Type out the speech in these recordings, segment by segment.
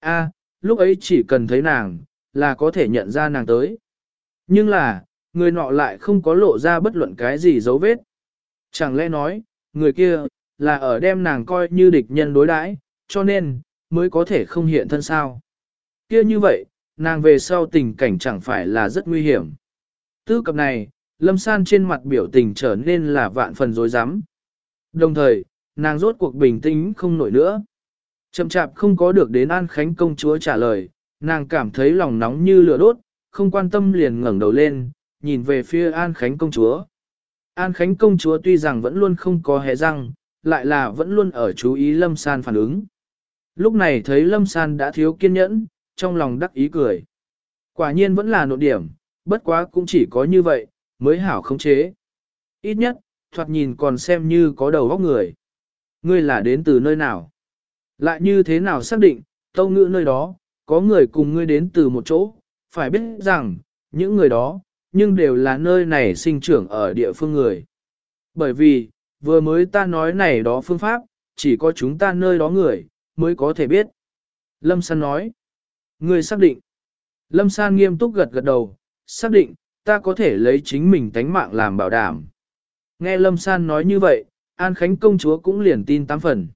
A, lúc ấy chỉ cần thấy nàng, là có thể nhận ra nàng tới. Nhưng là, người nọ lại không có lộ ra bất luận cái gì dấu vết. Chẳng lẽ nói, người kia, là ở đem nàng coi như địch nhân đối đãi, cho nên, mới có thể không hiện thân sao. Kia như vậy, nàng về sau tình cảnh chẳng phải là rất nguy hiểm. Tư cập này, lâm san trên mặt biểu tình trở nên là vạn phần dối rắm Đồng thời, nàng rốt cuộc bình tĩnh không nổi nữa. Chậm chạp không có được đến An Khánh công chúa trả lời, nàng cảm thấy lòng nóng như lửa đốt, không quan tâm liền ngẩng đầu lên, nhìn về phía An Khánh công chúa. An Khánh công chúa tuy rằng vẫn luôn không có hé răng, lại là vẫn luôn ở chú ý Lâm San phản ứng. Lúc này thấy Lâm San đã thiếu kiên nhẫn, trong lòng đắc ý cười. Quả nhiên vẫn là nội điểm, bất quá cũng chỉ có như vậy, mới hảo khống chế. Ít nhất, thoạt nhìn còn xem như có đầu óc người. Ngươi là đến từ nơi nào? Lại như thế nào xác định, tâu ngữ nơi đó, có người cùng ngươi đến từ một chỗ, phải biết rằng, những người đó, nhưng đều là nơi này sinh trưởng ở địa phương người. Bởi vì, vừa mới ta nói này đó phương pháp, chỉ có chúng ta nơi đó người, mới có thể biết. Lâm San nói, ngươi xác định. Lâm San nghiêm túc gật gật đầu, xác định, ta có thể lấy chính mình tánh mạng làm bảo đảm. Nghe Lâm San nói như vậy, An Khánh công chúa cũng liền tin tám phần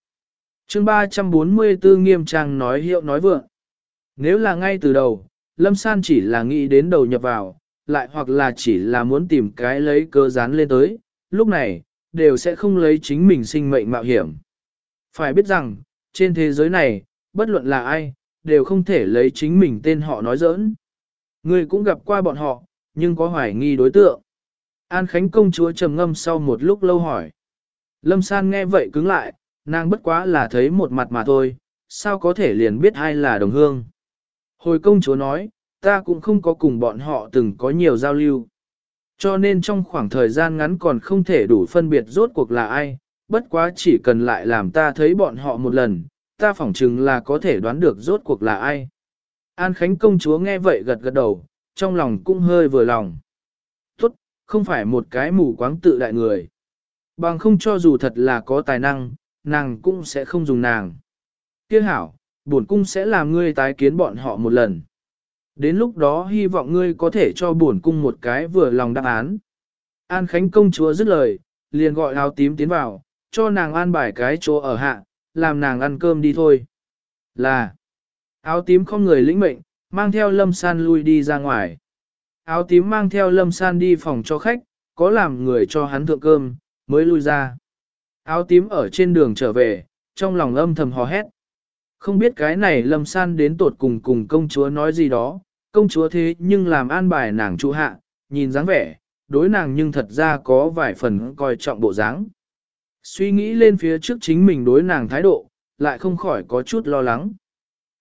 chương 344 nghiêm trang nói hiệu nói vượng. Nếu là ngay từ đầu, Lâm San chỉ là nghĩ đến đầu nhập vào, lại hoặc là chỉ là muốn tìm cái lấy cơ dán lên tới, lúc này, đều sẽ không lấy chính mình sinh mệnh mạo hiểm. Phải biết rằng, trên thế giới này, bất luận là ai, đều không thể lấy chính mình tên họ nói giỡn. Người cũng gặp qua bọn họ, nhưng có hoài nghi đối tượng. An Khánh công chúa trầm ngâm sau một lúc lâu hỏi. Lâm San nghe vậy cứng lại, nàng bất quá là thấy một mặt mà thôi, sao có thể liền biết ai là đồng hương. Hồi công chúa nói, ta cũng không có cùng bọn họ từng có nhiều giao lưu. Cho nên trong khoảng thời gian ngắn còn không thể đủ phân biệt rốt cuộc là ai, bất quá chỉ cần lại làm ta thấy bọn họ một lần, ta phỏng chừng là có thể đoán được rốt cuộc là ai. An Khánh công chúa nghe vậy gật gật đầu, trong lòng cũng hơi vừa lòng. Tốt, không phải một cái mù quáng tự đại người. Bằng không cho dù thật là có tài năng, nàng cũng sẽ không dùng nàng. Kia hảo, bổn cung sẽ làm ngươi tái kiến bọn họ một lần. Đến lúc đó hy vọng ngươi có thể cho bổn cung một cái vừa lòng đáp án. An Khánh công chúa dứt lời, liền gọi áo tím tiến vào, cho nàng an bài cái chỗ ở hạ, làm nàng ăn cơm đi thôi. Là, áo tím không người lĩnh mệnh, mang theo lâm san lui đi ra ngoài. Áo tím mang theo lâm san đi phòng cho khách, có làm người cho hắn thượng cơm, mới lui ra. Áo tím ở trên đường trở về, trong lòng âm thầm hò hét. Không biết cái này lâm san đến tột cùng cùng công chúa nói gì đó, công chúa thế nhưng làm an bài nàng trụ hạ, nhìn dáng vẻ, đối nàng nhưng thật ra có vài phần coi trọng bộ dáng. Suy nghĩ lên phía trước chính mình đối nàng thái độ, lại không khỏi có chút lo lắng.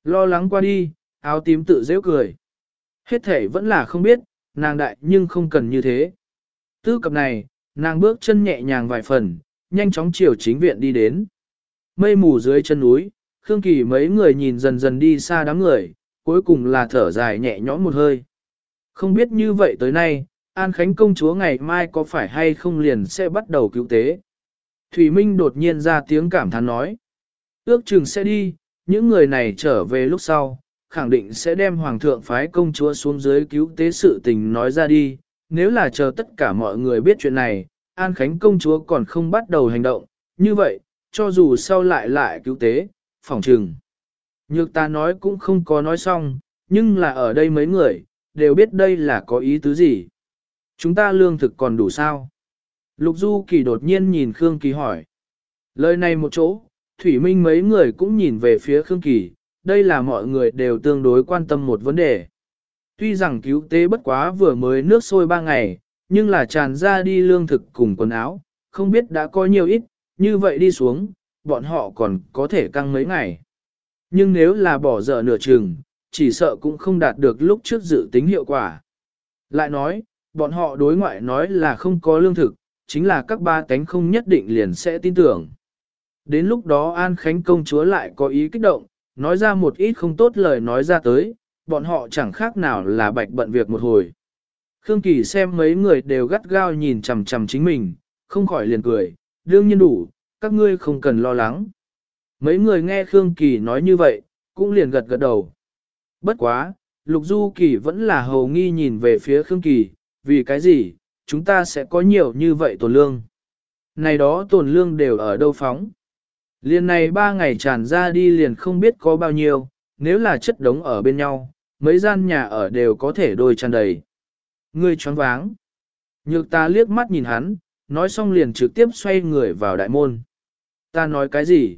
Lo lắng qua đi, áo tím tự dễ cười. Hết thể vẫn là không biết, nàng đại nhưng không cần như thế. Tư cập này, nàng bước chân nhẹ nhàng vài phần, nhanh chóng chiều chính viện đi đến. Mây mù dưới chân núi, Khương Kỳ mấy người nhìn dần dần đi xa đám người, cuối cùng là thở dài nhẹ nhõm một hơi. Không biết như vậy tới nay, An Khánh công chúa ngày mai có phải hay không liền sẽ bắt đầu cứu tế. Thủy Minh đột nhiên ra tiếng cảm thán nói. Ước chừng sẽ đi, những người này trở về lúc sau, khẳng định sẽ đem Hoàng thượng phái công chúa xuống dưới cứu tế sự tình nói ra đi. Nếu là chờ tất cả mọi người biết chuyện này, An Khánh công chúa còn không bắt đầu hành động, như vậy, cho dù sau lại lại cứu tế, phỏng trừng. Nhược ta nói cũng không có nói xong, nhưng là ở đây mấy người, đều biết đây là có ý tứ gì. Chúng ta lương thực còn đủ sao? Lục Du Kỳ đột nhiên nhìn Khương Kỳ hỏi. Lời này một chỗ, Thủy Minh mấy người cũng nhìn về phía Khương Kỳ, đây là mọi người đều tương đối quan tâm một vấn đề. Tuy rằng cứu tế bất quá vừa mới nước sôi ba ngày, nhưng là tràn ra đi lương thực cùng quần áo, không biết đã có nhiều ít, như vậy đi xuống, bọn họ còn có thể căng mấy ngày. Nhưng nếu là bỏ dở nửa chừng, chỉ sợ cũng không đạt được lúc trước dự tính hiệu quả. Lại nói, bọn họ đối ngoại nói là không có lương thực, chính là các ba cánh không nhất định liền sẽ tin tưởng. Đến lúc đó An Khánh công chúa lại có ý kích động, nói ra một ít không tốt lời nói ra tới, bọn họ chẳng khác nào là bạch bận việc một hồi. Khương Kỳ xem mấy người đều gắt gao nhìn chằm chằm chính mình, không khỏi liền cười, đương nhiên đủ, các ngươi không cần lo lắng. Mấy người nghe Khương Kỳ nói như vậy, cũng liền gật gật đầu. Bất quá, Lục Du Kỳ vẫn là hầu nghi nhìn về phía Khương Kỳ, vì cái gì, chúng ta sẽ có nhiều như vậy tổn lương. Này đó tổn lương đều ở đâu phóng. Liền này ba ngày tràn ra đi liền không biết có bao nhiêu, nếu là chất đống ở bên nhau, mấy gian nhà ở đều có thể đôi tràn đầy. Ngươi choáng váng. Nhược ta liếc mắt nhìn hắn, nói xong liền trực tiếp xoay người vào đại môn. Ta nói cái gì?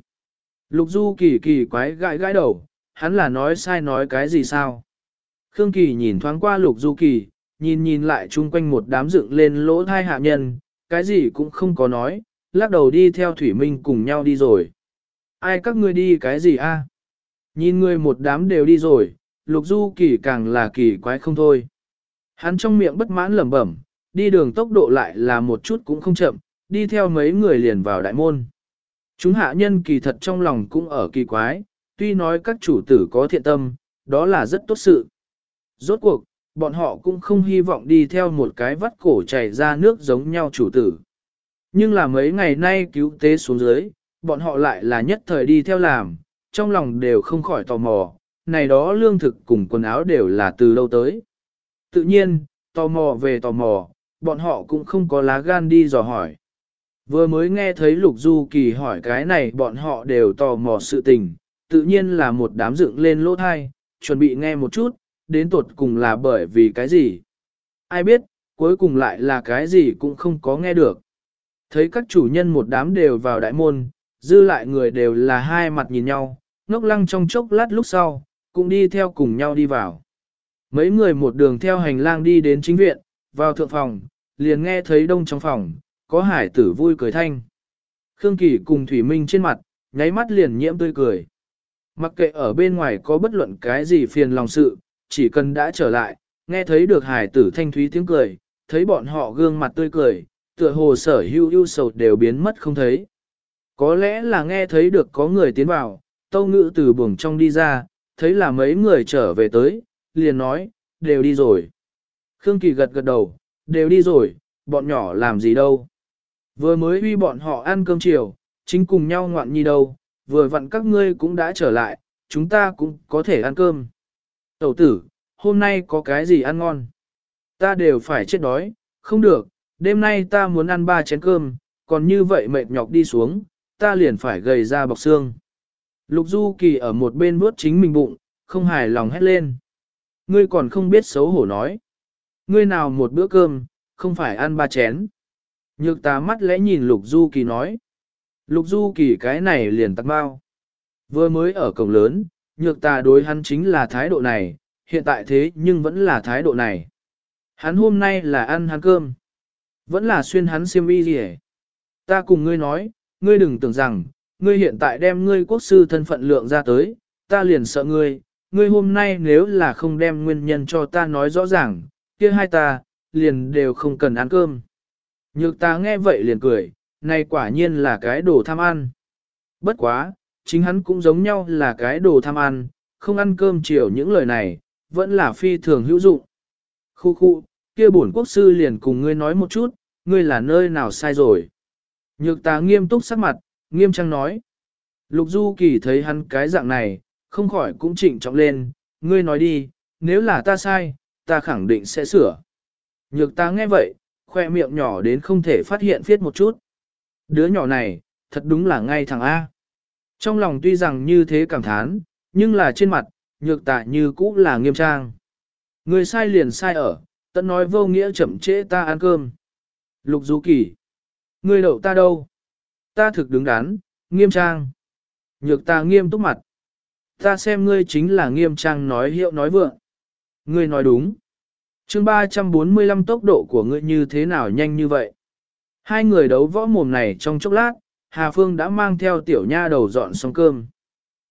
Lục Du kỳ kỳ quái gãi gãi đầu, hắn là nói sai nói cái gì sao? Khương Kỳ nhìn thoáng qua Lục Du kỳ, nhìn nhìn lại chung quanh một đám dựng lên lỗ thai hạ nhân, cái gì cũng không có nói, lắc đầu đi theo Thủy Minh cùng nhau đi rồi. Ai các ngươi đi cái gì a? Nhìn người một đám đều đi rồi, Lục Du kỳ càng là kỳ quái không thôi. Hắn trong miệng bất mãn lẩm bẩm, đi đường tốc độ lại là một chút cũng không chậm, đi theo mấy người liền vào đại môn. Chúng hạ nhân kỳ thật trong lòng cũng ở kỳ quái, tuy nói các chủ tử có thiện tâm, đó là rất tốt sự. Rốt cuộc, bọn họ cũng không hy vọng đi theo một cái vắt cổ chảy ra nước giống nhau chủ tử. Nhưng là mấy ngày nay cứu tế xuống dưới, bọn họ lại là nhất thời đi theo làm, trong lòng đều không khỏi tò mò, này đó lương thực cùng quần áo đều là từ lâu tới. Tự nhiên, tò mò về tò mò, bọn họ cũng không có lá gan đi dò hỏi. Vừa mới nghe thấy Lục Du Kỳ hỏi cái này bọn họ đều tò mò sự tình, tự nhiên là một đám dựng lên lỗ thai, chuẩn bị nghe một chút, đến tột cùng là bởi vì cái gì. Ai biết, cuối cùng lại là cái gì cũng không có nghe được. Thấy các chủ nhân một đám đều vào đại môn, dư lại người đều là hai mặt nhìn nhau, ngốc lăng trong chốc lát lúc sau, cũng đi theo cùng nhau đi vào. Mấy người một đường theo hành lang đi đến chính viện, vào thượng phòng, liền nghe thấy đông trong phòng, có hải tử vui cười thanh. Khương Kỳ cùng Thủy Minh trên mặt, nháy mắt liền nhiễm tươi cười. Mặc kệ ở bên ngoài có bất luận cái gì phiền lòng sự, chỉ cần đã trở lại, nghe thấy được hải tử thanh thúy tiếng cười, thấy bọn họ gương mặt tươi cười, tựa hồ sở hưu ưu sầu đều biến mất không thấy. Có lẽ là nghe thấy được có người tiến vào, tâu ngữ từ buồng trong đi ra, thấy là mấy người trở về tới, liền nói, đều đi rồi. Khương Kỳ gật gật đầu, đều đi rồi, bọn nhỏ làm gì đâu. Vừa mới huy bọn họ ăn cơm chiều, chính cùng nhau ngoạn nhi đâu, vừa vặn các ngươi cũng đã trở lại, chúng ta cũng có thể ăn cơm. Tẩu tử, hôm nay có cái gì ăn ngon? Ta đều phải chết đói, không được, đêm nay ta muốn ăn ba chén cơm, còn như vậy mệt nhọc đi xuống, ta liền phải gầy ra bọc xương. Lục Du Kỳ ở một bên vuốt chính mình bụng, không hài lòng hét lên. Ngươi còn không biết xấu hổ nói. Ngươi nào một bữa cơm, không phải ăn ba chén. Nhược ta mắt lẽ nhìn Lục Du Kỳ nói. Lục Du Kỳ cái này liền tắt bao. Vừa mới ở cổng lớn, nhược ta đối hắn chính là thái độ này, hiện tại thế nhưng vẫn là thái độ này. Hắn hôm nay là ăn hắn cơm. Vẫn là xuyên hắn xiêm y gì Ta cùng ngươi nói, ngươi đừng tưởng rằng, ngươi hiện tại đem ngươi quốc sư thân phận lượng ra tới, ta liền sợ ngươi, ngươi hôm nay nếu là không đem nguyên nhân cho ta nói rõ ràng, kia hai ta, liền đều không cần ăn cơm. Nhược ta nghe vậy liền cười, này quả nhiên là cái đồ tham ăn. Bất quá, chính hắn cũng giống nhau là cái đồ tham ăn, không ăn cơm chiều những lời này, vẫn là phi thường hữu dụng. Khu khu, kia bổn quốc sư liền cùng ngươi nói một chút, ngươi là nơi nào sai rồi. Nhược ta nghiêm túc sắc mặt, nghiêm trang nói. Lục Du Kỳ thấy hắn cái dạng này, không khỏi cũng chỉnh trọng lên, ngươi nói đi, nếu là ta sai, ta khẳng định sẽ sửa. Nhược ta nghe vậy, khoe miệng nhỏ đến không thể phát hiện viết một chút. Đứa nhỏ này, thật đúng là ngay thằng A. Trong lòng tuy rằng như thế cảm thán, nhưng là trên mặt, nhược tạ như cũ là nghiêm trang. Người sai liền sai ở, tận nói vô nghĩa chậm trễ ta ăn cơm. Lục Du Kỳ. Người đậu ta đâu? Ta thực đứng đắn, nghiêm trang. Nhược ta nghiêm túc mặt. Ta xem ngươi chính là nghiêm trang nói hiệu nói vượng. Ngươi nói đúng. chương 345 tốc độ của ngươi như thế nào nhanh như vậy? Hai người đấu võ mồm này trong chốc lát, Hà Phương đã mang theo tiểu nha đầu dọn xong cơm.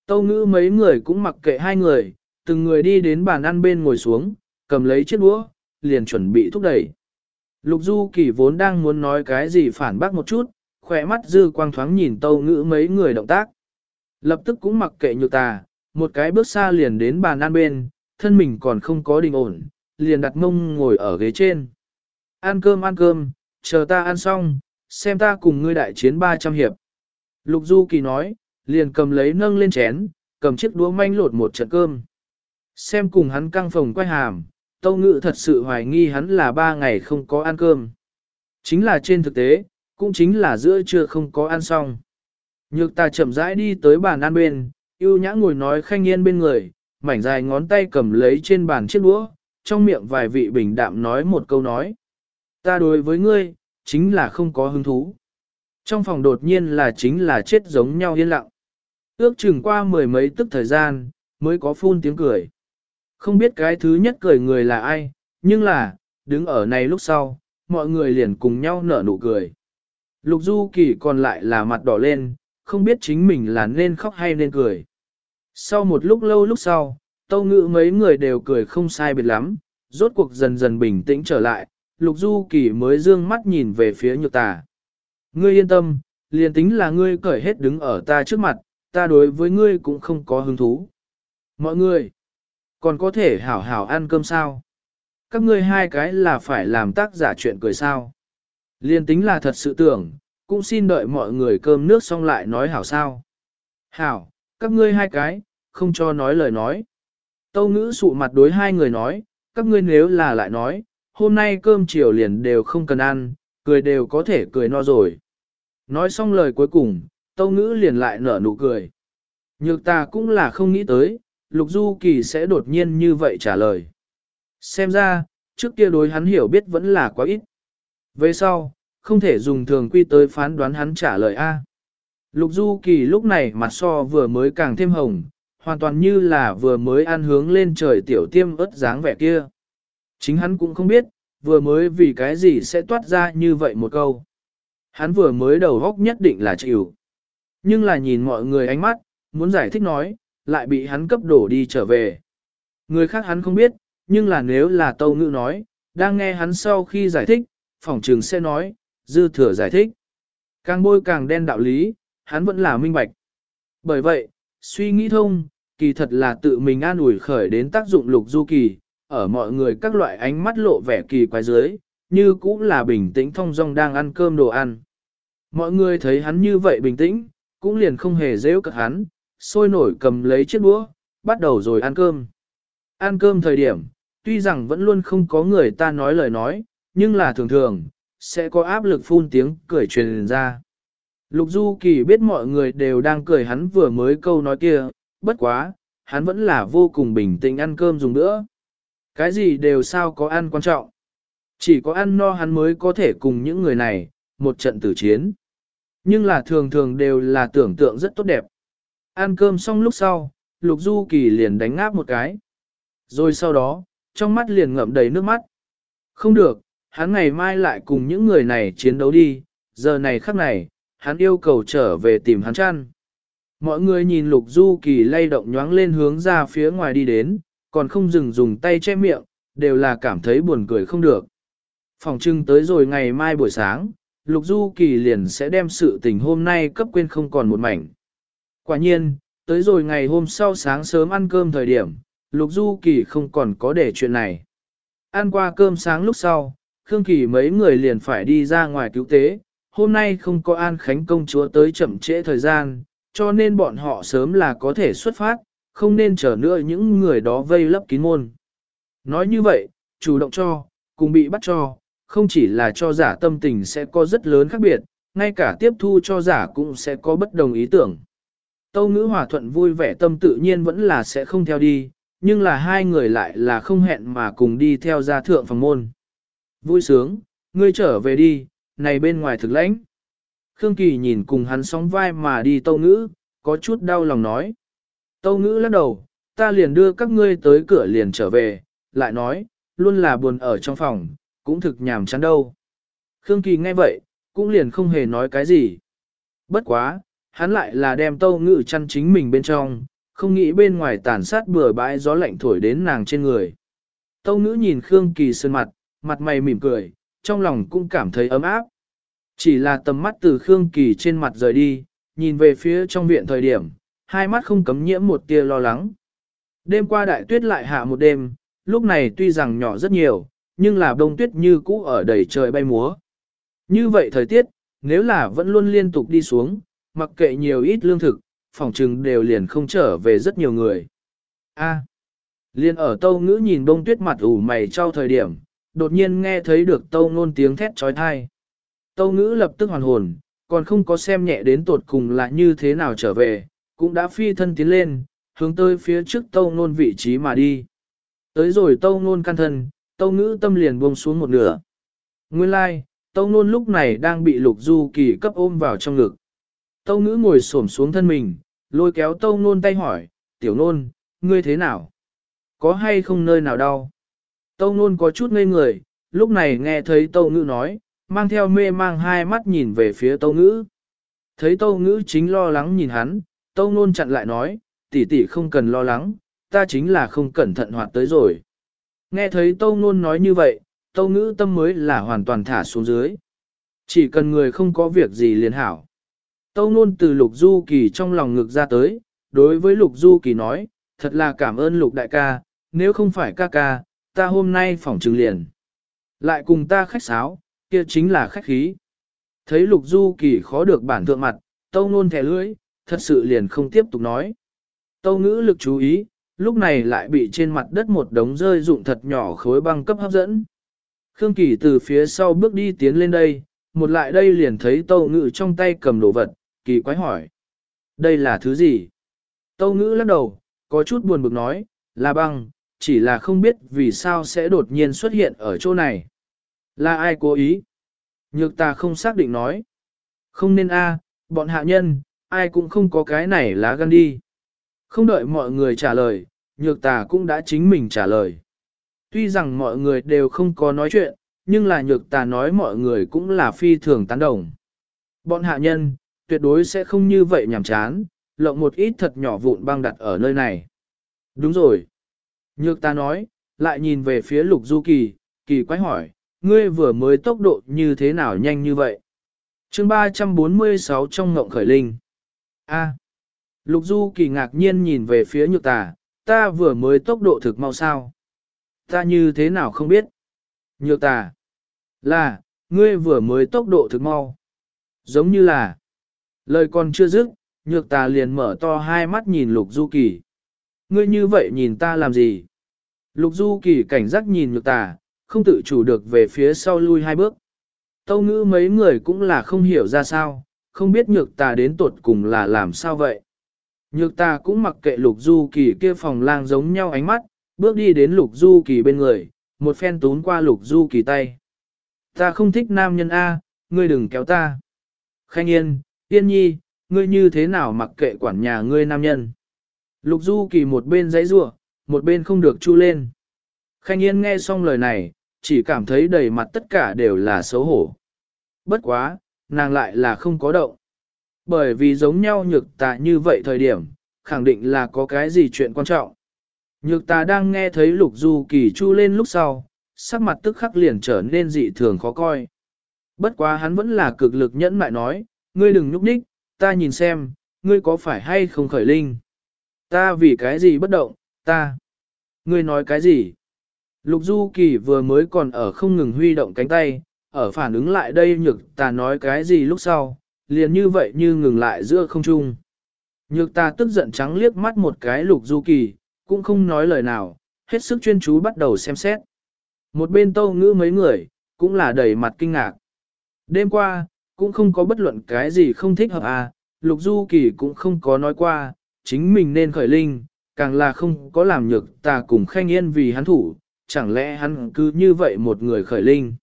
Tâu ngữ mấy người cũng mặc kệ hai người, từng người đi đến bàn ăn bên ngồi xuống, cầm lấy chiếc đũa, liền chuẩn bị thúc đẩy. Lục Du Kỳ vốn đang muốn nói cái gì phản bác một chút, khỏe mắt dư quang thoáng nhìn tâu ngữ mấy người động tác. Lập tức cũng mặc kệ nhược tà, một cái bước xa liền đến bàn ăn bên, thân mình còn không có đình ổn, liền đặt mông ngồi ở ghế trên. Ăn cơm ăn cơm, chờ ta ăn xong, xem ta cùng ngươi đại chiến 300 hiệp. Lục Du Kỳ nói, liền cầm lấy nâng lên chén, cầm chiếc đũa manh lột một trận cơm. Xem cùng hắn căng phòng quay hàm, Tâu Ngự thật sự hoài nghi hắn là ba ngày không có ăn cơm. Chính là trên thực tế, cũng chính là giữa trưa không có ăn xong. Nhược ta chậm rãi đi tới bàn ăn bên, yêu nhã ngồi nói khanh yên bên người, mảnh dài ngón tay cầm lấy trên bàn chiếc đũa, trong miệng vài vị bình đạm nói một câu nói. Ta đối với ngươi, chính là không có hứng thú. Trong phòng đột nhiên là chính là chết giống nhau yên lặng. Ước chừng qua mười mấy tức thời gian, mới có phun tiếng cười. Không biết cái thứ nhất cười người là ai, nhưng là, đứng ở này lúc sau, mọi người liền cùng nhau nở nụ cười. Lục Du Kỳ còn lại là mặt đỏ lên, không biết chính mình là nên khóc hay nên cười. Sau một lúc lâu lúc sau, tâu ngữ mấy người đều cười không sai biệt lắm, rốt cuộc dần dần bình tĩnh trở lại, Lục Du Kỳ mới dương mắt nhìn về phía nhược tà. Ngươi yên tâm, liền tính là ngươi cởi hết đứng ở ta trước mặt, ta đối với ngươi cũng không có hứng thú. Mọi người, còn có thể hảo hảo ăn cơm sao? Các ngươi hai cái là phải làm tác giả chuyện cười sao? Liên tính là thật sự tưởng, cũng xin đợi mọi người cơm nước xong lại nói hảo sao. Hảo, các ngươi hai cái, không cho nói lời nói. Tâu ngữ sụ mặt đối hai người nói, các ngươi nếu là lại nói, hôm nay cơm chiều liền đều không cần ăn, cười đều có thể cười no rồi. Nói xong lời cuối cùng, tâu ngữ liền lại nở nụ cười. Nhược ta cũng là không nghĩ tới, Lục Du Kỳ sẽ đột nhiên như vậy trả lời. Xem ra, trước kia đối hắn hiểu biết vẫn là quá ít. Về sau, không thể dùng thường quy tới phán đoán hắn trả lời A. Lục Du Kỳ lúc này mặt so vừa mới càng thêm hồng, hoàn toàn như là vừa mới ăn hướng lên trời tiểu tiêm ớt dáng vẻ kia. Chính hắn cũng không biết, vừa mới vì cái gì sẽ toát ra như vậy một câu. Hắn vừa mới đầu góc nhất định là chịu. Nhưng là nhìn mọi người ánh mắt, muốn giải thích nói, lại bị hắn cấp đổ đi trở về. Người khác hắn không biết, nhưng là nếu là tâu ngữ nói, đang nghe hắn sau khi giải thích, phỏng trường sẽ nói, dư thừa giải thích. Càng bôi càng đen đạo lý, hắn vẫn là minh bạch. Bởi vậy, suy nghĩ thông, kỳ thật là tự mình an ủi khởi đến tác dụng lục du kỳ, ở mọi người các loại ánh mắt lộ vẻ kỳ quái dưới, như cũng là bình tĩnh thông dong đang ăn cơm đồ ăn. Mọi người thấy hắn như vậy bình tĩnh, cũng liền không hề dễ cợt hắn, sôi nổi cầm lấy chiếc đũa, bắt đầu rồi ăn cơm. Ăn cơm thời điểm, tuy rằng vẫn luôn không có người ta nói lời nói, nhưng là thường thường, sẽ có áp lực phun tiếng cười truyền ra. Lục Du Kỳ biết mọi người đều đang cười hắn vừa mới câu nói kia, bất quá, hắn vẫn là vô cùng bình tĩnh ăn cơm dùng nữa. Cái gì đều sao có ăn quan trọng. Chỉ có ăn no hắn mới có thể cùng những người này, một trận tử chiến. Nhưng là thường thường đều là tưởng tượng rất tốt đẹp. Ăn cơm xong lúc sau, Lục Du Kỳ liền đánh ngáp một cái. Rồi sau đó, trong mắt liền ngậm đầy nước mắt. Không được, hắn ngày mai lại cùng những người này chiến đấu đi, giờ này khắc này, hắn yêu cầu trở về tìm hắn chăn. Mọi người nhìn Lục Du Kỳ lay động nhoáng lên hướng ra phía ngoài đi đến, còn không dừng dùng tay che miệng, đều là cảm thấy buồn cười không được. Phòng trưng tới rồi ngày mai buổi sáng, Lục Du Kỳ liền sẽ đem sự tình hôm nay cấp quên không còn một mảnh. Quả nhiên, tới rồi ngày hôm sau sáng sớm ăn cơm thời điểm, Lục Du Kỳ không còn có để chuyện này. Ăn qua cơm sáng lúc sau, Khương Kỳ mấy người liền phải đi ra ngoài cứu tế, hôm nay không có An Khánh công chúa tới chậm trễ thời gian, cho nên bọn họ sớm là có thể xuất phát, không nên chờ nữa những người đó vây lấp kín môn. Nói như vậy, chủ động cho, cùng bị bắt cho, không chỉ là cho giả tâm tình sẽ có rất lớn khác biệt, ngay cả tiếp thu cho giả cũng sẽ có bất đồng ý tưởng. Tâu ngữ hòa thuận vui vẻ tâm tự nhiên vẫn là sẽ không theo đi, nhưng là hai người lại là không hẹn mà cùng đi theo gia thượng phòng môn. Vui sướng, ngươi trở về đi, này bên ngoài thực lãnh. Khương Kỳ nhìn cùng hắn sóng vai mà đi tâu ngữ, có chút đau lòng nói. Tâu ngữ lắc đầu, ta liền đưa các ngươi tới cửa liền trở về, lại nói, luôn là buồn ở trong phòng, cũng thực nhàm chán đâu. Khương Kỳ nghe vậy, cũng liền không hề nói cái gì. Bất quá, hắn lại là đem tâu ngữ chăn chính mình bên trong, không nghĩ bên ngoài tàn sát bừa bãi gió lạnh thổi đến nàng trên người. Tâu ngữ nhìn Khương Kỳ sơn mặt, mặt mày mỉm cười, trong lòng cũng cảm thấy ấm áp. Chỉ là tầm mắt từ Khương Kỳ trên mặt rời đi, nhìn về phía trong viện thời điểm, hai mắt không cấm nhiễm một tia lo lắng. Đêm qua đại tuyết lại hạ một đêm, lúc này tuy rằng nhỏ rất nhiều, nhưng là đông tuyết như cũ ở đầy trời bay múa. Như vậy thời tiết, nếu là vẫn luôn liên tục đi xuống, mặc kệ nhiều ít lương thực, phòng trừng đều liền không trở về rất nhiều người. A. liền ở tâu ngữ nhìn bông tuyết mặt ủ mày trao thời điểm, đột nhiên nghe thấy được tâu ngôn tiếng thét trói thai. Tâu ngữ lập tức hoàn hồn, còn không có xem nhẹ đến tột cùng là như thế nào trở về, cũng đã phi thân tiến lên, hướng tới phía trước tâu ngôn vị trí mà đi. Tới rồi tâu ngôn căn thân, tâu ngữ tâm liền buông xuống một nửa. Nguyên lai, like, tâu ngôn lúc này đang bị lục du kỳ cấp ôm vào trong ngực. Tâu ngữ ngồi xổm xuống thân mình, lôi kéo tâu ngôn tay hỏi, tiểu ngôn, ngươi thế nào? Có hay không nơi nào đau? Tâu nôn có chút ngây người, lúc này nghe thấy tâu ngữ nói, mang theo mê mang hai mắt nhìn về phía tâu ngữ. Thấy tâu ngữ chính lo lắng nhìn hắn, tâu nôn chặn lại nói, tỷ tỷ không cần lo lắng, ta chính là không cẩn thận hoạt tới rồi. Nghe thấy tâu nôn nói như vậy, tâu ngữ tâm mới là hoàn toàn thả xuống dưới. Chỉ cần người không có việc gì liền hảo. Tâu nôn từ lục du kỳ trong lòng ngực ra tới, đối với lục du kỳ nói, thật là cảm ơn lục đại ca, nếu không phải ca ca, ta hôm nay phỏng trừng liền. Lại cùng ta khách sáo, kia chính là khách khí. Thấy lục du kỳ khó được bản thượng mặt, tâu nôn thẻ lưỡi, thật sự liền không tiếp tục nói. Tâu ngữ lực chú ý, lúc này lại bị trên mặt đất một đống rơi dụng thật nhỏ khối băng cấp hấp dẫn. Khương Kỳ từ phía sau bước đi tiến lên đây, một lại đây liền thấy tâu ngữ trong tay cầm đồ vật, kỳ quái hỏi. Đây là thứ gì? Tâu ngữ lắc đầu, có chút buồn bực nói, là băng, chỉ là không biết vì sao sẽ đột nhiên xuất hiện ở chỗ này. Là ai cố ý? Nhược ta không xác định nói. Không nên a, bọn hạ nhân, ai cũng không có cái này lá gan đi. Không đợi mọi người trả lời, nhược tà cũng đã chính mình trả lời. Tuy rằng mọi người đều không có nói chuyện, nhưng là nhược tà nói mọi người cũng là phi thường tán đồng. Bọn hạ nhân, tuyệt đối sẽ không như vậy nhảm chán, lộng một ít thật nhỏ vụn băng đặt ở nơi này. Đúng rồi. Nhược ta nói, lại nhìn về phía lục du kỳ, kỳ quái hỏi, ngươi vừa mới tốc độ như thế nào nhanh như vậy? chương 346 trong ngộng khởi linh. A. Lục du kỳ ngạc nhiên nhìn về phía nhược tà, ta vừa mới tốc độ thực mau sao? Ta như thế nào không biết? Nhược tà. Là, ngươi vừa mới tốc độ thực mau. Giống như là. Lời còn chưa dứt, nhược tà liền mở to hai mắt nhìn lục du kỳ. Ngươi như vậy nhìn ta làm gì? Lục du kỳ cảnh giác nhìn nhược tà, không tự chủ được về phía sau lui hai bước. Tâu ngữ mấy người cũng là không hiểu ra sao, không biết nhược tà đến tuột cùng là làm sao vậy. Nhược tà cũng mặc kệ lục du kỳ kia phòng lang giống nhau ánh mắt, bước đi đến lục du kỳ bên người, một phen tún qua lục du kỳ tay. Ta không thích nam nhân A, ngươi đừng kéo ta. Khanh yên, Yên nhi, ngươi như thế nào mặc kệ quản nhà ngươi nam nhân. Lục du kỳ một bên giấy rủa, một bên không được chu lên. Khanh yên nghe xong lời này, chỉ cảm thấy đầy mặt tất cả đều là xấu hổ. Bất quá, nàng lại là không có động. Bởi vì giống nhau nhược tà như vậy thời điểm, khẳng định là có cái gì chuyện quan trọng. Nhược tà đang nghe thấy lục du kỳ chu lên lúc sau, sắc mặt tức khắc liền trở nên dị thường khó coi. Bất quá hắn vẫn là cực lực nhẫn mại nói, ngươi đừng nhúc nhích, ta nhìn xem, ngươi có phải hay không khởi linh. Ta vì cái gì bất động, ta. Ngươi nói cái gì? Lục Du Kỳ vừa mới còn ở không ngừng huy động cánh tay, ở phản ứng lại đây nhược ta nói cái gì lúc sau, liền như vậy như ngừng lại giữa không trung. Nhược ta tức giận trắng liếc mắt một cái Lục Du Kỳ, cũng không nói lời nào, hết sức chuyên chú bắt đầu xem xét. Một bên tâu ngữ mấy người, cũng là đầy mặt kinh ngạc. Đêm qua, cũng không có bất luận cái gì không thích hợp à, Lục Du Kỳ cũng không có nói qua, chính mình nên khởi linh, càng là không có làm nhược ta cùng khanh yên vì hắn thủ, chẳng lẽ hắn cứ như vậy một người khởi linh.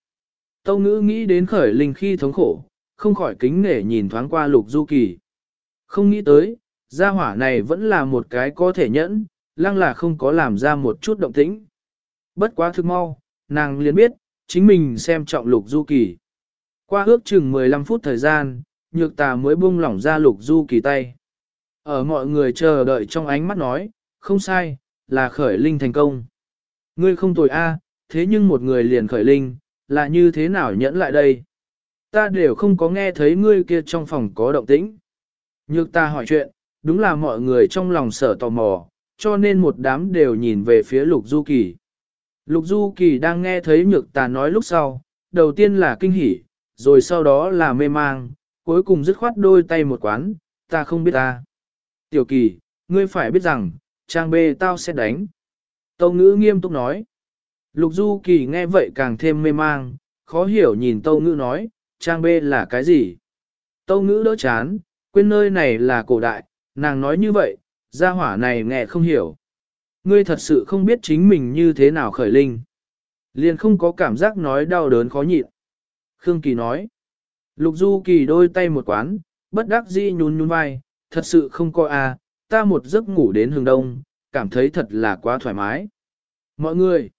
Tâu ngữ nghĩ đến khởi linh khi thống khổ, không khỏi kính nể nhìn thoáng qua Lục Du Kỳ. Không nghĩ tới, gia hỏa này vẫn là một cái có thể nhẫn, lăng là không có làm ra một chút động tĩnh. Bất quá thức mau, nàng liền biết, chính mình xem trọng Lục Du Kỳ. Qua ước chừng 15 phút thời gian, nhược tà mới buông lỏng ra lục du kỳ tay. Ở mọi người chờ đợi trong ánh mắt nói, không sai, là khởi linh thành công. Ngươi không tồi a, thế nhưng một người liền khởi linh, là như thế nào nhẫn lại đây? Ta đều không có nghe thấy ngươi kia trong phòng có động tĩnh. Nhược ta hỏi chuyện, đúng là mọi người trong lòng sở tò mò, cho nên một đám đều nhìn về phía lục du kỳ. Lục du kỳ đang nghe thấy nhược ta nói lúc sau, đầu tiên là kinh hỉ, rồi sau đó là mê mang, cuối cùng dứt khoát đôi tay một quán, ta không biết ta. Tiểu kỳ, ngươi phải biết rằng, trang bê tao sẽ đánh. Tâu ngữ nghiêm túc nói. Lục du kỳ nghe vậy càng thêm mê mang, khó hiểu nhìn tâu ngữ nói, trang bê là cái gì? Tâu ngữ đỡ chán, quên nơi này là cổ đại, nàng nói như vậy, gia hỏa này nghe không hiểu. Ngươi thật sự không biết chính mình như thế nào khởi linh. Liền không có cảm giác nói đau đớn khó nhịn. Khương Kỳ nói. Lục Du Kỳ đôi tay một quán, bất đắc dĩ nhún nhún vai, thật sự không coi à, ta một giấc ngủ đến hừng đông, cảm thấy thật là quá thoải mái. Mọi người,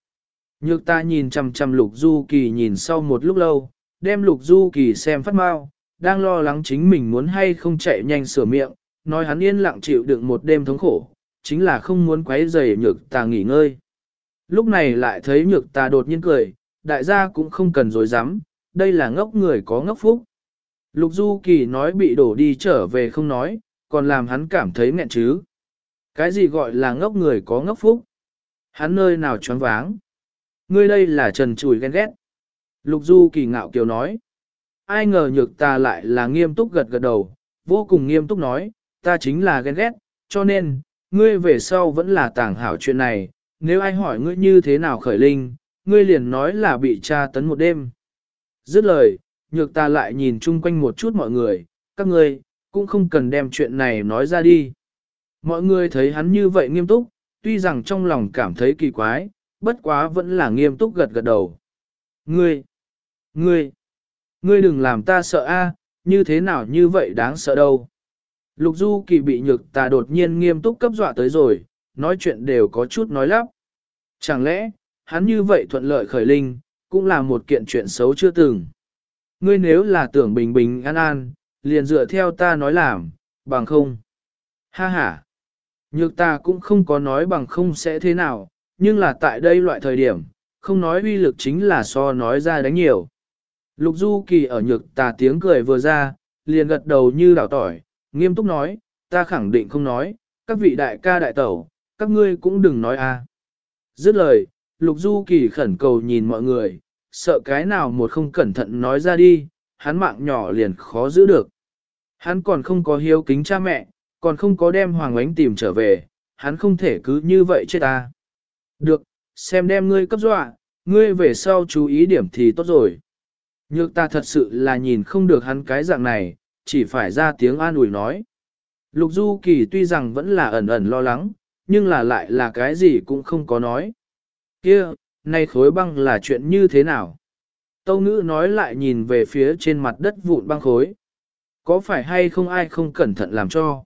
nhược ta nhìn chằm chằm Lục Du Kỳ nhìn sau một lúc lâu, đem Lục Du Kỳ xem phát mau, đang lo lắng chính mình muốn hay không chạy nhanh sửa miệng, nói hắn yên lặng chịu đựng một đêm thống khổ, chính là không muốn quấy rầy nhược ta nghỉ ngơi. Lúc này lại thấy nhược ta đột nhiên cười, đại gia cũng không cần dối dám, đây là ngốc người có ngốc phúc. Lục Du Kỳ nói bị đổ đi trở về không nói, còn làm hắn cảm thấy nghẹn chứ. Cái gì gọi là ngốc người có ngốc phúc? Hắn nơi nào choáng váng? Ngươi đây là trần chùi ghen ghét. Lục Du Kỳ ngạo kiều nói. Ai ngờ nhược ta lại là nghiêm túc gật gật đầu, vô cùng nghiêm túc nói, ta chính là ghen ghét, cho nên, ngươi về sau vẫn là tàng hảo chuyện này, nếu ai hỏi ngươi như thế nào khởi linh, ngươi liền nói là bị tra tấn một đêm. Dứt lời, nhược ta lại nhìn chung quanh một chút mọi người, các ngươi, cũng không cần đem chuyện này nói ra đi. Mọi người thấy hắn như vậy nghiêm túc, tuy rằng trong lòng cảm thấy kỳ quái, bất quá vẫn là nghiêm túc gật gật đầu. Ngươi, ngươi, ngươi đừng làm ta sợ a, như thế nào như vậy đáng sợ đâu. Lục Du Kỳ bị nhược ta đột nhiên nghiêm túc cấp dọa tới rồi, nói chuyện đều có chút nói lắp. Chẳng lẽ, hắn như vậy thuận lợi khởi linh, cũng là một kiện chuyện xấu chưa từng. Ngươi nếu là tưởng bình bình an an, liền dựa theo ta nói làm, bằng không. Ha ha. Nhược ta cũng không có nói bằng không sẽ thế nào, nhưng là tại đây loại thời điểm, không nói uy lực chính là so nói ra đánh nhiều. Lục Du Kỳ ở nhược tà tiếng cười vừa ra, liền gật đầu như đảo tỏi, nghiêm túc nói, ta khẳng định không nói, các vị đại ca đại tẩu, các ngươi cũng đừng nói a. Dứt lời, Lục Du Kỳ khẩn cầu nhìn mọi người, sợ cái nào một không cẩn thận nói ra đi, hắn mạng nhỏ liền khó giữ được. Hắn còn không có hiếu kính cha mẹ, còn không có đem Hoàng Ánh tìm trở về, hắn không thể cứ như vậy chết ta. Được, xem đem ngươi cấp dọa, ngươi về sau chú ý điểm thì tốt rồi. Nhược ta thật sự là nhìn không được hắn cái dạng này, chỉ phải ra tiếng an ủi nói. Lục Du Kỳ tuy rằng vẫn là ẩn ẩn lo lắng, nhưng là lại là cái gì cũng không có nói. Kia, nay khối băng là chuyện như thế nào? Tâu ngữ nói lại nhìn về phía trên mặt đất vụn băng khối. Có phải hay không ai không cẩn thận làm cho?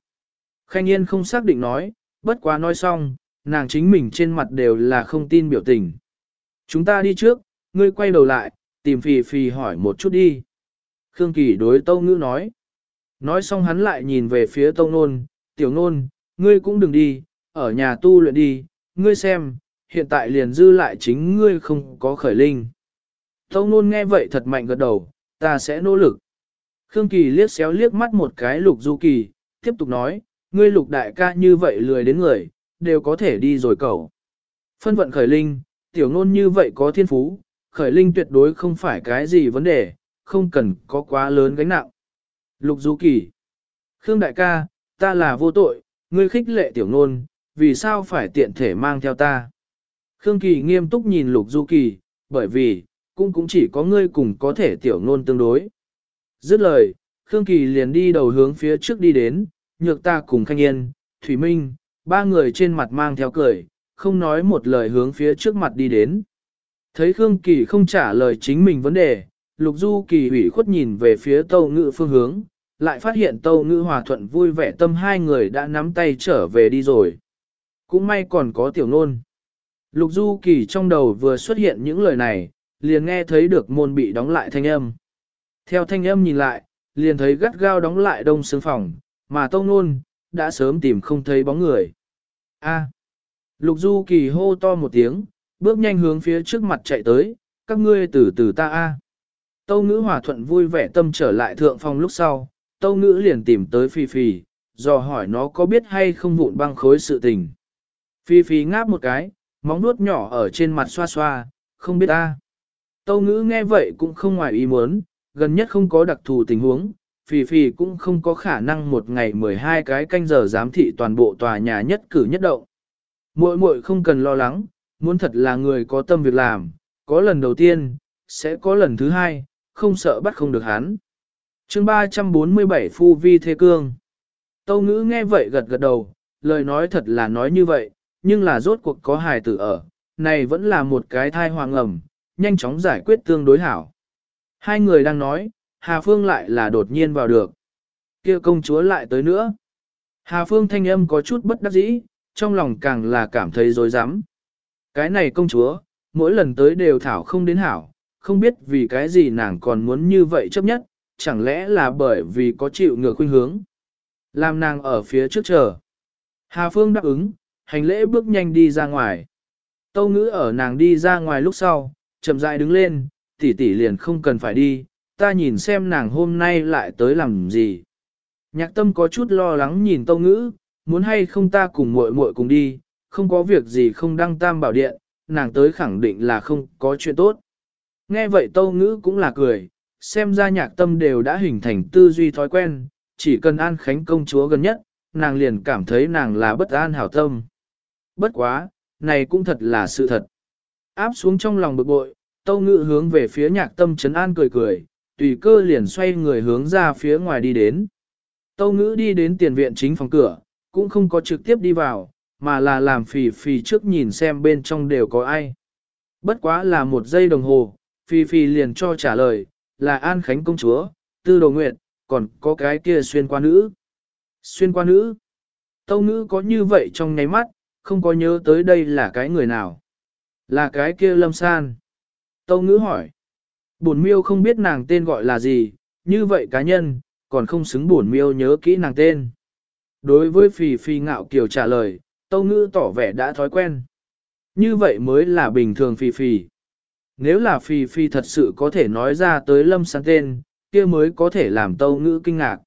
Khanh Yên không xác định nói, bất quá nói xong, nàng chính mình trên mặt đều là không tin biểu tình. Chúng ta đi trước, ngươi quay đầu lại, tìm phì phì hỏi một chút đi. Khương Kỳ đối Tâu Ngữ nói. Nói xong hắn lại nhìn về phía Tâu Nôn, tiểu nôn, ngươi cũng đừng đi, ở nhà tu luyện đi, ngươi xem, hiện tại liền dư lại chính ngươi không có khởi linh. Tâu Nôn nghe vậy thật mạnh gật đầu, ta sẽ nỗ lực. Khương Kỳ liếc xéo liếc mắt một cái lục du kỳ, tiếp tục nói, ngươi lục đại ca như vậy lười đến người, đều có thể đi rồi cậu. Phân vận khởi linh, tiểu ngôn như vậy có thiên phú, khởi linh tuyệt đối không phải cái gì vấn đề, không cần có quá lớn gánh nặng. Lục du kỳ, Khương đại ca, ta là vô tội, ngươi khích lệ tiểu ngôn, vì sao phải tiện thể mang theo ta. Khương Kỳ nghiêm túc nhìn Lục Du Kỳ, bởi vì, cũng cũng chỉ có ngươi cùng có thể tiểu ngôn tương đối. Dứt lời, Khương Kỳ liền đi đầu hướng phía trước đi đến, nhược ta cùng Khanh Yên, Thủy Minh, ba người trên mặt mang theo cười, không nói một lời hướng phía trước mặt đi đến. Thấy Khương Kỳ không trả lời chính mình vấn đề, Lục Du Kỳ ủy khuất nhìn về phía Tâu Ngự phương hướng, lại phát hiện Tâu Ngự hòa thuận vui vẻ tâm hai người đã nắm tay trở về đi rồi. Cũng may còn có tiểu nôn. Lục Du Kỳ trong đầu vừa xuất hiện những lời này, liền nghe thấy được môn bị đóng lại thanh âm. Theo thanh âm nhìn lại, liền thấy gắt gao đóng lại đông xương phòng, mà Tông Nôn, đã sớm tìm không thấy bóng người. A. Lục Du Kỳ hô to một tiếng, bước nhanh hướng phía trước mặt chạy tới, các ngươi từ từ ta A. Tâu ngữ hòa thuận vui vẻ tâm trở lại thượng phòng lúc sau, tâu ngữ liền tìm tới Phi Phi, dò hỏi nó có biết hay không vụn băng khối sự tình. Phi Phi ngáp một cái, móng nuốt nhỏ ở trên mặt xoa xoa, không biết ta. Tâu ngữ nghe vậy cũng không ngoài ý muốn, gần nhất không có đặc thù tình huống, Phì Phì cũng không có khả năng một ngày 12 cái canh giờ giám thị toàn bộ tòa nhà nhất cử nhất động. Muội muội không cần lo lắng, muốn thật là người có tâm việc làm, có lần đầu tiên, sẽ có lần thứ hai, không sợ bắt không được hắn. chương 347 Phu Vi Thế Cương Tâu ngữ nghe vậy gật gật đầu, lời nói thật là nói như vậy, nhưng là rốt cuộc có hài tử ở, này vẫn là một cái thai hoàng ẩm, nhanh chóng giải quyết tương đối hảo. Hai người đang nói, Hà Phương lại là đột nhiên vào được. kia công chúa lại tới nữa. Hà Phương thanh âm có chút bất đắc dĩ, trong lòng càng là cảm thấy dối rắm Cái này công chúa, mỗi lần tới đều thảo không đến hảo, không biết vì cái gì nàng còn muốn như vậy chấp nhất, chẳng lẽ là bởi vì có chịu ngược khuynh hướng. Làm nàng ở phía trước chờ. Hà Phương đáp ứng, hành lễ bước nhanh đi ra ngoài. Tâu ngữ ở nàng đi ra ngoài lúc sau, chậm rãi đứng lên, tỷ tỷ liền không cần phải đi, ta nhìn xem nàng hôm nay lại tới làm gì. Nhạc tâm có chút lo lắng nhìn tâu ngữ, muốn hay không ta cùng muội muội cùng đi, không có việc gì không đăng tam bảo điện, nàng tới khẳng định là không có chuyện tốt. Nghe vậy tâu ngữ cũng là cười, xem ra nhạc tâm đều đã hình thành tư duy thói quen, chỉ cần an khánh công chúa gần nhất, nàng liền cảm thấy nàng là bất an hảo tâm. Bất quá, này cũng thật là sự thật. Áp xuống trong lòng bực bội, tâu ngự hướng về phía nhạc tâm trấn an cười cười, tùy cơ liền xoay người hướng ra phía ngoài đi đến. Tâu ngữ đi đến tiền viện chính phòng cửa, cũng không có trực tiếp đi vào, mà là làm phì phì trước nhìn xem bên trong đều có ai. Bất quá là một giây đồng hồ, phì phì liền cho trả lời, là An Khánh công chúa, Tư Đồ nguyện. còn có cái kia xuyên qua nữ. Xuyên qua nữ. Tâu ngữ có như vậy trong nháy mắt, không có nhớ tới đây là cái người nào. Là cái kia lâm san. Tâu ngữ hỏi. Bổn miêu không biết nàng tên gọi là gì, như vậy cá nhân, còn không xứng bổn miêu nhớ kỹ nàng tên. Đối với phì phì ngạo kiều trả lời, tâu ngữ tỏ vẻ đã thói quen. Như vậy mới là bình thường phì phì. Nếu là phì phì thật sự có thể nói ra tới lâm san tên, kia mới có thể làm tâu ngữ kinh ngạc.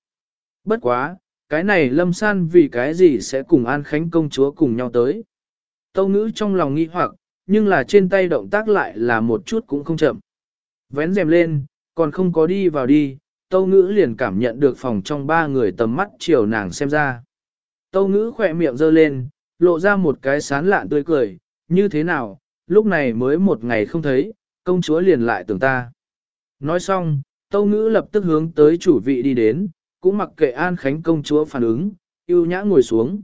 Bất quá, cái này lâm san vì cái gì sẽ cùng An Khánh công chúa cùng nhau tới. Tâu ngữ trong lòng nghi hoặc, nhưng là trên tay động tác lại là một chút cũng không chậm. Vén rèm lên, còn không có đi vào đi, tâu ngữ liền cảm nhận được phòng trong ba người tầm mắt chiều nàng xem ra. Tâu ngữ khỏe miệng dơ lên, lộ ra một cái sán lạn tươi cười, như thế nào, lúc này mới một ngày không thấy, công chúa liền lại tưởng ta. Nói xong, tâu ngữ lập tức hướng tới chủ vị đi đến, cũng mặc kệ An Khánh công chúa phản ứng, yêu nhã ngồi xuống.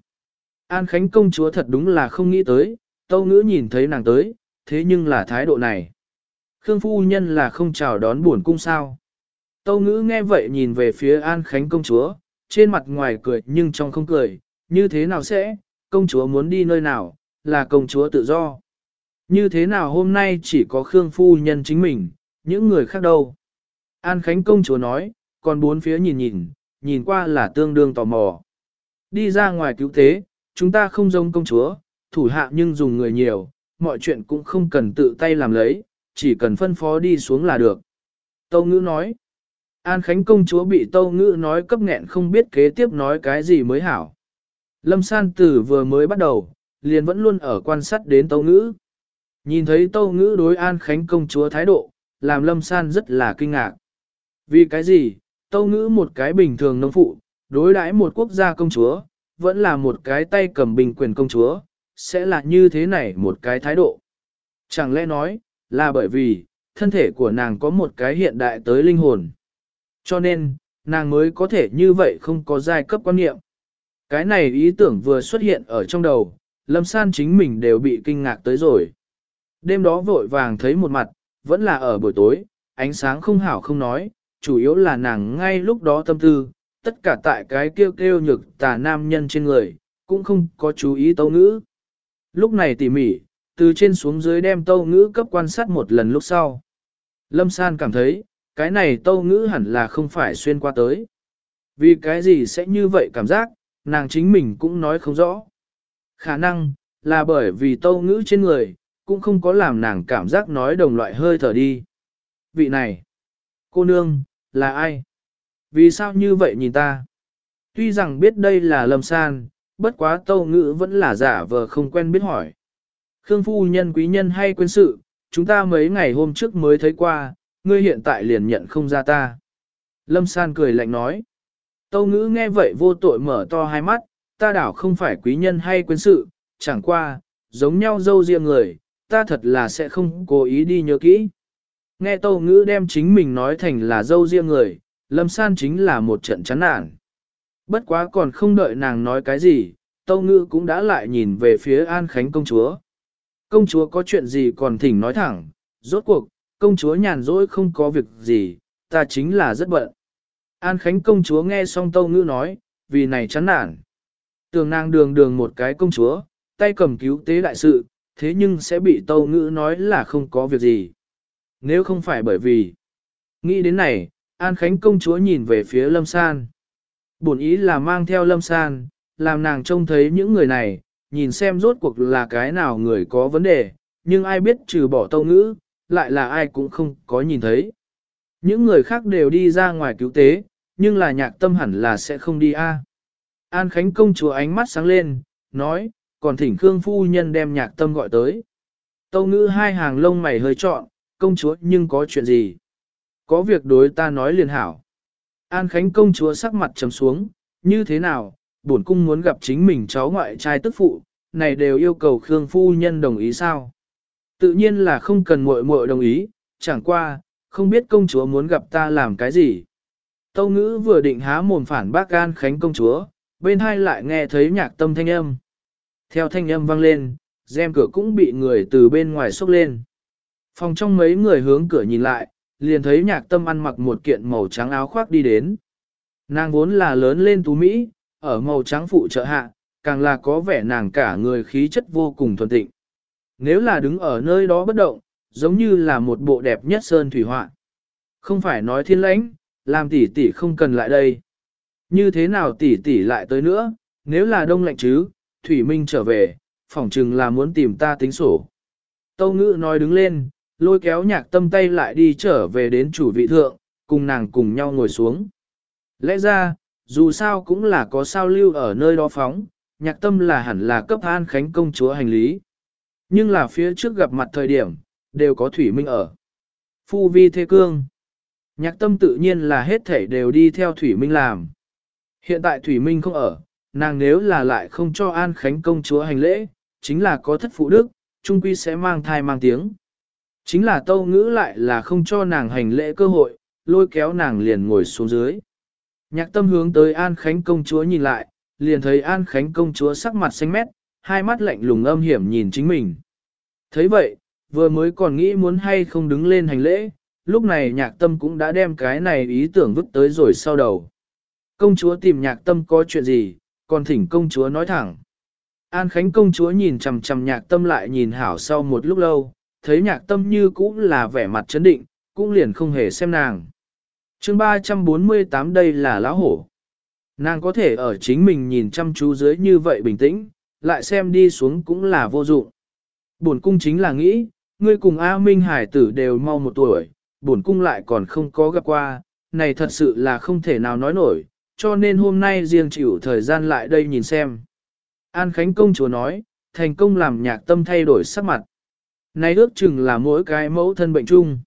An Khánh công chúa thật đúng là không nghĩ tới, tâu ngữ nhìn thấy nàng tới, thế nhưng là thái độ này. Khương phu nhân là không chào đón buồn cung sao. Tâu ngữ nghe vậy nhìn về phía An Khánh công chúa, trên mặt ngoài cười nhưng trong không cười, như thế nào sẽ, công chúa muốn đi nơi nào, là công chúa tự do. Như thế nào hôm nay chỉ có Khương phu nhân chính mình, những người khác đâu. An Khánh công chúa nói, còn bốn phía nhìn nhìn, nhìn qua là tương đương tò mò. Đi ra ngoài cứu tế, chúng ta không giống công chúa, thủ hạ nhưng dùng người nhiều, mọi chuyện cũng không cần tự tay làm lấy, chỉ cần phân phó đi xuống là được. Tâu ngữ nói, An Khánh công chúa bị tâu ngữ nói cấp nghẹn không biết kế tiếp nói cái gì mới hảo. Lâm san tử vừa mới bắt đầu, liền vẫn luôn ở quan sát đến tâu ngữ. Nhìn thấy tâu ngữ đối An Khánh công chúa thái độ, làm Lâm san rất là kinh ngạc. Vì cái gì, tâu ngữ một cái bình thường nông phụ, đối đãi một quốc gia công chúa, vẫn là một cái tay cầm bình quyền công chúa, sẽ là như thế này một cái thái độ. Chẳng lẽ nói, là bởi vì, thân thể của nàng có một cái hiện đại tới linh hồn. Cho nên, nàng mới có thể như vậy không có giai cấp quan niệm. Cái này ý tưởng vừa xuất hiện ở trong đầu, Lâm San chính mình đều bị kinh ngạc tới rồi. Đêm đó vội vàng thấy một mặt, vẫn là ở buổi tối, ánh sáng không hảo không nói, chủ yếu là nàng ngay lúc đó tâm tư, tất cả tại cái kêu kêu nhược tà nam nhân trên người, cũng không có chú ý tấu ngữ. Lúc này tỉ mỉ, từ trên xuống dưới đem tâu ngữ cấp quan sát một lần lúc sau. Lâm San cảm thấy, cái này tâu ngữ hẳn là không phải xuyên qua tới. Vì cái gì sẽ như vậy cảm giác, nàng chính mình cũng nói không rõ. Khả năng, là bởi vì tâu ngữ trên người, cũng không có làm nàng cảm giác nói đồng loại hơi thở đi. Vị này, cô nương, là ai? Vì sao như vậy nhìn ta? Tuy rằng biết đây là lâm san, bất quá tâu ngữ vẫn là giả vờ không quen biết hỏi. Khương phu nhân quý nhân hay quên sự, chúng ta mấy ngày hôm trước mới thấy qua, ngươi hiện tại liền nhận không ra ta. Lâm San cười lạnh nói. Tâu ngữ nghe vậy vô tội mở to hai mắt, ta đảo không phải quý nhân hay quên sự, chẳng qua, giống nhau dâu riêng người, ta thật là sẽ không cố ý đi nhớ kỹ. Nghe tâu ngữ đem chính mình nói thành là dâu riêng người, lâm san chính là một trận chán nản. Bất quá còn không đợi nàng nói cái gì, tâu ngữ cũng đã lại nhìn về phía An Khánh công chúa. Công chúa có chuyện gì còn thỉnh nói thẳng, rốt cuộc, công chúa nhàn rỗi không có việc gì, ta chính là rất bận. An Khánh công chúa nghe xong tâu ngữ nói, vì này chán nản. Tường nàng đường đường một cái công chúa, tay cầm cứu tế đại sự, thế nhưng sẽ bị tâu ngữ nói là không có việc gì. Nếu không phải bởi vì, nghĩ đến này, An Khánh công chúa nhìn về phía Lâm San. Bổn ý là mang theo Lâm San, làm nàng trông thấy những người này, nhìn xem rốt cuộc là cái nào người có vấn đề, nhưng ai biết trừ bỏ tâu ngữ, lại là ai cũng không có nhìn thấy. Những người khác đều đi ra ngoài cứu tế, nhưng là nhạc tâm hẳn là sẽ không đi a. À. An Khánh công chúa ánh mắt sáng lên, nói, còn thỉnh Khương phu nhân đem nhạc tâm gọi tới. Tâu ngữ hai hàng lông mày hơi trọn, công chúa nhưng có chuyện gì? Có việc đối ta nói liền hảo. An Khánh công chúa sắc mặt trầm xuống, như thế nào, bổn cung muốn gặp chính mình cháu ngoại trai tức phụ, này đều yêu cầu Khương phu nhân đồng ý sao? Tự nhiên là không cần muội muội đồng ý, chẳng qua, không biết công chúa muốn gặp ta làm cái gì. Tâu ngữ vừa định há mồm phản bác An Khánh công chúa, bên hai lại nghe thấy nhạc tâm thanh âm. Theo thanh âm vang lên, rèm cửa cũng bị người từ bên ngoài xốc lên. Phòng trong mấy người hướng cửa nhìn lại, liền thấy nhạc tâm ăn mặc một kiện màu trắng áo khoác đi đến. Nàng vốn là lớn lên tú Mỹ, ở màu trắng phụ trợ hạ, càng là có vẻ nàng cả người khí chất vô cùng thuần tịnh. Nếu là đứng ở nơi đó bất động, giống như là một bộ đẹp nhất sơn thủy họa. Không phải nói thiên lãnh, làm tỷ tỷ không cần lại đây. Như thế nào tỷ tỷ lại tới nữa, nếu là đông lạnh chứ, Thủy Minh trở về, phỏng chừng là muốn tìm ta tính sổ. Tâu ngữ nói đứng lên, lôi kéo nhạc tâm tay lại đi trở về đến chủ vị thượng, cùng nàng cùng nhau ngồi xuống. Lẽ ra, dù sao cũng là có sao lưu ở nơi đó phóng, nhạc tâm là hẳn là cấp an khánh công chúa hành lý. Nhưng là phía trước gặp mặt thời điểm, đều có Thủy Minh ở. Phu vi thế cương. Nhạc tâm tự nhiên là hết thể đều đi theo Thủy Minh làm. Hiện tại Thủy Minh không ở, nàng nếu là lại không cho An Khánh công chúa hành lễ, chính là có thất phụ đức, trung quy sẽ mang thai mang tiếng. Chính là tâu ngữ lại là không cho nàng hành lễ cơ hội, lôi kéo nàng liền ngồi xuống dưới. Nhạc tâm hướng tới An Khánh công chúa nhìn lại, liền thấy An Khánh công chúa sắc mặt xanh mét, hai mắt lạnh lùng âm hiểm nhìn chính mình. thấy vậy, vừa mới còn nghĩ muốn hay không đứng lên hành lễ, lúc này nhạc tâm cũng đã đem cái này ý tưởng vứt tới rồi sau đầu. Công chúa tìm nhạc tâm có chuyện gì, còn thỉnh công chúa nói thẳng. An Khánh công chúa nhìn chằm chằm nhạc tâm lại nhìn hảo sau một lúc lâu, thấy nhạc tâm như cũng là vẻ mặt chấn định, cũng liền không hề xem nàng. chương 348 đây là lão hổ. Nàng có thể ở chính mình nhìn chăm chú dưới như vậy bình tĩnh, lại xem đi xuống cũng là vô dụng. Bổn cung chính là nghĩ, ngươi cùng A Minh Hải tử đều mau một tuổi, bổn cung lại còn không có gặp qua, này thật sự là không thể nào nói nổi, cho nên hôm nay riêng chịu thời gian lại đây nhìn xem. An Khánh công chúa nói, thành công làm nhạc tâm thay đổi sắc mặt. Này ước chừng là mỗi cái mẫu thân bệnh chung.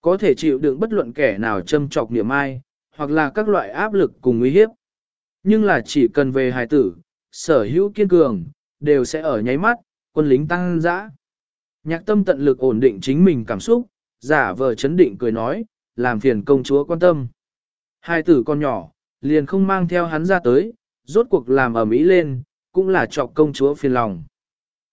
Có thể chịu đựng bất luận kẻ nào châm trọc niệm ai, hoặc là các loại áp lực cùng uy hiếp. Nhưng là chỉ cần về hài tử, sở hữu kiên cường, đều sẽ ở nháy mắt, quân lính tăng dã. Nhạc tâm tận lực ổn định chính mình cảm xúc, giả vờ chấn định cười nói, làm phiền công chúa quan tâm. Hai tử con nhỏ, liền không mang theo hắn ra tới, rốt cuộc làm ở Mỹ lên, cũng là trọc công chúa phiền lòng.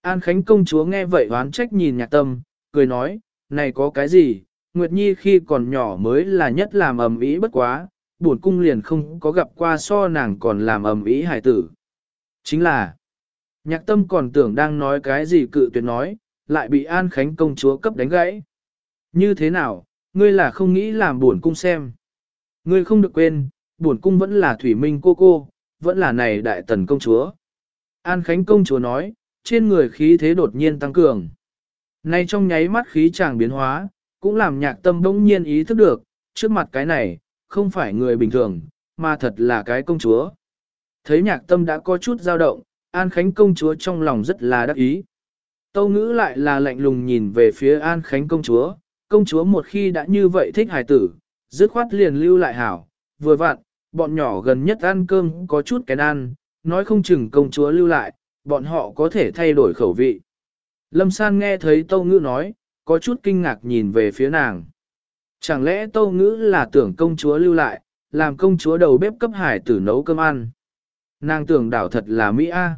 An Khánh công chúa nghe vậy oán trách nhìn nhạc tâm, cười nói, này có cái gì, Nguyệt Nhi khi còn nhỏ mới là nhất làm ầm ĩ bất quá, buồn cung liền không có gặp qua so nàng còn làm ầm ĩ hải tử. Chính là, nhạc tâm còn tưởng đang nói cái gì cự tuyệt nói, lại bị An Khánh công chúa cấp đánh gãy. Như thế nào, ngươi là không nghĩ làm buồn cung xem. Ngươi không được quên, buồn cung vẫn là thủy minh cô cô, vẫn là này đại tần công chúa. An Khánh công chúa nói, trên người khí thế đột nhiên tăng cường. Nay trong nháy mắt khí chàng biến hóa, cũng làm nhạc tâm bỗng nhiên ý thức được, trước mặt cái này, không phải người bình thường, mà thật là cái công chúa. Thấy nhạc tâm đã có chút dao động, An Khánh công chúa trong lòng rất là đắc ý. Tâu ngữ lại là lạnh lùng nhìn về phía An Khánh công chúa, công chúa một khi đã như vậy thích hài tử, dứt khoát liền lưu lại hảo, vừa vặn, bọn nhỏ gần nhất ăn cơm có chút kén ăn, nói không chừng công chúa lưu lại, bọn họ có thể thay đổi khẩu vị. Lâm San nghe thấy Tâu Ngữ nói, có chút kinh ngạc nhìn về phía nàng. Chẳng lẽ Tâu Ngữ là tưởng công chúa lưu lại, làm công chúa đầu bếp cấp hải tử nấu cơm ăn. Nàng tưởng đảo thật là Mỹ A.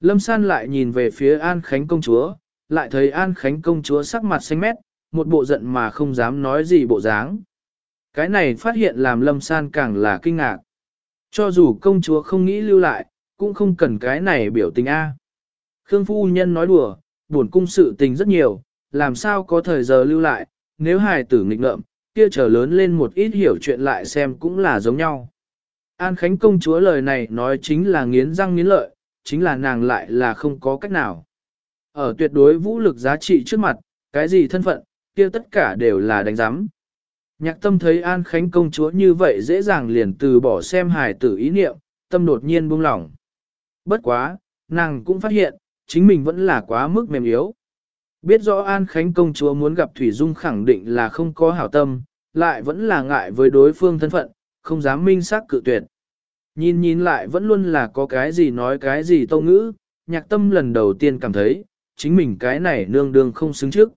Lâm San lại nhìn về phía An Khánh công chúa, lại thấy An Khánh công chúa sắc mặt xanh mét, một bộ giận mà không dám nói gì bộ dáng. Cái này phát hiện làm Lâm San càng là kinh ngạc. Cho dù công chúa không nghĩ lưu lại, cũng không cần cái này biểu tình A. Khương Phu Nhân nói đùa, buồn cung sự tình rất nhiều, làm sao có thời giờ lưu lại, nếu hài tử nghịch ngợm, kia trở lớn lên một ít hiểu chuyện lại xem cũng là giống nhau. An Khánh công chúa lời này nói chính là nghiến răng nghiến lợi, chính là nàng lại là không có cách nào. Ở tuyệt đối vũ lực giá trị trước mặt, cái gì thân phận, kia tất cả đều là đánh giám. Nhạc tâm thấy An Khánh công chúa như vậy dễ dàng liền từ bỏ xem hài tử ý niệm, tâm đột nhiên buông lỏng. Bất quá, nàng cũng phát hiện, chính mình vẫn là quá mức mềm yếu. Biết rõ An Khánh công chúa muốn gặp Thủy Dung khẳng định là không có hảo tâm, lại vẫn là ngại với đối phương thân phận, không dám minh xác cự tuyệt. Nhìn nhìn lại vẫn luôn là có cái gì nói cái gì tâu ngữ, nhạc tâm lần đầu tiên cảm thấy, chính mình cái này nương đương không xứng trước.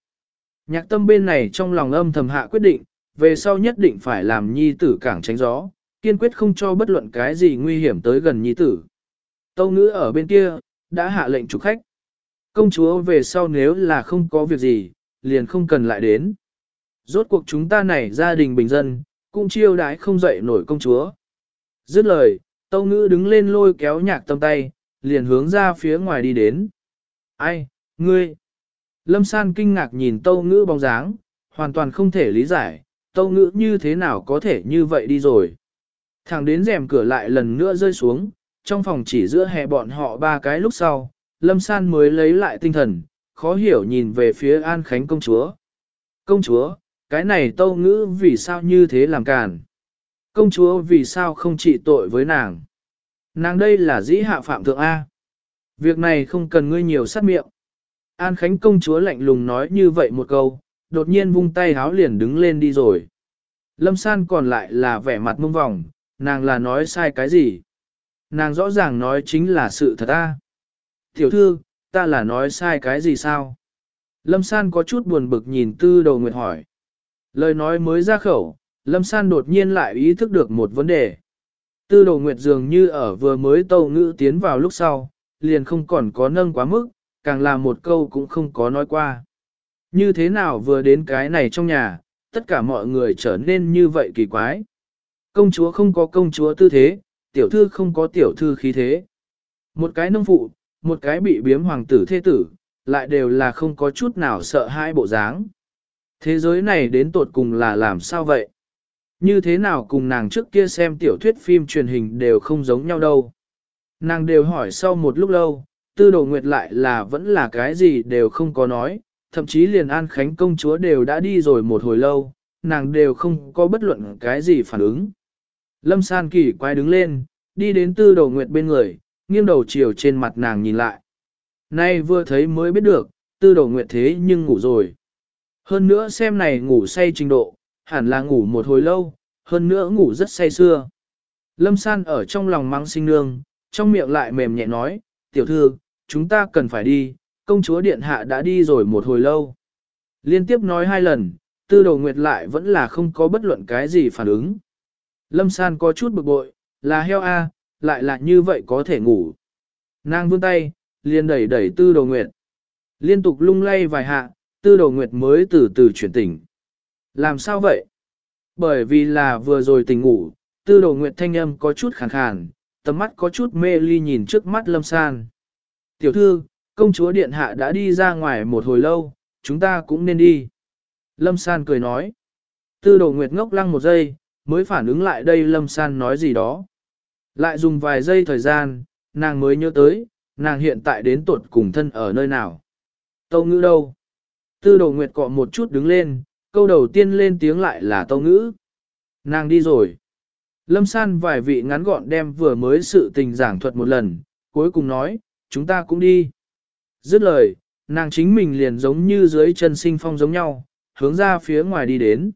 Nhạc tâm bên này trong lòng âm thầm hạ quyết định, về sau nhất định phải làm nhi tử cảng tránh gió, kiên quyết không cho bất luận cái gì nguy hiểm tới gần nhi tử. Tâu ngữ ở bên kia, đã hạ lệnh chủ khách. Công chúa về sau nếu là không có việc gì, liền không cần lại đến. Rốt cuộc chúng ta này gia đình bình dân, cũng chiêu đãi không dậy nổi công chúa. Dứt lời, tâu ngữ đứng lên lôi kéo nhạc tâm tay, liền hướng ra phía ngoài đi đến. Ai, ngươi? Lâm san kinh ngạc nhìn tâu ngữ bóng dáng, hoàn toàn không thể lý giải, tâu ngữ như thế nào có thể như vậy đi rồi. Thẳng đến rèm cửa lại lần nữa rơi xuống, trong phòng chỉ giữa hè bọn họ ba cái lúc sau, Lâm San mới lấy lại tinh thần, khó hiểu nhìn về phía An Khánh công chúa. Công chúa, cái này tâu ngữ vì sao như thế làm càn? Công chúa vì sao không trị tội với nàng? Nàng đây là dĩ hạ phạm thượng A. Việc này không cần ngươi nhiều sát miệng. An Khánh công chúa lạnh lùng nói như vậy một câu, đột nhiên vung tay háo liền đứng lên đi rồi. Lâm San còn lại là vẻ mặt mông vòng, nàng là nói sai cái gì? Nàng rõ ràng nói chính là sự thật ta, Tiểu thư, ta là nói sai cái gì sao? Lâm San có chút buồn bực nhìn tư đầu nguyệt hỏi. Lời nói mới ra khẩu, Lâm San đột nhiên lại ý thức được một vấn đề. Tư đầu nguyệt dường như ở vừa mới tâu ngữ tiến vào lúc sau, liền không còn có nâng quá mức, càng là một câu cũng không có nói qua. Như thế nào vừa đến cái này trong nhà, tất cả mọi người trở nên như vậy kỳ quái. Công chúa không có công chúa tư thế, tiểu thư không có tiểu thư khí thế. Một cái nông phụ, một cái bị biếm hoàng tử thế tử, lại đều là không có chút nào sợ hai bộ dáng. Thế giới này đến tột cùng là làm sao vậy? Như thế nào cùng nàng trước kia xem tiểu thuyết phim truyền hình đều không giống nhau đâu. Nàng đều hỏi sau một lúc lâu, tư đồ nguyệt lại là vẫn là cái gì đều không có nói, thậm chí liền an khánh công chúa đều đã đi rồi một hồi lâu, nàng đều không có bất luận cái gì phản ứng. Lâm san kỳ quay đứng lên, đi đến tư Đầu nguyệt bên người, nghiêng đầu chiều trên mặt nàng nhìn lại. Nay vừa thấy mới biết được, tư Đầu nguyệt thế nhưng ngủ rồi. Hơn nữa xem này ngủ say trình độ, hẳn là ngủ một hồi lâu, hơn nữa ngủ rất say xưa. Lâm san ở trong lòng mắng sinh nương, trong miệng lại mềm nhẹ nói, tiểu thư, chúng ta cần phải đi, công chúa điện hạ đã đi rồi một hồi lâu. Liên tiếp nói hai lần, tư Đầu nguyệt lại vẫn là không có bất luận cái gì phản ứng. Lâm san có chút bực bội, là heo A, lại là như vậy có thể ngủ. Nàng vươn tay, liền đẩy đẩy tư đồ nguyệt. Liên tục lung lay vài hạ, tư đồ nguyệt mới từ từ chuyển tỉnh. Làm sao vậy? Bởi vì là vừa rồi tỉnh ngủ, tư đồ nguyệt thanh âm có chút khàn khàn, tầm mắt có chút mê ly nhìn trước mắt lâm san. Tiểu thư, công chúa điện hạ đã đi ra ngoài một hồi lâu, chúng ta cũng nên đi. Lâm san cười nói. Tư đồ nguyệt ngốc lăng một giây, mới phản ứng lại đây lâm san nói gì đó. Lại dùng vài giây thời gian, nàng mới nhớ tới, nàng hiện tại đến tuột cùng thân ở nơi nào. Tâu ngữ đâu? Tư đồ nguyệt cọ một chút đứng lên, câu đầu tiên lên tiếng lại là tâu ngữ. Nàng đi rồi. Lâm san vài vị ngắn gọn đem vừa mới sự tình giảng thuật một lần, cuối cùng nói, chúng ta cũng đi. Dứt lời, nàng chính mình liền giống như dưới chân sinh phong giống nhau, hướng ra phía ngoài đi đến.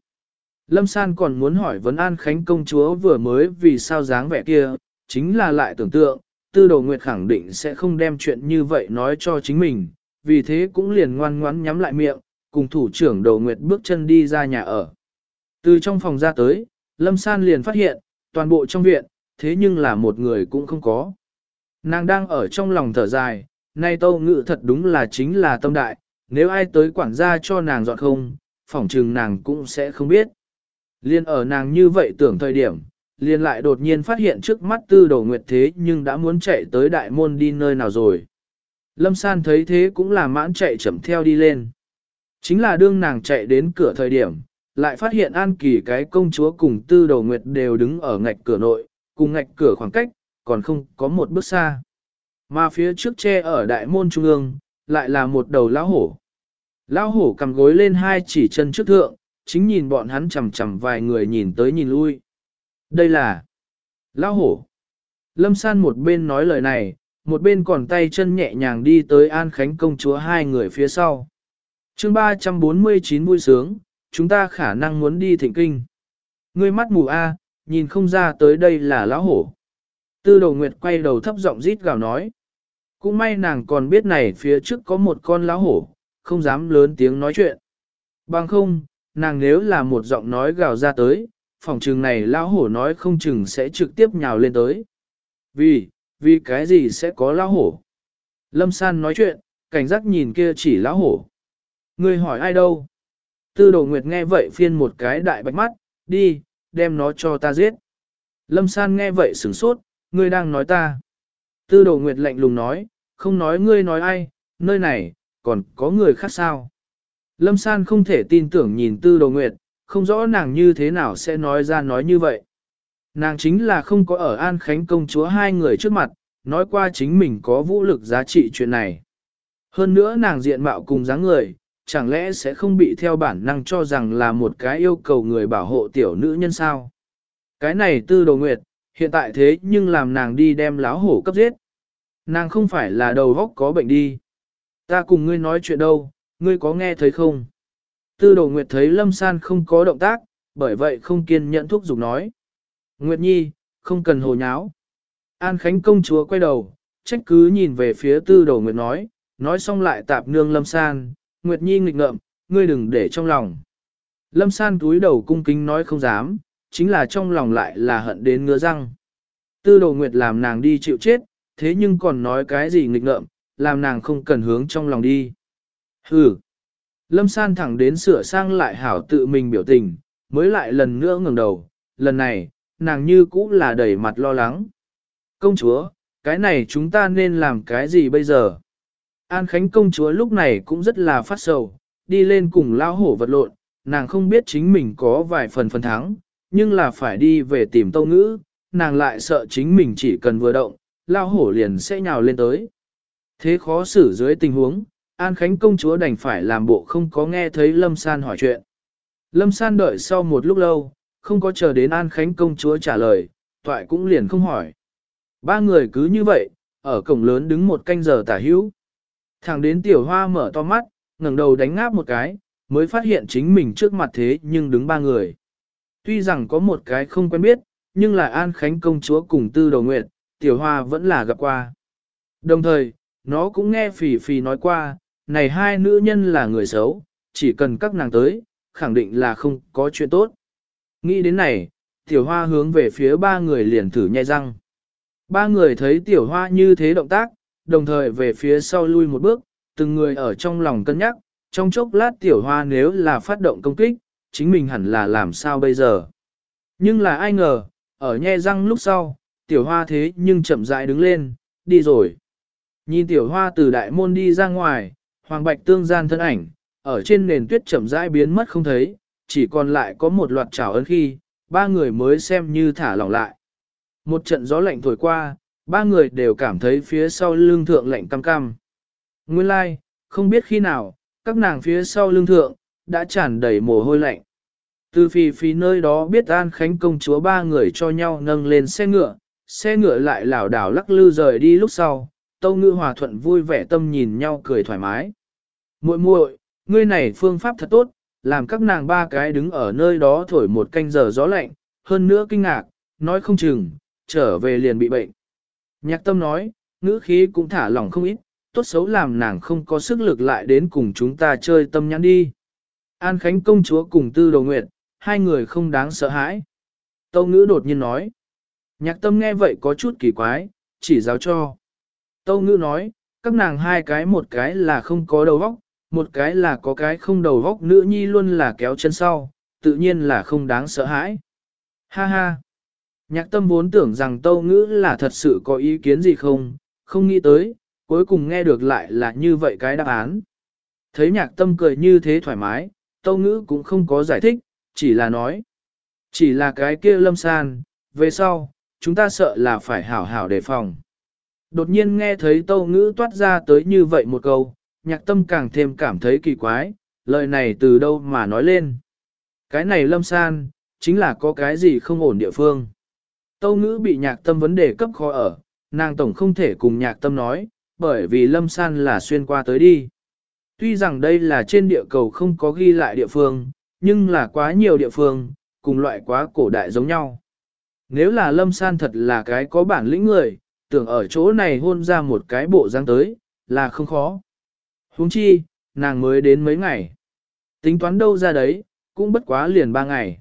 Lâm San còn muốn hỏi vấn an Khánh công chúa vừa mới vì sao dáng vẻ kia, chính là lại tưởng tượng, tư đồ nguyệt khẳng định sẽ không đem chuyện như vậy nói cho chính mình, vì thế cũng liền ngoan ngoãn nhắm lại miệng, cùng thủ trưởng đầu nguyệt bước chân đi ra nhà ở. Từ trong phòng ra tới, Lâm San liền phát hiện, toàn bộ trong viện, thế nhưng là một người cũng không có. Nàng đang ở trong lòng thở dài, nay tâu ngự thật đúng là chính là tâm đại, nếu ai tới quản gia cho nàng dọn không, phỏng trừng nàng cũng sẽ không biết. Liên ở nàng như vậy tưởng thời điểm, liền lại đột nhiên phát hiện trước mắt tư đầu nguyệt thế nhưng đã muốn chạy tới đại môn đi nơi nào rồi. Lâm san thấy thế cũng là mãn chạy chậm theo đi lên. Chính là đương nàng chạy đến cửa thời điểm, lại phát hiện an kỳ cái công chúa cùng tư đầu nguyệt đều đứng ở ngạch cửa nội, cùng ngạch cửa khoảng cách, còn không có một bước xa. Mà phía trước tre ở đại môn trung ương, lại là một đầu lão hổ. Lão hổ cầm gối lên hai chỉ chân trước thượng, chính nhìn bọn hắn chầm chầm vài người nhìn tới nhìn lui. Đây là lão hổ. Lâm san một bên nói lời này, một bên còn tay chân nhẹ nhàng đi tới An Khánh công chúa hai người phía sau. chương 349 vui sướng, chúng ta khả năng muốn đi thịnh kinh. Ngươi mắt mù A, nhìn không ra tới đây là lão hổ. Tư đầu nguyệt quay đầu thấp giọng rít gào nói. Cũng may nàng còn biết này phía trước có một con lão hổ, không dám lớn tiếng nói chuyện. Bằng không, nàng nếu là một giọng nói gào ra tới, phòng trừng này lão hổ nói không chừng sẽ trực tiếp nhào lên tới. Vì, vì cái gì sẽ có lão hổ? Lâm San nói chuyện, cảnh giác nhìn kia chỉ lão hổ. Ngươi hỏi ai đâu? Tư đồ nguyệt nghe vậy phiên một cái đại bạch mắt, đi, đem nó cho ta giết. Lâm San nghe vậy sửng sốt, ngươi đang nói ta. Tư đồ nguyệt lạnh lùng nói, không nói ngươi nói ai, nơi này, còn có người khác sao. Lâm San không thể tin tưởng nhìn tư đồ nguyệt, không rõ nàng như thế nào sẽ nói ra nói như vậy. Nàng chính là không có ở An Khánh công chúa hai người trước mặt, nói qua chính mình có vũ lực giá trị chuyện này. Hơn nữa nàng diện mạo cùng dáng người, chẳng lẽ sẽ không bị theo bản năng cho rằng là một cái yêu cầu người bảo hộ tiểu nữ nhân sao? Cái này tư đồ nguyệt, hiện tại thế nhưng làm nàng đi đem láo hổ cấp giết. Nàng không phải là đầu góc có bệnh đi. Ta cùng ngươi nói chuyện đâu, ngươi có nghe thấy không? Tư đồ nguyệt thấy lâm san không có động tác, bởi vậy không kiên nhẫn thúc giục nói. Nguyệt nhi, không cần hồ nháo. An Khánh công chúa quay đầu, trách cứ nhìn về phía tư đồ nguyệt nói, nói xong lại tạp nương lâm san, Nguyệt Nhi nghịch ngợm, ngươi đừng để trong lòng. Lâm san túi đầu cung kính nói không dám, chính là trong lòng lại là hận đến ngứa răng. Tư đồ Nguyệt làm nàng đi chịu chết, thế nhưng còn nói cái gì nghịch ngợm, làm nàng không cần hướng trong lòng đi. Hừ. Lâm san thẳng đến sửa sang lại hảo tự mình biểu tình, mới lại lần nữa ngẩng đầu, lần này, nàng như cũ là đầy mặt lo lắng. Công chúa, cái này chúng ta nên làm cái gì bây giờ? An Khánh công chúa lúc này cũng rất là phát sầu, đi lên cùng lao hổ vật lộn, nàng không biết chính mình có vài phần phần thắng, nhưng là phải đi về tìm tâu ngữ, nàng lại sợ chính mình chỉ cần vừa động, lao hổ liền sẽ nhào lên tới. Thế khó xử dưới tình huống, An Khánh công chúa đành phải làm bộ không có nghe thấy Lâm San hỏi chuyện. Lâm San đợi sau một lúc lâu, không có chờ đến An Khánh công chúa trả lời, toại cũng liền không hỏi. Ba người cứ như vậy, ở cổng lớn đứng một canh giờ tả hữu. Thẳng đến tiểu hoa mở to mắt, ngẩng đầu đánh ngáp một cái, mới phát hiện chính mình trước mặt thế nhưng đứng ba người. Tuy rằng có một cái không quen biết, nhưng là An Khánh công chúa cùng tư đầu nguyệt, tiểu hoa vẫn là gặp qua. Đồng thời, nó cũng nghe Phỉ Phỉ nói qua, này hai nữ nhân là người xấu, chỉ cần các nàng tới, khẳng định là không có chuyện tốt. Nghĩ đến này, tiểu hoa hướng về phía ba người liền thử nhai răng. Ba người thấy tiểu hoa như thế động tác, đồng thời về phía sau lui một bước, từng người ở trong lòng cân nhắc, trong chốc lát tiểu hoa nếu là phát động công kích, chính mình hẳn là làm sao bây giờ. Nhưng là ai ngờ, ở nhe răng lúc sau, tiểu hoa thế nhưng chậm rãi đứng lên, đi rồi. Nhìn tiểu hoa từ đại môn đi ra ngoài, hoàng bạch tương gian thân ảnh, ở trên nền tuyết chậm rãi biến mất không thấy, chỉ còn lại có một loạt trào ấn khi, ba người mới xem như thả lỏng lại. Một trận gió lạnh thổi qua, ba người đều cảm thấy phía sau lưng thượng lạnh cam cam. Nguyên lai, like, không biết khi nào, các nàng phía sau lưng thượng, đã tràn đầy mồ hôi lạnh. Từ phi phi nơi đó biết An Khánh công chúa ba người cho nhau nâng lên xe ngựa, xe ngựa lại lảo đảo lắc lư rời đi lúc sau, Tâu Ngư Hòa Thuận vui vẻ tâm nhìn nhau cười thoải mái. Muội muội, ngươi này phương pháp thật tốt, làm các nàng ba cái đứng ở nơi đó thổi một canh giờ gió lạnh, hơn nữa kinh ngạc, nói không chừng, trở về liền bị bệnh. Nhạc tâm nói, ngữ khí cũng thả lỏng không ít, tốt xấu làm nàng không có sức lực lại đến cùng chúng ta chơi tâm nhãn đi. An Khánh công chúa cùng tư đồ nguyệt, hai người không đáng sợ hãi. Tâu ngữ đột nhiên nói. Nhạc tâm nghe vậy có chút kỳ quái, chỉ giáo cho. Tâu ngữ nói, các nàng hai cái một cái là không có đầu vóc, một cái là có cái không đầu vóc, nữ nhi luôn là kéo chân sau, tự nhiên là không đáng sợ hãi. Ha ha! Nhạc tâm vốn tưởng rằng tâu ngữ là thật sự có ý kiến gì không, không nghĩ tới, cuối cùng nghe được lại là như vậy cái đáp án. Thấy nhạc tâm cười như thế thoải mái, tâu ngữ cũng không có giải thích, chỉ là nói. Chỉ là cái kia lâm san, về sau, chúng ta sợ là phải hảo hảo đề phòng. Đột nhiên nghe thấy tâu ngữ toát ra tới như vậy một câu, nhạc tâm càng thêm cảm thấy kỳ quái, lời này từ đâu mà nói lên. Cái này lâm san, chính là có cái gì không ổn địa phương. Tâu ngữ bị nhạc tâm vấn đề cấp khó ở, nàng tổng không thể cùng nhạc tâm nói, bởi vì lâm san là xuyên qua tới đi. Tuy rằng đây là trên địa cầu không có ghi lại địa phương, nhưng là quá nhiều địa phương, cùng loại quá cổ đại giống nhau. Nếu là lâm san thật là cái có bản lĩnh người, tưởng ở chỗ này hôn ra một cái bộ dáng tới, là không khó. huống chi, nàng mới đến mấy ngày. Tính toán đâu ra đấy, cũng bất quá liền ba ngày.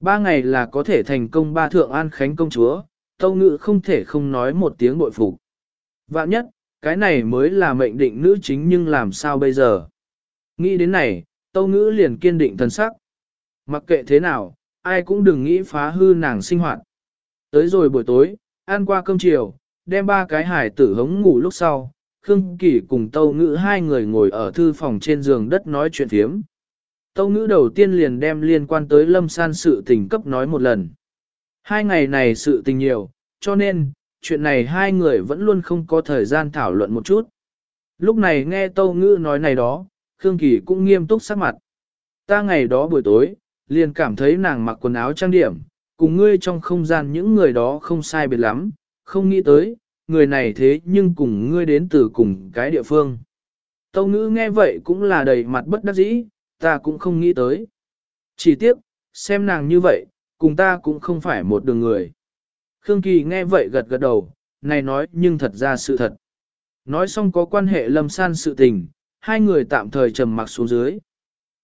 Ba ngày là có thể thành công ba thượng an khánh công chúa, tâu ngự không thể không nói một tiếng bội phục. Vạn nhất, cái này mới là mệnh định nữ chính nhưng làm sao bây giờ? Nghĩ đến này, tâu ngữ liền kiên định thần sắc. Mặc kệ thế nào, ai cũng đừng nghĩ phá hư nàng sinh hoạt. Tới rồi buổi tối, ăn qua cơm chiều, đem ba cái hải tử hống ngủ lúc sau, Khương Kỳ cùng Tâu Ngữ hai người ngồi ở thư phòng trên giường đất nói chuyện thiếm. Tâu Ngữ đầu tiên liền đem liên quan tới lâm san sự tình cấp nói một lần. Hai ngày này sự tình nhiều, cho nên, chuyện này hai người vẫn luôn không có thời gian thảo luận một chút. Lúc này nghe Tâu Ngữ nói này đó, Khương Kỳ cũng nghiêm túc sắc mặt. Ta ngày đó buổi tối, liền cảm thấy nàng mặc quần áo trang điểm, cùng ngươi trong không gian những người đó không sai biệt lắm, không nghĩ tới, người này thế nhưng cùng ngươi đến từ cùng cái địa phương. Tâu ngữ nghe vậy cũng là đầy mặt bất đắc dĩ, ta cũng không nghĩ tới. Chỉ tiếc, xem nàng như vậy, cùng ta cũng không phải một đường người. Khương Kỳ nghe vậy gật gật đầu, này nói nhưng thật ra sự thật. Nói xong có quan hệ lâm san sự tình, hai người tạm thời trầm mặc xuống dưới.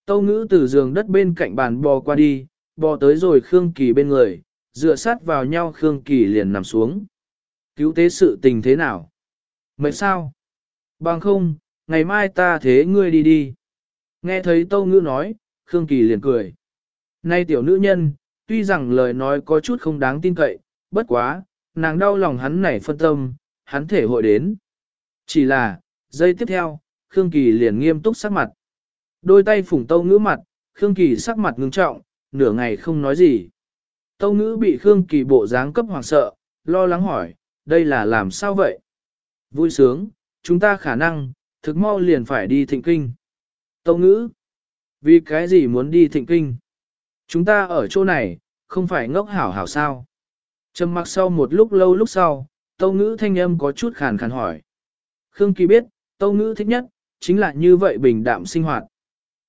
Tâu ngữ từ giường đất bên cạnh bàn bò qua đi, bò tới rồi Khương Kỳ bên người, dựa sát vào nhau Khương Kỳ liền nằm xuống. Cứu tế sự tình thế nào? Mệt sao? Bằng không, ngày mai ta thế ngươi đi đi. Nghe thấy Tâu Ngữ nói, Khương Kỳ liền cười. Nay tiểu nữ nhân, tuy rằng lời nói có chút không đáng tin cậy, bất quá, nàng đau lòng hắn nảy phân tâm, hắn thể hội đến. Chỉ là, giây tiếp theo, Khương Kỳ liền nghiêm túc sắc mặt. Đôi tay phủng Tâu Ngữ mặt, Khương Kỳ sắc mặt ngưng trọng, nửa ngày không nói gì. Tâu Ngữ bị Khương Kỳ bộ dáng cấp hoàng sợ, lo lắng hỏi, đây là làm sao vậy? Vui sướng, chúng ta khả năng, thực mau liền phải đi thịnh kinh. Tâu ngữ, vì cái gì muốn đi thịnh kinh? Chúng ta ở chỗ này, không phải ngốc hảo hảo sao? Trầm mặc sau một lúc lâu lúc sau, tâu ngữ thanh âm có chút khàn khàn hỏi. Khương Kỳ biết, tâu ngữ thích nhất, chính là như vậy bình đạm sinh hoạt.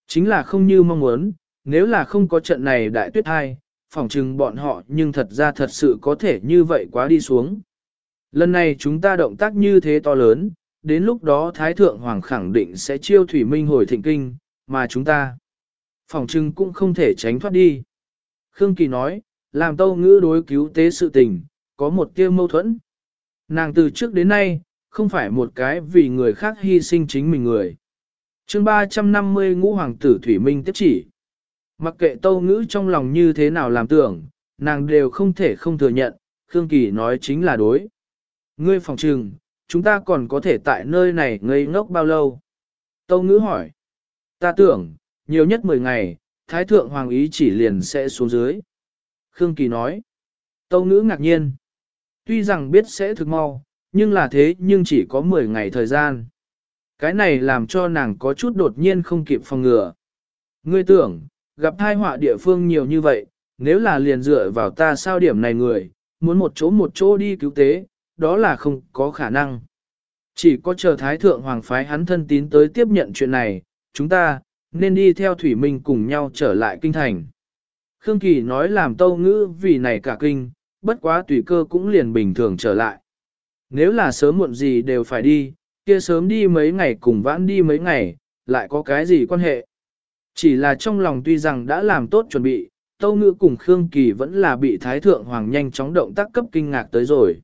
Chính là không như mong muốn, nếu là không có trận này đại tuyết hai, phỏng chừng bọn họ nhưng thật ra thật sự có thể như vậy quá đi xuống. Lần này chúng ta động tác như thế to lớn, đến lúc đó Thái Thượng Hoàng khẳng định sẽ chiêu thủy minh hồi thịnh kinh, mà chúng ta, phòng trưng cũng không thể tránh thoát đi. Khương Kỳ nói, làm tâu ngữ đối cứu tế sự tình, có một tiêu mâu thuẫn. Nàng từ trước đến nay, không phải một cái vì người khác hy sinh chính mình người. chương 350 ngũ hoàng tử Thủy Minh tiếp chỉ. Mặc kệ tâu ngữ trong lòng như thế nào làm tưởng, nàng đều không thể không thừa nhận, Khương Kỳ nói chính là đối. Ngươi phòng trừng, chúng ta còn có thể tại nơi này ngây ngốc bao lâu? Tâu ngữ hỏi. Ta tưởng, nhiều nhất 10 ngày, Thái Thượng Hoàng ý chỉ liền sẽ xuống dưới. Khương Kỳ nói. Tâu ngữ ngạc nhiên. Tuy rằng biết sẽ thực mau, nhưng là thế nhưng chỉ có 10 ngày thời gian. Cái này làm cho nàng có chút đột nhiên không kịp phòng ngừa. Ngươi tưởng, gặp thai họa địa phương nhiều như vậy, nếu là liền dựa vào ta sao điểm này người, muốn một chỗ một chỗ đi cứu tế, đó là không có khả năng. Chỉ có chờ Thái Thượng Hoàng phái hắn thân tín tới tiếp nhận chuyện này, chúng ta, nên đi theo Thủy Minh cùng nhau trở lại kinh thành. Khương Kỳ nói làm tâu ngữ vì này cả kinh, bất quá tùy cơ cũng liền bình thường trở lại. Nếu là sớm muộn gì đều phải đi, kia sớm đi mấy ngày cùng vãn đi mấy ngày, lại có cái gì quan hệ. Chỉ là trong lòng tuy rằng đã làm tốt chuẩn bị, Tâu Ngữ cùng Khương Kỳ vẫn là bị Thái Thượng Hoàng nhanh chóng động tác cấp kinh ngạc tới rồi.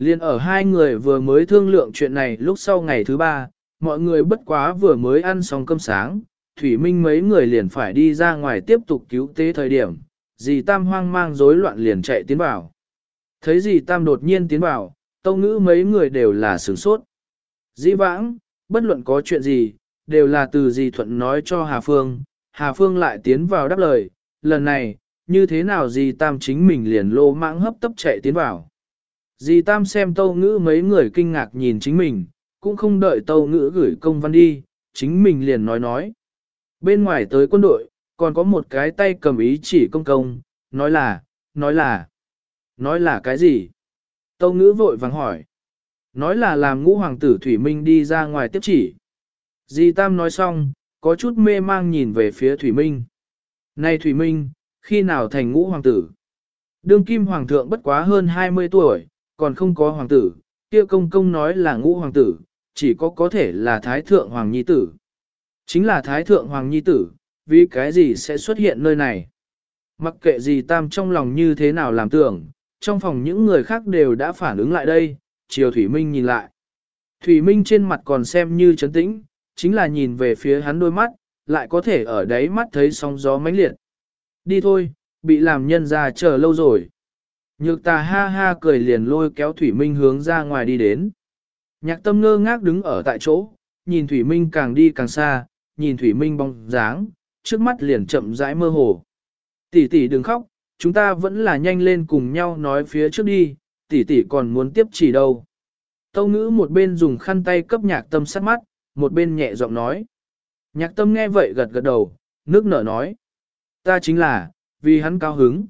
Liên ở hai người vừa mới thương lượng chuyện này lúc sau ngày thứ ba, mọi người bất quá vừa mới ăn xong cơm sáng, Thủy Minh mấy người liền phải đi ra ngoài tiếp tục cứu tế thời điểm, dì Tam hoang mang rối loạn liền chạy tiến vào. Thấy dì Tam đột nhiên tiến vào, Tâu Ngữ mấy người đều là sửng sốt. Dĩ vãng, bất luận có chuyện gì, đều là từ dì Thuận nói cho Hà Phương, Hà Phương lại tiến vào đáp lời, lần này, như thế nào dì Tam chính mình liền lô mãng hấp tấp chạy tiến vào. Dì Tam xem tâu ngữ mấy người kinh ngạc nhìn chính mình, cũng không đợi tâu ngữ gửi công văn đi, chính mình liền nói nói. Bên ngoài tới quân đội, còn có một cái tay cầm ý chỉ công công, nói là, nói là, nói là cái gì? Tâu ngữ vội vàng hỏi. Nói là làm ngũ hoàng tử Thủy Minh đi ra ngoài tiếp chỉ. Dì Tam nói xong, có chút mê mang nhìn về phía Thủy Minh. Này Thủy Minh, khi nào thành ngũ hoàng tử? Đương kim hoàng thượng bất quá hơn 20 tuổi, còn không có hoàng tử, kia công công nói là ngũ hoàng tử, chỉ có có thể là thái thượng hoàng nhi tử. Chính là thái thượng hoàng nhi tử, vì cái gì sẽ xuất hiện nơi này? Mặc kệ gì tam trong lòng như thế nào làm tưởng, trong phòng những người khác đều đã phản ứng lại đây, chiều Thủy Minh nhìn lại. Thủy Minh trên mặt còn xem như chấn tĩnh, chính là nhìn về phía hắn đôi mắt, lại có thể ở đấy mắt thấy sóng gió mãnh liệt. Đi thôi, bị làm nhân ra chờ lâu rồi. Nhược tà ha ha cười liền lôi kéo Thủy Minh hướng ra ngoài đi đến. Nhạc tâm ngơ ngác đứng ở tại chỗ, nhìn Thủy Minh càng đi càng xa, nhìn Thủy Minh bóng dáng, trước mắt liền chậm rãi mơ hồ. Tỷ tỷ đừng khóc, chúng ta vẫn là nhanh lên cùng nhau nói phía trước đi, tỷ tỷ còn muốn tiếp chỉ đâu. Tâu ngữ một bên dùng khăn tay cấp nhạc tâm sát mắt, một bên nhẹ giọng nói. Nhạc tâm nghe vậy gật gật đầu, nước nở nói. Ta chính là, vì hắn cao hứng.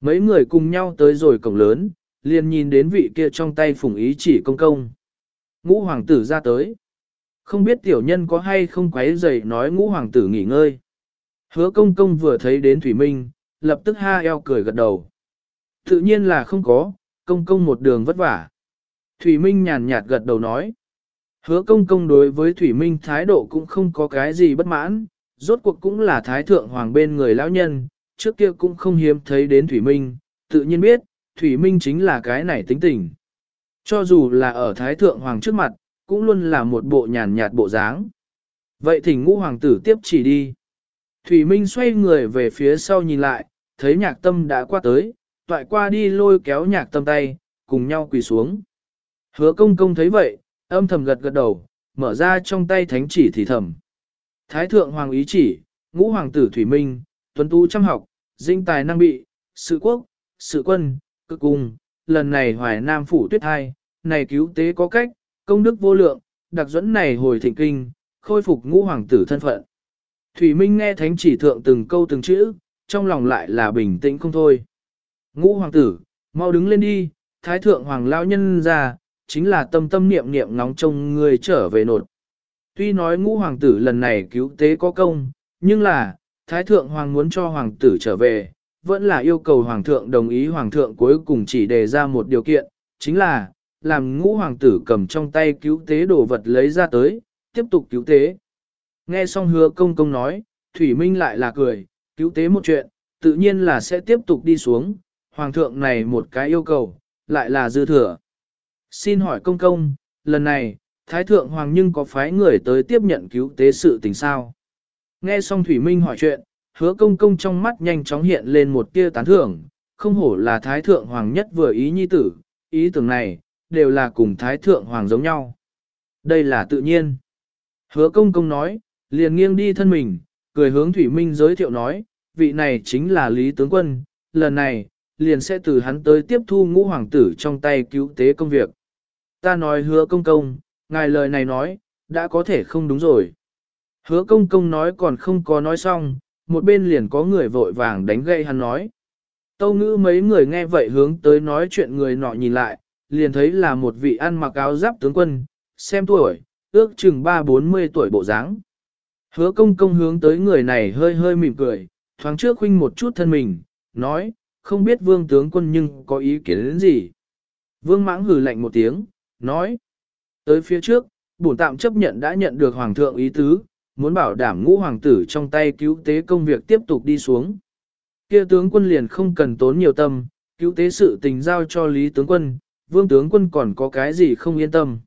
Mấy người cùng nhau tới rồi cổng lớn, liền nhìn đến vị kia trong tay phùng ý chỉ công công. Ngũ hoàng tử ra tới. Không biết tiểu nhân có hay không quấy dậy nói ngũ hoàng tử nghỉ ngơi. Hứa công công vừa thấy đến Thủy Minh, lập tức ha eo cười gật đầu. Tự nhiên là không có, công công một đường vất vả. Thủy Minh nhàn nhạt gật đầu nói. Hứa công công đối với Thủy Minh thái độ cũng không có cái gì bất mãn, rốt cuộc cũng là thái thượng hoàng bên người lão nhân, trước kia cũng không hiếm thấy đến Thủy Minh, tự nhiên biết, Thủy Minh chính là cái này tính tình. Cho dù là ở thái thượng hoàng trước mặt, cũng luôn là một bộ nhàn nhạt bộ dáng. Vậy thỉnh ngũ hoàng tử tiếp chỉ đi. Thủy Minh xoay người về phía sau nhìn lại, thấy nhạc tâm đã qua tới, toại qua đi lôi kéo nhạc tâm tay, cùng nhau quỳ xuống. Hứa công công thấy vậy, âm thầm gật gật đầu, mở ra trong tay thánh chỉ thì thầm. Thái thượng hoàng ý chỉ, ngũ hoàng tử Thủy Minh, tuấn tu chăm học, dinh tài năng bị, sự quốc, sự quân, cực cùng. lần này hoài nam phủ tuyết hai, này cứu tế có cách, công đức vô lượng, đặc dẫn này hồi thịnh kinh, khôi phục ngũ hoàng tử thân phận. Thủy Minh nghe thánh chỉ thượng từng câu từng chữ, trong lòng lại là bình tĩnh không thôi. Ngũ hoàng tử, mau đứng lên đi, thái thượng hoàng lao nhân ra, chính là tâm tâm niệm niệm ngóng trông người trở về nột. Tuy nói ngũ hoàng tử lần này cứu tế có công, nhưng là, thái thượng hoàng muốn cho hoàng tử trở về, vẫn là yêu cầu hoàng thượng đồng ý hoàng thượng cuối cùng chỉ đề ra một điều kiện, chính là, làm ngũ hoàng tử cầm trong tay cứu tế đồ vật lấy ra tới, tiếp tục cứu tế. Nghe xong hứa công công nói, Thủy Minh lại là cười, cứu tế một chuyện, tự nhiên là sẽ tiếp tục đi xuống, hoàng thượng này một cái yêu cầu, lại là dư thừa. Xin hỏi công công, lần này, Thái Thượng Hoàng nhưng có phái người tới tiếp nhận cứu tế sự tình sao? Nghe xong Thủy Minh hỏi chuyện, hứa công công trong mắt nhanh chóng hiện lên một tia tán thưởng, không hổ là Thái Thượng Hoàng nhất vừa ý nhi tử, ý tưởng này, đều là cùng Thái Thượng Hoàng giống nhau. Đây là tự nhiên. Hứa công công nói, liền nghiêng đi thân mình, cười hướng Thủy Minh giới thiệu nói, vị này chính là Lý Tướng Quân, lần này, liền sẽ từ hắn tới tiếp thu ngũ hoàng tử trong tay cứu tế công việc. Ta nói hứa công công, ngài lời này nói, đã có thể không đúng rồi. Hứa công công nói còn không có nói xong, một bên liền có người vội vàng đánh gậy hắn nói. Tâu ngữ mấy người nghe vậy hướng tới nói chuyện người nọ nhìn lại, liền thấy là một vị ăn mặc áo giáp tướng quân, xem tuổi, ước chừng ba bốn mươi tuổi bộ dáng. Hứa công công hướng tới người này hơi hơi mỉm cười, thoáng trước khinh một chút thân mình, nói, không biết vương tướng quân nhưng có ý kiến đến gì. Vương mãng hừ lạnh một tiếng, nói, tới phía trước, bổn tạm chấp nhận đã nhận được hoàng thượng ý tứ, muốn bảo đảm ngũ hoàng tử trong tay cứu tế công việc tiếp tục đi xuống. Kia tướng quân liền không cần tốn nhiều tâm, cứu tế sự tình giao cho Lý tướng quân, vương tướng quân còn có cái gì không yên tâm.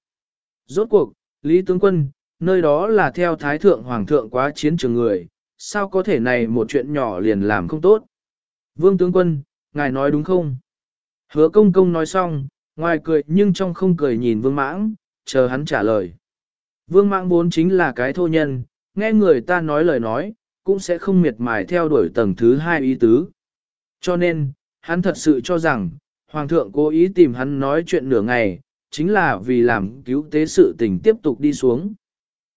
Rốt cuộc, Lý tướng quân, nơi đó là theo thái thượng hoàng thượng quá chiến trường người, sao có thể này một chuyện nhỏ liền làm không tốt. Vương tướng quân, ngài nói đúng không? Hứa công công nói xong, ngoài cười nhưng trong không cười nhìn vương mãng, chờ hắn trả lời. Vương mãng vốn chính là cái thô nhân, nghe người ta nói lời nói, cũng sẽ không miệt mài theo đuổi tầng thứ hai ý tứ. Cho nên, hắn thật sự cho rằng, Hoàng thượng cố ý tìm hắn nói chuyện nửa ngày, chính là vì làm cứu tế sự tình tiếp tục đi xuống.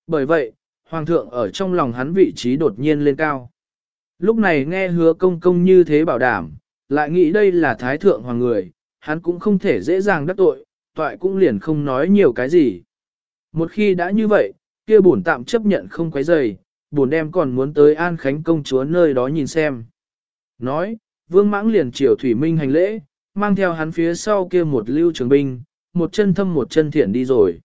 Bởi vậy, Hoàng thượng ở trong lòng hắn vị trí đột nhiên lên cao. Lúc này nghe hứa công công như thế bảo đảm, lại nghĩ đây là thái thượng hoàng người, hắn cũng không thể dễ dàng đắc tội, toại cũng liền không nói nhiều cái gì. Một khi đã như vậy, kia bổn tạm chấp nhận không quấy rầy, bổn đem còn muốn tới An Khánh công chúa nơi đó nhìn xem. Nói, vương mãng liền triều thủy minh hành lễ, mang theo hắn phía sau kia một lưu trường binh, một chân thâm một chân thiện đi rồi.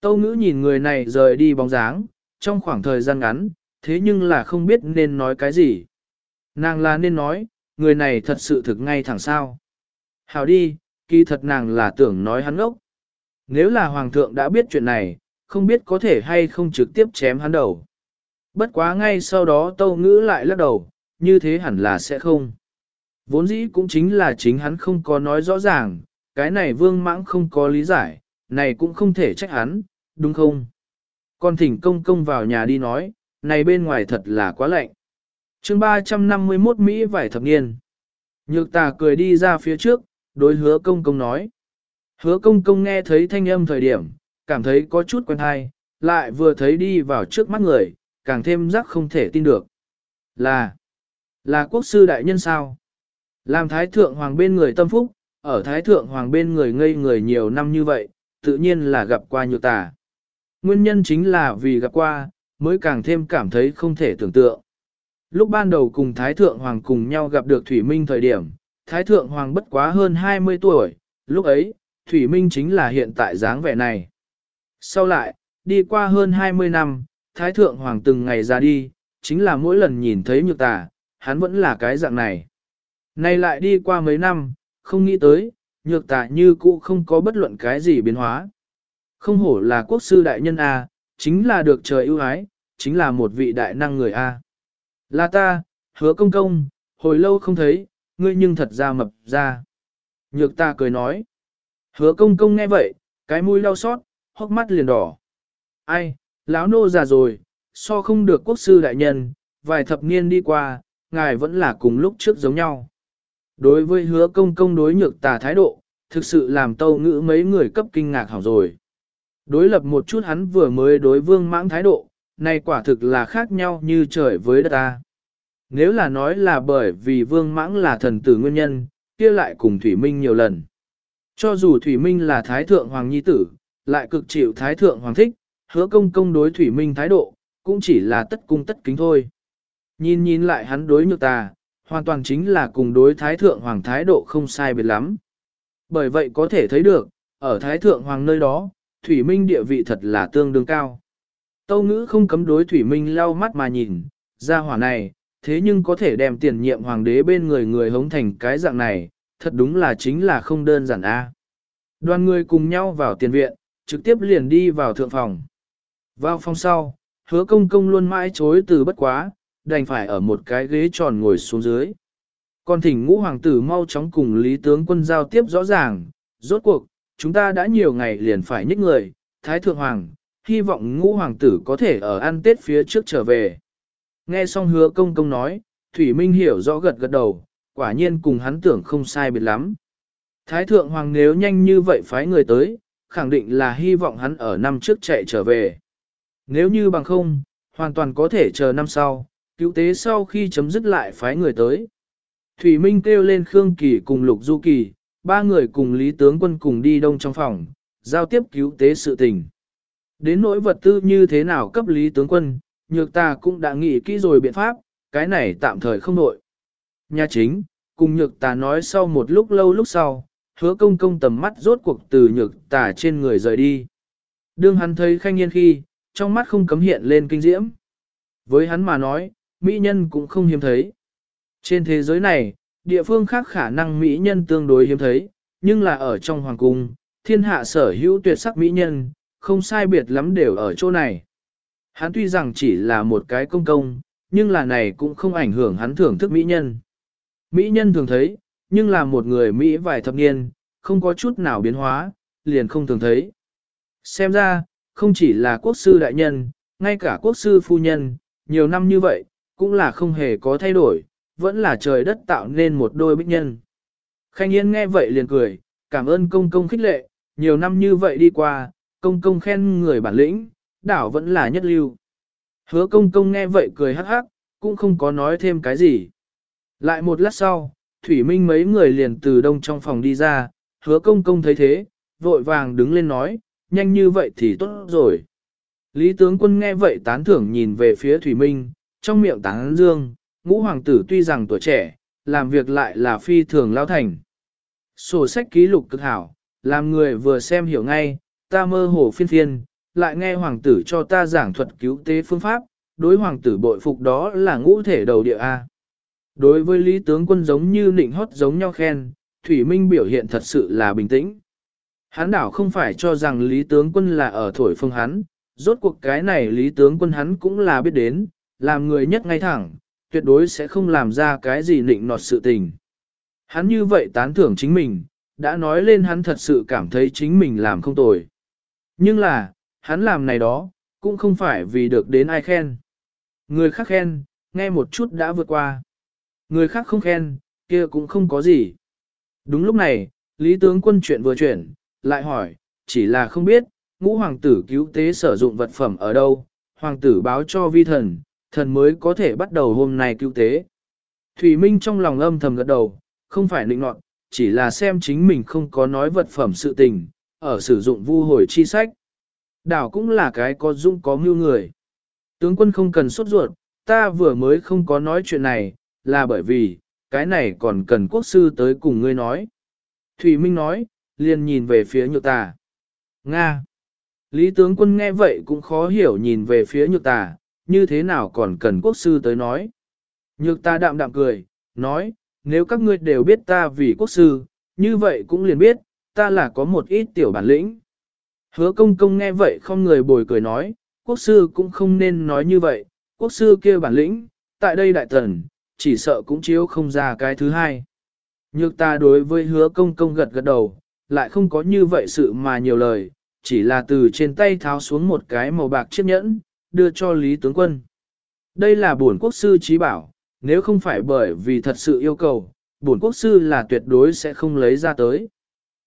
Tâu ngữ nhìn người này rời đi bóng dáng, trong khoảng thời gian ngắn, thế nhưng là không biết nên nói cái gì. Nàng là nên nói, người này thật sự thực ngay thẳng sao. Hào đi, kỳ thật nàng là tưởng nói hắn ngốc. Nếu là hoàng thượng đã biết chuyện này, không biết có thể hay không trực tiếp chém hắn đầu. Bất quá ngay sau đó tâu ngữ lại lắc đầu, như thế hẳn là sẽ không. Vốn dĩ cũng chính là chính hắn không có nói rõ ràng, cái này vương mãng không có lý giải, này cũng không thể trách hắn, đúng không? Con thỉnh công công vào nhà đi nói, này bên ngoài thật là quá lạnh. chương 351 Mỹ vải thập niên. Nhược tà cười đi ra phía trước, đối hứa công công nói. Hứa công công nghe thấy thanh âm thời điểm, cảm thấy có chút quen hay, lại vừa thấy đi vào trước mắt người, càng thêm rắc không thể tin được. Là, là quốc sư đại nhân sao? Làm thái thượng hoàng bên người tâm phúc, ở thái thượng hoàng bên người ngây người nhiều năm như vậy, tự nhiên là gặp qua nhược tà. Nguyên nhân chính là vì gặp qua, mới càng thêm cảm thấy không thể tưởng tượng. Lúc ban đầu cùng Thái Thượng Hoàng cùng nhau gặp được Thủy Minh thời điểm, Thái Thượng Hoàng bất quá hơn 20 tuổi, lúc ấy, Thủy Minh chính là hiện tại dáng vẻ này. Sau lại, đi qua hơn 20 năm, Thái Thượng Hoàng từng ngày ra đi, chính là mỗi lần nhìn thấy nhược tà, hắn vẫn là cái dạng này. Nay lại đi qua mấy năm, không nghĩ tới, nhược tà như cũ không có bất luận cái gì biến hóa. Không hổ là quốc sư đại nhân A, chính là được trời ưu ái, chính là một vị đại năng người A. Là ta, hứa công công, hồi lâu không thấy, ngươi nhưng thật ra mập ra. Nhược ta cười nói. Hứa công công nghe vậy, cái mũi đau xót, hốc mắt liền đỏ. Ai, lão nô già rồi, so không được quốc sư đại nhân, vài thập niên đi qua, ngài vẫn là cùng lúc trước giống nhau. Đối với hứa công công đối nhược tà thái độ, thực sự làm tâu ngữ mấy người cấp kinh ngạc hỏng rồi. Đối lập một chút hắn vừa mới đối vương mãng thái độ, này quả thực là khác nhau như trời với đất ta. Nếu là nói là bởi vì vương mãng là thần tử nguyên nhân, kia lại cùng Thủy Minh nhiều lần. Cho dù Thủy Minh là Thái Thượng Hoàng Nhi Tử, lại cực chịu Thái Thượng Hoàng thích, hứa công công đối Thủy Minh thái độ, cũng chỉ là tất cung tất kính thôi. Nhìn nhìn lại hắn đối nhược ta, hoàn toàn chính là cùng đối Thái Thượng Hoàng thái độ không sai biệt lắm. Bởi vậy có thể thấy được, ở Thái Thượng Hoàng nơi đó, Thủy Minh địa vị thật là tương đương cao. Tâu ngữ không cấm đối Thủy Minh lau mắt mà nhìn, ra hỏa này, thế nhưng có thể đem tiền nhiệm hoàng đế bên người người hống thành cái dạng này, thật đúng là chính là không đơn giản a. Đoàn người cùng nhau vào tiền viện, trực tiếp liền đi vào thượng phòng. Vào phòng sau, hứa công công luôn mãi chối từ bất quá, đành phải ở một cái ghế tròn ngồi xuống dưới. Còn thỉnh ngũ hoàng tử mau chóng cùng lý tướng quân giao tiếp rõ ràng, rốt cuộc, chúng ta đã nhiều ngày liền phải nhích người, Thái Thượng Hoàng, hy vọng ngũ hoàng tử có thể ở ăn tết phía trước trở về. Nghe xong hứa công công nói, Thủy Minh hiểu rõ gật gật đầu, quả nhiên cùng hắn tưởng không sai biệt lắm. Thái Thượng Hoàng nếu nhanh như vậy phái người tới, khẳng định là hy vọng hắn ở năm trước chạy trở về. Nếu như bằng không, hoàn toàn có thể chờ năm sau, cứu tế sau khi chấm dứt lại phái người tới. Thủy Minh kêu lên Khương Kỳ cùng Lục Du Kỳ, ba người cùng Lý Tướng Quân cùng đi đông trong phòng, giao tiếp cứu tế sự tình. Đến nỗi vật tư như thế nào cấp Lý Tướng Quân, nhược ta cũng đã nghĩ kỹ rồi biện pháp, cái này tạm thời không nội. Nhà chính, cùng nhược ta nói sau một lúc lâu lúc sau, hứa công công tầm mắt rốt cuộc từ nhược tả trên người rời đi. Đương hắn thấy khanh nhiên khi, trong mắt không cấm hiện lên kinh diễm. Với hắn mà nói, mỹ nhân cũng không hiếm thấy. Trên thế giới này, địa phương khác khả năng mỹ nhân tương đối hiếm thấy, nhưng là ở trong hoàng cung, thiên hạ sở hữu tuyệt sắc mỹ nhân, không sai biệt lắm đều ở chỗ này. Hắn tuy rằng chỉ là một cái công công, nhưng là này cũng không ảnh hưởng hắn thưởng thức mỹ nhân. Mỹ nhân thường thấy, nhưng là một người Mỹ vài thập niên, không có chút nào biến hóa, liền không thường thấy. Xem ra, không chỉ là quốc sư đại nhân, ngay cả quốc sư phu nhân, nhiều năm như vậy, cũng là không hề có thay đổi, vẫn là trời đất tạo nên một đôi bích nhân. Khanh Yên nghe vậy liền cười, cảm ơn công công khích lệ, nhiều năm như vậy đi qua, công công khen người bản lĩnh, đảo vẫn là nhất lưu. Hứa công công nghe vậy cười hắc hắc, cũng không có nói thêm cái gì. Lại một lát sau, Thủy Minh mấy người liền từ đông trong phòng đi ra, hứa công công thấy thế, vội vàng đứng lên nói, nhanh như vậy thì tốt rồi. Lý tướng quân nghe vậy tán thưởng nhìn về phía Thủy Minh, trong miệng tán dương, ngũ hoàng tử tuy rằng tuổi trẻ, làm việc lại là phi thường lao thành. Sổ sách ký lục cực hảo, làm người vừa xem hiểu ngay, ta mơ hồ phiên phiên, lại nghe hoàng tử cho ta giảng thuật cứu tế phương pháp, đối hoàng tử bội phục đó là ngũ thể đầu địa A. Đối với lý tướng quân giống như nịnh hót giống nhau khen, Thủy Minh biểu hiện thật sự là bình tĩnh. Hắn đảo không phải cho rằng lý tướng quân là ở thổi phương hắn, rốt cuộc cái này lý tướng quân hắn cũng là biết đến, làm người nhất ngay thẳng, tuyệt đối sẽ không làm ra cái gì nịnh nọt sự tình. Hắn như vậy tán thưởng chính mình, đã nói lên hắn thật sự cảm thấy chính mình làm không tồi. Nhưng là, hắn làm này đó, cũng không phải vì được đến ai khen. Người khác khen, nghe một chút đã vượt qua. Người khác không khen, kia cũng không có gì. Đúng lúc này, Lý tướng quân chuyện vừa chuyển, lại hỏi, chỉ là không biết, ngũ hoàng tử cứu tế sử dụng vật phẩm ở đâu, hoàng tử báo cho vi thần, thần mới có thể bắt đầu hôm nay cứu tế. Thủy Minh trong lòng âm thầm gật đầu, không phải định nọt, chỉ là xem chính mình không có nói vật phẩm sự tình, ở sử dụng vu hồi chi sách. Đảo cũng là cái có dung có mưu người. Tướng quân không cần sốt ruột, ta vừa mới không có nói chuyện này, là bởi vì, cái này còn cần quốc sư tới cùng ngươi nói. Thủy Minh nói, liền nhìn về phía nhược tà. Nga. Lý tướng quân nghe vậy cũng khó hiểu nhìn về phía nhược tà, như thế nào còn cần quốc sư tới nói. Nhược ta đạm đạm cười, nói, nếu các ngươi đều biết ta vì quốc sư, như vậy cũng liền biết, ta là có một ít tiểu bản lĩnh. Hứa công công nghe vậy không người bồi cười nói, quốc sư cũng không nên nói như vậy, quốc sư kia bản lĩnh, tại đây đại thần chỉ sợ cũng chiếu không ra cái thứ hai. Nhược ta đối với hứa công công gật gật đầu, lại không có như vậy sự mà nhiều lời, chỉ là từ trên tay tháo xuống một cái màu bạc chiếc nhẫn, đưa cho Lý tướng quân. Đây là bổn quốc sư trí bảo, nếu không phải bởi vì thật sự yêu cầu, bổn quốc sư là tuyệt đối sẽ không lấy ra tới.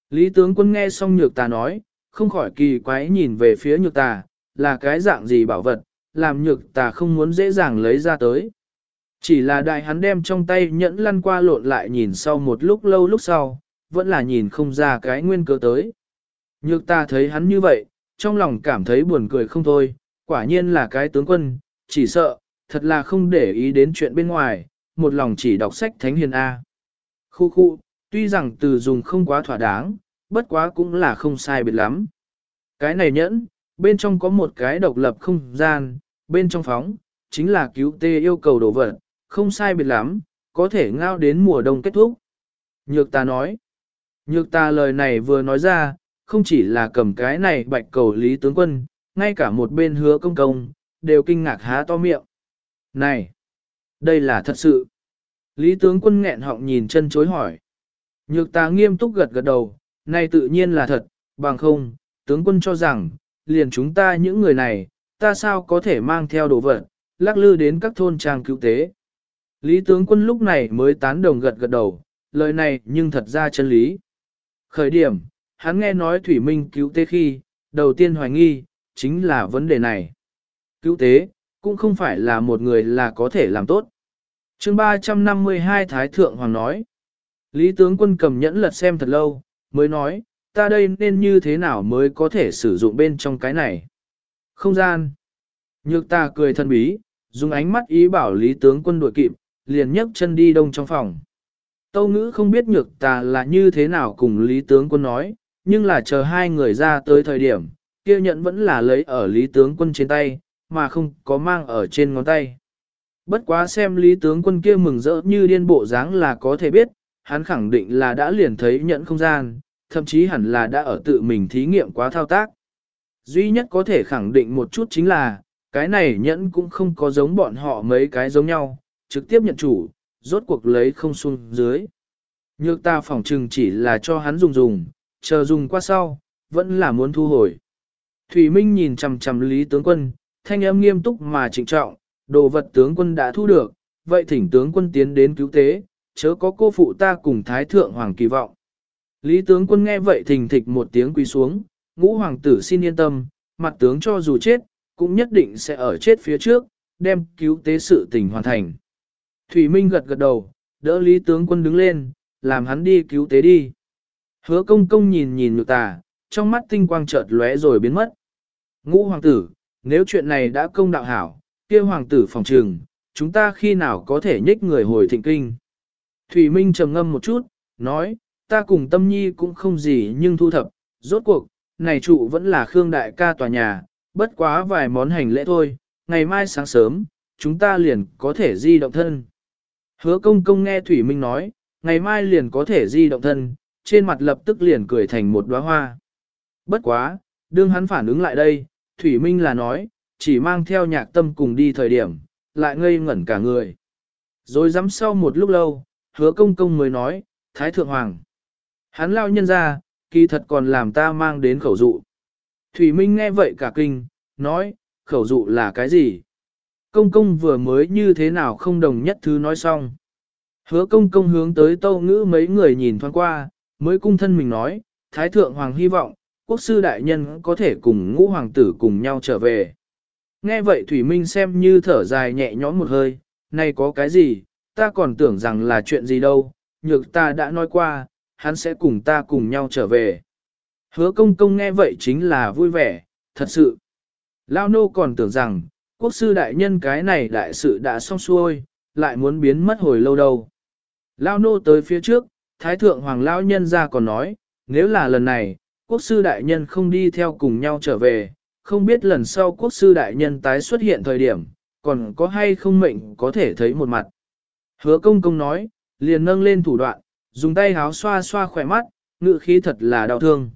Lý tướng quân nghe xong nhược ta nói, không khỏi kỳ quái nhìn về phía nhược ta, là cái dạng gì bảo vật, làm nhược ta không muốn dễ dàng lấy ra tới. Chỉ là đại hắn đem trong tay nhẫn lăn qua lộn lại nhìn sau một lúc lâu lúc sau, vẫn là nhìn không ra cái nguyên cớ tới. Nhược ta thấy hắn như vậy, trong lòng cảm thấy buồn cười không thôi, quả nhiên là cái tướng quân, chỉ sợ, thật là không để ý đến chuyện bên ngoài, một lòng chỉ đọc sách Thánh Hiền A. Khu khu, tuy rằng từ dùng không quá thỏa đáng, bất quá cũng là không sai biệt lắm. Cái này nhẫn, bên trong có một cái độc lập không gian, bên trong phóng, chính là cứu tê yêu cầu đồ vật, không sai biệt lắm, có thể ngao đến mùa đông kết thúc. Nhược ta nói, nhược ta lời này vừa nói ra, không chỉ là cầm cái này bạch cầu lý tướng quân, ngay cả một bên hứa công công, đều kinh ngạc há to miệng. Này, đây là thật sự. Lý tướng quân nghẹn họng nhìn chân chối hỏi. Nhược ta nghiêm túc gật gật đầu, này tự nhiên là thật, bằng không, tướng quân cho rằng, liền chúng ta những người này, ta sao có thể mang theo đồ vật, lắc lư đến các thôn trang cứu tế. Lý tướng quân lúc này mới tán đồng gật gật đầu, lời này nhưng thật ra chân lý. Khởi điểm, hắn nghe nói Thủy Minh cứu tế khi, đầu tiên hoài nghi, chính là vấn đề này. Cứu tế, cũng không phải là một người là có thể làm tốt. chương 352 Thái Thượng Hoàng nói, Lý tướng quân cầm nhẫn lật xem thật lâu, mới nói, ta đây nên như thế nào mới có thể sử dụng bên trong cái này. Không gian. Nhược ta cười thân bí, dùng ánh mắt ý bảo lý tướng quân đuổi kịp, liền nhấc chân đi đông trong phòng. Tâu ngữ không biết nhược tà là như thế nào cùng lý tướng quân nói, nhưng là chờ hai người ra tới thời điểm, kia nhận vẫn là lấy ở lý tướng quân trên tay, mà không có mang ở trên ngón tay. Bất quá xem lý tướng quân kia mừng rỡ như điên bộ dáng là có thể biết, hắn khẳng định là đã liền thấy nhận không gian, thậm chí hẳn là đã ở tự mình thí nghiệm quá thao tác. Duy nhất có thể khẳng định một chút chính là, cái này nhẫn cũng không có giống bọn họ mấy cái giống nhau, trực tiếp nhận chủ, rốt cuộc lấy không xuống dưới. Nhược ta phỏng trừng chỉ là cho hắn dùng dùng, chờ dùng qua sau, vẫn là muốn thu hồi. Thủy Minh nhìn chằm chằm Lý tướng quân, thanh âm nghiêm túc mà trịnh trọng, đồ vật tướng quân đã thu được, vậy thỉnh tướng quân tiến đến cứu tế, chớ có cô phụ ta cùng Thái Thượng Hoàng kỳ vọng. Lý tướng quân nghe vậy thình thịch một tiếng quỳ xuống, ngũ hoàng tử xin yên tâm, mặt tướng cho dù chết, cũng nhất định sẽ ở chết phía trước, đem cứu tế sự tình hoàn thành. Thủy Minh gật gật đầu, đỡ Lý tướng quân đứng lên, làm hắn đi cứu tế đi. Hứa công công nhìn nhìn nhược tà, trong mắt tinh quang chợt lóe rồi biến mất. Ngũ hoàng tử, nếu chuyện này đã công đạo hảo, kia hoàng tử phòng trừng, chúng ta khi nào có thể nhích người hồi thịnh kinh. Thủy Minh trầm ngâm một chút, nói, ta cùng tâm nhi cũng không gì nhưng thu thập, rốt cuộc, này trụ vẫn là Khương Đại ca tòa nhà, bất quá vài món hành lễ thôi, ngày mai sáng sớm, chúng ta liền có thể di động thân. Hứa công công nghe Thủy Minh nói, ngày mai liền có thể di động thân, trên mặt lập tức liền cười thành một đóa hoa. Bất quá, đương hắn phản ứng lại đây, Thủy Minh là nói, chỉ mang theo nhạc tâm cùng đi thời điểm, lại ngây ngẩn cả người. Rồi dám sau một lúc lâu, hứa công công mới nói, Thái Thượng Hoàng. Hắn lao nhân ra, kỳ thật còn làm ta mang đến khẩu dụ. Thủy Minh nghe vậy cả kinh, nói, khẩu dụ là cái gì? Công công vừa mới như thế nào không đồng nhất thứ nói xong. Hứa công công hướng tới tâu ngữ mấy người nhìn thoáng qua, mới cung thân mình nói, Thái Thượng Hoàng hy vọng, quốc sư đại nhân có thể cùng ngũ hoàng tử cùng nhau trở về. Nghe vậy Thủy Minh xem như thở dài nhẹ nhõm một hơi, này có cái gì, ta còn tưởng rằng là chuyện gì đâu, nhược ta đã nói qua, hắn sẽ cùng ta cùng nhau trở về. Hứa công công nghe vậy chính là vui vẻ, thật sự. Lao nô còn tưởng rằng, quốc sư đại nhân cái này đại sự đã xong xuôi, lại muốn biến mất hồi lâu đâu. Lao nô tới phía trước, Thái thượng hoàng lao nhân ra còn nói, nếu là lần này, quốc sư đại nhân không đi theo cùng nhau trở về, không biết lần sau quốc sư đại nhân tái xuất hiện thời điểm, còn có hay không mệnh có thể thấy một mặt. Hứa công công nói, liền nâng lên thủ đoạn, dùng tay háo xoa xoa khỏe mắt, ngự khí thật là đau thương.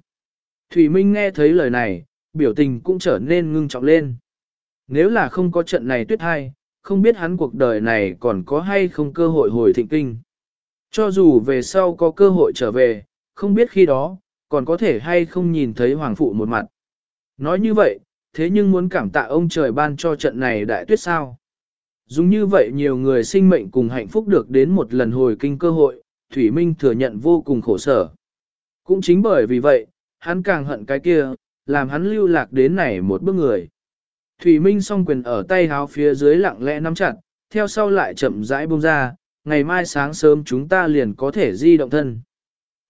Thủy Minh nghe thấy lời này, biểu tình cũng trở nên ngưng trọng lên. Nếu là không có trận này tuyết hai, không biết hắn cuộc đời này còn có hay không cơ hội hồi thịnh kinh. Cho dù về sau có cơ hội trở về, không biết khi đó, còn có thể hay không nhìn thấy hoàng phụ một mặt. Nói như vậy, thế nhưng muốn cảm tạ ông trời ban cho trận này đại tuyết sao. Dùng như vậy nhiều người sinh mệnh cùng hạnh phúc được đến một lần hồi kinh cơ hội, Thủy Minh thừa nhận vô cùng khổ sở. Cũng chính bởi vì vậy, hắn càng hận cái kia, làm hắn lưu lạc đến này một bước người. Thủy Minh song quyền ở tay háo phía dưới lặng lẽ nắm chặt, theo sau lại chậm rãi buông ra, ngày mai sáng sớm chúng ta liền có thể di động thân.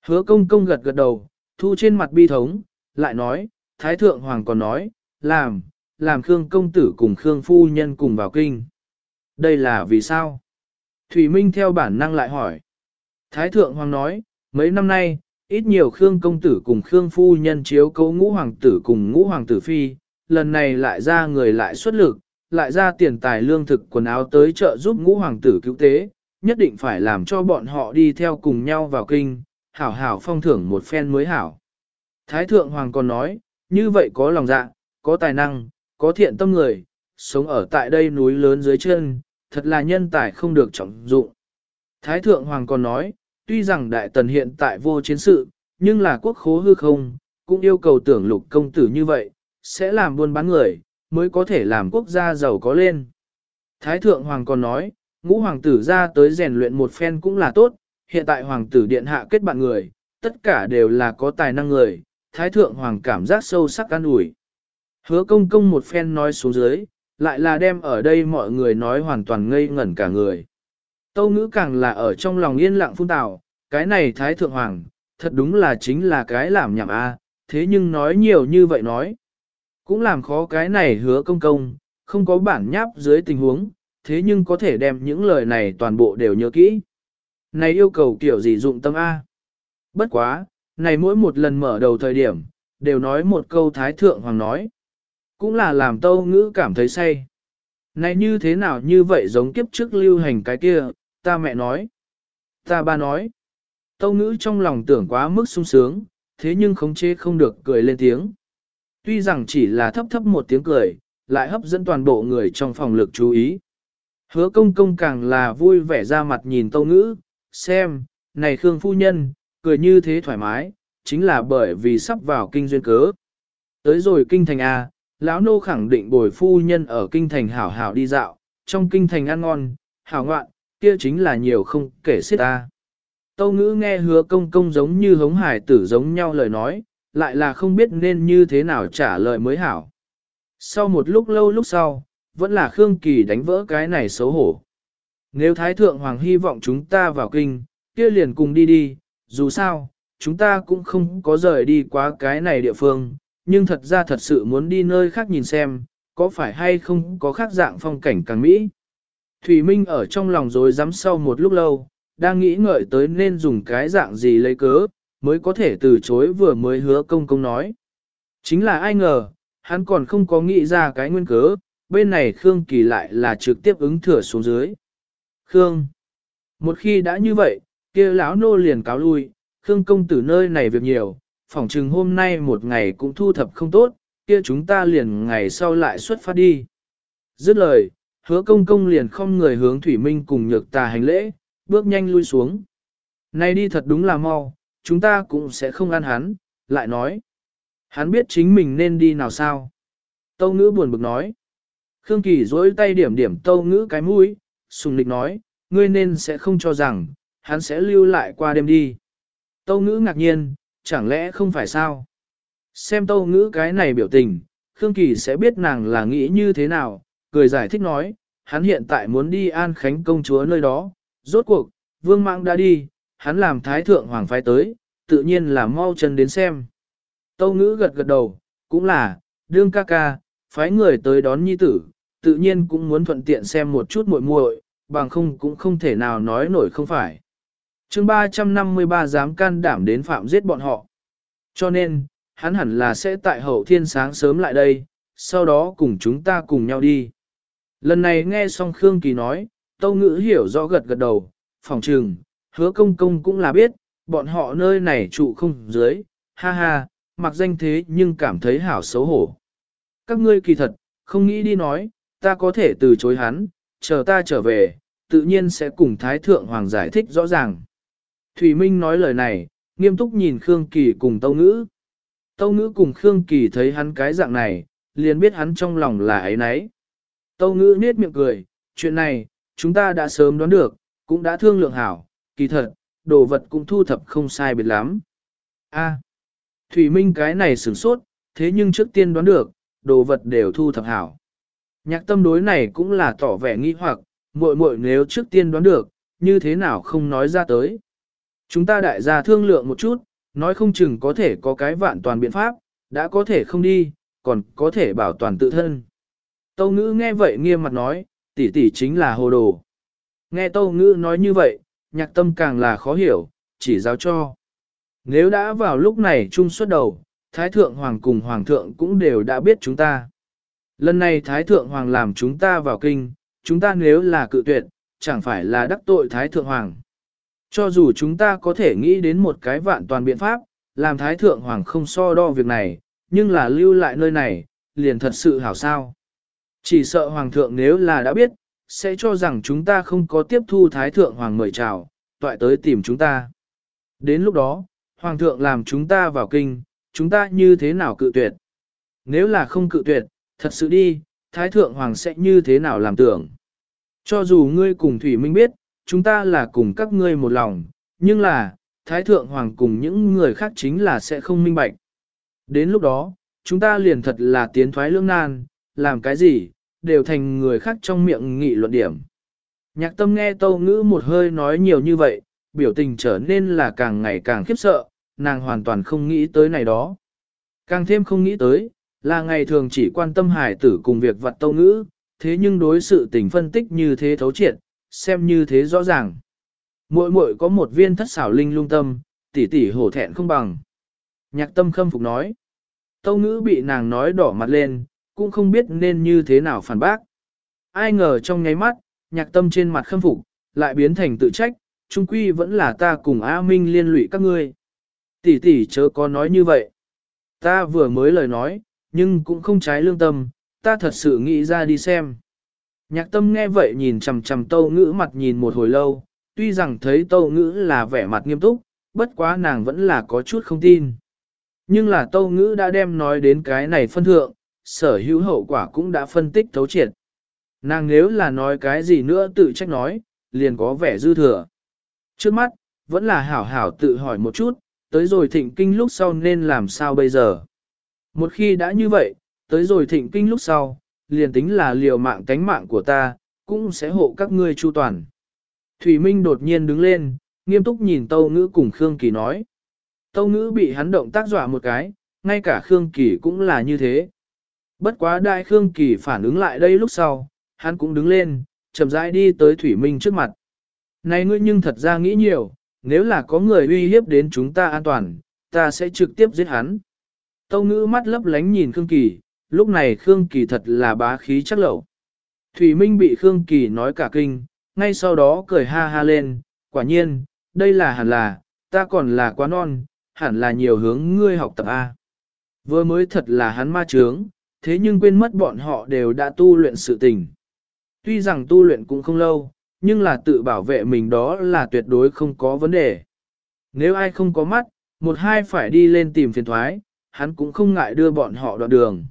Hứa công công gật gật đầu, thu trên mặt bi thống, lại nói, Thái Thượng Hoàng còn nói, làm, làm Khương công tử cùng Khương phu nhân cùng vào kinh. Đây là vì sao? Thủy Minh theo bản năng lại hỏi. Thái Thượng Hoàng nói, mấy năm nay, ít nhiều Khương công tử cùng Khương phu nhân chiếu cấu ngũ hoàng tử cùng ngũ hoàng tử phi, lần này lại ra người lại xuất lực, lại ra tiền tài lương thực quần áo tới trợ giúp ngũ hoàng tử cứu tế, nhất định phải làm cho bọn họ đi theo cùng nhau vào kinh, hảo hảo phong thưởng một phen mới hảo. Thái thượng hoàng còn nói, như vậy có lòng dạ, có tài năng, có thiện tâm người, sống ở tại đây núi lớn dưới chân, thật là nhân tài không được trọng dụng. Thái thượng hoàng còn nói, tuy rằng đại tần hiện tại vô chiến sự, nhưng là quốc khố hư không, cũng yêu cầu tưởng lục công tử như vậy, sẽ làm buôn bán người, mới có thể làm quốc gia giàu có lên. Thái thượng hoàng còn nói, ngũ hoàng tử ra tới rèn luyện một phen cũng là tốt, hiện tại hoàng tử điện hạ kết bạn người, tất cả đều là có tài năng người, thái thượng hoàng cảm giác sâu sắc an ủi. Hứa công công một phen nói xuống dưới, lại là đem ở đây mọi người nói hoàn toàn ngây ngẩn cả người. Tâu ngữ càng là ở trong lòng yên lặng phun tạo, cái này thái thượng hoàng, thật đúng là chính là cái làm nhảm a thế nhưng nói nhiều như vậy nói. Cũng làm khó cái này hứa công công, không có bản nháp dưới tình huống, thế nhưng có thể đem những lời này toàn bộ đều nhớ kỹ. Này yêu cầu kiểu gì dụng tâm A. Bất quá, này mỗi một lần mở đầu thời điểm, đều nói một câu Thái Thượng Hoàng nói. Cũng là làm tâu ngữ cảm thấy say. Này như thế nào như vậy giống kiếp trước lưu hành cái kia, ta mẹ nói. Ta ba nói. Tâu ngữ trong lòng tưởng quá mức sung sướng, thế nhưng khống chế không được cười lên tiếng. Tuy rằng chỉ là thấp thấp một tiếng cười, lại hấp dẫn toàn bộ người trong phòng lực chú ý. Hứa công công càng là vui vẻ ra mặt nhìn tâu ngữ, xem, này Khương phu nhân, cười như thế thoải mái, chính là bởi vì sắp vào kinh duyên cớ. Tới rồi kinh thành A, lão nô khẳng định bồi phu nhân ở kinh thành hảo hảo đi dạo, trong kinh thành ăn ngon, hảo ngoạn, kia chính là nhiều không kể xiết ta. Tâu ngữ nghe hứa công công giống như hống hải tử giống nhau lời nói, lại là không biết nên như thế nào trả lời mới hảo. Sau một lúc lâu lúc sau, vẫn là Khương Kỳ đánh vỡ cái này xấu hổ. Nếu Thái Thượng Hoàng hy vọng chúng ta vào kinh, kia liền cùng đi đi, dù sao, chúng ta cũng không có rời đi quá cái này địa phương, nhưng thật ra thật sự muốn đi nơi khác nhìn xem, có phải hay không có khác dạng phong cảnh càng mỹ. Thủy Minh ở trong lòng rồi dám sau một lúc lâu, đang nghĩ ngợi tới nên dùng cái dạng gì lấy cớ, mới có thể từ chối vừa mới hứa công công nói. Chính là ai ngờ, hắn còn không có nghĩ ra cái nguyên cớ, bên này Khương Kỳ lại là trực tiếp ứng thừa xuống dưới. Khương, một khi đã như vậy, kia lão nô liền cáo lui, Khương công tử nơi này việc nhiều, phỏng chừng hôm nay một ngày cũng thu thập không tốt, kia chúng ta liền ngày sau lại xuất phát đi. Dứt lời, hứa công công liền không người hướng Thủy Minh cùng nhược tà hành lễ, bước nhanh lui xuống. nay đi thật đúng là mau, chúng ta cũng sẽ không ăn hắn, lại nói. Hắn biết chính mình nên đi nào sao. Tâu ngữ buồn bực nói. Khương Kỳ dối tay điểm điểm tâu ngữ cái mũi, sùng Lịch nói, ngươi nên sẽ không cho rằng, hắn sẽ lưu lại qua đêm đi. Tâu ngữ ngạc nhiên, chẳng lẽ không phải sao? Xem tâu ngữ cái này biểu tình, Khương Kỳ sẽ biết nàng là nghĩ như thế nào, cười giải thích nói, hắn hiện tại muốn đi an khánh công chúa nơi đó, rốt cuộc, vương mạng đã đi, hắn làm thái thượng hoàng phái tới, tự nhiên là mau chân đến xem. Tâu ngữ gật gật đầu, cũng là, đương ca ca, phái người tới đón nhi tử, tự nhiên cũng muốn thuận tiện xem một chút muội muội, bằng không cũng không thể nào nói nổi không phải. chương 353 dám can đảm đến phạm giết bọn họ. Cho nên, hắn hẳn là sẽ tại hậu thiên sáng sớm lại đây, sau đó cùng chúng ta cùng nhau đi. Lần này nghe xong Khương Kỳ nói, Tâu Ngữ hiểu rõ gật gật đầu, phòng trừng, hứa công công cũng là biết, bọn họ nơi này trụ không dưới, ha ha, mặc danh thế nhưng cảm thấy hảo xấu hổ. Các ngươi kỳ thật, không nghĩ đi nói, ta có thể từ chối hắn, chờ ta trở về, tự nhiên sẽ cùng Thái Thượng Hoàng giải thích rõ ràng. Thủy Minh nói lời này, nghiêm túc nhìn Khương Kỳ cùng Tâu Ngữ. Tâu Ngữ cùng Khương Kỳ thấy hắn cái dạng này, liền biết hắn trong lòng là ấy nấy. Tâu Ngữ nết miệng cười, chuyện này, chúng ta đã sớm đoán được, cũng đã thương lượng hảo, kỳ thật, đồ vật cũng thu thập không sai biệt lắm. A, Thủy Minh cái này sửng sốt, thế nhưng trước tiên đoán được, đồ vật đều thu thập hảo. Nhạc tâm đối này cũng là tỏ vẻ nghi hoặc, muội muội nếu trước tiên đoán được, như thế nào không nói ra tới. Chúng ta đại gia thương lượng một chút, nói không chừng có thể có cái vạn toàn biện pháp, đã có thể không đi, còn có thể bảo toàn tự thân. Tâu ngữ nghe vậy nghiêm mặt nói, tỷ tỷ chính là hồ đồ. Nghe tâu ngữ nói như vậy, nhạc tâm càng là khó hiểu, chỉ giáo cho. Nếu đã vào lúc này chung xuất đầu, Thái Thượng Hoàng cùng Hoàng Thượng cũng đều đã biết chúng ta. Lần này Thái Thượng Hoàng làm chúng ta vào kinh, chúng ta nếu là cự tuyệt, chẳng phải là đắc tội Thái Thượng Hoàng. Cho dù chúng ta có thể nghĩ đến một cái vạn toàn biện pháp, làm Thái Thượng Hoàng không so đo việc này, nhưng là lưu lại nơi này, liền thật sự hảo sao. Chỉ sợ Hoàng Thượng nếu là đã biết, sẽ cho rằng chúng ta không có tiếp thu Thái Thượng Hoàng mời chào, toại tới tìm chúng ta. Đến lúc đó, Hoàng Thượng làm chúng ta vào kinh, chúng ta như thế nào cự tuyệt? Nếu là không cự tuyệt, thật sự đi, Thái Thượng Hoàng sẽ như thế nào làm tưởng? Cho dù ngươi cùng Thủy Minh biết, chúng ta là cùng các ngươi một lòng, nhưng là, Thái Thượng Hoàng cùng những người khác chính là sẽ không minh bạch. Đến lúc đó, chúng ta liền thật là tiến thoái lưỡng nan, làm cái gì, đều thành người khác trong miệng nghị luận điểm. Nhạc tâm nghe tâu ngữ một hơi nói nhiều như vậy, biểu tình trở nên là càng ngày càng khiếp sợ, nàng hoàn toàn không nghĩ tới này đó. Càng thêm không nghĩ tới, là ngày thường chỉ quan tâm hải tử cùng việc vặt tâu ngữ, thế nhưng đối sự tình phân tích như thế thấu triệt, xem như thế rõ ràng. Muội muội có một viên thất xảo linh lung tâm, tỷ tỷ hổ thẹn không bằng. Nhạc tâm khâm phục nói. Tâu ngữ bị nàng nói đỏ mặt lên, cũng không biết nên như thế nào phản bác. Ai ngờ trong nháy mắt, nhạc tâm trên mặt khâm phục, lại biến thành tự trách, trung quy vẫn là ta cùng A Minh liên lụy các ngươi. Tỷ tỷ chớ có nói như vậy. Ta vừa mới lời nói, nhưng cũng không trái lương tâm, ta thật sự nghĩ ra đi xem. Nhạc tâm nghe vậy nhìn chằm chằm tâu ngữ mặt nhìn một hồi lâu, tuy rằng thấy tâu ngữ là vẻ mặt nghiêm túc, bất quá nàng vẫn là có chút không tin. Nhưng là tâu ngữ đã đem nói đến cái này phân thượng, sở hữu hậu quả cũng đã phân tích thấu triệt. Nàng nếu là nói cái gì nữa tự trách nói, liền có vẻ dư thừa. Trước mắt, vẫn là hảo hảo tự hỏi một chút, tới rồi thịnh kinh lúc sau nên làm sao bây giờ. Một khi đã như vậy, tới rồi thịnh kinh lúc sau, liền tính là liều mạng tánh mạng của ta, cũng sẽ hộ các ngươi chu toàn. Thủy Minh đột nhiên đứng lên, nghiêm túc nhìn Tâu Ngữ cùng Khương Kỳ nói. Tâu Ngữ bị hắn động tác dọa một cái, ngay cả Khương Kỳ cũng là như thế. Bất quá đại Khương Kỳ phản ứng lại đây lúc sau, hắn cũng đứng lên, chậm rãi đi tới Thủy Minh trước mặt. Này ngươi nhưng thật ra nghĩ nhiều, nếu là có người uy hiếp đến chúng ta an toàn, ta sẽ trực tiếp giết hắn. Tâu ngữ mắt lấp lánh nhìn Khương Kỳ, lúc này Khương Kỳ thật là bá khí chắc lẩu. Thủy Minh bị Khương Kỳ nói cả kinh, ngay sau đó cười ha ha lên, quả nhiên, đây là hẳn là, ta còn là quá non, hẳn là nhiều hướng ngươi học tập A. Vừa mới thật là hắn ma trướng, thế nhưng quên mất bọn họ đều đã tu luyện sự tình. Tuy rằng tu luyện cũng không lâu, nhưng là tự bảo vệ mình đó là tuyệt đối không có vấn đề. Nếu ai không có mắt, một hai phải đi lên tìm phiền thoái, hắn cũng không ngại đưa bọn họ đoạn đường.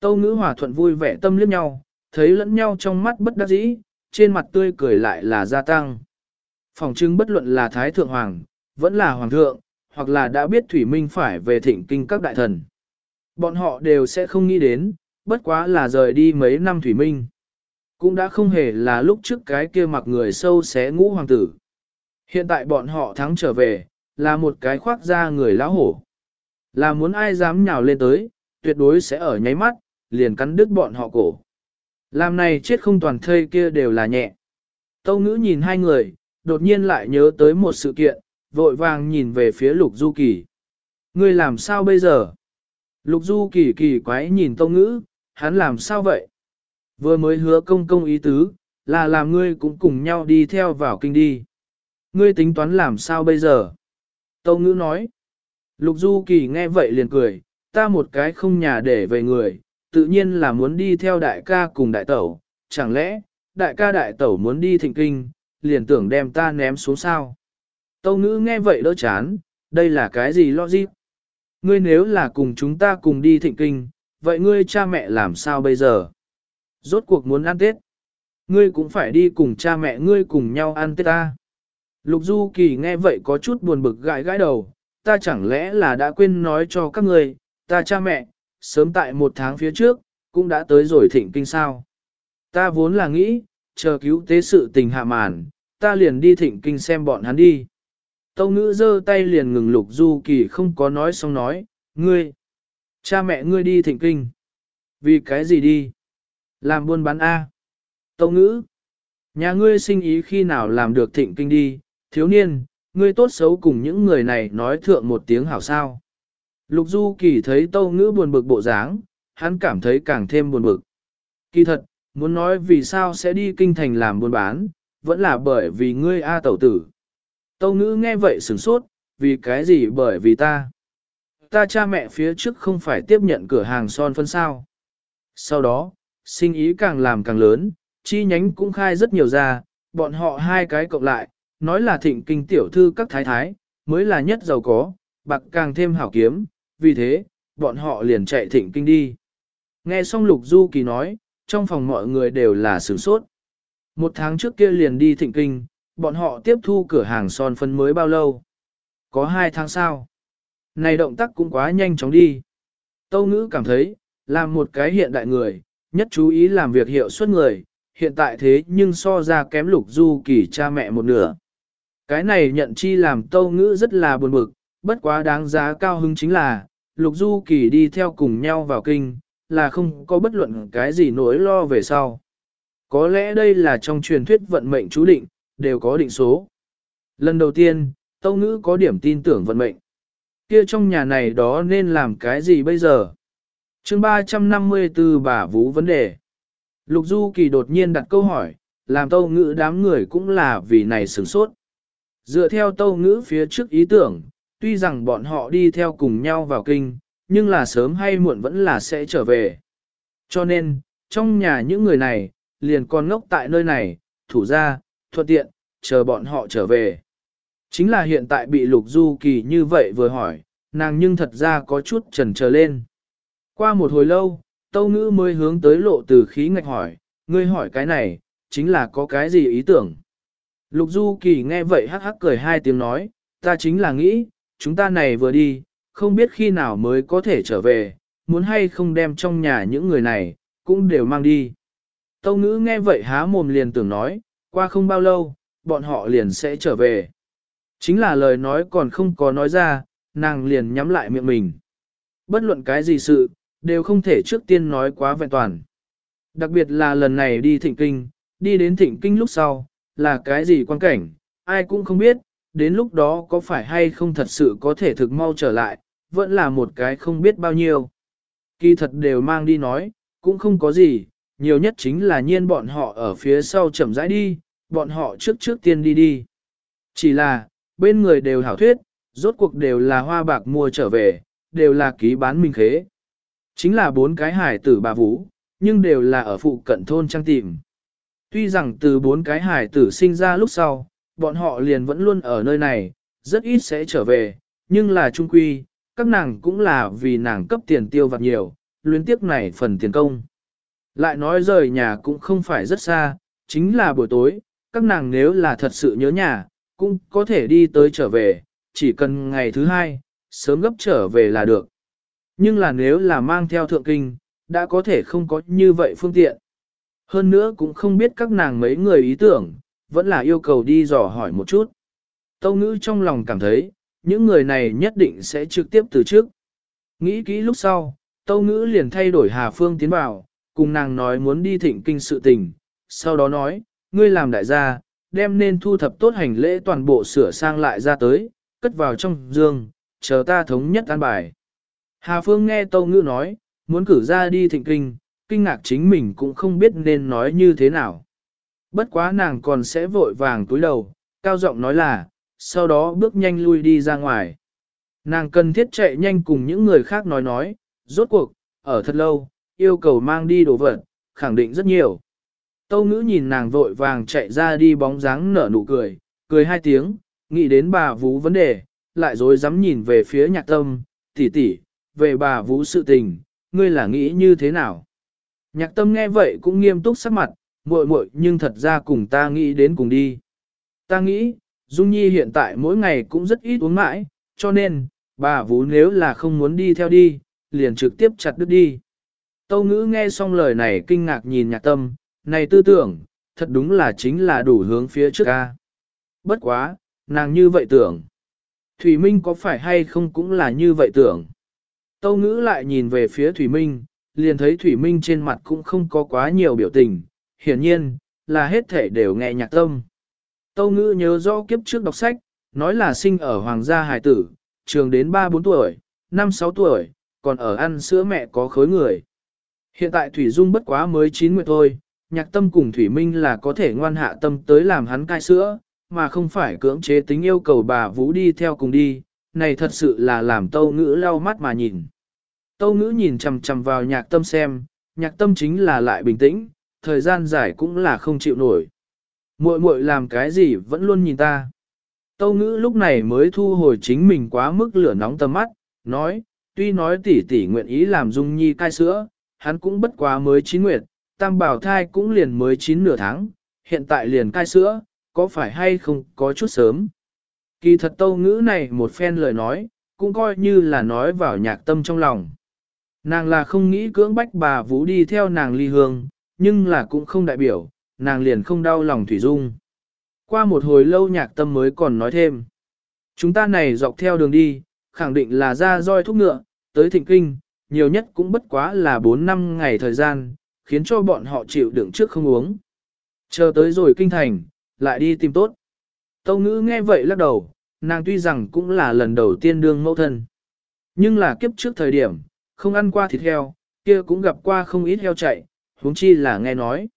Tâu ngữ hòa thuận vui vẻ tâm liếc nhau, thấy lẫn nhau trong mắt bất đắc dĩ, trên mặt tươi cười lại là gia tăng. Phòng trưng bất luận là Thái Thượng Hoàng, vẫn là Hoàng thượng, hoặc là đã biết Thủy Minh phải về thịnh kinh các đại thần. Bọn họ đều sẽ không nghĩ đến, bất quá là rời đi mấy năm Thủy Minh. Cũng đã không hề là lúc trước cái kia mặc người sâu xé ngũ hoàng tử. Hiện tại bọn họ thắng trở về, là một cái khoác da người lão hổ. Là muốn ai dám nhào lên tới, tuyệt đối sẽ ở nháy mắt, liền cắn đứt bọn họ cổ. Làm này chết không toàn thây kia đều là nhẹ. Tâu ngữ nhìn hai người, đột nhiên lại nhớ tới một sự kiện, vội vàng nhìn về phía lục du kỳ. Ngươi làm sao bây giờ? Lục du kỳ kỳ quái nhìn tâu ngữ, hắn làm sao vậy? Vừa mới hứa công công ý tứ, là làm ngươi cũng cùng nhau đi theo vào kinh đi. Ngươi tính toán làm sao bây giờ? Tâu ngữ nói. Lục Du Kỳ nghe vậy liền cười, ta một cái không nhà để về người, tự nhiên là muốn đi theo đại ca cùng đại tẩu, chẳng lẽ, đại ca đại tẩu muốn đi thịnh kinh, liền tưởng đem ta ném xuống sao? Tâu ngữ nghe vậy đỡ chán, đây là cái gì logic? Ngươi nếu là cùng chúng ta cùng đi thịnh kinh, vậy ngươi cha mẹ làm sao bây giờ? Rốt cuộc muốn ăn Tết. Ngươi cũng phải đi cùng cha mẹ ngươi cùng nhau ăn Tết ta. Lục Du Kỳ nghe vậy có chút buồn bực gãi gãi đầu, ta chẳng lẽ là đã quên nói cho các ngươi, ta cha mẹ, sớm tại một tháng phía trước, cũng đã tới rồi thịnh kinh sao. Ta vốn là nghĩ, chờ cứu tế sự tình hạ màn, ta liền đi thịnh kinh xem bọn hắn đi. Tâu ngữ giơ tay liền ngừng lục du kỳ không có nói xong nói, ngươi, cha mẹ ngươi đi thịnh kinh. Vì cái gì đi? Làm buôn bán A. Tâu ngữ, nhà ngươi sinh ý khi nào làm được thịnh kinh đi, thiếu niên, ngươi tốt xấu cùng những người này nói thượng một tiếng hảo sao. Lục Du Kỳ thấy Tâu Ngữ buồn bực bộ dáng, hắn cảm thấy càng thêm buồn bực. Kỳ thật, muốn nói vì sao sẽ đi kinh thành làm buôn bán, vẫn là bởi vì ngươi A tẩu tử. Tâu Ngữ nghe vậy sửng sốt, vì cái gì bởi vì ta. Ta cha mẹ phía trước không phải tiếp nhận cửa hàng son phân sao. Sau đó, sinh ý càng làm càng lớn, chi nhánh cũng khai rất nhiều ra, bọn họ hai cái cộng lại, nói là thịnh kinh tiểu thư các thái thái, mới là nhất giàu có, bạc càng thêm hảo kiếm, vì thế, bọn họ liền chạy thịnh kinh đi. Nghe xong Lục Du Kỳ nói, trong phòng mọi người đều là sửng sốt. Một tháng trước kia liền đi thịnh kinh, bọn họ tiếp thu cửa hàng son phân mới bao lâu? Có hai tháng sau. Này động tác cũng quá nhanh chóng đi. Tâu ngữ cảm thấy, làm một cái hiện đại người, nhất chú ý làm việc hiệu suất người, hiện tại thế nhưng so ra kém lục du kỳ cha mẹ một nửa. Cái này nhận chi làm tâu ngữ rất là buồn bực, bất quá đáng giá cao hứng chính là, lục du kỳ đi theo cùng nhau vào kinh, là không có bất luận cái gì nỗi lo về sau. Có lẽ đây là trong truyền thuyết vận mệnh chú định, đều có định số. Lần đầu tiên, Tâu Ngữ có điểm tin tưởng vận mệnh. Kia trong nhà này đó nên làm cái gì bây giờ? chương 354 bà Vũ vấn đề. Lục Du Kỳ đột nhiên đặt câu hỏi, làm Tâu Ngữ đám người cũng là vì này sửng sốt. Dựa theo Tâu Ngữ phía trước ý tưởng, tuy rằng bọn họ đi theo cùng nhau vào kinh, nhưng là sớm hay muộn vẫn là sẽ trở về. Cho nên, trong nhà những người này, liền còn ngốc tại nơi này, thủ ra, thuận tiện, chờ bọn họ trở về. Chính là hiện tại bị Lục Du Kỳ như vậy vừa hỏi, nàng nhưng thật ra có chút trần chờ lên. Qua một hồi lâu, Tâu Ngữ mới hướng tới lộ từ khí ngạch hỏi, ngươi hỏi cái này, chính là có cái gì ý tưởng. Lục Du Kỳ nghe vậy hắc hắc cười hai tiếng nói, ta chính là nghĩ, chúng ta này vừa đi, không biết khi nào mới có thể trở về, muốn hay không đem trong nhà những người này, cũng đều mang đi. Tâu ngữ nghe vậy há mồm liền tưởng nói, qua không bao lâu, bọn họ liền sẽ trở về. Chính là lời nói còn không có nói ra, nàng liền nhắm lại miệng mình. Bất luận cái gì sự, đều không thể trước tiên nói quá vẹn toàn. Đặc biệt là lần này đi thịnh kinh, đi đến thịnh kinh lúc sau, là cái gì quan cảnh, ai cũng không biết, đến lúc đó có phải hay không thật sự có thể thực mau trở lại, vẫn là một cái không biết bao nhiêu. Kỳ thật đều mang đi nói, cũng không có gì, nhiều nhất chính là nhiên bọn họ ở phía sau chậm rãi đi, bọn họ trước trước tiên đi đi. Chỉ là, bên người đều hảo thuyết, rốt cuộc đều là hoa bạc mua trở về, đều là ký bán minh khế. Chính là bốn cái hải tử bà vũ, nhưng đều là ở phụ cận thôn trang tìm. Tuy rằng từ bốn cái hải tử sinh ra lúc sau, bọn họ liền vẫn luôn ở nơi này, rất ít sẽ trở về, nhưng là trung quy, các nàng cũng là vì nàng cấp tiền tiêu vặt nhiều, luyến tiếc này phần tiền công. Lại nói rời nhà cũng không phải rất xa, chính là buổi tối, các nàng nếu là thật sự nhớ nhà, cũng có thể đi tới trở về, chỉ cần ngày thứ hai, sớm gấp trở về là được. Nhưng là nếu là mang theo thượng kinh, đã có thể không có như vậy phương tiện. Hơn nữa cũng không biết các nàng mấy người ý tưởng, vẫn là yêu cầu đi dò hỏi một chút. Tâu ngữ trong lòng cảm thấy, những người này nhất định sẽ trực tiếp từ trước. Nghĩ kỹ lúc sau, Tâu ngữ liền thay đổi Hà Phương tiến vào, cùng nàng nói muốn đi thịnh kinh sự tình, sau đó nói, ngươi làm đại gia, đem nên thu thập tốt hành lễ toàn bộ sửa sang lại ra tới, cất vào trong dương, chờ ta thống nhất an bài. Hà Phương nghe Tâu Ngữ nói, muốn cử ra đi thịnh kinh, kinh ngạc chính mình cũng không biết nên nói như thế nào. Bất quá nàng còn sẽ vội vàng túi đầu, cao giọng nói là, sau đó bước nhanh lui đi ra ngoài. Nàng cần thiết chạy nhanh cùng những người khác nói nói, rốt cuộc, ở thật lâu, yêu cầu mang đi đồ vật, khẳng định rất nhiều. Tâu ngữ nhìn nàng vội vàng chạy ra đi bóng dáng nở nụ cười, cười hai tiếng, nghĩ đến bà Vũ vấn đề, lại dối dám nhìn về phía nhạc tâm, tỷ tỷ, về bà Vũ sự tình, ngươi là nghĩ như thế nào? Nhạc tâm nghe vậy cũng nghiêm túc sắc mặt, muội muội nhưng thật ra cùng ta nghĩ đến cùng đi. Ta nghĩ, Dung Nhi hiện tại mỗi ngày cũng rất ít uống mãi, cho nên, bà Vũ nếu là không muốn đi theo đi, liền trực tiếp chặt đứt đi. Tâu ngữ nghe xong lời này kinh ngạc nhìn nhạc tâm, này tư tưởng, thật đúng là chính là đủ hướng phía trước ca. Bất quá, nàng như vậy tưởng. Thủy Minh có phải hay không cũng là như vậy tưởng. Tâu ngữ lại nhìn về phía Thủy Minh, liền thấy Thủy Minh trên mặt cũng không có quá nhiều biểu tình, hiển nhiên, là hết thể đều nghe nhạc tâm. Tâu ngữ nhớ rõ kiếp trước đọc sách, nói là sinh ở Hoàng gia Hải tử, trường đến 3-4 tuổi, 5-6 tuổi, còn ở ăn sữa mẹ có khối người. Hiện tại Thủy Dung bất quá mới 9 nguyệt thôi, nhạc tâm cùng Thủy Minh là có thể ngoan hạ tâm tới làm hắn cai sữa, mà không phải cưỡng chế tính yêu cầu bà Vũ đi theo cùng đi, này thật sự là làm tâu ngữ lau mắt mà nhìn. Tâu ngữ nhìn chầm chầm vào nhạc tâm xem, nhạc tâm chính là lại bình tĩnh, thời gian dài cũng là không chịu nổi. muội muội làm cái gì vẫn luôn nhìn ta. Tâu ngữ lúc này mới thu hồi chính mình quá mức lửa nóng tâm mắt, nói, tuy nói tỷ tỷ nguyện ý làm dung nhi cai sữa, hắn cũng bất quá mới chín nguyệt, tam bảo thai cũng liền mới chín nửa tháng, hiện tại liền cai sữa, có phải hay không có chút sớm. Kỳ thật tâu ngữ này một phen lời nói, cũng coi như là nói vào nhạc tâm trong lòng. Nàng là không nghĩ cưỡng bách bà Vũ đi theo nàng ly hương, nhưng là cũng không đại biểu, nàng liền không đau lòng Thủy Dung. Qua một hồi lâu nhạc tâm mới còn nói thêm. Chúng ta này dọc theo đường đi, khẳng định là ra roi thúc ngựa, tới thịnh kinh, nhiều nhất cũng bất quá là 4 năm ngày thời gian, khiến cho bọn họ chịu đựng trước không uống, Chờ tới rồi kinh thành, lại đi tìm tốt. Tâu ngữ nghe vậy lắc đầu, nàng tuy rằng cũng là lần đầu tiên đương mẫu thân. Nhưng là kiếp trước thời điểm, không ăn qua thịt heo, kia cũng gặp qua không ít heo chạy, huống chi là nghe nói.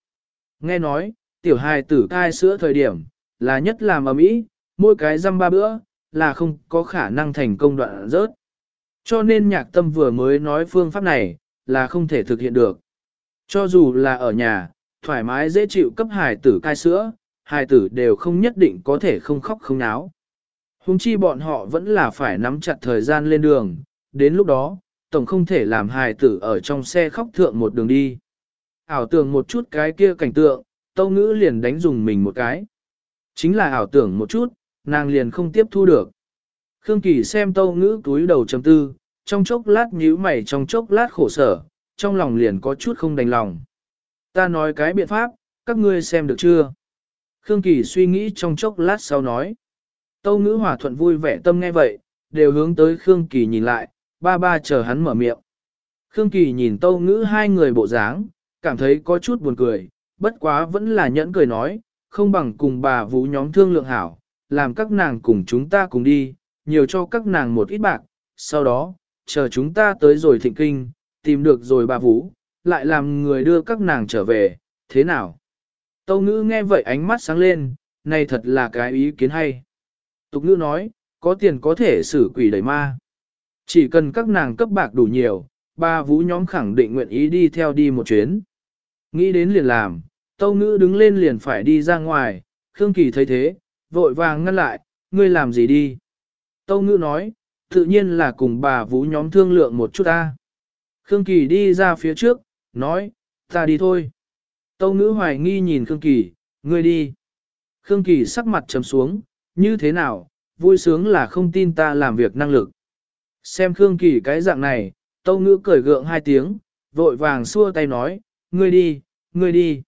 Nghe nói, tiểu hài tử cai sữa thời điểm, là nhất làm ở mỹ, mỗi cái răm ba bữa, là không có khả năng thành công đoạn rớt. Cho nên nhạc tâm vừa mới nói phương pháp này, là không thể thực hiện được. Cho dù là ở nhà, thoải mái dễ chịu cấp hài tử cai sữa, hài tử đều không nhất định có thể không khóc không náo. Hùng chi bọn họ vẫn là phải nắm chặt thời gian lên đường, đến lúc đó, tổng không thể làm hài tử ở trong xe khóc thượng một đường đi. Ảo tưởng một chút cái kia cảnh tượng, tâu ngữ liền đánh dùng mình một cái. Chính là ảo tưởng một chút, nàng liền không tiếp thu được. Khương Kỳ xem tâu ngữ túi đầu chấm tư, trong chốc lát nhíu mày trong chốc lát khổ sở, trong lòng liền có chút không đành lòng. Ta nói cái biện pháp, các ngươi xem được chưa? Khương Kỳ suy nghĩ trong chốc lát sau nói. Tâu ngữ hòa thuận vui vẻ tâm nghe vậy, đều hướng tới Khương Kỳ nhìn lại, ba ba chờ hắn mở miệng. Khương Kỳ nhìn tâu ngữ hai người bộ dáng, cảm thấy có chút buồn cười, bất quá vẫn là nhẫn cười nói, không bằng cùng bà vũ nhóm thương lượng hảo, làm các nàng cùng chúng ta cùng đi, nhiều cho các nàng một ít bạc, sau đó, chờ chúng ta tới rồi thịnh kinh, tìm được rồi bà vũ, lại làm người đưa các nàng trở về, thế nào? Tâu ngữ nghe vậy ánh mắt sáng lên, này thật là cái ý kiến hay. Tục ngữ nói, có tiền có thể xử quỷ đẩy ma. Chỉ cần các nàng cấp bạc đủ nhiều, ba vũ nhóm khẳng định nguyện ý đi theo đi một chuyến. Nghĩ đến liền làm, tâu ngữ đứng lên liền phải đi ra ngoài, Khương Kỳ thấy thế, vội vàng ngăn lại, ngươi làm gì đi. Tâu ngữ nói, tự nhiên là cùng bà vũ nhóm thương lượng một chút ta. Khương Kỳ đi ra phía trước, nói, ta đi thôi. Tâu ngữ hoài nghi nhìn Khương Kỳ, ngươi đi. Khương Kỳ sắc mặt trầm xuống, như thế nào, vui sướng là không tin ta làm việc năng lực. Xem Khương Kỳ cái dạng này, Tâu Ngữ cười gượng hai tiếng, vội vàng xua tay nói, ngươi đi, ngươi đi.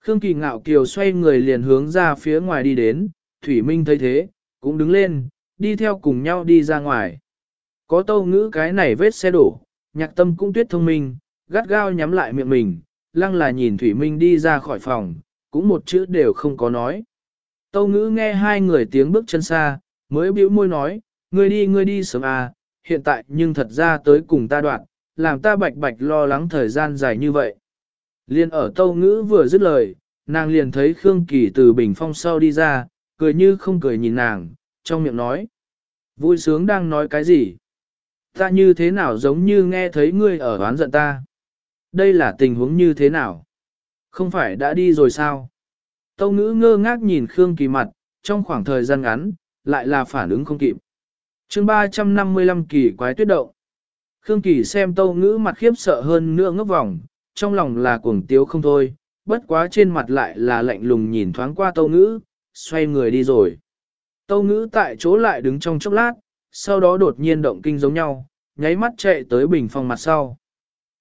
Khương Kỳ ngạo kiều xoay người liền hướng ra phía ngoài đi đến, Thủy Minh thấy thế, cũng đứng lên, đi theo cùng nhau đi ra ngoài. Có Tâu Ngữ cái này vết xe đổ, nhạc tâm cũng tuyết thông minh, gắt gao nhắm lại miệng mình, lăng là nhìn Thủy Minh đi ra khỏi phòng, cũng một chữ đều không có nói. Tâu ngữ nghe hai người tiếng bước chân xa, mới bĩu môi nói, ngươi đi ngươi đi sớm à, hiện tại nhưng thật ra tới cùng ta đoạn, làm ta bạch bạch lo lắng thời gian dài như vậy. Liên ở tâu ngữ vừa dứt lời, nàng liền thấy Khương Kỳ từ bình phong sau đi ra, cười như không cười nhìn nàng, trong miệng nói. Vui sướng đang nói cái gì? Ta như thế nào giống như nghe thấy ngươi ở oán giận ta? Đây là tình huống như thế nào? Không phải đã đi rồi sao? Tâu ngữ ngơ ngác nhìn Khương Kỳ mặt, trong khoảng thời gian ngắn, lại là phản ứng không kịp. chương 355 kỳ quái tuyết động. Khương Kỳ xem tâu ngữ mặt khiếp sợ hơn nữa ngốc vòng, trong lòng là cuồng tiếu không thôi, bất quá trên mặt lại là lạnh lùng nhìn thoáng qua tâu ngữ, xoay người đi rồi. Tâu ngữ tại chỗ lại đứng trong chốc lát, sau đó đột nhiên động kinh giống nhau, nháy mắt chạy tới bình phong mặt sau.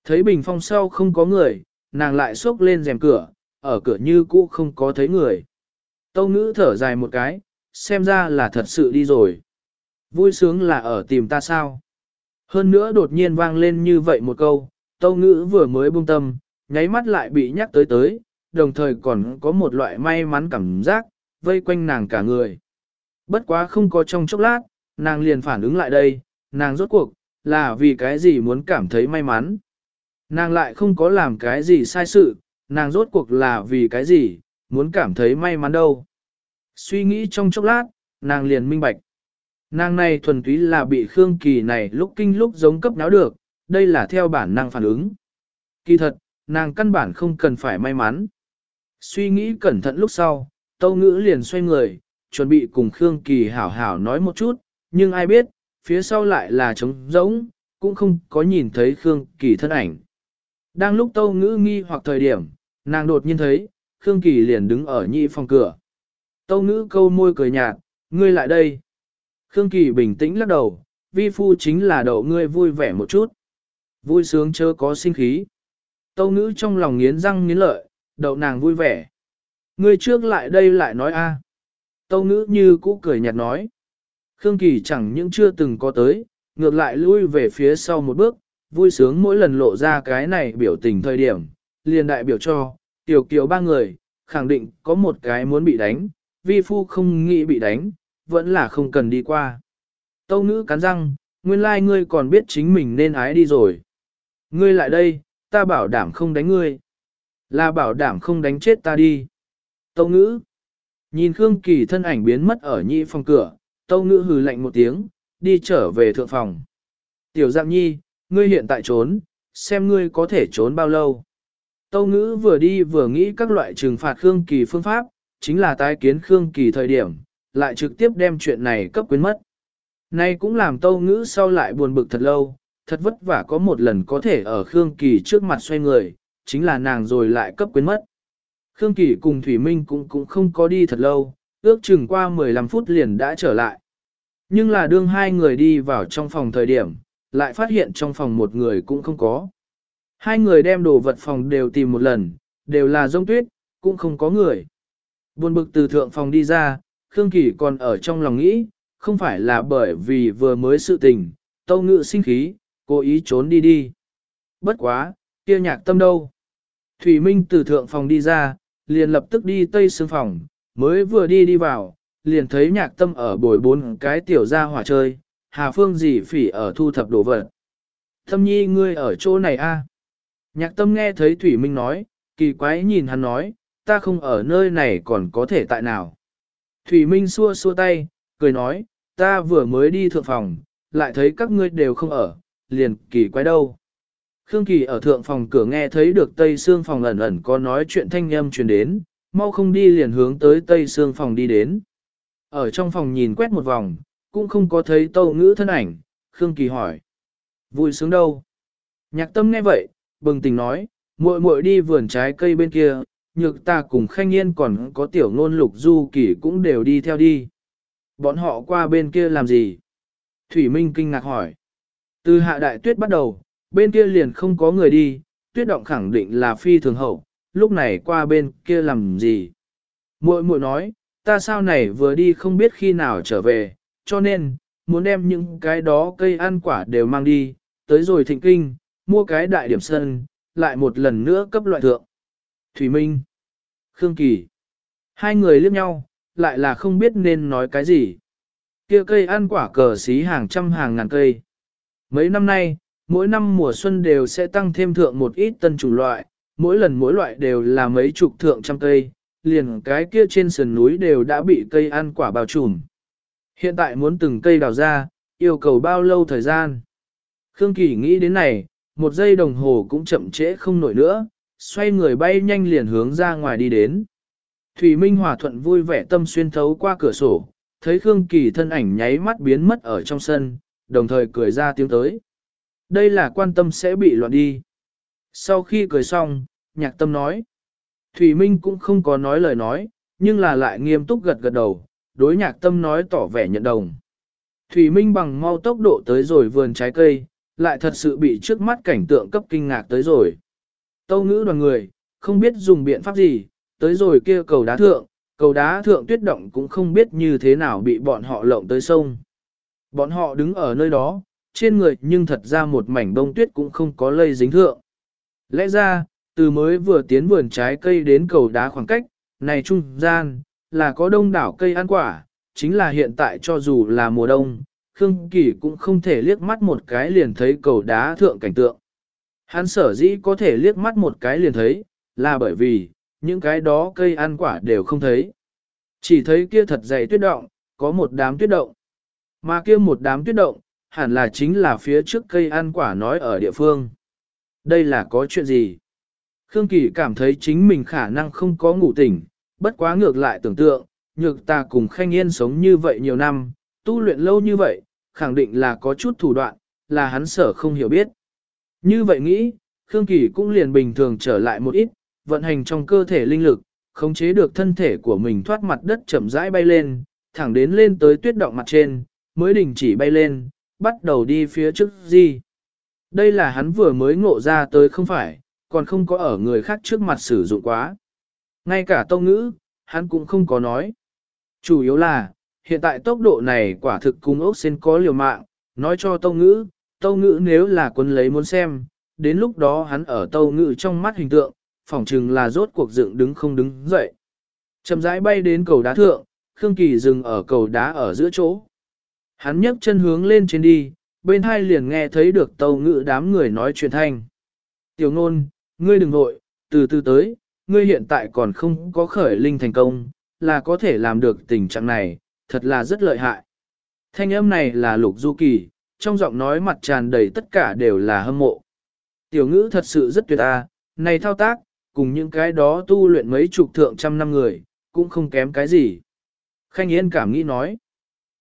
Thấy bình phong sau không có người, nàng lại xốc lên rèm cửa, ở cửa như cũ không có thấy người. Tâu ngữ thở dài một cái, xem ra là thật sự đi rồi. Vui sướng là ở tìm ta sao? Hơn nữa đột nhiên vang lên như vậy một câu, tâu ngữ vừa mới buông tâm, nháy mắt lại bị nhắc tới tới, đồng thời còn có một loại may mắn cảm giác, vây quanh nàng cả người. Bất quá không có trong chốc lát, nàng liền phản ứng lại đây, nàng rốt cuộc, là vì cái gì muốn cảm thấy may mắn. Nàng lại không có làm cái gì sai sự, nàng rốt cuộc là vì cái gì, muốn cảm thấy may mắn đâu. Suy nghĩ trong chốc lát, nàng liền minh bạch. Nàng này thuần túy là bị Khương Kỳ này lúc kinh lúc giống cấp náo được, đây là theo bản năng phản ứng. Kỳ thật, nàng căn bản không cần phải may mắn. Suy nghĩ cẩn thận lúc sau, Tâu Ngữ liền xoay người, chuẩn bị cùng Khương Kỳ hảo hảo nói một chút, nhưng ai biết, phía sau lại là trống rỗng, cũng không có nhìn thấy Khương Kỳ thân ảnh. Đang lúc Tâu Ngữ nghi hoặc thời điểm, Nàng đột nhiên thấy, Khương Kỳ liền đứng ở nhị phòng cửa. Tâu ngữ câu môi cười nhạt, ngươi lại đây. Khương Kỳ bình tĩnh lắc đầu, vi phu chính là đậu ngươi vui vẻ một chút. Vui sướng chớ có sinh khí. Tâu ngữ trong lòng nghiến răng nghiến lợi, đậu nàng vui vẻ. Ngươi trước lại đây lại nói a Tâu ngữ như cũ cười nhạt nói. Khương Kỳ chẳng những chưa từng có tới, ngược lại lui về phía sau một bước, vui sướng mỗi lần lộ ra cái này biểu tình thời điểm, liền đại biểu cho, tiểu kiều ba người, khẳng định có một cái muốn bị đánh, vi phu không nghĩ bị đánh, vẫn là không cần đi qua. Tâu ngữ cắn răng, nguyên lai like ngươi còn biết chính mình nên ái đi rồi. Ngươi lại đây, ta bảo đảm không đánh ngươi. Là bảo đảm không đánh chết ta đi. Tâu ngữ. Nhìn Khương Kỳ thân ảnh biến mất ở nhị phòng cửa, tâu ngữ hừ lạnh một tiếng, đi trở về thượng phòng. Tiểu Giang Nhi, ngươi hiện tại trốn, xem ngươi có thể trốn bao lâu. Tâu ngữ vừa đi vừa nghĩ các loại trừng phạt Khương Kỳ phương pháp, chính là tái kiến Khương Kỳ thời điểm, lại trực tiếp đem chuyện này cấp quyến mất. Nay cũng làm tâu ngữ sau lại buồn bực thật lâu, thật vất vả có một lần có thể ở Khương Kỳ trước mặt xoay người, chính là nàng rồi lại cấp quyến mất. Khương Kỳ cùng Thủy Minh cũng cũng không có đi thật lâu, ước chừng qua 15 phút liền đã trở lại. Nhưng là đương hai người đi vào trong phòng thời điểm, lại phát hiện trong phòng một người cũng không có. Hai người đem đồ vật phòng đều tìm một lần, đều là rông tuyết, cũng không có người. Buồn bực từ thượng phòng đi ra, Khương Kỳ còn ở trong lòng nghĩ, không phải là bởi vì vừa mới sự tình, tâu ngự sinh khí, cố ý trốn đi đi. Bất quá, kia nhạc tâm đâu? Thủy Minh từ thượng phòng đi ra, liền lập tức đi tây xương phòng, mới vừa đi đi vào, liền thấy nhạc tâm ở bồi bốn cái tiểu ra hỏa chơi, hà phương dì phỉ ở thu thập đồ vật. Thâm nhi ngươi ở chỗ này a? Nhạc tâm nghe thấy Thủy Minh nói, kỳ quái nhìn hắn nói, ta không ở nơi này còn có thể tại nào. Thủy Minh xua xua tay, cười nói, ta vừa mới đi thượng phòng, lại thấy các ngươi đều không ở, liền kỳ quái đâu. Khương Kỳ ở thượng phòng cửa nghe thấy được Tây Sương phòng ẩn ẩn có nói chuyện thanh âm truyền đến, mau không đi liền hướng tới Tây xương phòng đi đến. Ở trong phòng nhìn quét một vòng, cũng không có thấy tâu ngữ thân ảnh, Khương Kỳ hỏi. Vui sướng đâu? Nhạc tâm nghe vậy, bừng tỉnh nói, muội muội đi vườn trái cây bên kia, nhược ta cùng khanh yên còn có tiểu ngôn lục du kỳ cũng đều đi theo đi. Bọn họ qua bên kia làm gì? Thủy Minh kinh ngạc hỏi. Từ hạ đại tuyết bắt đầu, bên kia liền không có người đi, tuyết động khẳng định là phi thường hậu, lúc này qua bên kia làm gì? Muội muội nói, ta sao này vừa đi không biết khi nào trở về, cho nên, muốn đem những cái đó cây ăn quả đều mang đi, tới rồi thịnh kinh, mua cái đại điểm sân, lại một lần nữa cấp loại thượng. Thủy Minh, Khương Kỳ, hai người liếc nhau, lại là không biết nên nói cái gì. Kia cây ăn quả cờ xí hàng trăm hàng ngàn cây. Mấy năm nay, mỗi năm mùa xuân đều sẽ tăng thêm thượng một ít tân chủng loại, mỗi lần mỗi loại đều là mấy chục thượng trăm cây, liền cái kia trên sườn núi đều đã bị cây ăn quả bao trùm. Hiện tại muốn từng cây đào ra, yêu cầu bao lâu thời gian? Khương Kỳ nghĩ đến này, một giây đồng hồ cũng chậm trễ không nổi nữa, xoay người bay nhanh liền hướng ra ngoài đi đến. Thủy Minh Hòa thuận vui vẻ tâm xuyên thấu qua cửa sổ, thấy Khương Kỳ thân ảnh nháy mắt biến mất ở trong sân, đồng thời cười ra tiếng tới. Đây là quan tâm sẽ bị loạn đi. Sau khi cười xong, nhạc tâm nói. Thủy Minh cũng không có nói lời nói, nhưng là lại nghiêm túc gật gật đầu, đối nhạc tâm nói tỏ vẻ nhận đồng. Thủy Minh bằng mau tốc độ tới rồi vườn trái cây, lại thật sự bị trước mắt cảnh tượng cấp kinh ngạc tới rồi. Tâu ngữ đoàn người, không biết dùng biện pháp gì, tới rồi kia cầu đá thượng, cầu đá thượng tuyết động cũng không biết như thế nào bị bọn họ lộng tới sông. Bọn họ đứng ở nơi đó, trên người nhưng thật ra một mảnh bông tuyết cũng không có lây dính thượng. Lẽ ra, từ mới vừa tiến vườn trái cây đến cầu đá khoảng cách, này trung gian, là có đông đảo cây ăn quả, chính là hiện tại cho dù là mùa đông, Khương Kỳ cũng không thể liếc mắt một cái liền thấy cầu đá thượng cảnh tượng. Hắn sở dĩ có thể liếc mắt một cái liền thấy, là bởi vì, những cái đó cây ăn quả đều không thấy. Chỉ thấy kia thật dày tuyết động, có một đám tuyết động. Mà kia một đám tuyết động, hẳn là chính là phía trước cây ăn quả nói ở địa phương. Đây là có chuyện gì? Khương Kỳ cảm thấy chính mình khả năng không có ngủ tỉnh, bất quá ngược lại tưởng tượng, nhược ta cùng khanh yên sống như vậy nhiều năm, tu luyện lâu như vậy, khẳng định là có chút thủ đoạn, là hắn sở không hiểu biết. Như vậy nghĩ, Khương Kỳ cũng liền bình thường trở lại một ít, vận hành trong cơ thể linh lực, khống chế được thân thể của mình thoát mặt đất chậm rãi bay lên, thẳng đến lên tới tuyết động mặt trên, mới đình chỉ bay lên, bắt đầu đi phía trước gì. Đây là hắn vừa mới ngộ ra tới không phải, còn không có ở người khác trước mặt sử dụng quá. Ngay cả tông ngữ, hắn cũng không có nói. Chủ yếu là, hiện tại tốc độ này quả thực cùng ốc sen có liều mạng, nói cho tông ngữ, tông ngữ nếu là quân lấy muốn xem, đến lúc đó hắn ở tông ngữ trong mắt hình tượng, phỏng chừng là rốt cuộc dựng đứng không đứng dậy. Chậm rãi bay đến cầu đá thượng, Khương Kỳ dừng ở cầu đá ở giữa chỗ. Hắn nhấc chân hướng lên trên đi, bên hai liền nghe thấy được tàu ngữ đám người nói chuyện thanh. Tiểu ngôn, ngươi đừng vội, từ từ tới, ngươi hiện tại còn không có khởi linh thành công, là có thể làm được tình trạng này, thật là rất lợi hại. Thanh âm này là lục du kỳ, trong giọng nói mặt tràn đầy tất cả đều là hâm mộ. Tiểu ngữ thật sự rất tuyệt a, này thao tác, cùng những cái đó tu luyện mấy chục thượng trăm năm người, cũng không kém cái gì. Khanh Yên cảm nghĩ nói.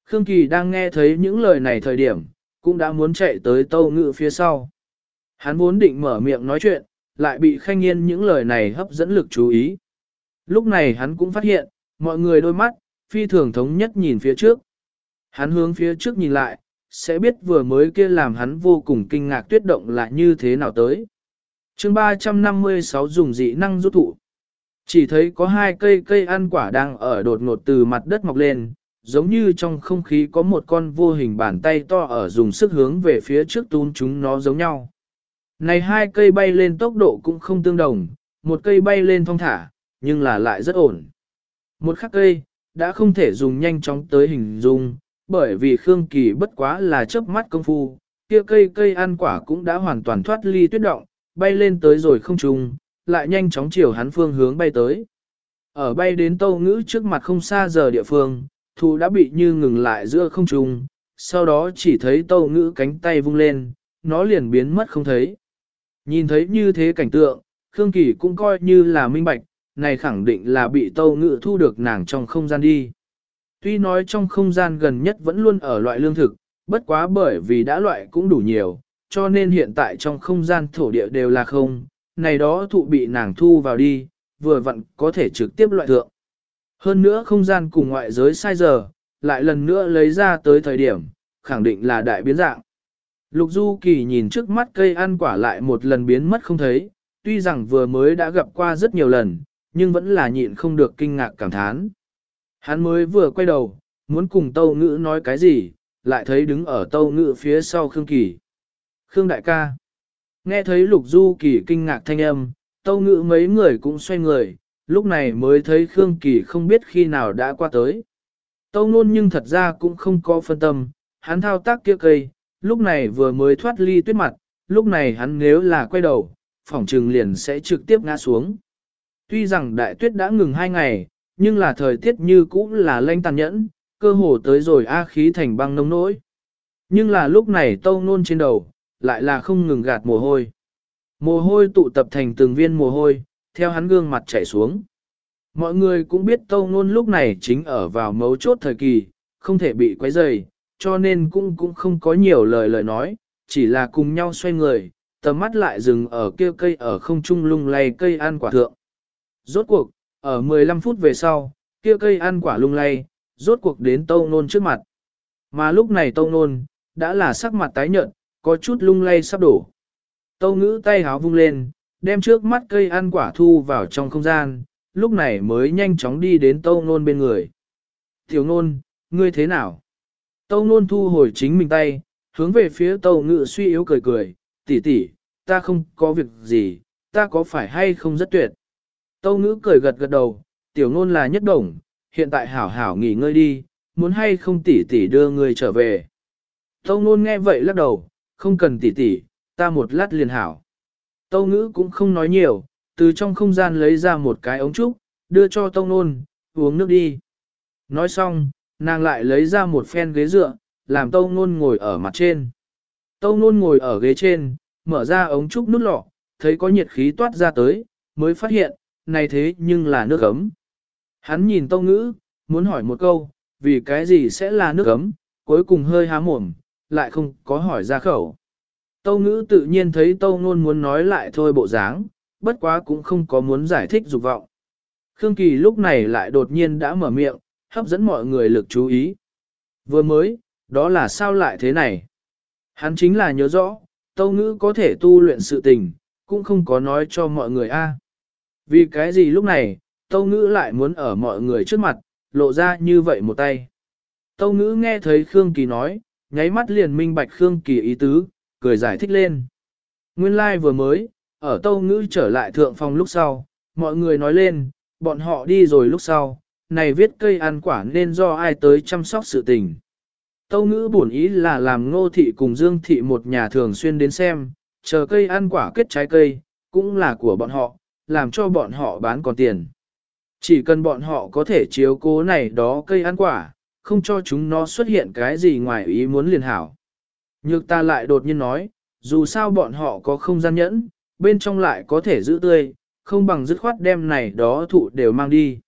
Khương Kỳ đang nghe thấy những lời này thời điểm, cũng đã muốn chạy tới tâu ngự phía sau. Hắn vốn định mở miệng nói chuyện, lại bị Khanh Yên những lời này hấp dẫn lực chú ý. Lúc này hắn cũng phát hiện, mọi người đôi mắt, phi thường thống nhất nhìn phía trước. Hắn hướng phía trước nhìn lại, sẽ biết vừa mới kia làm hắn vô cùng kinh ngạc tuyết động là như thế nào tới. chương 356 dùng dị năng rút thụ. Chỉ thấy có hai cây cây ăn quả đang ở đột ngột từ mặt đất mọc lên, giống như trong không khí có một con vô hình bàn tay to ở dùng sức hướng về phía trước tún chúng nó giống nhau. Này hai cây bay lên tốc độ cũng không tương đồng, một cây bay lên thong thả, nhưng là lại rất ổn. Một khắc cây, đã không thể dùng nhanh chóng tới hình dung, bởi vì Khương Kỳ bất quá là chớp mắt công phu, kia cây cây ăn quả cũng đã hoàn toàn thoát ly tuyết động, bay lên tới rồi không trùng, lại nhanh chóng chiều hắn phương hướng bay tới. Ở bay đến tâu ngữ trước mặt không xa giờ địa phương, thu đã bị như ngừng lại giữa không trung, sau đó chỉ thấy tâu ngữ cánh tay vung lên, nó liền biến mất không thấy. Nhìn thấy như thế cảnh tượng, Khương Kỳ cũng coi như là minh bạch, này khẳng định là bị tâu ngữ thu được nàng trong không gian đi. Tuy nói trong không gian gần nhất vẫn luôn ở loại lương thực, bất quá bởi vì đã loại cũng đủ nhiều, cho nên hiện tại trong không gian thổ địa đều là không, này đó thụ bị nàng thu vào đi, vừa vặn có thể trực tiếp loại thượng. Hơn nữa không gian cùng ngoại giới sai giờ, lại lần nữa lấy ra tới thời điểm, khẳng định là đại biến dạng. Lục Du Kỳ nhìn trước mắt cây ăn quả lại một lần biến mất không thấy, tuy rằng vừa mới đã gặp qua rất nhiều lần, nhưng vẫn là nhịn không được kinh ngạc cảm thán. Hắn mới vừa quay đầu, muốn cùng Tâu Ngữ nói cái gì, lại thấy đứng ở Tâu Ngữ phía sau Khương Kỳ. Khương Đại ca. Nghe thấy Lục Du Kỳ kinh ngạc thanh âm, Tâu Ngữ mấy người cũng xoay người, lúc này mới thấy Khương Kỳ không biết khi nào đã qua tới. Tâu Nôn nhưng thật ra cũng không có phân tâm, hắn thao tác kia cây, lúc này vừa mới thoát ly tuyết mặt, lúc này hắn nếu là quay đầu, phỏng trừng liền sẽ trực tiếp ngã xuống. Tuy rằng đại tuyết đã ngừng hai ngày, nhưng là thời tiết như cũ là lanh tàn nhẫn, cơ hồ tới rồi A khí thành băng nông nỗi. Nhưng là lúc này tâu nôn trên đầu, lại là không ngừng gạt mồ hôi. Mồ hôi tụ tập thành từng viên mồ hôi, theo hắn gương mặt chảy xuống. Mọi người cũng biết tâu nôn lúc này chính ở vào mấu chốt thời kỳ, không thể bị quấy rầy, cho nên cũng cũng không có nhiều lời lời nói, chỉ là cùng nhau xoay người, tầm mắt lại dừng ở kia cây ở không trung lung lay cây ăn quả thượng. Rốt cuộc, ở 15 phút về sau, kia cây ăn quả lung lay, rốt cuộc đến tâu nôn trước mặt. Mà lúc này tâu nôn, đã là sắc mặt tái nhợt, có chút lung lay sắp đổ. Tâu ngữ tay háo vung lên, đem trước mắt cây ăn quả thu vào trong không gian, lúc này mới nhanh chóng đi đến tâu nôn bên người. Tiểu nôn, ngươi thế nào? Tâu nôn thu hồi chính mình tay, hướng về phía tâu ngự suy yếu cười cười, tỷ tỷ, ta không có việc gì, ta có phải hay không rất tuyệt. Tâu ngữ cười gật gật đầu, tiểu nôn là nhất đồng, hiện tại hảo hảo nghỉ ngơi đi, muốn hay không tỷ tỷ đưa người trở về. Tâu nôn nghe vậy lắc đầu, không cần tỷ tỷ, ta một lát liền hảo. Tâu ngữ cũng không nói nhiều, từ trong không gian lấy ra một cái ống trúc, đưa cho tâu nôn, uống nước đi. Nói xong, nàng lại lấy ra một phen ghế dựa, làm tâu nôn ngồi ở mặt trên. Tâu nôn ngồi ở ghế trên, mở ra ống trúc nút lọ, thấy có nhiệt khí toát ra tới, mới phát hiện, này thế nhưng là nước ấm. Hắn nhìn tâu ngữ, muốn hỏi một câu, vì cái gì sẽ là nước ấm, cuối cùng hơi há mồm, lại không có hỏi ra khẩu. Tâu ngữ tự nhiên thấy tâu nôn muốn nói lại thôi bộ dáng, bất quá cũng không có muốn giải thích dục vọng. Khương Kỳ lúc này lại đột nhiên đã mở miệng, hấp dẫn mọi người lực chú ý. Vừa mới, đó là sao lại thế này? Hắn chính là nhớ rõ, tâu ngữ có thể tu luyện sự tình, cũng không có nói cho mọi người a Vì cái gì lúc này, tâu ngữ lại muốn ở mọi người trước mặt, lộ ra như vậy một tay. Tâu ngữ nghe thấy Khương Kỳ nói, nháy mắt liền minh bạch Khương Kỳ ý tứ, cười giải thích lên. Nguyên lai like vừa mới, ở tâu ngữ trở lại thượng phòng lúc sau, mọi người nói lên, bọn họ đi rồi lúc sau, này viết cây ăn quả nên do ai tới chăm sóc sự tình. Tâu ngữ bổn ý là làm ngô thị cùng dương thị một nhà thường xuyên đến xem, chờ cây ăn quả kết trái cây, cũng là của bọn họ, làm cho bọn họ bán còn tiền. Chỉ cần bọn họ có thể chiếu cố này đó cây ăn quả, không cho chúng nó xuất hiện cái gì ngoài ý muốn liền hảo. Nhược ta lại đột nhiên nói, dù sao bọn họ có không gian nhẫn, bên trong lại có thể giữ tươi, không bằng dứt khoát đem này đó thụ đều mang đi.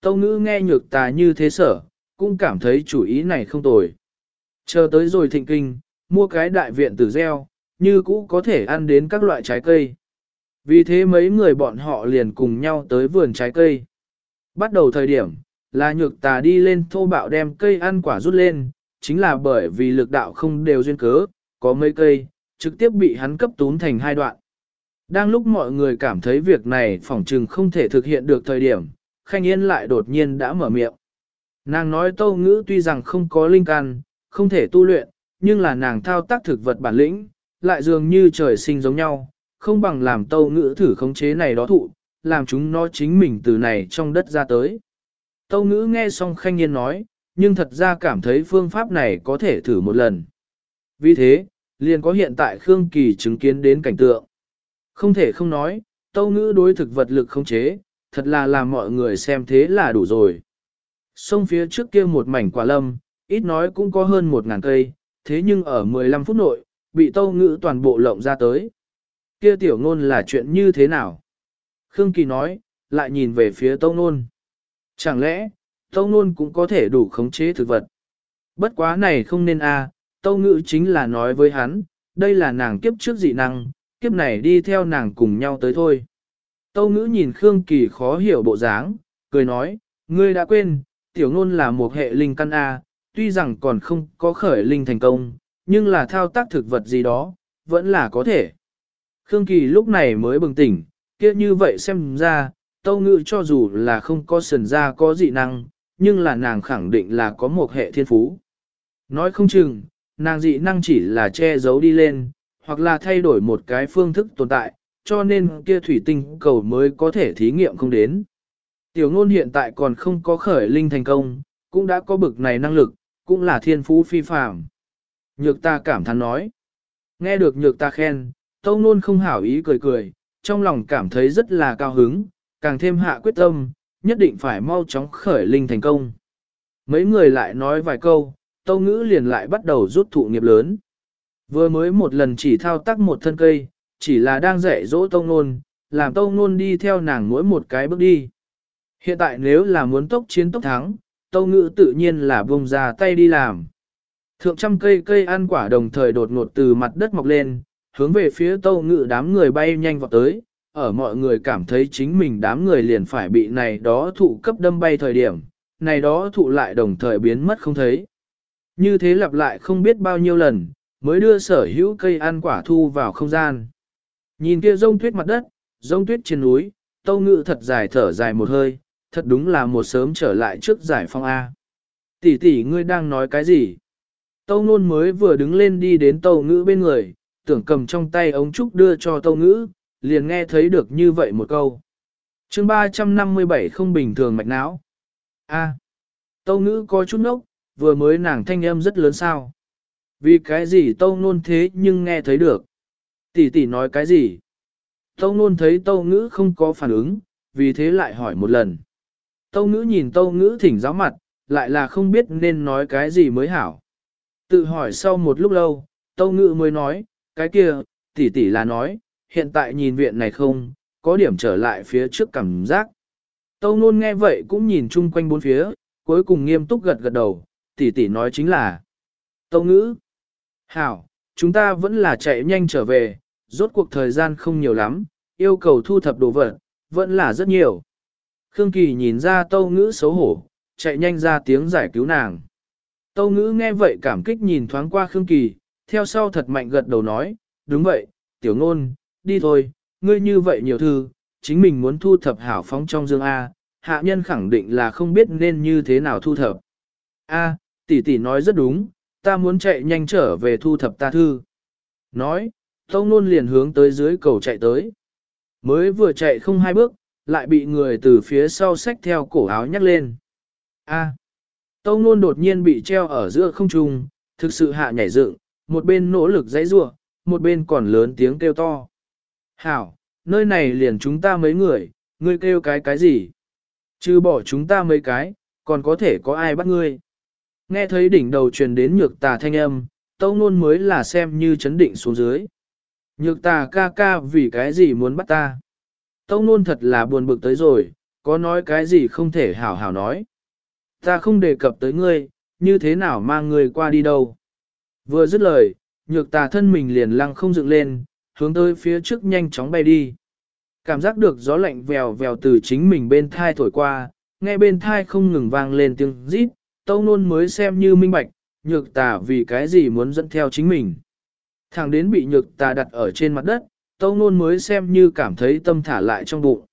Tâu ngữ nghe nhược ta như thế sở, cũng cảm thấy chủ ý này không tồi. Chờ tới rồi thịnh kinh, mua cái đại viện tử gieo, như cũ có thể ăn đến các loại trái cây. Vì thế mấy người bọn họ liền cùng nhau tới vườn trái cây. Bắt đầu thời điểm, là nhược tà đi lên thô bạo đem cây ăn quả rút lên, chính là bởi vì lực đạo không đều duyên cớ, có mấy cây, trực tiếp bị hắn cấp tún thành hai đoạn. Đang lúc mọi người cảm thấy việc này phỏng trừng không thể thực hiện được thời điểm, Khanh Yên lại đột nhiên đã mở miệng. Nàng nói tâu ngữ tuy rằng không có linh can, không thể tu luyện, nhưng là nàng thao tác thực vật bản lĩnh, lại dường như trời sinh giống nhau, không bằng làm tâu ngữ thử khống chế này đó thụ, làm chúng nó chính mình từ này trong đất ra tới. Tâu ngữ nghe xong khanh yên nói, nhưng thật ra cảm thấy phương pháp này có thể thử một lần. Vì thế, liền có hiện tại Khương Kỳ chứng kiến đến cảnh tượng. Không thể không nói, tâu ngữ đối thực vật lực không chế, thật là làm mọi người xem thế là đủ rồi. Sông phía trước kia một mảnh quả lâm, ít nói cũng có hơn một ngàn cây, thế nhưng ở 15 phút nội, bị tâu ngữ toàn bộ lộng ra tới. Kia tiểu ngôn là chuyện như thế nào? Khương Kỳ nói, lại nhìn về phía tâu ngôn. Chẳng lẽ, tâu ngôn cũng có thể đủ khống chế thực vật? Bất quá này không nên a à, tâu ngữ chính là nói với hắn, đây là nàng kiếp trước dị năng, kiếp này đi theo nàng cùng nhau tới thôi. Tâu ngữ nhìn Khương Kỳ khó hiểu bộ dáng, cười nói, ngươi đã quên, tiểu ngôn là một hệ linh căn A, tuy rằng còn không có khởi linh thành công, nhưng là thao tác thực vật gì đó, vẫn là có thể. Khương Kỳ lúc này mới bừng tỉnh, kia như vậy xem ra, tâu ngữ cho dù là không có sần ra có dị năng, nhưng là nàng khẳng định là có một hệ thiên phú. Nói không chừng, nàng dị năng chỉ là che giấu đi lên, hoặc là thay đổi một cái phương thức tồn tại, cho nên kia thủy tinh cầu mới có thể thí nghiệm không đến. Tiểu ngôn hiện tại còn không có khởi linh thành công, cũng đã có bực này năng lực, cũng là thiên phú phi phàm. Nhược ta cảm thán nói. Nghe được nhược ta khen, tâu ngôn không hảo ý cười cười, trong lòng cảm thấy rất là cao hứng, càng thêm hạ quyết tâm, nhất định phải mau chóng khởi linh thành công. Mấy người lại nói vài câu, tâu ngữ liền lại bắt đầu rút thụ nghiệp lớn. Vừa mới một lần chỉ thao tác một thân cây, chỉ là đang dạy dỗ tâu nôn, làm tâu nôn đi theo nàng mỗi một cái bước đi. Hiện tại nếu là muốn tốc chiến tốc thắng, tâu ngữ tự nhiên là vùng ra tay đi làm. Thượng trăm cây cây ăn quả đồng thời đột ngột từ mặt đất mọc lên, hướng về phía tâu ngữ đám người bay nhanh vọt tới, ở mọi người cảm thấy chính mình đám người liền phải bị này đó thụ cấp đâm bay thời điểm, này đó thụ lại đồng thời biến mất không thấy. Như thế lặp lại không biết bao nhiêu lần, mới đưa sở hữu cây ăn quả thu vào không gian. Nhìn kia rông tuyết mặt đất, rông tuyết trên núi, tâu ngữ thật dài thở dài một hơi, thật đúng là một sớm trở lại trước giải phong A. Tỷ tỷ ngươi đang nói cái gì? Tâu nôn mới vừa đứng lên đi đến tâu ngữ bên người, tưởng cầm trong tay ống trúc đưa cho tâu ngữ, liền nghe thấy được như vậy một câu. chương 357 không bình thường mạch não. A. Tâu ngữ có chút nốc, vừa mới nàng thanh âm rất lớn sao. Vì cái gì tâu nôn thế nhưng nghe thấy được. Tỷ tỷ nói cái gì? Tâu nôn thấy tâu ngữ không có phản ứng, vì thế lại hỏi một lần. Tâu ngữ nhìn tâu ngữ thỉnh giáo mặt, lại là không biết nên nói cái gì mới hảo. Tự hỏi sau một lúc lâu, tâu ngữ mới nói, cái kia, tỷ tỷ là nói, hiện tại nhìn viện này không, có điểm trở lại phía trước cảm giác. Tâu nôn nghe vậy cũng nhìn chung quanh bốn phía, cuối cùng nghiêm túc gật gật đầu, tỷ tỷ nói chính là. Tâu ngữ, hảo, chúng ta vẫn là chạy nhanh trở về, rốt cuộc thời gian không nhiều lắm, yêu cầu thu thập đồ vật, vẫn là rất nhiều. Khương Kỳ nhìn ra tâu ngữ xấu hổ, chạy nhanh ra tiếng giải cứu nàng. Tâu ngữ nghe vậy cảm kích nhìn thoáng qua Khương Kỳ, theo sau thật mạnh gật đầu nói, đúng vậy, tiểu ngôn, đi thôi, ngươi như vậy nhiều thư, chính mình muốn thu thập hảo phóng trong dương A, hạ nhân khẳng định là không biết nên như thế nào thu thập. A, tỷ tỷ nói rất đúng, ta muốn chạy nhanh trở về thu thập ta thư. Nói, Tông nôn liền hướng tới dưới cầu chạy tới. Mới vừa chạy không hai bước, lại bị người từ phía sau xách theo cổ áo nhắc lên. A. Tông nôn đột nhiên bị treo ở giữa không trung, thực sự hạ nhảy dựng, một bên nỗ lực dãy rua, một bên còn lớn tiếng kêu to. Hảo, nơi này liền chúng ta mấy người, ngươi kêu cái cái gì? Chứ bỏ chúng ta mấy cái, còn có thể có ai bắt ngươi? Nghe thấy đỉnh đầu truyền đến nhược tà thanh âm, tâu nôn mới là xem như chấn định xuống dưới. Nhược tà ca ca vì cái gì muốn bắt ta? Tâu nôn thật là buồn bực tới rồi, có nói cái gì không thể hảo hảo nói. Ta không đề cập tới ngươi, như thế nào mang ngươi qua đi đâu. Vừa dứt lời, nhược tà thân mình liền lăng không dựng lên, hướng tới phía trước nhanh chóng bay đi. Cảm giác được gió lạnh vèo vèo từ chính mình bên thai thổi qua, nghe bên thai không ngừng vang lên tiếng rít, tâu nôn mới xem như minh bạch, nhược tà vì cái gì muốn dẫn theo chính mình. Thằng đến bị nhược tà đặt ở trên mặt đất, tâu nôn mới xem như cảm thấy tâm thả lại trong bụng.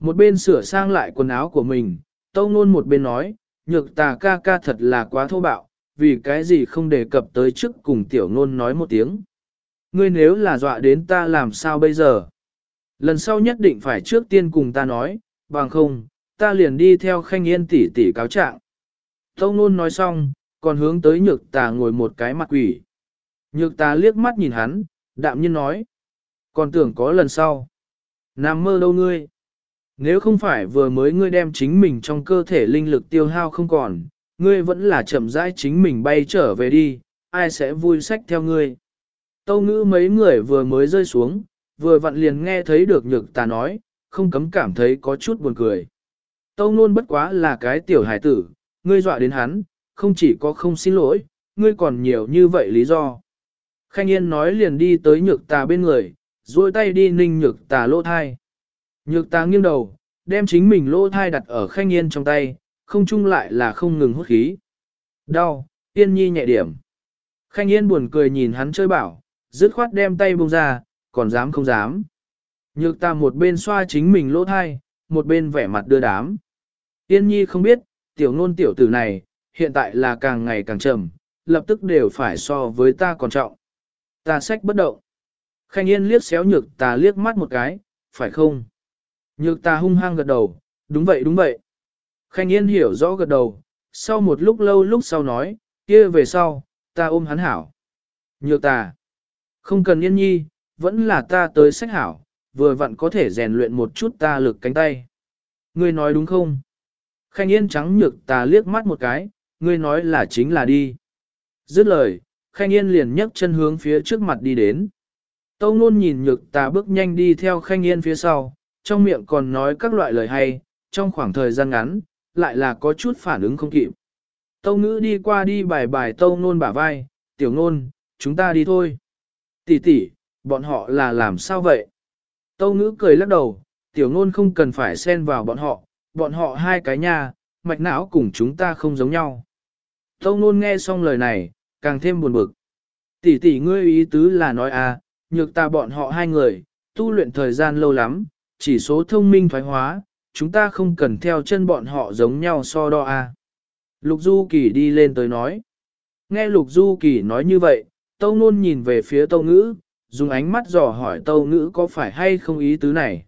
Một bên sửa sang lại quần áo của mình, tâu nôn một bên nói, nhược tà ca ca thật là quá thô bạo, vì cái gì không đề cập tới trước cùng tiểu nôn nói một tiếng. Ngươi nếu là dọa đến ta làm sao bây giờ? Lần sau nhất định phải trước tiên cùng ta nói, bằng không, ta liền đi theo khanh yên tỷ tỷ cáo trạng. Tông nôn nói xong, còn hướng tới nhược tà ngồi một cái mặt quỷ. Nhược tà liếc mắt nhìn hắn, đạm nhiên nói. Còn tưởng có lần sau. Nam mơ đâu ngươi? Nếu không phải vừa mới ngươi đem chính mình trong cơ thể linh lực tiêu hao không còn, ngươi vẫn là chậm rãi chính mình bay trở về đi, ai sẽ vui sách theo ngươi. Tâu ngữ mấy người vừa mới rơi xuống, vừa vặn liền nghe thấy được nhược tà nói, không cấm cảm thấy có chút buồn cười. Tâu nôn bất quá là cái tiểu hải tử, ngươi dọa đến hắn, không chỉ có không xin lỗi, ngươi còn nhiều như vậy lý do. Khanh Yên nói liền đi tới nhược tà bên người, duỗi tay đi ninh nhược tà lỗ thai. Nhược tà nghiêng đầu, đem chính mình lỗ thai đặt ở Khanh Yên trong tay, không chung lại là không ngừng hút khí. Đau, Yên Nhi nhẹ điểm. Khanh Yên buồn cười nhìn hắn chơi bảo, dứt khoát đem tay buông ra, còn dám không dám. Nhược ta một bên xoa chính mình lỗ thai, một bên vẻ mặt đưa đám. Yên Nhi không biết, tiểu ngôn tiểu tử này, hiện tại là càng ngày càng trầm, lập tức đều phải so với ta còn trọng. Ta sách bất động. Khanh Yên liếc xéo nhược ta liếc mắt một cái, phải không? Nhược ta hung hăng gật đầu, đúng vậy đúng vậy. Khanh Yên hiểu rõ gật đầu, sau một lúc lâu lúc sau nói, kia về sau, ta ôm hắn hảo. Nhược ta, không cần Yên Nhi, vẫn là ta tới sách hảo, vừa vặn có thể rèn luyện một chút ta lực cánh tay. Ngươi nói đúng không? Khanh Yên trắng nhược ta liếc mắt một cái, ngươi nói là chính là đi. Dứt lời, Khanh Yên liền nhấc chân hướng phía trước mặt đi đến. Tâu nôn nhìn nhược ta bước nhanh đi theo Khanh Yên phía sau, trong miệng còn nói các loại lời hay, trong khoảng thời gian ngắn, lại là có chút phản ứng không kịp. Tâu ngữ đi qua đi bài bài tâu nôn bả vai, tiểu nôn, chúng ta đi thôi. Tỷ tỷ, bọn họ là làm sao vậy? Tâu ngữ cười lắc đầu, tiểu nôn không cần phải xen vào bọn họ, bọn họ hai cái nhà, mạch não cùng chúng ta không giống nhau. Tâu nôn nghe xong lời này, càng thêm buồn bực. Tỷ tỷ ngươi ý tứ là nói à, nhược ta bọn họ hai người, tu luyện thời gian lâu lắm, chỉ số thông minh thoái hóa, chúng ta không cần theo chân bọn họ giống nhau so đo à. Lục Du Kỳ đi lên tới nói. Nghe Lục Du Kỳ nói như vậy, Tâu Nôn nhìn về phía Tâu Ngữ, dùng ánh mắt dò hỏi Tâu Ngữ có phải hay không ý tứ này.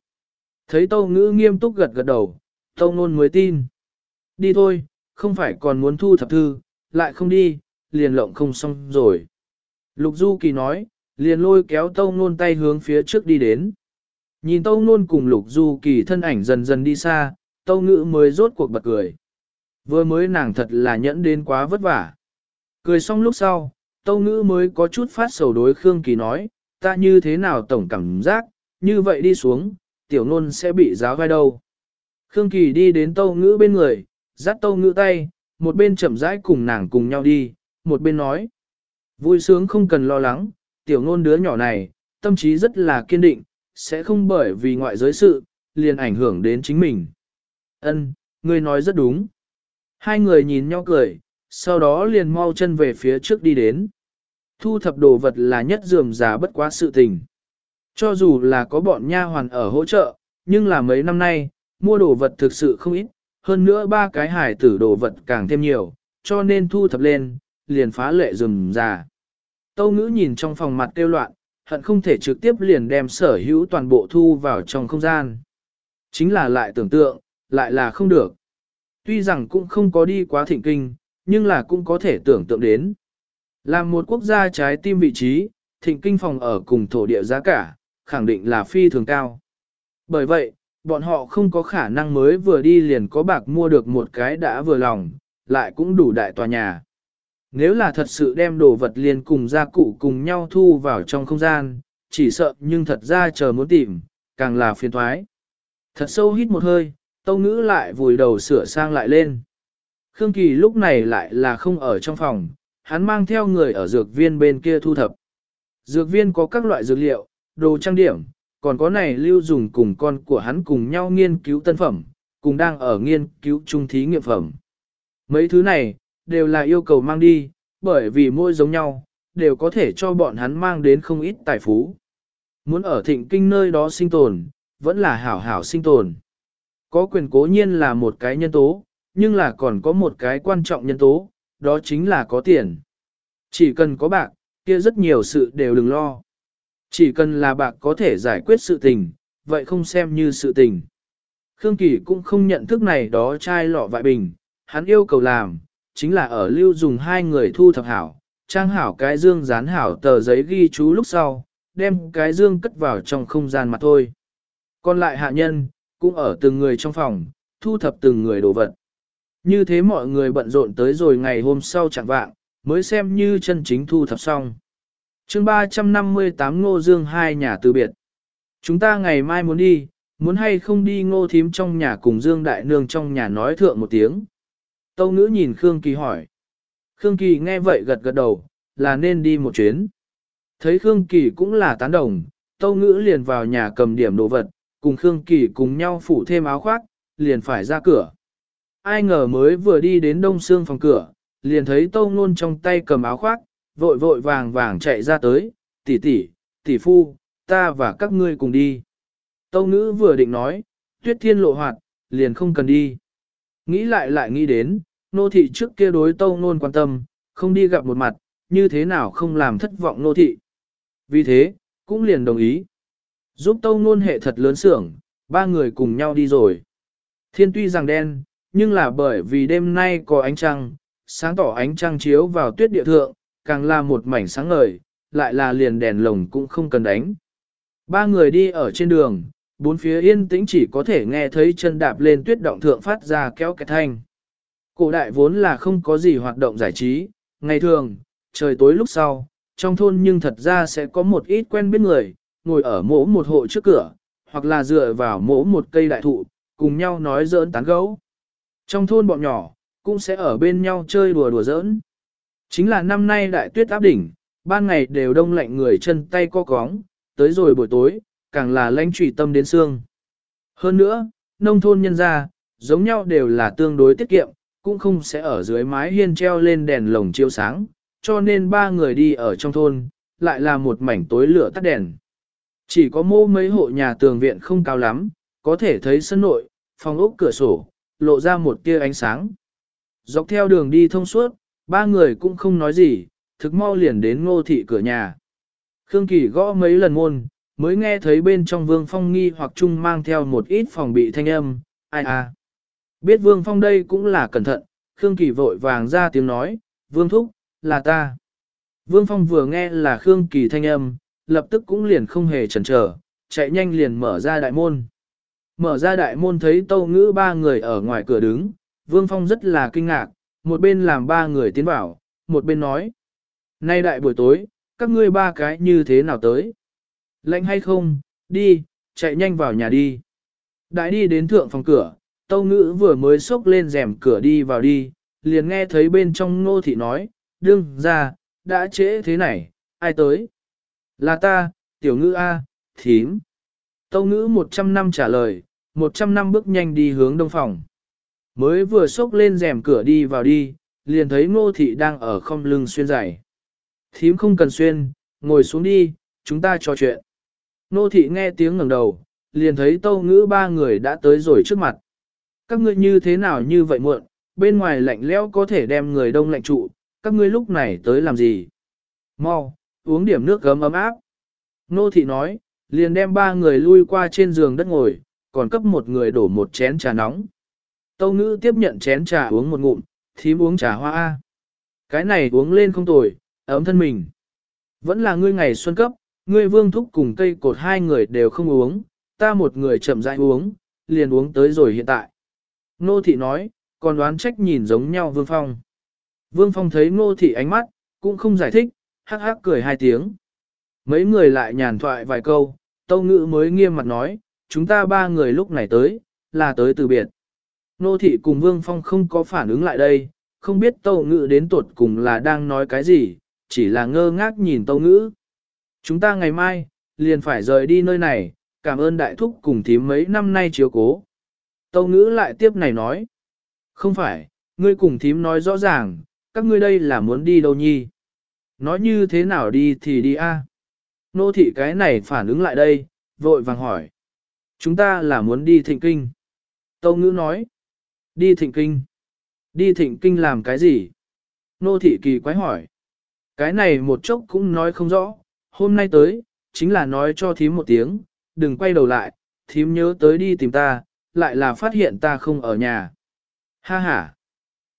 Thấy Tâu Ngữ nghiêm túc gật gật đầu, Tâu Nôn mới tin. Đi thôi, không phải còn muốn thu thập thư, lại không đi, liền lộng không xong rồi. Lục Du Kỳ nói, liền lôi kéo Tâu Nôn tay hướng phía trước đi đến. Nhìn Tâu Nôn cùng Lục Du Kỳ thân ảnh dần dần đi xa, Tâu Ngữ mới rốt cuộc bật cười. Vừa mới nàng thật là nhẫn đến quá vất vả. Cười xong lúc sau, Tâu Ngữ mới có chút phát sầu đối Khương Kỳ nói, ta như thế nào tổng cảm giác, như vậy đi xuống, tiểu nôn sẽ bị giáo vai đâu. Khương Kỳ đi đến Tâu Ngữ bên người, dắt Tâu Ngữ tay, một bên chậm rãi cùng nàng cùng nhau đi, một bên nói. Vui sướng không cần lo lắng, tiểu nôn đứa nhỏ này, tâm trí rất là kiên định, sẽ không bởi vì ngoại giới sự, liền ảnh hưởng đến chính mình. Ân, ngươi nói rất đúng. Hai người nhìn nhau cười, sau đó liền mau chân về phía trước đi đến. Thu thập đồ vật là nhất dườm giá bất quá sự tình. Cho dù là có bọn nha hoàn ở hỗ trợ, nhưng là mấy năm nay, mua đồ vật thực sự không ít, hơn nữa ba cái hải tử đồ vật càng thêm nhiều, cho nên thu thập lên, liền phá lệ dườm già. Tâu ngữ nhìn trong phòng mặt kêu loạn, hận không thể trực tiếp liền đem sở hữu toàn bộ thu vào trong không gian. Chính là lại tưởng tượng, lại là không được. Tuy rằng cũng không có đi quá thịnh kinh, nhưng là cũng có thể tưởng tượng đến. Là một quốc gia trái tim vị trí, thịnh kinh phòng ở cùng thổ địa giá cả, khẳng định là phi thường cao. Bởi vậy, bọn họ không có khả năng mới vừa đi liền có bạc mua được một cái đã vừa lòng, lại cũng đủ đại tòa nhà. Nếu là thật sự đem đồ vật liền cùng gia cụ cùng nhau thu vào trong không gian, chỉ sợ nhưng thật ra chờ muốn tìm, càng là phiền thoái. Thật sâu hít một hơi, tâu ngữ lại vùi đầu sửa sang lại lên. Khương Kỳ lúc này lại là không ở trong phòng, hắn mang theo người ở dược viên bên kia thu thập. Dược viên có các loại dược liệu, đồ trang điểm, còn có này lưu dùng cùng con của hắn cùng nhau nghiên cứu tân phẩm, cùng đang ở nghiên cứu trung thí nghiệm phẩm. Mấy thứ này, đều là yêu cầu mang đi, bởi vì mỗi giống nhau, đều có thể cho bọn hắn mang đến không ít tài phú. Muốn ở thịnh kinh nơi đó sinh tồn, vẫn là hảo hảo sinh tồn. Có quyền cố nhiên là một cái nhân tố, nhưng là còn có một cái quan trọng nhân tố, đó chính là có tiền. Chỉ cần có bạc, kia rất nhiều sự đều đừng lo. Chỉ cần là bạc có thể giải quyết sự tình, vậy không xem như sự tình. Khương Kỳ cũng không nhận thức này đó chai lọ vại bình, hắn yêu cầu làm, chính là ở lưu dùng hai người thu thập hảo, trang hảo cái dương dán hảo tờ giấy ghi chú lúc sau, đem cái dương cất vào trong không gian mà thôi. Còn lại hạ nhân, cũng ở từng người trong phòng, thu thập từng người đồ vật. Như thế mọi người bận rộn tới rồi ngày hôm sau chẳng vạng, mới xem như chân chính thu thập xong. chương 358 Ngô Dương hai nhà từ biệt. Chúng ta ngày mai muốn đi, muốn hay không đi ngô thím trong nhà cùng Dương Đại Nương trong nhà nói thượng một tiếng. Tâu ngữ nhìn Khương Kỳ hỏi. Khương Kỳ nghe vậy gật gật đầu, là nên đi một chuyến. Thấy Khương Kỳ cũng là tán đồng, Tâu ngữ liền vào nhà cầm điểm đồ vật, cùng Khương Kỳ cùng nhau phủ thêm áo khoác, liền phải ra cửa. Ai ngờ mới vừa đi đến đông xương phòng cửa, liền thấy Tâu Nôn trong tay cầm áo khoác, vội vội vàng vàng chạy ra tới, tỷ tỷ, tỷ phu, ta và các ngươi cùng đi. Tâu ngữ vừa định nói, tuyết thiên lộ hoạt, liền không cần đi. Nghĩ lại lại nghĩ đến, nô thị trước kia đối Tâu Nôn quan tâm, không đi gặp một mặt, như thế nào không làm thất vọng nô thị. Vì thế, cũng liền đồng ý. Giúp Tâu Nôn hệ thật lớn sưởng, ba người cùng nhau đi rồi. Thiên tuy rằng đen, nhưng là bởi vì đêm nay có ánh trăng, sáng tỏ ánh trăng chiếu vào tuyết địa thượng, càng là một mảnh sáng ngời, lại là liền đèn lồng cũng không cần đánh. Ba người đi ở trên đường, bốn phía yên tĩnh chỉ có thể nghe thấy chân đạp lên tuyết động thượng phát ra kéo cái thanh. Cổ đại vốn là không có gì hoạt động giải trí, ngày thường, trời tối lúc sau, trong thôn nhưng thật ra sẽ có một ít quen biết người, ngồi ở mỗ một hộ trước cửa, hoặc là dựa vào mỗ một cây đại thụ, cùng nhau nói giỡn tán gấu. Trong thôn bọn nhỏ, cũng sẽ ở bên nhau chơi đùa đùa giỡn. Chính là năm nay đại tuyết áp đỉnh, ban ngày đều đông lạnh người chân tay co cóng, tới rồi buổi tối, càng là lãnh trụy tâm đến xương. Hơn nữa, nông thôn nhân gia, giống nhau đều là tương đối tiết kiệm, cũng không sẽ ở dưới mái hiên treo lên đèn lồng chiếu sáng, cho nên ba người đi ở trong thôn, lại là một mảnh tối lửa tắt đèn. Chỉ có mô mấy hộ nhà tường viện không cao lắm, có thể thấy sân nội, phòng ốc cửa sổ, lộ ra một tia ánh sáng. Dọc theo đường đi thông suốt, ba người cũng không nói gì, thực mau liền đến ngô thị cửa nhà. Khương Kỳ gõ mấy lần môn, mới nghe thấy bên trong Vương Phong nghi hoặc chung mang theo một ít phòng bị thanh âm, ai à. Biết Vương Phong đây cũng là cẩn thận, Khương Kỳ vội vàng ra tiếng nói, Vương Thúc, là ta. Vương Phong vừa nghe là Khương Kỳ thanh âm, lập tức cũng liền không hề chần chờ, chạy nhanh liền mở ra đại môn. Mở ra đại môn thấy tâu ngữ ba người ở ngoài cửa đứng, Vương Phong rất là kinh ngạc, một bên làm ba người tiến vào, một bên nói. Nay đại buổi tối, các ngươi ba cái như thế nào tới? Lạnh hay không? Đi, chạy nhanh vào nhà đi. Đại đi đến thượng phòng cửa, tâu ngữ vừa mới xốc lên rèm cửa đi vào đi, liền nghe thấy bên trong ngô thị nói, đương ra, đã trễ thế này, ai tới? Là ta, tiểu ngữ A, thím. Tâu ngữ 100 năm trả lời, 100 năm bước nhanh đi hướng đông phòng. Mới vừa xốc lên rèm cửa đi vào đi, liền thấy ngô thị đang ở không lưng xuyên giày. Thím không cần xuyên, ngồi xuống đi, chúng ta trò chuyện. Ngô thị nghe tiếng ngẩng đầu, liền thấy tâu ngữ ba người đã tới rồi trước mặt. Các ngươi như thế nào như vậy muộn, bên ngoài lạnh lẽo có thể đem người đông lạnh trụ, các ngươi lúc này tới làm gì? Mau, uống điểm nước gấm ấm áp. Nô thị nói, liền đem ba người lui qua trên giường đất ngồi, còn cấp một người đổ một chén trà nóng. Tâu ngữ tiếp nhận chén trà uống một ngụm, thím uống trà hoa A. Cái này uống lên không tồi, ấm thân mình. Vẫn là ngươi ngày xuân cấp, ngươi vương thúc cùng cây cột hai người đều không uống, ta một người chậm rãi uống, liền uống tới rồi hiện tại. Nô thị nói, còn đoán trách nhìn giống nhau vương phong. Vương phong thấy nô thị ánh mắt, cũng không giải thích, hắc hắc cười hai tiếng. Mấy người lại nhàn thoại vài câu, tâu ngữ mới nghiêm mặt nói, chúng ta ba người lúc này tới, là tới từ biệt. Nô thị cùng Vương Phong không có phản ứng lại đây, không biết tâu ngữ đến tuột cùng là đang nói cái gì, chỉ là ngơ ngác nhìn tâu ngữ. Chúng ta ngày mai, liền phải rời đi nơi này, cảm ơn đại thúc cùng thím mấy năm nay chiếu cố. Tâu ngữ lại tiếp này nói. Không phải, ngươi cùng thím nói rõ ràng, các ngươi đây là muốn đi đâu nhi. Nói như thế nào đi thì đi a. Nô thị cái này phản ứng lại đây, vội vàng hỏi. Chúng ta là muốn đi thịnh kinh. Tâu ngữ nói. Đi thịnh kinh. Đi thịnh kinh làm cái gì? Nô thị kỳ quái hỏi. Cái này một chốc cũng nói không rõ, hôm nay tới, chính là nói cho thím một tiếng, đừng quay đầu lại, thím nhớ tới đi tìm ta, lại là phát hiện ta không ở nhà. Ha ha!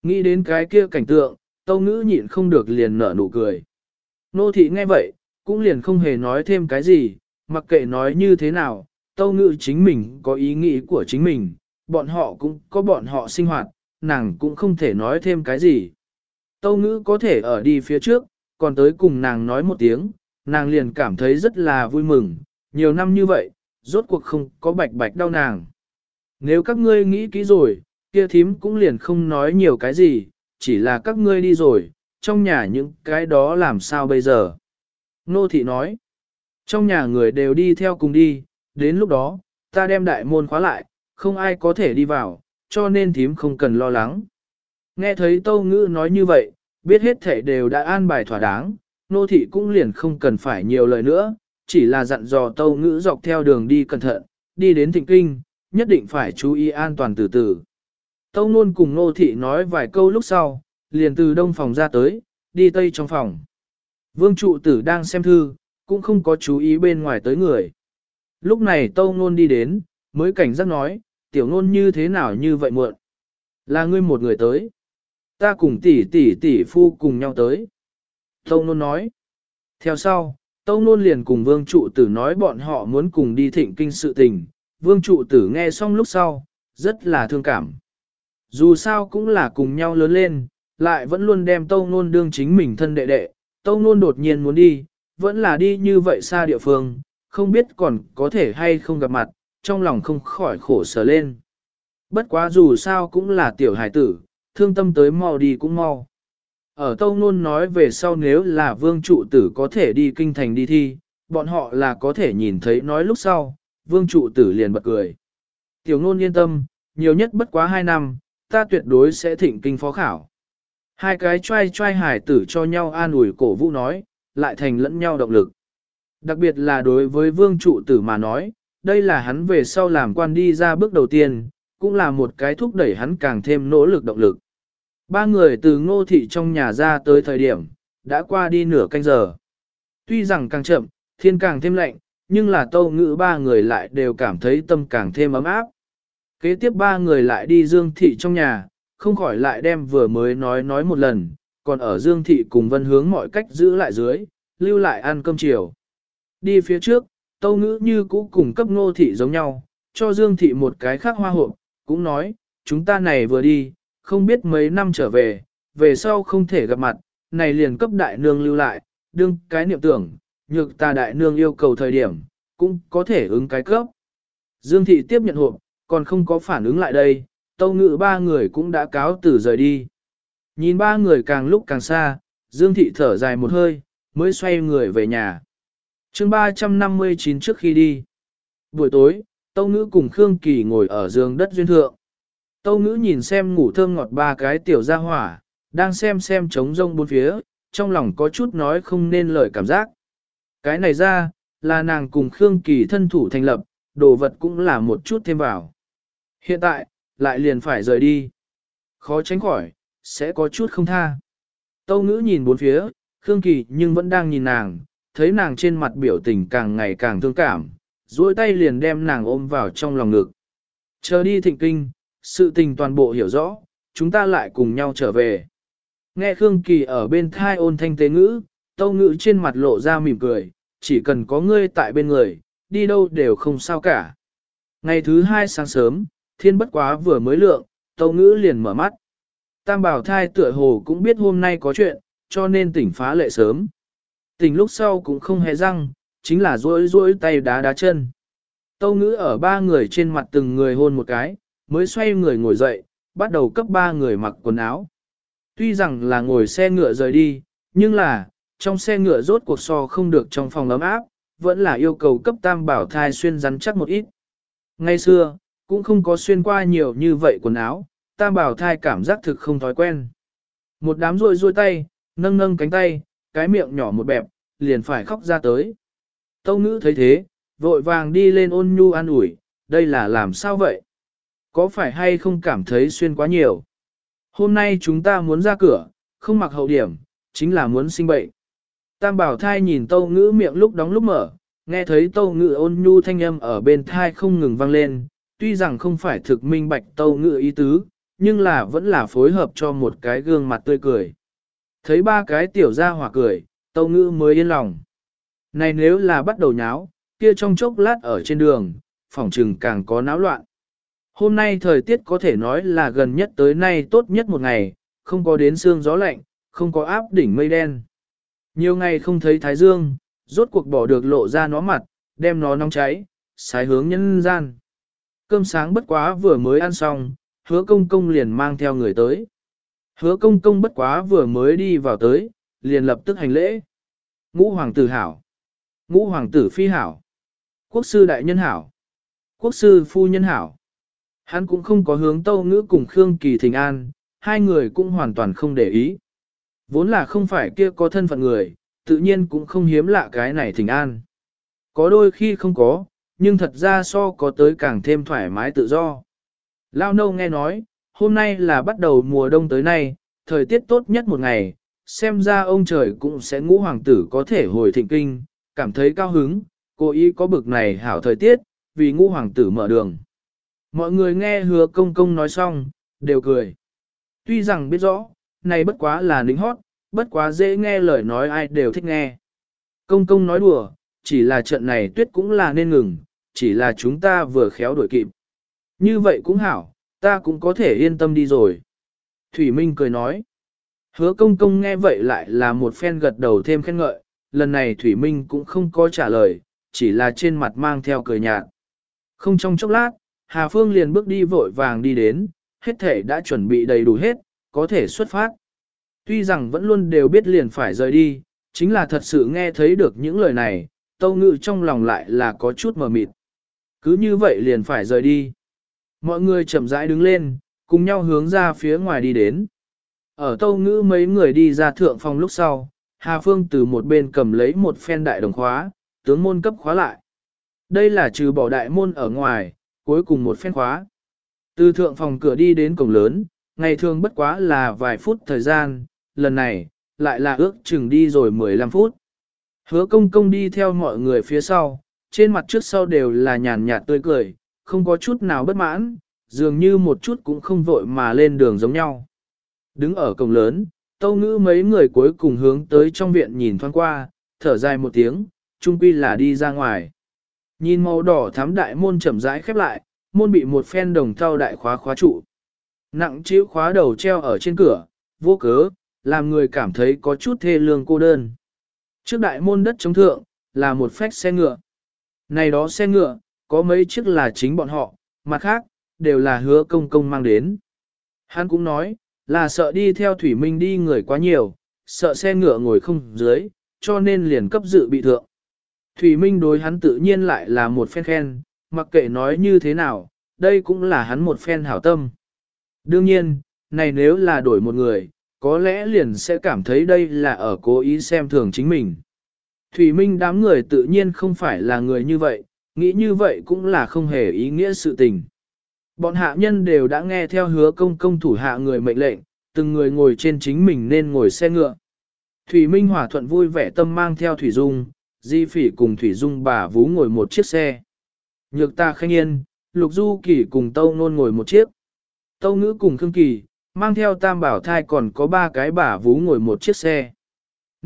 Nghĩ đến cái kia cảnh tượng, tâu ngữ nhịn không được liền nở nụ cười. Nô thị nghe vậy, cũng liền không hề nói thêm cái gì, mặc kệ nói như thế nào, tâu ngự chính mình có ý nghĩ của chính mình, bọn họ cũng có bọn họ sinh hoạt, nàng cũng không thể nói thêm cái gì. Tâu ngữ có thể ở đi phía trước, còn tới cùng nàng nói một tiếng, nàng liền cảm thấy rất là vui mừng, nhiều năm như vậy, rốt cuộc không có bạch bạch đau nàng. Nếu các ngươi nghĩ kỹ rồi, kia thím cũng liền không nói nhiều cái gì, chỉ là các ngươi đi rồi, trong nhà những cái đó làm sao bây giờ. Nô thị nói, trong nhà người đều đi theo cùng đi, đến lúc đó, ta đem đại môn khóa lại, không ai có thể đi vào, cho nên thím không cần lo lắng. Nghe thấy tâu ngữ nói như vậy, biết hết thể đều đã an bài thỏa đáng, nô thị cũng liền không cần phải nhiều lời nữa, chỉ là dặn dò tâu ngữ dọc theo đường đi cẩn thận, đi đến thịnh kinh, nhất định phải chú ý an toàn từ từ. Tâu nôn cùng nô thị nói vài câu lúc sau, liền từ đông phòng ra tới, đi tây trong phòng. Vương trụ tử đang xem thư, cũng không có chú ý bên ngoài tới người. Lúc này tâu nôn đi đến, mới cảnh giác nói, tiểu nôn như thế nào như vậy muộn. Là ngươi một người tới. Ta cùng tỷ tỷ tỷ phu cùng nhau tới. Tâu nôn nói. Theo sau, tâu nôn liền cùng vương trụ tử nói bọn họ muốn cùng đi thịnh kinh sự tình. Vương trụ tử nghe xong lúc sau, rất là thương cảm. Dù sao cũng là cùng nhau lớn lên, lại vẫn luôn đem tâu nôn đương chính mình thân đệ đệ. Tâu nôn đột nhiên muốn đi, vẫn là đi như vậy xa địa phương, không biết còn có thể hay không gặp mặt, trong lòng không khỏi khổ sở lên. Bất quá dù sao cũng là tiểu hải tử, thương tâm tới mau đi cũng mau. Ở Tâu Nôn nói về sau nếu là vương trụ tử có thể đi kinh thành đi thi, bọn họ là có thể nhìn thấy nói lúc sau, vương trụ tử liền bật cười. Tiểu Nôn yên tâm, nhiều nhất bất quá hai năm, ta tuyệt đối sẽ thịnh kinh phó khảo. Hai cái trai trai hải tử cho nhau an ủi cổ vũ nói, lại thành lẫn nhau động lực. Đặc biệt là đối với vương trụ tử mà nói, đây là hắn về sau làm quan đi ra bước đầu tiên, cũng là một cái thúc đẩy hắn càng thêm nỗ lực động lực. Ba người từ ngô thị trong nhà ra tới thời điểm, đã qua đi nửa canh giờ. Tuy rằng càng chậm, thiên càng thêm lạnh, nhưng là tâu ngữ ba người lại đều cảm thấy tâm càng thêm ấm áp. Kế tiếp ba người lại đi dương thị trong nhà, không khỏi lại đem vừa mới nói nói một lần, còn ở dương thị cùng vân hướng mọi cách giữ lại dưới, lưu lại ăn cơm chiều. Đi phía trước, tâu ngữ như cũ cùng cấp ngô thị giống nhau, cho dương thị một cái khác hoa hộp, cũng nói, chúng ta này vừa đi, không biết mấy năm trở về, về sau không thể gặp mặt, này liền cấp đại nương lưu lại, đương cái niệm tưởng, nhược ta đại nương yêu cầu thời điểm, cũng có thể ứng cái cấp. Dương thị tiếp nhận hộp, còn không có phản ứng lại đây, tâu ngự ba người cũng đã cáo từ rời đi. Nhìn ba người càng lúc càng xa, Dương thị thở dài một hơi, mới xoay người về nhà. chương 359 trước khi đi. Buổi tối, Tâu Ngữ cùng Khương Kỳ ngồi ở giường đất duyên thượng. Tâu Ngữ nhìn xem ngủ thơm ngọt ba cái tiểu gia hỏa, đang xem xem trống rông bốn phía, trong lòng có chút nói không nên lời cảm giác. Cái này ra, là nàng cùng Khương Kỳ thân thủ thành lập, đồ vật cũng là một chút thêm vào. Hiện tại, lại liền phải rời đi. Khó tránh khỏi, sẽ có chút không tha. Tâu ngữ nhìn bốn phía, Khương Kỳ nhưng vẫn đang nhìn nàng, thấy nàng trên mặt biểu tình càng ngày càng thương cảm, duỗi tay liền đem nàng ôm vào trong lòng ngực, Chờ đi thịnh kinh, sự tình toàn bộ hiểu rõ, chúng ta lại cùng nhau trở về. Nghe Khương Kỳ ở bên thai ôn thanh tế ngữ, tâu ngữ trên mặt lộ ra mỉm cười, chỉ cần có ngươi tại bên người, đi đâu đều không sao cả. Ngày thứ hai sáng sớm, thiên bất quá vừa mới lượng, tâu ngữ liền mở mắt. Tam bảo thai tựa hồ cũng biết hôm nay có chuyện, cho nên tỉnh phá lệ sớm. Tỉnh lúc sau cũng không hề răng, chính là rối rối tay đá đá chân. Tâu ngữ ở ba người trên mặt từng người hôn một cái, mới xoay người ngồi dậy, bắt đầu cấp ba người mặc quần áo. Tuy rằng là ngồi xe ngựa rời đi, nhưng là, trong xe ngựa rốt cuộc so không được trong phòng ấm áp, vẫn là yêu cầu cấp tam bảo thai xuyên rắn chắc một ít. Ngay xưa, cũng không có xuyên qua nhiều như vậy quần áo, tam bảo thai cảm giác thực không thói quen. Một đám rôi rôi tay, nâng nâng cánh tay, cái miệng nhỏ một bẹp, liền phải khóc ra tới. Tâu ngữ thấy thế, vội vàng đi lên ôn nhu an ủi, đây là làm sao vậy? Có phải hay không cảm thấy xuyên quá nhiều? Hôm nay chúng ta muốn ra cửa, không mặc hậu điểm, chính là muốn sinh bệnh. Tam bảo thai nhìn tâu ngữ miệng lúc đóng lúc mở, nghe thấy tâu ngữ ôn nhu thanh âm ở bên thai không ngừng vang lên, tuy rằng không phải thực minh bạch tâu ngự ý tứ, nhưng là vẫn là phối hợp cho một cái gương mặt tươi cười. Thấy ba cái tiểu ra hỏa cười, tâu ngự mới yên lòng. Này nếu là bắt đầu nháo, kia trong chốc lát ở trên đường, phòng trừng càng có náo loạn. Hôm nay thời tiết có thể nói là gần nhất tới nay tốt nhất một ngày, không có đến sương gió lạnh, không có áp đỉnh mây đen. Nhiều ngày không thấy thái dương, rốt cuộc bỏ được lộ ra nó mặt, đem nó nóng cháy, sái hướng nhân gian. Cơm sáng bất quá vừa mới ăn xong, hứa công công liền mang theo người tới. Hứa công công bất quá vừa mới đi vào tới, liền lập tức hành lễ. Ngũ hoàng tử hảo. Ngũ hoàng tử phi hảo. Quốc sư đại nhân hảo. Quốc sư phu nhân hảo. Hắn cũng không có hướng tâu ngữ cùng Khương Kỳ Thình An, hai người cũng hoàn toàn không để ý. Vốn là không phải kia có thân phận người, tự nhiên cũng không hiếm lạ cái này Thình An. Có đôi khi không có, nhưng thật ra so có tới càng thêm thoải mái tự do. Lao nâu nghe nói, hôm nay là bắt đầu mùa đông tới nay, thời tiết tốt nhất một ngày, xem ra ông trời cũng sẽ ngũ hoàng tử có thể hồi thịnh kinh, cảm thấy cao hứng, cố ý có bực này hảo thời tiết, vì ngũ hoàng tử mở đường. Mọi người nghe hứa công công nói xong, đều cười. Tuy rằng biết rõ, này bất quá là lính hót, bất quá dễ nghe lời nói ai đều thích nghe. Công công nói đùa, chỉ là trận này tuyết cũng là nên ngừng, chỉ là chúng ta vừa khéo đổi kịp. Như vậy cũng hảo, ta cũng có thể yên tâm đi rồi. Thủy Minh cười nói. Hứa công công nghe vậy lại là một phen gật đầu thêm khen ngợi, lần này Thủy Minh cũng không có trả lời, chỉ là trên mặt mang theo cười nhạt. Không trong chốc lát, Hà Phương liền bước đi vội vàng đi đến, hết thể đã chuẩn bị đầy đủ hết, có thể xuất phát. Tuy rằng vẫn luôn đều biết liền phải rời đi, chính là thật sự nghe thấy được những lời này, tâu ngự trong lòng lại là có chút mờ mịt. Cứ như vậy liền phải rời đi. Mọi người chậm rãi đứng lên, cùng nhau hướng ra phía ngoài đi đến. Ở tâu ngữ mấy người đi ra thượng phòng lúc sau, Hà Phương từ một bên cầm lấy một phen đại đồng khóa, tướng môn cấp khóa lại. Đây là trừ bỏ đại môn ở ngoài, cuối cùng một phen khóa. Từ thượng phòng cửa đi đến cổng lớn, ngày thường bất quá là vài phút thời gian, lần này, lại là ước chừng đi rồi 15 phút. Hứa công công đi theo mọi người phía sau, trên mặt trước sau đều là nhàn nhạt tươi cười, không có chút nào bất mãn, dường như một chút cũng không vội mà lên đường giống nhau. Đứng ở cổng lớn, tâu ngữ mấy người cuối cùng hướng tới trong viện nhìn thoáng qua, thở dài một tiếng, trung quy là đi ra ngoài. Nhìn màu đỏ thám đại môn chậm rãi khép lại, môn bị một phen đồng thau đại khóa khóa trụ. Nặng chịu khóa đầu treo ở trên cửa, vô cớ, làm người cảm thấy có chút thê lương cô đơn. Trước đại môn đất chống thượng, là một phách xe ngựa. Này đó xe ngựa, có mấy chiếc là chính bọn họ, mặt khác, đều là hứa công công mang đến. Hắn cũng nói, là sợ đi theo Thủy Minh đi người quá nhiều, sợ xe ngựa ngồi không dưới, cho nên liền cấp dự bị thượng. Thủy Minh đối hắn tự nhiên lại là một phen khen, mặc kệ nói như thế nào, đây cũng là hắn một phen hảo tâm. Đương nhiên, này nếu là đổi một người, có lẽ liền sẽ cảm thấy đây là ở cố ý xem thường chính mình. Thủy Minh đám người tự nhiên không phải là người như vậy, nghĩ như vậy cũng là không hề ý nghĩa sự tình. Bọn hạ nhân đều đã nghe theo hứa công công thủ hạ người mệnh lệnh, từng người ngồi trên chính mình nên ngồi xe ngựa. Thủy Minh hòa thuận vui vẻ tâm mang theo Thủy Dung, Di Phỉ cùng Thủy Dung bà vú ngồi một chiếc xe. Nhược ta khanh yên, Lục Du Kỳ cùng Tâu Nôn ngồi một chiếc. Tâu Ngữ cùng Khương Kỳ, mang theo tam bảo thai còn có ba cái bả vú ngồi một chiếc xe.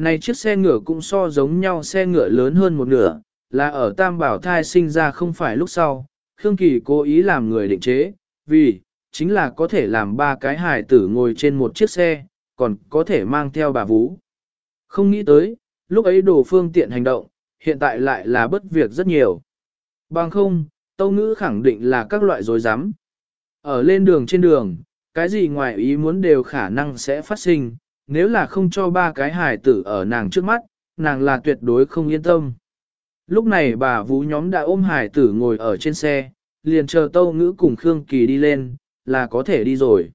Này chiếc xe ngựa cũng so giống nhau xe ngựa lớn hơn một nửa, là ở tam bảo thai sinh ra không phải lúc sau. Khương Kỳ cố ý làm người định chế, vì, chính là có thể làm ba cái hài tử ngồi trên một chiếc xe, còn có thể mang theo bà vú. Không nghĩ tới, lúc ấy đồ phương tiện hành động, hiện tại lại là bất việc rất nhiều. Bằng không, tâu ngữ khẳng định là các loại dối rắm Ở lên đường trên đường, cái gì ngoài ý muốn đều khả năng sẽ phát sinh, nếu là không cho ba cái hài tử ở nàng trước mắt, nàng là tuyệt đối không yên tâm. Lúc này bà vũ nhóm đã ôm hài tử ngồi ở trên xe, liền chờ tâu ngữ cùng Khương Kỳ đi lên, là có thể đi rồi.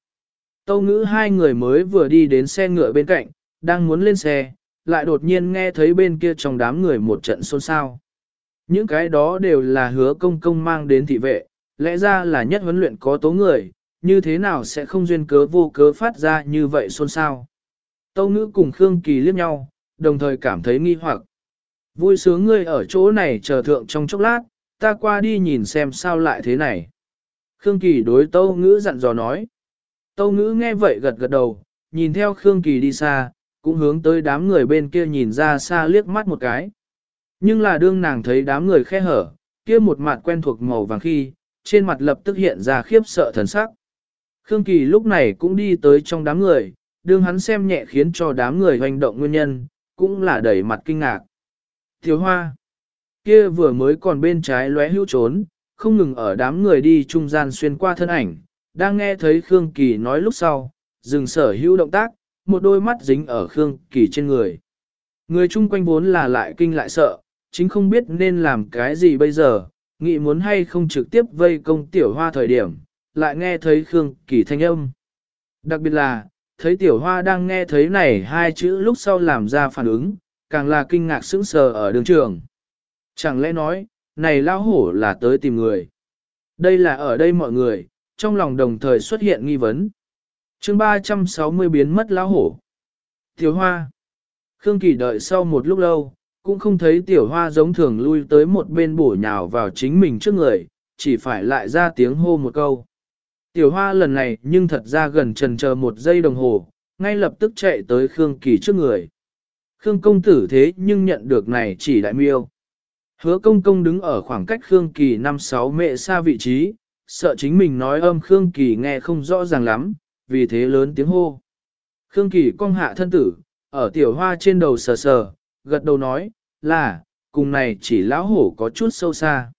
Tâu ngữ hai người mới vừa đi đến xe ngựa bên cạnh, đang muốn lên xe, lại đột nhiên nghe thấy bên kia trong đám người một trận xôn xao. Những cái đó đều là hứa công công mang đến thị vệ, lẽ ra là nhất huấn luyện có tố người, như thế nào sẽ không duyên cớ vô cớ phát ra như vậy xôn xao. Tâu ngữ cùng Khương Kỳ liếc nhau, đồng thời cảm thấy nghi hoặc. Vui sướng ngươi ở chỗ này chờ thượng trong chốc lát, ta qua đi nhìn xem sao lại thế này. Khương Kỳ đối Tâu Ngữ dặn dò nói. Tâu Ngữ nghe vậy gật gật đầu, nhìn theo Khương Kỳ đi xa, cũng hướng tới đám người bên kia nhìn ra xa liếc mắt một cái. Nhưng là đương nàng thấy đám người khe hở, kia một mặt quen thuộc màu vàng khi, trên mặt lập tức hiện ra khiếp sợ thần sắc. Khương Kỳ lúc này cũng đi tới trong đám người, đương hắn xem nhẹ khiến cho đám người hoành động nguyên nhân, cũng là đẩy mặt kinh ngạc. Tiểu hoa, kia vừa mới còn bên trái lóe hữu trốn, không ngừng ở đám người đi trung gian xuyên qua thân ảnh, đang nghe thấy Khương Kỳ nói lúc sau, dừng sở hữu động tác, một đôi mắt dính ở Khương Kỳ trên người. Người chung quanh vốn là lại kinh lại sợ, chính không biết nên làm cái gì bây giờ, nghĩ muốn hay không trực tiếp vây công tiểu hoa thời điểm, lại nghe thấy Khương Kỳ thanh âm. Đặc biệt là, thấy tiểu hoa đang nghe thấy này hai chữ lúc sau làm ra phản ứng, càng là kinh ngạc sững sờ ở đường trường. Chẳng lẽ nói, này lao hổ là tới tìm người. Đây là ở đây mọi người, trong lòng đồng thời xuất hiện nghi vấn. chương 360 biến mất lao hổ. Tiểu hoa. Khương Kỳ đợi sau một lúc lâu, cũng không thấy tiểu hoa giống thường lui tới một bên bổ nhào vào chính mình trước người, chỉ phải lại ra tiếng hô một câu. Tiểu hoa lần này nhưng thật ra gần trần chờ một giây đồng hồ, ngay lập tức chạy tới Khương Kỳ trước người. Khương công tử thế nhưng nhận được này chỉ đại miêu. Hứa công công đứng ở khoảng cách Khương Kỳ 5-6 mệ xa vị trí, sợ chính mình nói âm Khương Kỳ nghe không rõ ràng lắm, vì thế lớn tiếng hô. Khương Kỳ cong hạ thân tử, ở tiểu hoa trên đầu sờ sờ, gật đầu nói, là, cùng này chỉ lão hổ có chút sâu xa.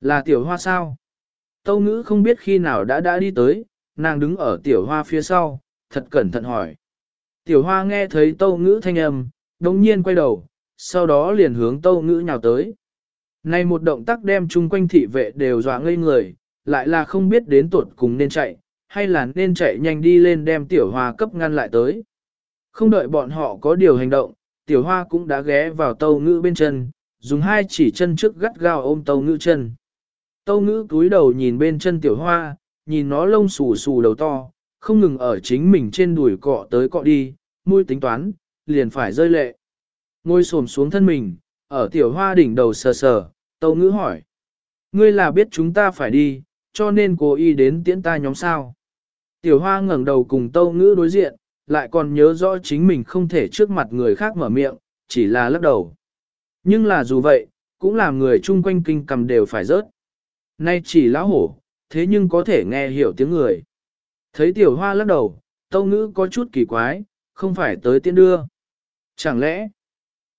Là tiểu hoa sao? Tâu ngữ không biết khi nào đã đã đi tới, nàng đứng ở tiểu hoa phía sau, thật cẩn thận hỏi. Tiểu hoa nghe thấy tâu ngữ thanh âm, đồng nhiên quay đầu, sau đó liền hướng tâu ngữ nhào tới. Này một động tác đem chung quanh thị vệ đều dọa ngây người, lại là không biết đến tuột cùng nên chạy, hay là nên chạy nhanh đi lên đem tiểu hoa cấp ngăn lại tới. Không đợi bọn họ có điều hành động, tiểu hoa cũng đã ghé vào tâu ngữ bên chân, dùng hai chỉ chân trước gắt gao ôm tâu ngữ chân. Tâu ngữ cúi đầu nhìn bên chân tiểu hoa, nhìn nó lông xù xù đầu to, không ngừng ở chính mình trên đùi cọ tới cọ đi, mũi tính toán, liền phải rơi lệ. Ngôi xồm xuống thân mình, ở tiểu hoa đỉnh đầu sờ sờ, tâu ngữ hỏi. Ngươi là biết chúng ta phải đi, cho nên cố ý đến tiễn ta nhóm sao. Tiểu hoa ngẩng đầu cùng tâu ngữ đối diện, lại còn nhớ rõ chính mình không thể trước mặt người khác mở miệng, chỉ là lắc đầu. Nhưng là dù vậy, cũng làm người chung quanh kinh cầm đều phải rớt. Nay chỉ lão hổ, thế nhưng có thể nghe hiểu tiếng người. Thấy tiểu hoa lắc đầu, tâu ngữ có chút kỳ quái, không phải tới tiên đưa. Chẳng lẽ,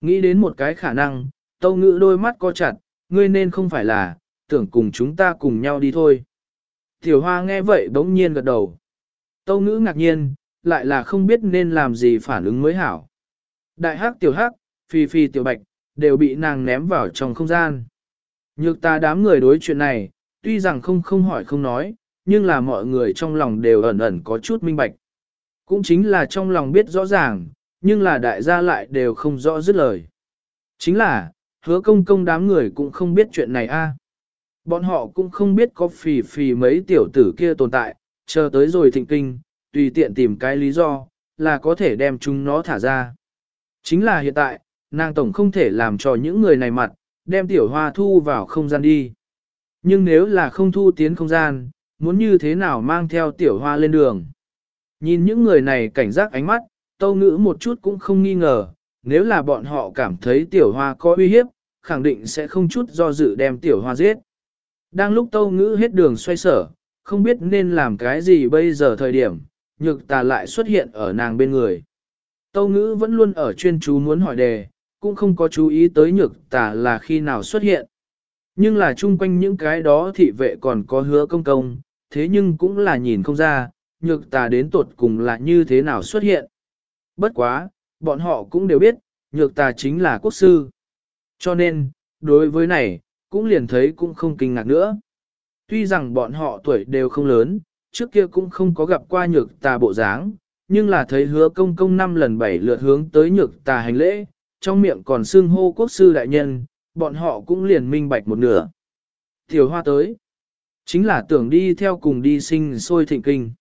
nghĩ đến một cái khả năng, tâu ngữ đôi mắt co chặt, ngươi nên không phải là, tưởng cùng chúng ta cùng nhau đi thôi. Tiểu hoa nghe vậy bỗng nhiên gật đầu. Tâu ngữ ngạc nhiên, lại là không biết nên làm gì phản ứng mới hảo. Đại hắc tiểu hắc, phi phi tiểu bạch, đều bị nàng ném vào trong không gian. Nhược ta đám người đối chuyện này, tuy rằng không không hỏi không nói, nhưng là mọi người trong lòng đều ẩn ẩn có chút minh bạch. Cũng chính là trong lòng biết rõ ràng, nhưng là đại gia lại đều không rõ dứt lời. Chính là, hứa công công đám người cũng không biết chuyện này a. Bọn họ cũng không biết có phì phì mấy tiểu tử kia tồn tại, chờ tới rồi thịnh kinh, tùy tiện tìm cái lý do, là có thể đem chúng nó thả ra. Chính là hiện tại, nàng tổng không thể làm cho những người này mặt, đem tiểu hoa thu vào không gian đi. Nhưng nếu là không thu tiến không gian, muốn như thế nào mang theo tiểu hoa lên đường. Nhìn những người này cảnh giác ánh mắt, tâu ngữ một chút cũng không nghi ngờ, nếu là bọn họ cảm thấy tiểu hoa có uy hiếp, khẳng định sẽ không chút do dự đem tiểu hoa giết. Đang lúc tâu ngữ hết đường xoay sở, không biết nên làm cái gì bây giờ thời điểm, nhược tà lại xuất hiện ở nàng bên người. Tâu ngữ vẫn luôn ở chuyên chú muốn hỏi đề, cũng không có chú ý tới nhược tà là khi nào xuất hiện. Nhưng là chung quanh những cái đó thị vệ còn có hứa công công, thế nhưng cũng là nhìn không ra, nhược tà đến tột cùng là như thế nào xuất hiện. Bất quá, bọn họ cũng đều biết, nhược tà chính là quốc sư. Cho nên, đối với này, cũng liền thấy cũng không kinh ngạc nữa. Tuy rằng bọn họ tuổi đều không lớn, trước kia cũng không có gặp qua nhược tà bộ dáng, nhưng là thấy hứa công công năm lần bảy lượt hướng tới nhược tà hành lễ, trong miệng còn xưng hô quốc sư đại nhân, bọn họ cũng liền minh bạch một nửa. Tiểu hoa tới, chính là tưởng đi theo cùng đi sinh sôi thịnh kinh.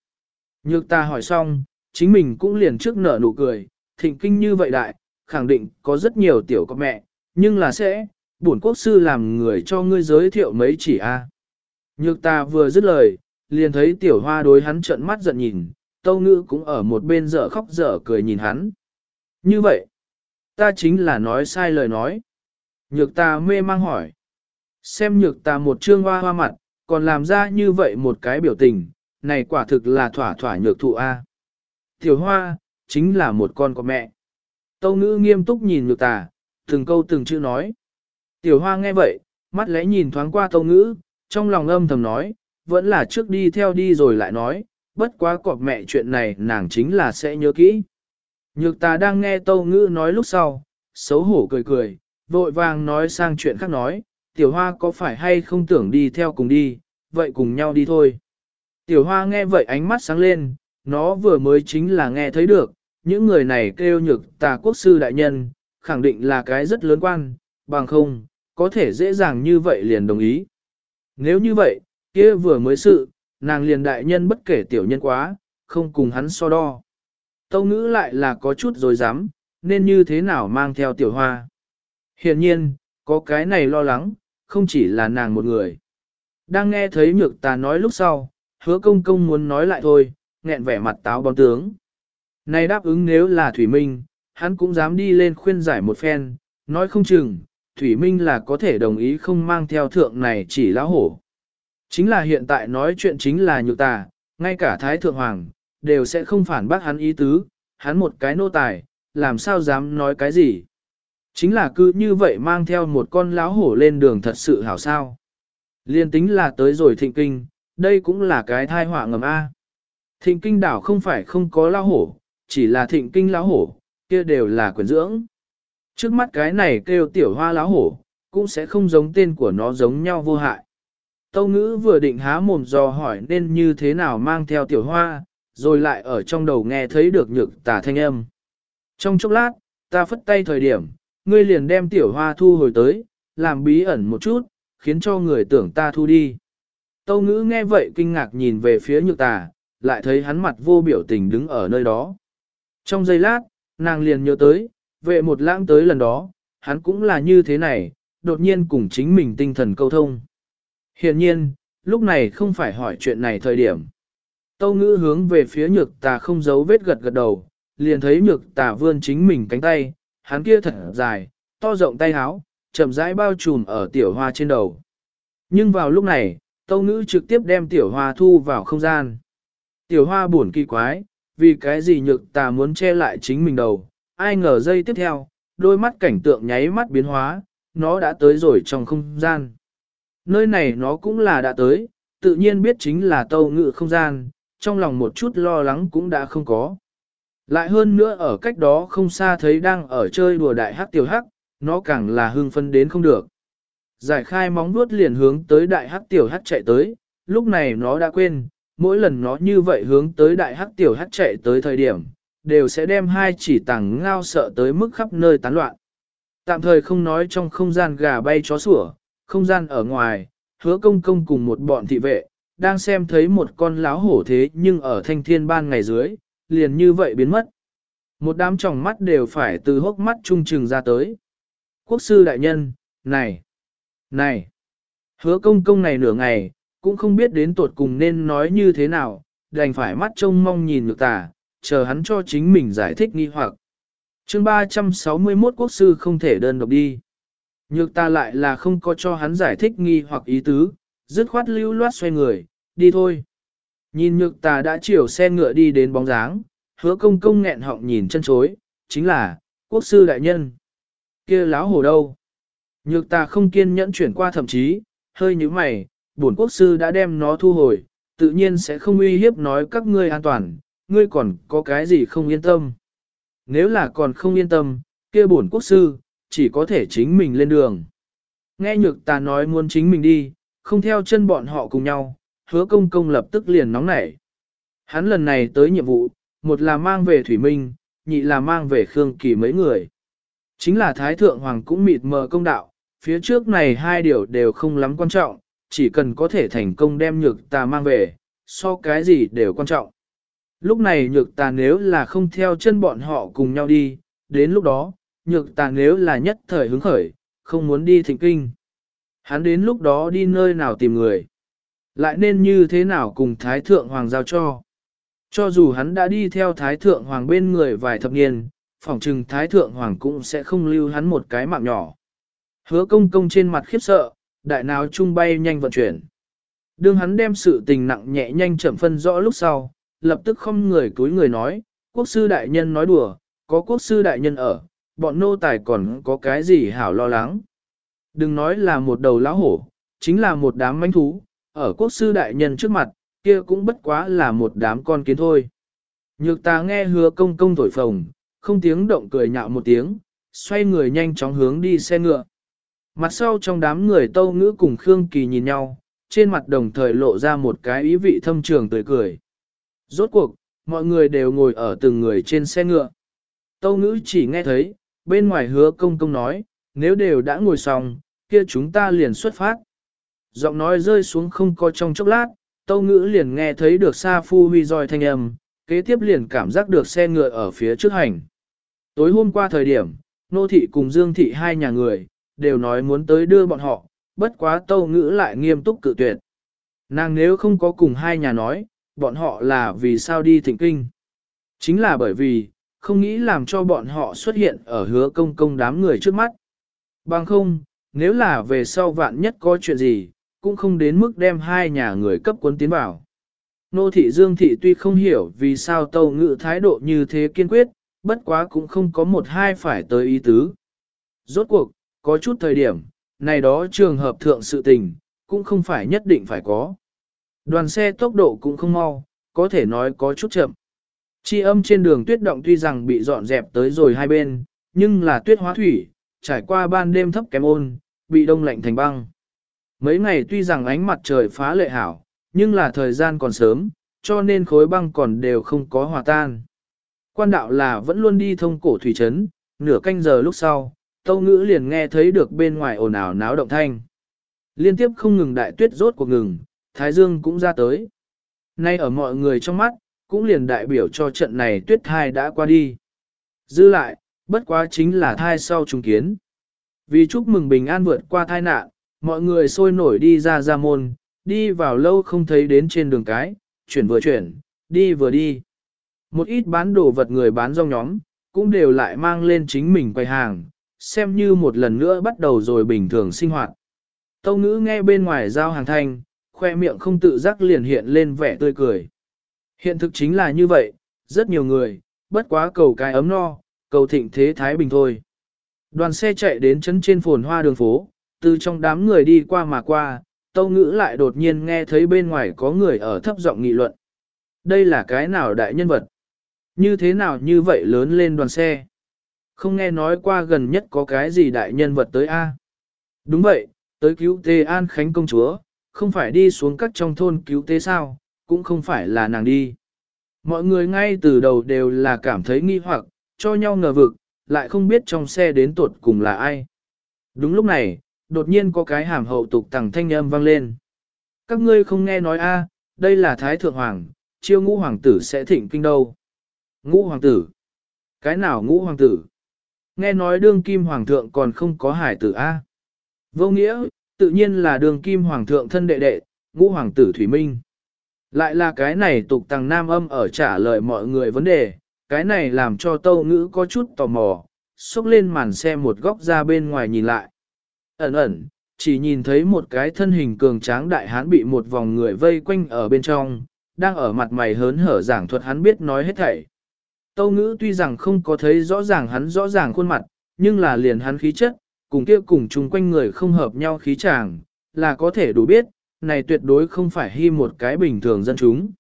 Nhược ta hỏi xong, chính mình cũng liền trước nở nụ cười, thịnh kinh như vậy đại, khẳng định có rất nhiều tiểu con mẹ, nhưng là sẽ, bổn quốc sư làm người cho ngươi giới thiệu mấy chỉ a. Nhược ta vừa dứt lời, liền thấy tiểu hoa đối hắn trợn mắt giận nhìn, tâu ngữ cũng ở một bên dở khóc dở cười nhìn hắn. Như vậy, ta chính là nói sai lời nói. Nhược ta mê mang hỏi. Xem nhược ta một trương hoa hoa mặt, còn làm ra như vậy một cái biểu tình, này quả thực là thỏa thỏa nhược thụ A. Tiểu hoa, chính là một con của mẹ. Tâu ngữ nghiêm túc nhìn nhược ta, từng câu từng chữ nói. Tiểu hoa nghe vậy, mắt lẽ nhìn thoáng qua tâu ngữ, trong lòng âm thầm nói, vẫn là trước đi theo đi rồi lại nói, bất quá cọp mẹ chuyện này nàng chính là sẽ nhớ kỹ. Nhược ta đang nghe tâu ngữ nói lúc sau, xấu hổ cười cười, vội vàng nói sang chuyện khác nói, tiểu hoa có phải hay không tưởng đi theo cùng đi, vậy cùng nhau đi thôi. Tiểu hoa nghe vậy ánh mắt sáng lên, nó vừa mới chính là nghe thấy được, những người này kêu nhược tà quốc sư đại nhân, khẳng định là cái rất lớn quan, bằng không, có thể dễ dàng như vậy liền đồng ý. Nếu như vậy, kia vừa mới sự, nàng liền đại nhân bất kể tiểu nhân quá, không cùng hắn so đo. Tâu ngữ lại là có chút rồi dám, nên như thế nào mang theo tiểu hoa. Hiện nhiên, có cái này lo lắng, không chỉ là nàng một người. Đang nghe thấy nhược tà nói lúc sau, hứa công công muốn nói lại thôi, nghẹn vẻ mặt táo bóng tướng. Này đáp ứng nếu là Thủy Minh, hắn cũng dám đi lên khuyên giải một phen, nói không chừng, Thủy Minh là có thể đồng ý không mang theo thượng này chỉ lão hổ. Chính là hiện tại nói chuyện chính là nhược tà, ngay cả Thái Thượng Hoàng, đều sẽ không phản bác hắn ý tứ, hắn một cái nô tài, làm sao dám nói cái gì. Chính là cứ như vậy mang theo một con lão hổ lên đường thật sự hảo sao. Liên tính là tới rồi thịnh kinh, đây cũng là cái thai họa ngầm A. Thịnh kinh đảo không phải không có lão hổ, chỉ là thịnh kinh lão hổ, kia đều là quyền dưỡng. Trước mắt cái này kêu tiểu hoa lão hổ, cũng sẽ không giống tên của nó giống nhau vô hại. Tâu ngữ vừa định há mồm do hỏi nên như thế nào mang theo tiểu hoa, rồi lại ở trong đầu nghe thấy được nhược tả thanh âm. Trong chốc lát, ta phất tay thời điểm, ngươi liền đem tiểu hoa thu hồi tới, làm bí ẩn một chút, khiến cho người tưởng ta thu đi. Tâu ngữ nghe vậy kinh ngạc nhìn về phía nhược tà, lại thấy hắn mặt vô biểu tình đứng ở nơi đó. Trong giây lát, nàng liền nhớ tới, vệ một lãng tới lần đó, hắn cũng là như thế này, đột nhiên cùng chính mình tinh thần câu thông. Hiện nhiên, lúc này không phải hỏi chuyện này thời điểm. Tâu ngữ hướng về phía nhược tà không giấu vết gật gật đầu, liền thấy nhược tà vươn chính mình cánh tay, hắn kia thật dài, to rộng tay háo, chậm rãi bao trùm ở tiểu hoa trên đầu. Nhưng vào lúc này, tâu ngữ trực tiếp đem tiểu hoa thu vào không gian. Tiểu hoa buồn kỳ quái, vì cái gì nhược tà muốn che lại chính mình đầu, ai ngờ dây tiếp theo, đôi mắt cảnh tượng nháy mắt biến hóa, nó đã tới rồi trong không gian. Nơi này nó cũng là đã tới, tự nhiên biết chính là tâu ngữ không gian, trong lòng một chút lo lắng cũng đã không có. Lại hơn nữa ở cách đó không xa thấy đang ở chơi đùa đại hắc tiểu hắc, nó càng là hưng phân đến không được. Giải khai móng vuốt liền hướng tới đại hắc tiểu hắc chạy tới, lúc này nó đã quên, mỗi lần nó như vậy hướng tới đại hắc tiểu hắc chạy tới thời điểm, đều sẽ đem hai chỉ tàng ngao sợ tới mức khắp nơi tán loạn. Tạm thời không nói trong không gian gà bay chó sủa, không gian ở ngoài, hứa công công cùng một bọn thị vệ, đang xem thấy một con láo hổ thế nhưng ở thanh thiên ban ngày dưới, liền như vậy biến mất. Một đám tròng mắt đều phải từ hốc mắt trung trừng ra tới. Quốc sư đại nhân, này, này, Hứa công công này nửa ngày, cũng không biết đến tuột cùng nên nói như thế nào, đành phải mắt trông mong nhìn nhược tà, chờ hắn cho chính mình giải thích nghi hoặc. chương 361 quốc sư không thể đơn độc đi. Nhược ta lại là không có cho hắn giải thích nghi hoặc ý tứ, dứt khoát lưu loát xoay người, đi thôi. Nhìn nhược ta đã chiều xe ngựa đi đến bóng dáng, hứa công công nghẹn họng nhìn chân chối, chính là, quốc sư đại nhân. kia láo hổ đâu? Nhược ta không kiên nhẫn chuyển qua thậm chí, hơi như mày, bổn quốc sư đã đem nó thu hồi, tự nhiên sẽ không uy hiếp nói các ngươi an toàn, ngươi còn có cái gì không yên tâm. Nếu là còn không yên tâm, kia bổn quốc sư, chỉ có thể chính mình lên đường. Nghe nhược ta nói muốn chính mình đi, không theo chân bọn họ cùng nhau, hứa công công lập tức liền nóng nảy. Hắn lần này tới nhiệm vụ, một là mang về Thủy Minh, nhị là mang về Khương Kỳ mấy người. Chính là Thái Thượng Hoàng cũng mịt mờ công đạo, phía trước này hai điều đều không lắm quan trọng, chỉ cần có thể thành công đem nhược ta mang về, so cái gì đều quan trọng. Lúc này nhược tà nếu là không theo chân bọn họ cùng nhau đi, đến lúc đó, nhược tà nếu là nhất thời hứng khởi, không muốn đi thịnh kinh. Hắn đến lúc đó đi nơi nào tìm người. Lại nên như thế nào cùng Thái Thượng Hoàng giao cho. Cho dù hắn đã đi theo Thái Thượng Hoàng bên người vài thập niên, phỏng chừng Thái Thượng Hoàng cũng sẽ không lưu hắn một cái mạng nhỏ. Hứa công công trên mặt khiếp sợ, đại nào trung bay nhanh vận chuyển. Đương hắn đem sự tình nặng nhẹ nhanh chậm phân rõ lúc sau, lập tức không người túi người nói, quốc sư đại nhân nói đùa, có quốc sư đại nhân ở, bọn nô tài còn có cái gì hảo lo lắng. Đừng nói là một đầu lão hổ, chính là một đám manh thú, ở quốc sư đại nhân trước mặt, kia cũng bất quá là một đám con kiến thôi. Nhược ta nghe hứa công công thổi phồng, không tiếng động cười nhạo một tiếng, xoay người nhanh chóng hướng đi xe ngựa. Mặt sau trong đám người tâu ngữ cùng Khương Kỳ nhìn nhau, trên mặt đồng thời lộ ra một cái ý vị thâm trường tươi cười. Rốt cuộc, mọi người đều ngồi ở từng người trên xe ngựa. Tâu ngữ chỉ nghe thấy, bên ngoài hứa công công nói, nếu đều đã ngồi xong, kia chúng ta liền xuất phát. Giọng nói rơi xuống không có trong chốc lát, tâu ngữ liền nghe thấy được xa phu huy roi thanh âm, kế tiếp liền cảm giác được xe ngựa ở phía trước hành. Tối hôm qua thời điểm, nô thị cùng dương thị hai nhà người, đều nói muốn tới đưa bọn họ, bất quá tâu ngữ lại nghiêm túc cự tuyệt. Nàng nếu không có cùng hai nhà nói, bọn họ là vì sao đi thịnh kinh. Chính là bởi vì, không nghĩ làm cho bọn họ xuất hiện ở hứa công công đám người trước mắt. Bằng không, nếu là về sau vạn nhất có chuyện gì, cũng không đến mức đem hai nhà người cấp cuốn tiến vào. Nô thị Dương thị tuy không hiểu vì sao tâu ngự thái độ như thế kiên quyết, bất quá cũng không có một hai phải tới ý tứ. Rốt cuộc, có chút thời điểm, này đó trường hợp thượng sự tình, cũng không phải nhất định phải có. Đoàn xe tốc độ cũng không mau, có thể nói có chút chậm. Chi âm trên đường tuyết động tuy rằng bị dọn dẹp tới rồi hai bên, nhưng là tuyết hóa thủy, trải qua ban đêm thấp kém ôn, bị đông lạnh thành băng. Mấy ngày tuy rằng ánh mặt trời phá lệ hảo, nhưng là thời gian còn sớm, cho nên khối băng còn đều không có hòa tan. Quan đạo là vẫn luôn đi thông cổ thủy trấn, nửa canh giờ lúc sau, Tâu Ngữ liền nghe thấy được bên ngoài ồn ào náo động thanh. Liên tiếp không ngừng đại tuyết rốt cuộc ngừng, Thái Dương cũng ra tới. Nay ở mọi người trong mắt, cũng liền đại biểu cho trận này tuyết thai đã qua đi. Dư lại, bất quá chính là thai sau trùng kiến. Vì chúc mừng bình an vượt qua thai nạn, mọi người sôi nổi đi ra ra môn, đi vào lâu không thấy đến trên đường cái, chuyển vừa chuyển, đi vừa đi. Một ít bán đồ vật người bán rong nhóm, cũng đều lại mang lên chính mình quầy hàng, xem như một lần nữa bắt đầu rồi bình thường sinh hoạt. Tâu ngữ nghe bên ngoài giao hàng thanh, khoe miệng không tự giác liền hiện lên vẻ tươi cười. Hiện thực chính là như vậy, rất nhiều người, bất quá cầu cái ấm no, cầu thịnh thế Thái Bình thôi. Đoàn xe chạy đến chấn trên phồn hoa đường phố, từ trong đám người đi qua mà qua, tâu ngữ lại đột nhiên nghe thấy bên ngoài có người ở thấp giọng nghị luận. Đây là cái nào đại nhân vật? Như thế nào như vậy lớn lên đoàn xe? Không nghe nói qua gần nhất có cái gì đại nhân vật tới A. Đúng vậy, tới cứu Tê An Khánh công chúa, không phải đi xuống các trong thôn cứu tế sao, cũng không phải là nàng đi. Mọi người ngay từ đầu đều là cảm thấy nghi hoặc, cho nhau ngờ vực, lại không biết trong xe đến tuột cùng là ai. Đúng lúc này, đột nhiên có cái hàm hậu tục tằng thanh âm vang lên. Các ngươi không nghe nói a, đây là Thái Thượng Hoàng, chiêu ngũ hoàng tử sẽ thịnh kinh đâu. Ngũ hoàng tử? Cái nào ngũ hoàng tử? Nghe nói đương kim hoàng thượng còn không có hải tử a. Vô nghĩa, tự nhiên là đường kim hoàng thượng thân đệ đệ, ngũ hoàng tử Thủy Minh. Lại là cái này tục tàng nam âm ở trả lời mọi người vấn đề, cái này làm cho tâu ngữ có chút tò mò, xúc lên màn xe một góc ra bên ngoài nhìn lại. Ẩn ẩn, chỉ nhìn thấy một cái thân hình cường tráng đại hán bị một vòng người vây quanh ở bên trong, đang ở mặt mày hớn hở giảng thuật hắn biết nói hết thảy. Tâu ngữ tuy rằng không có thấy rõ ràng hắn rõ ràng khuôn mặt, nhưng là liền hắn khí chất, cùng kia cùng chung quanh người không hợp nhau khí chàng, là có thể đủ biết, này tuyệt đối không phải hy một cái bình thường dân chúng.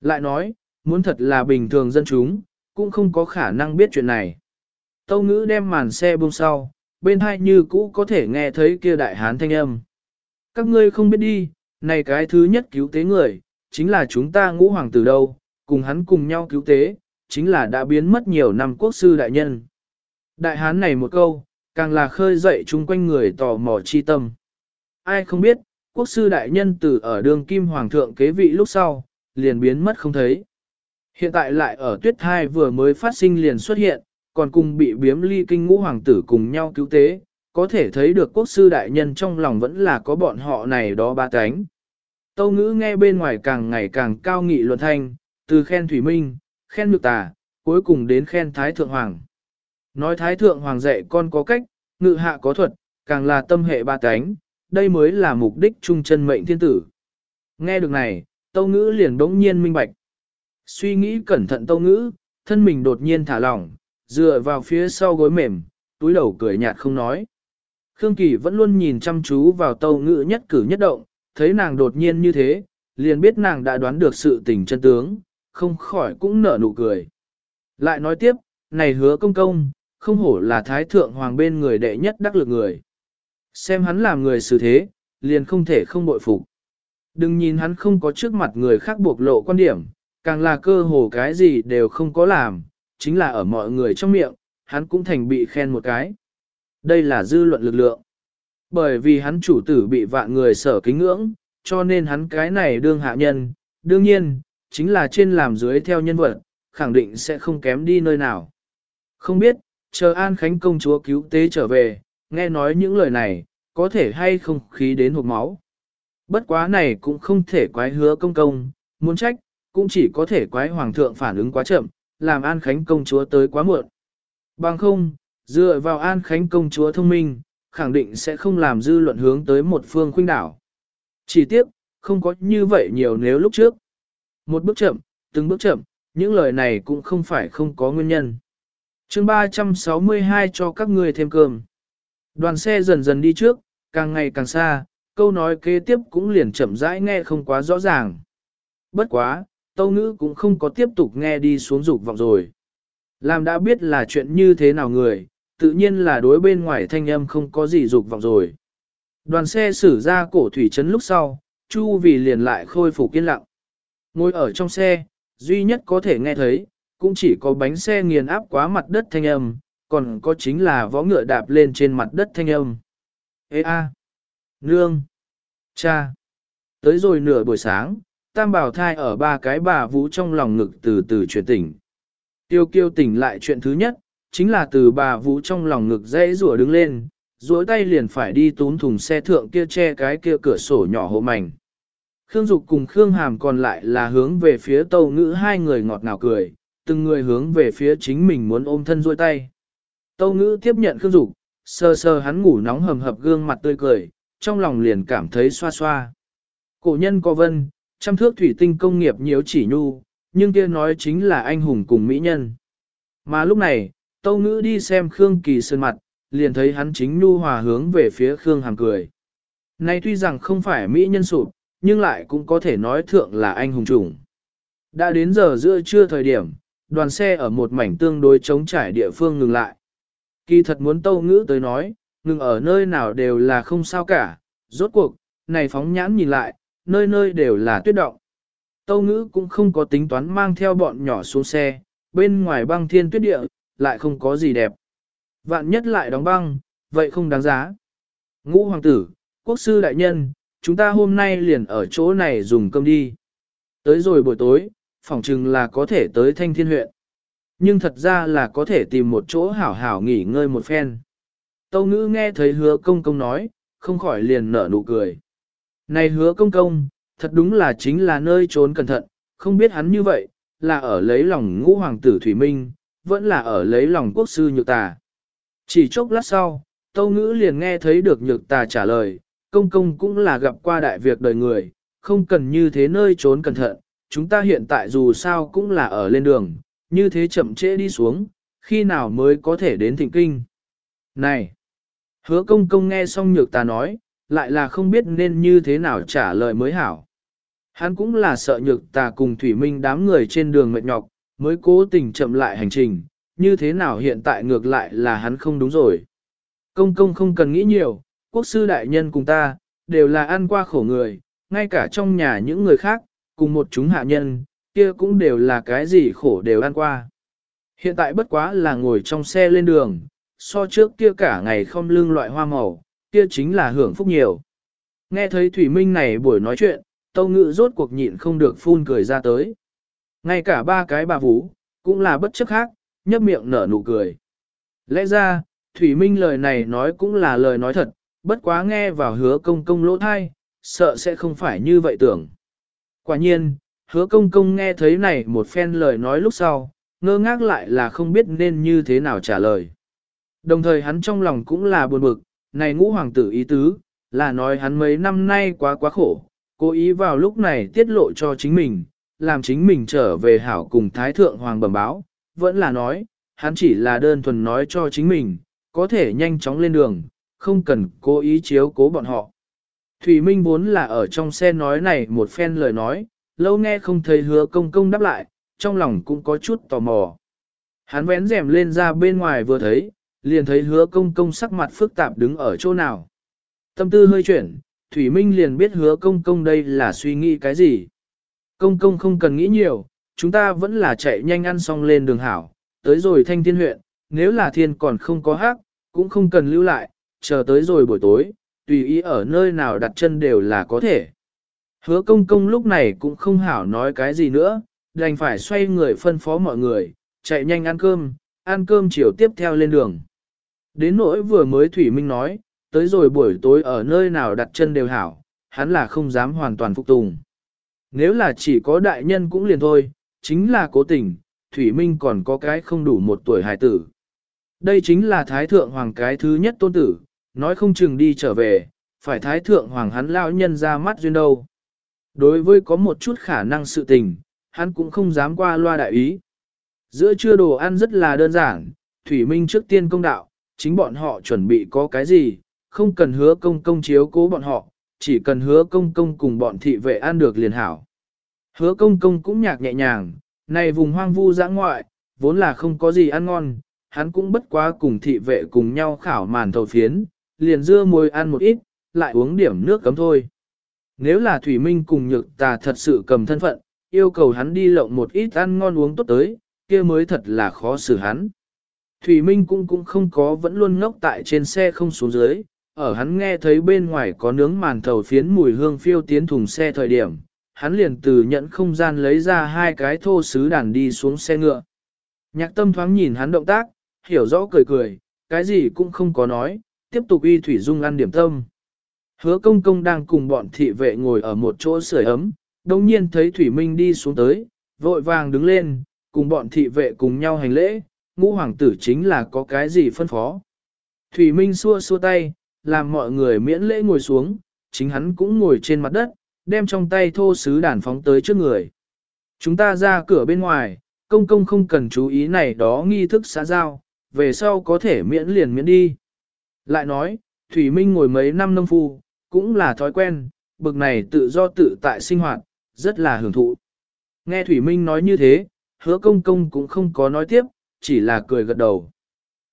Lại nói, muốn thật là bình thường dân chúng, cũng không có khả năng biết chuyện này. Tâu ngữ đem màn xe buông sau, bên hai như cũ có thể nghe thấy kia đại hán thanh âm. Các ngươi không biết đi, này cái thứ nhất cứu tế người, chính là chúng ta ngũ hoàng tử đâu, cùng hắn cùng nhau cứu tế, chính là đã biến mất nhiều năm quốc sư đại nhân. Đại hán này một câu, càng là khơi dậy chung quanh người tò mò chi tâm. Ai không biết, quốc sư đại nhân từ ở đường kim hoàng thượng kế vị lúc sau, liền biến mất không thấy. Hiện tại lại ở tuyết thai vừa mới phát sinh liền xuất hiện, còn cùng bị biếm ly kinh ngũ hoàng tử cùng nhau cứu tế, có thể thấy được quốc sư đại nhân trong lòng vẫn là có bọn họ này đó ba cánh. Tâu ngữ nghe bên ngoài càng ngày càng cao nghị luận thanh, từ khen Thủy Minh, khen Nhược Tà, cuối cùng đến khen Thái Thượng Hoàng. Nói Thái Thượng Hoàng dạy con có cách, ngự hạ có thuật, càng là tâm hệ ba cánh, đây mới là mục đích trung chân mệnh thiên tử. Nghe được này, Tâu ngữ liền đống nhiên minh bạch. Suy nghĩ cẩn thận Tâu ngữ, thân mình đột nhiên thả lỏng, dựa vào phía sau gối mềm, túi đầu cười nhạt không nói. Khương Kỳ vẫn luôn nhìn chăm chú vào tâu ngữ nhất cử nhất động, thấy nàng đột nhiên như thế, liền biết nàng đã đoán được sự tình chân tướng, không khỏi cũng nở nụ cười. Lại nói tiếp, này hứa công công, không hổ là thái thượng hoàng bên người đệ nhất đắc lực người. Xem hắn làm người xử thế, liền không thể không bội phục. Đừng nhìn hắn không có trước mặt người khác buộc lộ quan điểm, càng là cơ hồ cái gì đều không có làm, chính là ở mọi người trong miệng, hắn cũng thành bị khen một cái. Đây là dư luận lực lượng. Bởi vì hắn chủ tử bị vạn người sở kính ngưỡng, cho nên hắn cái này đương hạ nhân, đương nhiên, chính là trên làm dưới theo nhân vật, khẳng định sẽ không kém đi nơi nào. Không biết, chờ An Khánh công chúa cứu tế trở về, nghe nói những lời này, có thể hay không khí đến hộp máu. Bất quá này cũng không thể quái hứa công công, muốn trách, cũng chỉ có thể quái hoàng thượng phản ứng quá chậm, làm An Khánh công chúa tới quá muộn. Bằng không, dựa vào An Khánh công chúa thông minh, khẳng định sẽ không làm dư luận hướng tới một phương khuynh đảo. Chỉ tiếc, không có như vậy nhiều nếu lúc trước. Một bước chậm, từng bước chậm, những lời này cũng không phải không có nguyên nhân. chương 362 cho các người thêm cơm. Đoàn xe dần dần đi trước, càng ngày càng xa, câu nói kế tiếp cũng liền chậm rãi nghe không quá rõ ràng. Bất quá, tâu ngữ cũng không có tiếp tục nghe đi xuống dục vọng rồi. Làm đã biết là chuyện như thế nào người, tự nhiên là đối bên ngoài thanh âm không có gì dục vọng rồi. Đoàn xe xử ra cổ thủy trấn lúc sau, Chu vì liền lại khôi phục yên lặng. Ngồi ở trong xe, duy nhất có thể nghe thấy, cũng chỉ có bánh xe nghiền áp quá mặt đất thanh âm, còn có chính là võ ngựa đạp lên trên mặt đất thanh âm. Ê a! Nương! Cha! Tới rồi nửa buổi sáng, tam bảo thai ở ba cái bà vũ trong lòng ngực từ từ chuyển tỉnh. Tiêu kiêu tỉnh lại chuyện thứ nhất, chính là từ bà vũ trong lòng ngực dễ rủa đứng lên, duỗi tay liền phải đi tún thùng xe thượng kia che cái kia cửa sổ nhỏ hộ mảnh. Khương Dục cùng Khương Hàm còn lại là hướng về phía tâu ngữ hai người ngọt ngào cười, từng người hướng về phía chính mình muốn ôm thân duỗi tay. Tâu ngữ tiếp nhận Khương Dục, sơ sơ hắn ngủ nóng hầm hập gương mặt tươi cười, trong lòng liền cảm thấy xoa xoa. Cổ nhân có vân, trăm thước thủy tinh công nghiệp nhiều chỉ nhu, nhưng kia nói chính là anh hùng cùng mỹ nhân. Mà lúc này, Tâu Ngữ đi xem Khương Kỳ Sơn mặt, liền thấy hắn chính nhu hòa hướng về phía Khương Hàm cười. Này tuy rằng không phải mỹ nhân sụp, nhưng lại cũng có thể nói thượng là anh hùng chủng. Đã đến giờ giữa trưa thời điểm, đoàn xe ở một mảnh tương đối chống trải địa phương ngừng lại. Kỳ thật muốn Tâu Ngữ tới nói, ngừng ở nơi nào đều là không sao cả, rốt cuộc, này phóng nhãn nhìn lại, nơi nơi đều là tuyết động. Tâu ngữ cũng không có tính toán mang theo bọn nhỏ xuống xe, bên ngoài băng thiên tuyết địa, lại không có gì đẹp. Vạn nhất lại đóng băng, vậy không đáng giá. Ngũ hoàng tử, quốc sư đại nhân, chúng ta hôm nay liền ở chỗ này dùng cơm đi. Tới rồi buổi tối, phỏng chừng là có thể tới thanh thiên huyện. Nhưng thật ra là có thể tìm một chỗ hảo hảo nghỉ ngơi một phen. Tâu ngữ nghe thấy hứa công công nói, không khỏi liền nở nụ cười. Này hứa công công, thật đúng là chính là nơi trốn cẩn thận, không biết hắn như vậy, là ở lấy lòng ngũ hoàng tử Thủy Minh, vẫn là ở lấy lòng quốc sư nhược tà. Chỉ chốc lát sau, Tâu Ngữ liền nghe thấy được nhược tà trả lời, công công cũng là gặp qua đại việc đời người, không cần như thế nơi trốn cẩn thận, chúng ta hiện tại dù sao cũng là ở lên đường, như thế chậm trễ đi xuống, khi nào mới có thể đến thịnh kinh. Này! Hứa công công nghe xong nhược tà nói, lại là không biết nên như thế nào trả lời mới hảo. Hắn cũng là sợ nhược tà cùng Thủy Minh đám người trên đường mệt nhọc, mới cố tình chậm lại hành trình, như thế nào hiện tại ngược lại là hắn không đúng rồi. Công công không cần nghĩ nhiều, quốc sư đại nhân cùng ta, đều là ăn qua khổ người, ngay cả trong nhà những người khác, cùng một chúng hạ nhân, kia cũng đều là cái gì khổ đều ăn qua. Hiện tại bất quá là ngồi trong xe lên đường, so trước kia cả ngày không lương loại hoa màu, kia chính là hưởng phúc nhiều. Nghe thấy Thủy Minh này buổi nói chuyện, Tâu Ngự rốt cuộc nhịn không được phun cười ra tới. Ngay cả ba cái bà vũ, cũng là bất chấp khác, nhấp miệng nở nụ cười. Lẽ ra, Thủy Minh lời này nói cũng là lời nói thật, bất quá nghe vào hứa công công lỗ thai, sợ sẽ không phải như vậy tưởng. Quả nhiên, hứa công công nghe thấy này một phen lời nói lúc sau, ngơ ngác lại là không biết nên như thế nào trả lời. Đồng thời hắn trong lòng cũng là buồn bực, này ngũ hoàng tử ý tứ, là nói hắn mấy năm nay quá quá khổ, cố ý vào lúc này tiết lộ cho chính mình, làm chính mình trở về hảo cùng Thái Thượng Hoàng bẩm báo, vẫn là nói, hắn chỉ là đơn thuần nói cho chính mình, có thể nhanh chóng lên đường, không cần cố ý chiếu cố bọn họ. Thủy Minh vốn là ở trong xe nói này một phen lời nói, lâu nghe không thấy hứa công công đáp lại, trong lòng cũng có chút tò mò. Hắn vén rèm lên ra bên ngoài vừa thấy, liền thấy hứa công công sắc mặt phức tạp đứng ở chỗ nào. Tâm tư hơi chuyển, Thủy Minh liền biết hứa công công đây là suy nghĩ cái gì. Công công không cần nghĩ nhiều, chúng ta vẫn là chạy nhanh ăn xong lên đường hảo, tới rồi thanh thiên huyện, nếu là thiên còn không có hát, cũng không cần lưu lại, chờ tới rồi buổi tối, tùy ý ở nơi nào đặt chân đều là có thể. Hứa công công lúc này cũng không hảo nói cái gì nữa, đành phải xoay người phân phó mọi người, chạy nhanh ăn cơm, ăn cơm chiều tiếp theo lên đường. Đến nỗi vừa mới Thủy Minh nói, tới rồi buổi tối ở nơi nào đặt chân đều hảo, hắn là không dám hoàn toàn phục tùng. Nếu là chỉ có đại nhân cũng liền thôi, chính là cố tình, Thủy Minh còn có cái không đủ một tuổi hài tử. Đây chính là Thái Thượng Hoàng cái thứ nhất tôn tử, nói không chừng đi trở về, phải Thái Thượng Hoàng hắn lão nhân ra mắt duyên đâu. Đối với có một chút khả năng sự tình, hắn cũng không dám qua loa đại ý. Giữa trưa đồ ăn rất là đơn giản, Thủy Minh trước tiên công đạo, chính bọn họ chuẩn bị có cái gì, không cần hứa công công chiếu cố bọn họ, chỉ cần hứa công công cùng bọn thị vệ ăn được liền hảo. Hứa công công cũng nhạc nhẹ nhàng, này vùng hoang vu dã ngoại, vốn là không có gì ăn ngon, hắn cũng bất quá cùng thị vệ cùng nhau khảo màn thầu phiến, liền dưa môi ăn một ít, lại uống điểm nước cấm thôi. Nếu là Thủy Minh cùng nhược tà thật sự cầm thân phận, yêu cầu hắn đi lộng một ít ăn ngon uống tốt tới, kia mới thật là khó xử hắn. Thủy Minh cũng cũng không có vẫn luôn ngốc tại trên xe không xuống dưới, ở hắn nghe thấy bên ngoài có nướng màn thầu phiến mùi hương phiêu tiến thùng xe thời điểm, hắn liền từ nhận không gian lấy ra hai cái thô sứ đàn đi xuống xe ngựa. Nhạc tâm thoáng nhìn hắn động tác, hiểu rõ cười cười, cái gì cũng không có nói, tiếp tục y thủy dung ăn điểm tâm. Hứa công công đang cùng bọn thị vệ ngồi ở một chỗ sưởi ấm, đồng nhiên thấy Thủy Minh đi xuống tới, vội vàng đứng lên, cùng bọn thị vệ cùng nhau hành lễ, ngũ hoàng tử chính là có cái gì phân phó. Thủy Minh xua xua tay, làm mọi người miễn lễ ngồi xuống, chính hắn cũng ngồi trên mặt đất, đem trong tay thô sứ đàn phóng tới trước người. Chúng ta ra cửa bên ngoài, công công không cần chú ý này đó nghi thức xã giao, về sau có thể miễn liền miễn đi. Lại nói, Thủy Minh ngồi mấy năm nông phu, cũng là thói quen, bực này tự do tự tại sinh hoạt, rất là hưởng thụ. Nghe Thủy Minh nói như thế, hứa công công cũng không có nói tiếp, chỉ là cười gật đầu.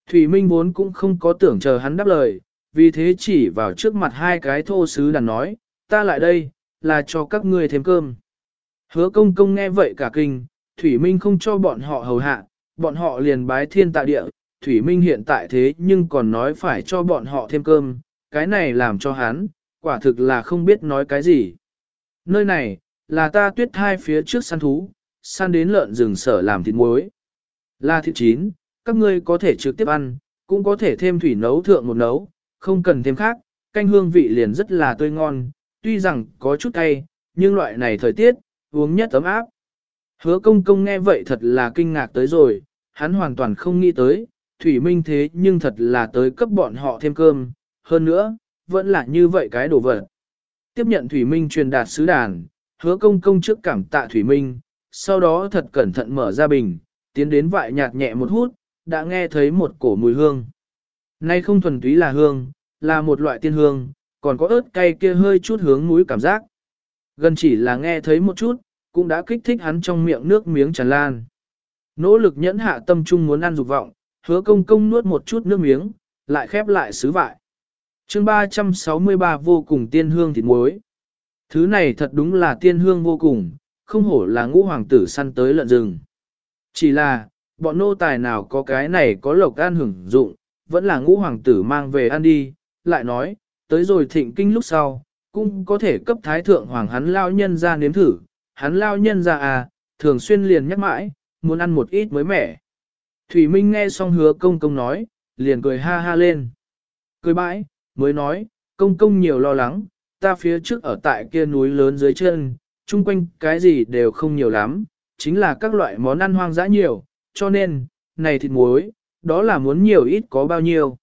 Thủy Minh vốn cũng không có tưởng chờ hắn đáp lời, vì thế chỉ vào trước mặt hai cái thô sứ đàn nói, ta lại đây, là cho các ngươi thêm cơm. Hứa công công nghe vậy cả kinh, Thủy Minh không cho bọn họ hầu hạ, bọn họ liền bái thiên tạ địa, Thủy Minh hiện tại thế nhưng còn nói phải cho bọn họ thêm cơm, cái này làm cho hắn, quả thực là không biết nói cái gì. Nơi này, là ta tuyết thai phía trước săn thú, săn đến lợn rừng sở làm thịt muối. Là thịt chín, các ngươi có thể trực tiếp ăn, cũng có thể thêm thủy nấu thượng một nấu, không cần thêm khác, canh hương vị liền rất là tươi ngon, tuy rằng có chút cay, nhưng loại này thời tiết, uống nhất ấm áp. Hứa công công nghe vậy thật là kinh ngạc tới rồi, hắn hoàn toàn không nghĩ tới, Thủy Minh thế nhưng thật là tới cấp bọn họ thêm cơm, hơn nữa, vẫn là như vậy cái đồ vật. Tiếp nhận Thủy Minh truyền đạt sứ đàn, hứa công công trước cảm tạ Thủy Minh, sau đó thật cẩn thận mở ra bình, tiến đến vại nhạt nhẹ một hút, đã nghe thấy một cổ mùi hương. Nay không thuần túy là hương, là một loại tiên hương, còn có ớt cay kia hơi chút hướng mũi cảm giác. Gần chỉ là nghe thấy một chút, cũng đã kích thích hắn trong miệng nước miếng tràn lan. Nỗ lực nhẫn hạ tâm trung muốn ăn dục vọng, hứa công công nuốt một chút nước miếng, lại khép lại sứ vại. chương 363 vô cùng tiên hương thịt muối. Thứ này thật đúng là tiên hương vô cùng, không hổ là ngũ hoàng tử săn tới lợn rừng. Chỉ là, bọn nô tài nào có cái này có lộc an hưởng dụng, vẫn là ngũ hoàng tử mang về ăn đi, lại nói, tới rồi thịnh kinh lúc sau, cũng có thể cấp thái thượng hoàng hắn lao nhân ra nếm thử, hắn lao nhân ra à, thường xuyên liền nhắc mãi, muốn ăn một ít mới mẻ. Thủy Minh nghe xong hứa công công nói, liền cười ha ha lên. Cười bãi, mới nói, công công nhiều lo lắng, ta phía trước ở tại kia núi lớn dưới chân, chung quanh cái gì đều không nhiều lắm, chính là các loại món ăn hoang dã nhiều, cho nên, này thịt muối, đó là muốn nhiều ít có bao nhiêu.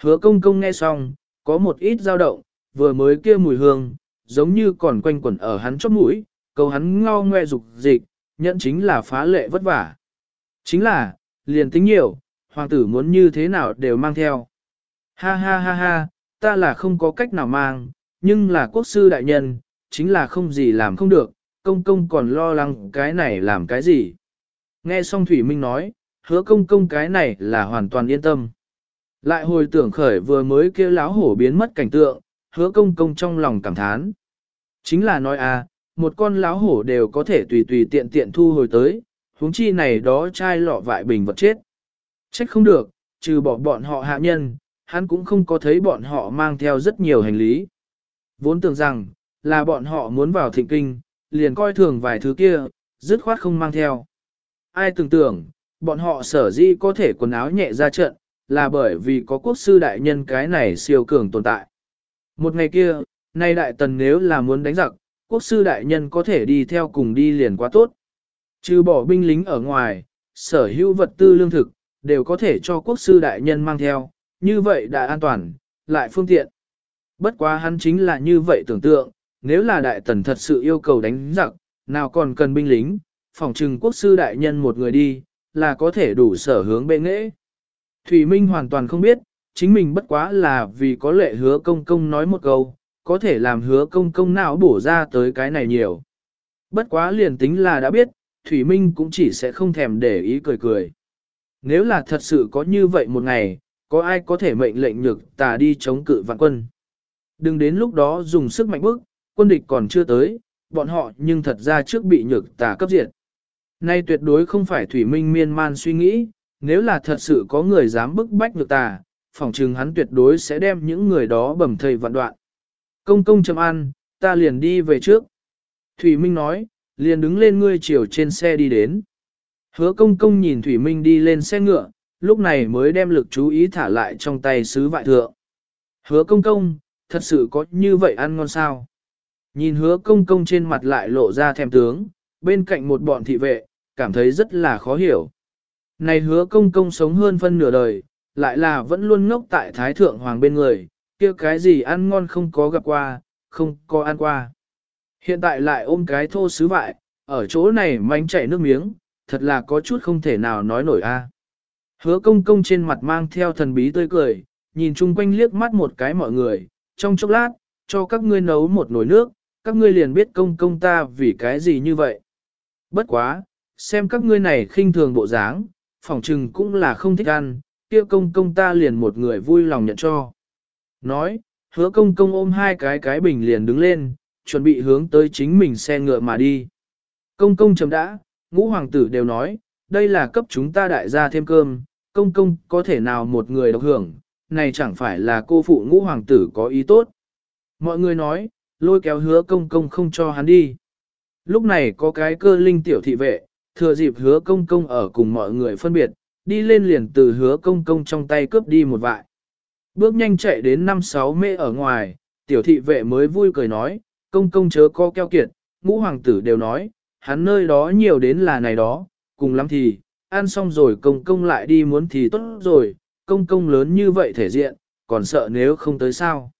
Hứa công công nghe xong, có một ít dao động, vừa mới kia mùi hương, giống như còn quanh quẩn ở hắn chóp mũi, cầu hắn ngao ngoe dục dịch, nhận chính là phá lệ vất vả. Chính là, liền tính nhiều, hoàng tử muốn như thế nào đều mang theo. Ha ha ha ha, ta là không có cách nào mang, nhưng là quốc sư đại nhân, chính là không gì làm không được, công công còn lo lắng cái này làm cái gì. Nghe xong Thủy Minh nói, hứa công công cái này là hoàn toàn yên tâm. Lại hồi tưởng khởi vừa mới kia láo hổ biến mất cảnh tượng, hứa công công trong lòng cảm thán. Chính là nói à, một con láo hổ đều có thể tùy tùy tiện tiện thu hồi tới, huống chi này đó chai lọ vại bình vật chết. Trách không được, trừ bỏ bọn họ hạ nhân, hắn cũng không có thấy bọn họ mang theo rất nhiều hành lý. Vốn tưởng rằng, là bọn họ muốn vào thịnh kinh, liền coi thường vài thứ kia, dứt khoát không mang theo. Ai tưởng tưởng, bọn họ sở dĩ có thể quần áo nhẹ ra trận, là bởi vì có quốc sư đại nhân cái này siêu cường tồn tại. Một ngày kia, nay đại tần nếu là muốn đánh giặc, quốc sư đại nhân có thể đi theo cùng đi liền quá tốt. Trừ bỏ binh lính ở ngoài, sở hữu vật tư lương thực, đều có thể cho quốc sư đại nhân mang theo, như vậy đã an toàn, lại phương tiện. Bất quá hắn chính là như vậy tưởng tượng, nếu là đại tần thật sự yêu cầu đánh giặc, nào còn cần binh lính, phòng trừng quốc sư đại nhân một người đi, là có thể đủ sở hướng bệ nghệ. Thủy Minh hoàn toàn không biết, chính mình bất quá là vì có lệ hứa công công nói một câu, có thể làm hứa công công nào bổ ra tới cái này nhiều. Bất quá liền tính là đã biết, Thủy Minh cũng chỉ sẽ không thèm để ý cười cười. Nếu là thật sự có như vậy một ngày, có ai có thể mệnh lệnh nhược tà đi chống cự vạn quân. Đừng đến lúc đó dùng sức mạnh bức, quân địch còn chưa tới, bọn họ nhưng thật ra trước bị nhược tà cấp diệt. Nay tuyệt đối không phải Thủy Minh miên man suy nghĩ, nếu là thật sự có người dám bức bách nhược tà, phỏng chừng hắn tuyệt đối sẽ đem những người đó bầm thầy vạn đoạn. Công công chấm ăn, ta liền đi về trước. Thủy Minh nói, liền đứng lên ngươi chiều trên xe đi đến. Hứa công công nhìn Thủy Minh đi lên xe ngựa, lúc này mới đem lực chú ý thả lại trong tay sứ vại thượng. Hứa công công, thật sự có như vậy ăn ngon sao? Nhìn hứa công công trên mặt lại lộ ra thèm tướng, bên cạnh một bọn thị vệ, cảm thấy rất là khó hiểu. Này hứa công công sống hơn phân nửa đời, lại là vẫn luôn ngốc tại Thái Thượng Hoàng bên người, kia cái gì ăn ngon không có gặp qua, không có ăn qua. Hiện tại lại ôm cái thô sứ vại, ở chỗ này mánh chảy nước miếng, thật là có chút không thể nào nói nổi a. À. Hứa công công trên mặt mang theo thần bí tươi cười, nhìn chung quanh liếc mắt một cái mọi người, trong chốc lát, cho các ngươi nấu một nồi nước, các ngươi liền biết công công ta vì cái gì như vậy. Bất quá, xem các ngươi này khinh thường bộ dáng, phỏng chừng cũng là không thích ăn, kia công công ta liền một người vui lòng nhận cho. Nói, hứa công công ôm hai cái cái bình liền đứng lên, chuẩn bị hướng tới chính mình xe ngựa mà đi. Công công chấm đã, ngũ hoàng tử đều nói, đây là cấp chúng ta đại gia thêm cơm, công công có thể nào một người độc hưởng, này chẳng phải là cô phụ ngũ hoàng tử có ý tốt. Mọi người nói, lôi kéo hứa công công không cho hắn đi. Lúc này có cái cơ linh tiểu thị vệ, thừa dịp hứa công công ở cùng mọi người phân biệt, đi lên liền từ hứa công công trong tay cướp đi một vại. Bước nhanh chạy đến năm sáu mễ ở ngoài, tiểu thị vệ mới vui cười nói, công công chớ có keo kiệt, ngũ hoàng tử đều nói, hắn nơi đó nhiều đến là này đó, cùng lắm thì, ăn xong rồi công công lại đi muốn thì tốt rồi, công công lớn như vậy thể diện, còn sợ nếu không tới sao.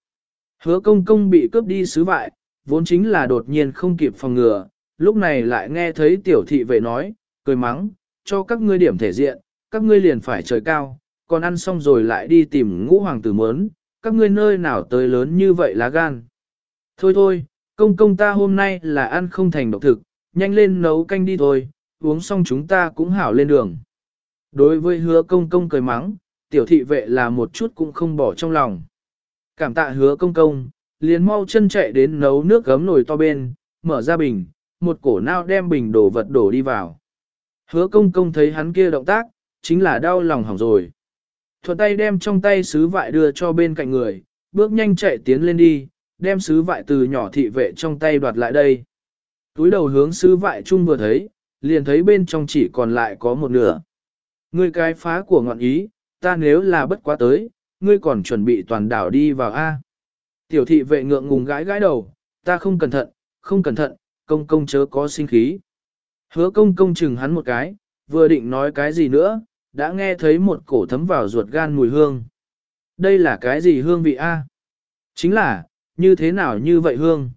Hứa công công bị cướp đi sứ vại, vốn chính là đột nhiên không kịp phòng ngừa, lúc này lại nghe thấy tiểu thị vệ nói, cười mắng, cho các ngươi điểm thể diện, các ngươi liền phải trời cao, còn ăn xong rồi lại đi tìm ngũ hoàng tử mớn, các ngươi nơi nào tới lớn như vậy lá gan. Thôi thôi, công công ta hôm nay là ăn không thành độc thực, nhanh lên nấu canh đi thôi, uống xong chúng ta cũng hảo lên đường. Đối với hứa công công cười mắng, tiểu thị vệ là một chút cũng không bỏ trong lòng. Cảm tạ hứa công công, liền mau chân chạy đến nấu nước gấm nồi to bên, mở ra bình, một cổ nao đem bình đổ vật đổ đi vào. Hứa công công thấy hắn kia động tác, chính là đau lòng hỏng rồi. Thuận tay đem trong tay sứ vại đưa cho bên cạnh người, bước nhanh chạy tiến lên đi, đem sứ vại từ nhỏ thị vệ trong tay đoạt lại đây. Túi đầu hướng sứ vại chung vừa thấy, liền thấy bên trong chỉ còn lại có một nửa. người cái phá của ngọn ý, ta nếu là bất quá tới, ngươi còn chuẩn bị toàn đảo đi vào A. Tiểu thị vệ ngượng ngùng gãi gãi đầu, ta không cẩn thận, không cẩn thận, công công chớ có sinh khí. Hứa công công chừng hắn một cái, vừa định nói cái gì nữa, đã nghe thấy một cổ thấm vào ruột gan mùi hương. Đây là cái gì hương vị A? Chính là, như thế nào như vậy hương?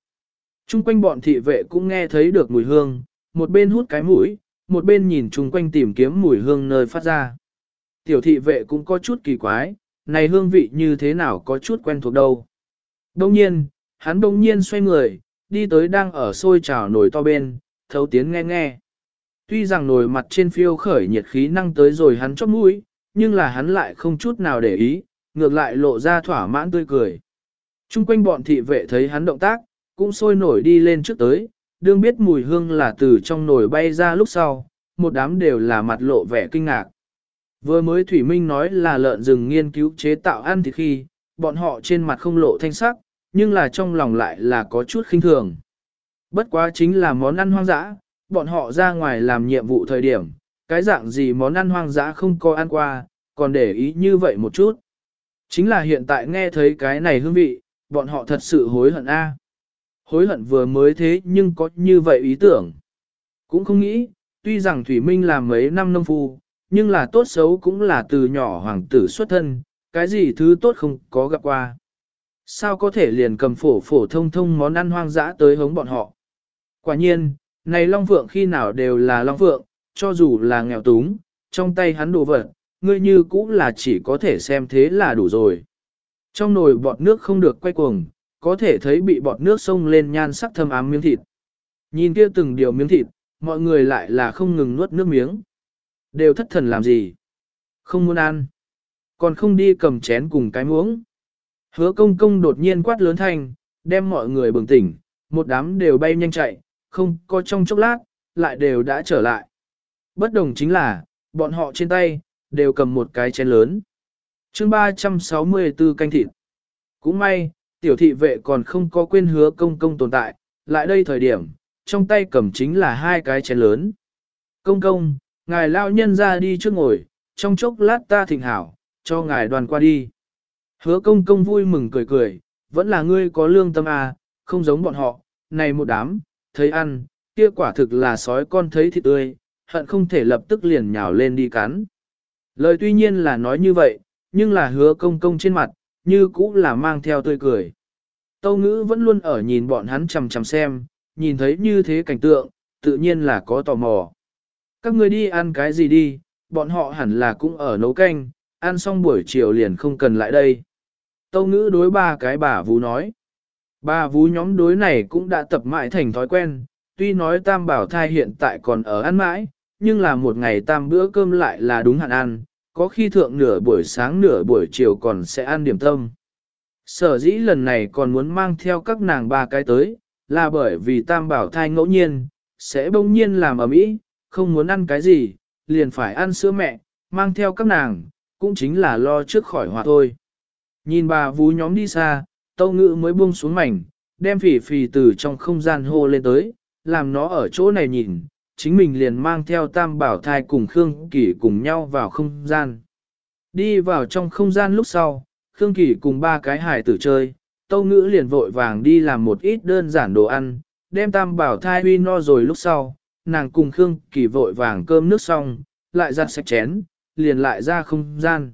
Trung quanh bọn thị vệ cũng nghe thấy được mùi hương, một bên hút cái mũi, một bên nhìn chung quanh tìm kiếm mùi hương nơi phát ra. Tiểu thị vệ cũng có chút kỳ quái, này hương vị như thế nào có chút quen thuộc đâu. Đông nhiên, hắn đông nhiên xoay người, đi tới đang ở sôi trào nồi to bên, thấu tiến nghe nghe. Tuy rằng nồi mặt trên phiêu khởi nhiệt khí năng tới rồi hắn chóp mũi, nhưng là hắn lại không chút nào để ý, ngược lại lộ ra thỏa mãn tươi cười. Trung quanh bọn thị vệ thấy hắn động tác, cũng sôi nổi đi lên trước tới, đương biết mùi hương là từ trong nồi bay ra lúc sau, một đám đều là mặt lộ vẻ kinh ngạc. Vừa mới Thủy Minh nói là lợn rừng nghiên cứu chế tạo ăn thì khi, bọn họ trên mặt không lộ thanh sắc, nhưng là trong lòng lại là có chút khinh thường. Bất quá chính là món ăn hoang dã, bọn họ ra ngoài làm nhiệm vụ thời điểm, cái dạng gì món ăn hoang dã không có ăn qua, còn để ý như vậy một chút. Chính là hiện tại nghe thấy cái này hương vị, bọn họ thật sự hối hận a. Hối hận vừa mới thế nhưng có như vậy ý tưởng. Cũng không nghĩ, tuy rằng Thủy Minh làm mấy năm nông phu, nhưng là tốt xấu cũng là từ nhỏ hoàng tử xuất thân, cái gì thứ tốt không có gặp qua. Sao có thể liền cầm phổ phổ thông thông món ăn hoang dã tới hống bọn họ. Quả nhiên, này Long Phượng khi nào đều là Long Phượng, cho dù là nghèo túng, trong tay hắn đồ vật, ngươi như cũng là chỉ có thể xem thế là đủ rồi. Trong nồi bọt nước không được quay cuồng, có thể thấy bị bọt nước sông lên nhan sắc thâm ám miếng thịt. Nhìn kia từng điều miếng thịt, mọi người lại là không ngừng nuốt nước miếng. Đều thất thần làm gì? Không muốn ăn. Còn không đi cầm chén cùng cái muỗng. Hứa công công đột nhiên quát lớn thanh, đem mọi người bừng tỉnh, một đám đều bay nhanh chạy, không có trong chốc lát, lại đều đã trở lại. Bất đồng chính là, bọn họ trên tay, đều cầm một cái chén lớn. chương 364 canh thịt. Cũng may, tiểu thị vệ còn không có quên hứa công công tồn tại, lại đây thời điểm, trong tay cầm chính là hai cái chén lớn. Công công, ngài lao nhân ra đi trước ngồi, trong chốc lát ta thịnh hảo, cho ngài đoàn qua đi. Hứa công công vui mừng cười cười, vẫn là ngươi có lương tâm à, không giống bọn họ, này một đám, thấy ăn, kia quả thực là sói con thấy thịt tươi, hận không thể lập tức liền nhào lên đi cắn. Lời tuy nhiên là nói như vậy, nhưng là hứa công công trên mặt, như cũ là mang theo tươi cười. Tâu ngữ vẫn luôn ở nhìn bọn hắn chầm chầm xem, nhìn thấy như thế cảnh tượng, tự nhiên là có tò mò. Các người đi ăn cái gì đi, bọn họ hẳn là cũng ở nấu canh, ăn xong buổi chiều liền không cần lại đây. Tâu ngữ đối ba cái bà vú nói. Ba vú nhóm đối này cũng đã tập mãi thành thói quen, tuy nói tam bảo thai hiện tại còn ở ăn mãi, nhưng là một ngày tam bữa cơm lại là đúng hạn ăn, có khi thượng nửa buổi sáng nửa buổi chiều còn sẽ ăn điểm tâm. Sở dĩ lần này còn muốn mang theo các nàng ba cái tới, là bởi vì tam bảo thai ngẫu nhiên, sẽ bỗng nhiên làm ở mỹ, không muốn ăn cái gì, liền phải ăn sữa mẹ, mang theo các nàng, cũng chính là lo trước khỏi hòa thôi. Nhìn bà vú nhóm đi xa, tâu ngữ mới buông xuống mảnh, đem phỉ phỉ từ trong không gian hô lên tới, làm nó ở chỗ này nhìn, chính mình liền mang theo tam bảo thai cùng Khương kỳ cùng nhau vào không gian. Đi vào trong không gian lúc sau, Khương Kỳ cùng ba cái hải tử chơi, Tâu Ngữ liền vội vàng đi làm một ít đơn giản đồ ăn, đem tam bảo thai huy no rồi lúc sau, nàng cùng Khương Kỳ vội vàng cơm nước xong, lại giặt sạch chén, liền lại ra không gian.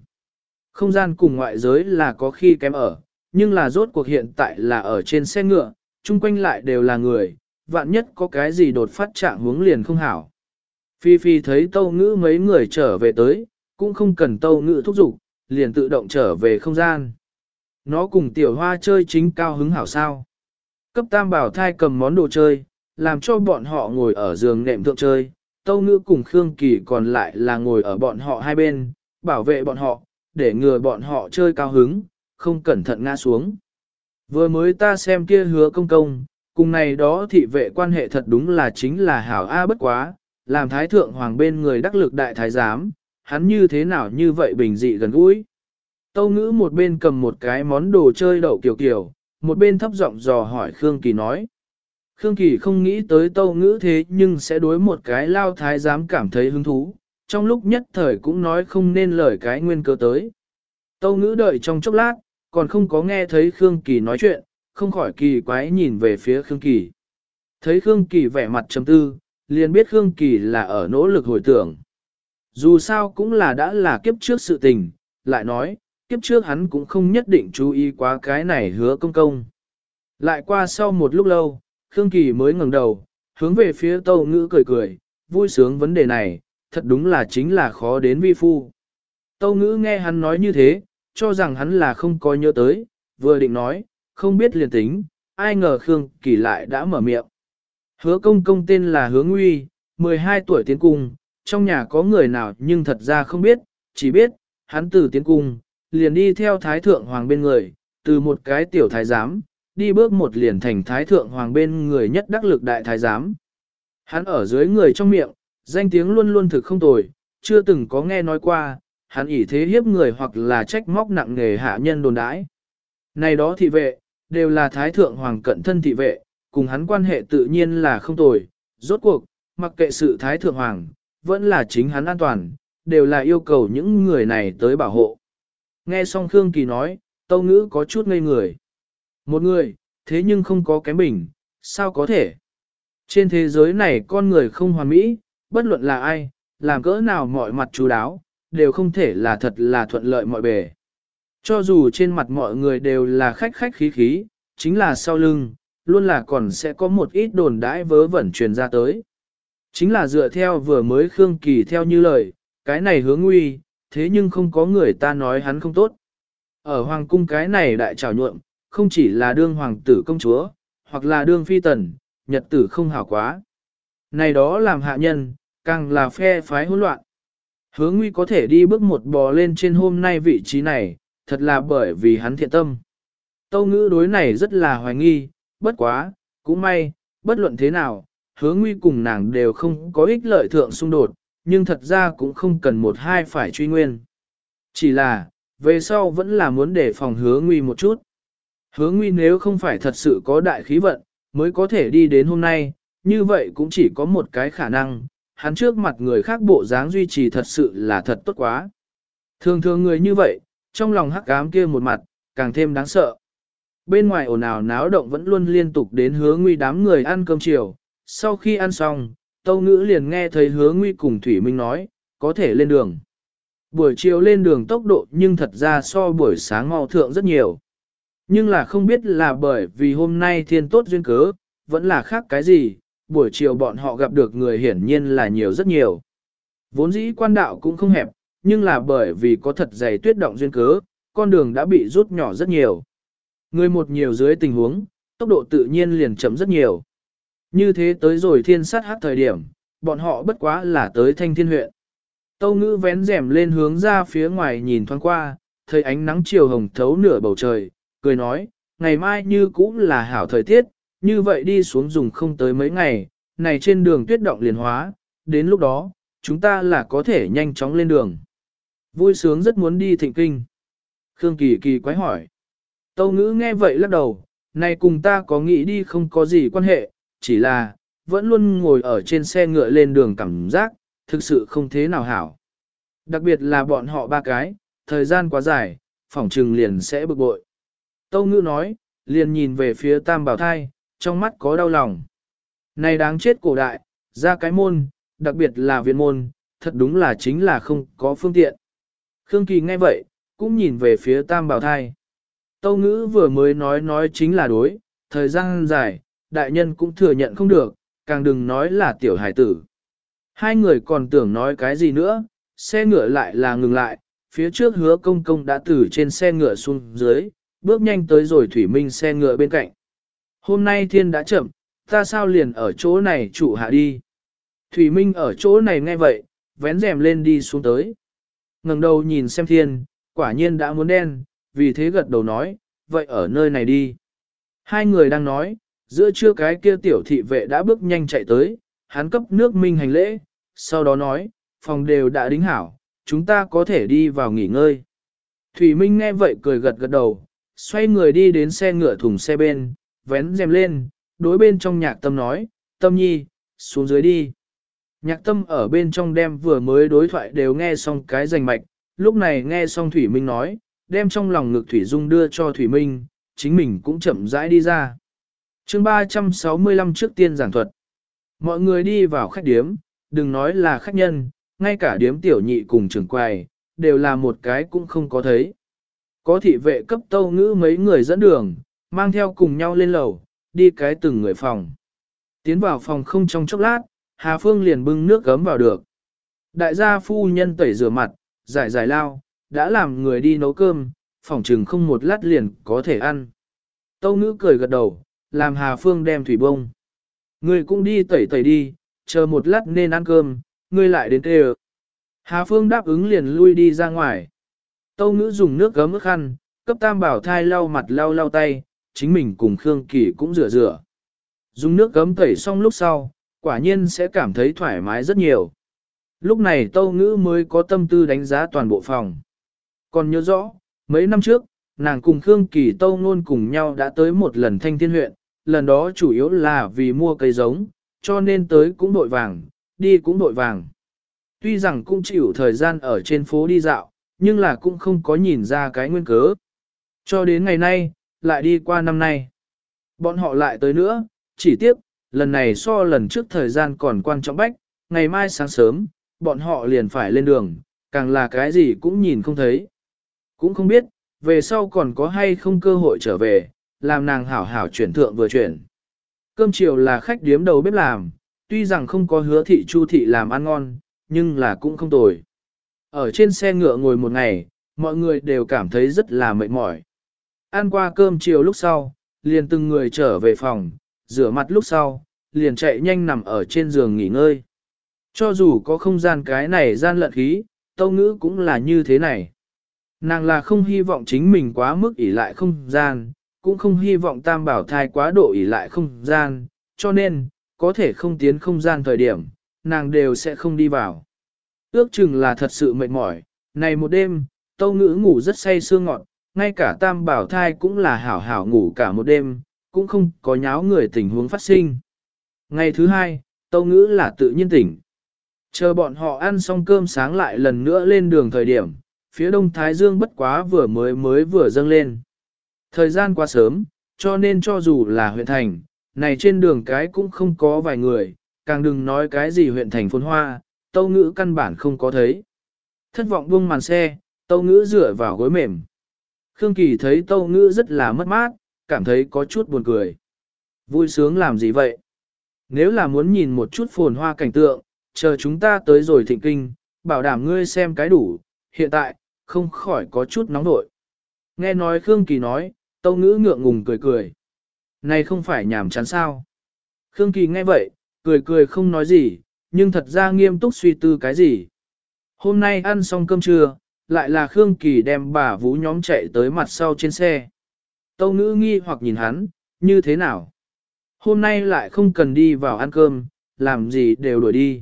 Không gian cùng ngoại giới là có khi kém ở, nhưng là rốt cuộc hiện tại là ở trên xe ngựa, chung quanh lại đều là người, vạn nhất có cái gì đột phát trạng hướng liền không hảo. Phi Phi thấy tâu ngữ mấy người trở về tới, cũng không cần tâu ngữ thúc giục, liền tự động trở về không gian. Nó cùng tiểu hoa chơi chính cao hứng hảo sao. Cấp tam bảo thai cầm món đồ chơi, làm cho bọn họ ngồi ở giường nệm thượng chơi, tâu ngữ cùng Khương Kỳ còn lại là ngồi ở bọn họ hai bên, bảo vệ bọn họ, để ngừa bọn họ chơi cao hứng, không cẩn thận ngã xuống. Vừa mới ta xem kia hứa công công, cùng này đó thị vệ quan hệ thật đúng là chính là hảo A bất quá, làm thái thượng hoàng bên người đắc lực đại thái giám, hắn như thế nào như vậy bình dị gần gũi. Tâu ngữ một bên cầm một cái món đồ chơi đậu kiểu kiểu, một bên thấp giọng dò hỏi Khương Kỳ nói. Khương Kỳ không nghĩ tới tâu ngữ thế nhưng sẽ đối một cái lao thái giám cảm thấy hứng thú, trong lúc nhất thời cũng nói không nên lời cái nguyên cơ tới. Tâu ngữ đợi trong chốc lát, còn không có nghe thấy Khương Kỳ nói chuyện, không khỏi kỳ quái nhìn về phía Khương Kỳ. Thấy Khương Kỳ vẻ mặt trầm tư, liền biết Khương Kỳ là ở nỗ lực hồi tưởng. Dù sao cũng là đã là kiếp trước sự tình, lại nói, kiếp trước hắn cũng không nhất định chú ý quá cái này hứa công công. Lại qua sau một lúc lâu, Khương Kỳ mới ngẩng đầu, hướng về phía Tâu Ngữ cười cười, vui sướng vấn đề này, thật đúng là chính là khó đến vi phu. Tâu Ngữ nghe hắn nói như thế, cho rằng hắn là không có nhớ tới, vừa định nói, không biết liền tính, ai ngờ Khương Kỳ lại đã mở miệng. Hứa công công tên là Hứa Nguy, 12 tuổi tiến cung, trong nhà có người nào nhưng thật ra không biết, chỉ biết, hắn từ tiến cung, liền đi theo Thái Thượng Hoàng bên người, từ một cái tiểu thái giám, đi bước một liền thành Thái Thượng Hoàng bên người nhất đắc lực đại thái giám. Hắn ở dưới người trong miệng, danh tiếng luôn luôn thực không tồi, chưa từng có nghe nói qua, hắn ỷ thế hiếp người hoặc là trách móc nặng nghề hạ nhân đồn đãi. Này đó thị vệ, đều là Thái Thượng Hoàng cận thân thị vệ, cùng hắn quan hệ tự nhiên là không tồi, rốt cuộc, mặc kệ sự Thái Thượng Hoàng, vẫn là chính hắn an toàn, đều là yêu cầu những người này tới bảo hộ. Nghe xong Khương Kỳ nói, Tâu Ngữ có chút ngây người. Một người, thế nhưng không có kém bình, sao có thể? Trên thế giới này con người không hoàn mỹ, bất luận là ai, làm cỡ nào mọi mặt chú đáo, đều không thể là thật là thuận lợi mọi bề. Cho dù trên mặt mọi người đều là khách khách khí khí, chính là sau lưng, luôn là còn sẽ có một ít đồn đãi vớ vẩn truyền ra tới. Chính là dựa theo vừa mới Khương Kỳ theo như lời, cái này hướng nguy, thế nhưng không có người ta nói hắn không tốt. Ở hoàng cung cái này đại trào nhuộm, không chỉ là đương hoàng tử công chúa, hoặc là đương phi tần, nhật tử không hảo quá. Này đó làm hạ nhân, càng là phe phái hỗn loạn. Hứa nguy có thể đi bước một bò lên trên hôm nay vị trí này, thật là bởi vì hắn thiện tâm. Tâu ngữ đối này rất là hoài nghi, bất quá, cũng may, bất luận thế nào, hứa nguy cùng nàng đều không có ích lợi thượng xung đột, nhưng thật ra cũng không cần một hai phải truy nguyên. Chỉ là, về sau vẫn là muốn để phòng hứa nguy một chút. Hứa nguy nếu không phải thật sự có đại khí vận, mới có thể đi đến hôm nay, như vậy cũng chỉ có một cái khả năng, hắn trước mặt người khác bộ dáng duy trì thật sự là thật tốt quá. Thường thường người như vậy, trong lòng hắc ám kia một mặt, càng thêm đáng sợ. Bên ngoài ồn ào náo động vẫn luôn liên tục đến hứa nguy đám người ăn cơm chiều, sau khi ăn xong, Tâu Ngữ liền nghe thấy hứa nguy cùng Thủy Minh nói, có thể lên đường. Buổi chiều lên đường tốc độ nhưng thật ra so buổi sáng mau thượng rất nhiều. Nhưng là không biết là bởi vì hôm nay thiên tốt duyên cớ, vẫn là khác cái gì, buổi chiều bọn họ gặp được người hiển nhiên là nhiều rất nhiều. Vốn dĩ quan đạo cũng không hẹp, nhưng là bởi vì có thật dày tuyết động duyên cớ, con đường đã bị rút nhỏ rất nhiều. Người một nhiều dưới tình huống, tốc độ tự nhiên liền chậm rất nhiều. Như thế tới rồi thiên sát hát thời điểm, bọn họ bất quá là tới thanh thiên huyện. Tâu ngữ vén rèm lên hướng ra phía ngoài nhìn thoáng qua, thấy ánh nắng chiều hồng thấu nửa bầu trời, cười nói, ngày mai như cũng là hảo thời tiết, như vậy đi xuống dùng không tới mấy ngày, này trên đường tuyết động liền hóa, đến lúc đó, chúng ta là có thể nhanh chóng lên đường. Vui sướng rất muốn đi thịnh kinh. Khương Kỳ Kỳ quái hỏi. Tâu ngữ nghe vậy lắc đầu, này cùng ta có nghĩ đi không có gì quan hệ, chỉ là, vẫn luôn ngồi ở trên xe ngựa lên đường cảm giác, thực sự không thế nào hảo. Đặc biệt là bọn họ ba cái, thời gian quá dài, phỏng trừng liền sẽ bực bội. Tâu ngữ nói, liền nhìn về phía tam bảo thai, trong mắt có đau lòng. Này đáng chết cổ đại, ra cái môn, đặc biệt là viện môn, thật đúng là chính là không có phương tiện. Khương Kỳ nghe vậy, cũng nhìn về phía tam bảo thai. Tâu ngữ vừa mới nói nói chính là đối, thời gian dài, đại nhân cũng thừa nhận không được, càng đừng nói là tiểu hải tử. Hai người còn tưởng nói cái gì nữa, xe ngựa lại là ngừng lại, phía trước hứa công công đã từ trên xe ngựa xuống dưới, bước nhanh tới rồi thủy minh xe ngựa bên cạnh. Hôm nay thiên đã chậm, ta sao liền ở chỗ này trụ hạ đi. Thủy minh ở chỗ này nghe vậy, vén rèm lên đi xuống tới. ngẩng đầu nhìn xem thiên, quả nhiên đã muốn đen, vì thế gật đầu nói, vậy ở nơi này đi. Hai người đang nói, giữa trưa cái kia tiểu thị vệ đã bước nhanh chạy tới, hắn cấp nước minh hành lễ, sau đó nói, phòng đều đã đính hảo, chúng ta có thể đi vào nghỉ ngơi. Thủy Minh nghe vậy cười gật gật đầu, xoay người đi đến xe ngựa thùng xe bên, vén rèm lên, đối bên trong nhạc tâm nói, tâm nhi, xuống dưới đi. Nhạc tâm ở bên trong đem vừa mới đối thoại đều nghe xong cái rành mạch, lúc này nghe xong Thủy Minh nói, đem trong lòng ngực Thủy Dung đưa cho Thủy Minh, chính mình cũng chậm rãi đi ra. chương 365 trước tiên giảng thuật. Mọi người đi vào khách điếm, đừng nói là khách nhân, ngay cả điếm tiểu nhị cùng trưởng quầy, đều là một cái cũng không có thấy. Có thị vệ cấp tâu ngữ mấy người dẫn đường, mang theo cùng nhau lên lầu, đi cái từng người phòng. Tiến vào phòng không trong chốc lát, Hà Phương liền bưng nước gấm vào được. Đại gia phu nhân tẩy rửa mặt, giải giải lao, đã làm người đi nấu cơm, phòng trừng không một lát liền có thể ăn. Tâu ngữ cười gật đầu, làm Hà Phương đem thủy bông. Người cũng đi tẩy tẩy đi, chờ một lát nên ăn cơm, ngươi lại đến tê Hà Phương đáp ứng liền lui đi ra ngoài. Tâu ngữ dùng nước gấm ướt khăn, cấp tam bảo thai lau mặt lau lau tay, chính mình cùng Khương Kỳ cũng rửa rửa. Dùng nước gấm tẩy xong lúc sau, quả nhiên sẽ cảm thấy thoải mái rất nhiều. Lúc này tâu ngữ mới có tâm tư đánh giá toàn bộ phòng. Còn nhớ rõ, mấy năm trước, nàng cùng Khương Kỳ tâu luôn cùng nhau đã tới một lần thanh thiên huyện, lần đó chủ yếu là vì mua cây giống, cho nên tới cũng đội vàng, đi cũng đội vàng. Tuy rằng cũng chịu thời gian ở trên phố đi dạo, nhưng là cũng không có nhìn ra cái nguyên cớ. Cho đến ngày nay, lại đi qua năm nay. Bọn họ lại tới nữa, chỉ tiếc, lần này so lần trước thời gian còn quan trọng bách, ngày mai sáng sớm, bọn họ liền phải lên đường, càng là cái gì cũng nhìn không thấy. Cũng không biết, về sau còn có hay không cơ hội trở về, làm nàng hảo hảo chuyển thượng vừa chuyển. Cơm chiều là khách điếm đầu bếp làm, tuy rằng không có hứa thị chu thị làm ăn ngon, nhưng là cũng không tồi. Ở trên xe ngựa ngồi một ngày, mọi người đều cảm thấy rất là mệt mỏi. Ăn qua cơm chiều lúc sau, liền từng người trở về phòng, rửa mặt lúc sau, liền chạy nhanh nằm ở trên giường nghỉ ngơi. Cho dù có không gian cái này gian lận khí, tâu ngữ cũng là như thế này. Nàng là không hy vọng chính mình quá mức ỷ lại không gian, cũng không hy vọng tam bảo thai quá độ ỷ lại không gian, cho nên, có thể không tiến không gian thời điểm, nàng đều sẽ không đi vào. Ước chừng là thật sự mệt mỏi, này một đêm, tâu ngữ ngủ rất say sương ngọt, ngay cả tam bảo thai cũng là hảo hảo ngủ cả một đêm, cũng không có nháo người tình huống phát sinh. Ngày thứ hai, tâu ngữ là tự nhiên tỉnh. Chờ bọn họ ăn xong cơm sáng lại lần nữa lên đường thời điểm, phía đông Thái Dương bất quá vừa mới mới vừa dâng lên. Thời gian quá sớm, cho nên cho dù là huyện thành, này trên đường cái cũng không có vài người, càng đừng nói cái gì huyện thành phồn hoa, tâu ngữ căn bản không có thấy. Thất vọng buông màn xe, tâu ngữ dựa vào gối mềm. Khương Kỳ thấy tâu ngữ rất là mất mát, cảm thấy có chút buồn cười. Vui sướng làm gì vậy? Nếu là muốn nhìn một chút phồn hoa cảnh tượng, chờ chúng ta tới rồi thịnh kinh, bảo đảm ngươi xem cái đủ, hiện tại, không khỏi có chút nóng nội. Nghe nói Khương Kỳ nói, tâu ngữ ngượng ngùng cười cười. Này không phải nhảm chán sao? Khương Kỳ nghe vậy, cười cười không nói gì, nhưng thật ra nghiêm túc suy tư cái gì. Hôm nay ăn xong cơm trưa, lại là Khương Kỳ đem bà vũ nhóm chạy tới mặt sau trên xe. Tâu ngữ nghi hoặc nhìn hắn, như thế nào? Hôm nay lại không cần đi vào ăn cơm, làm gì đều đuổi đi.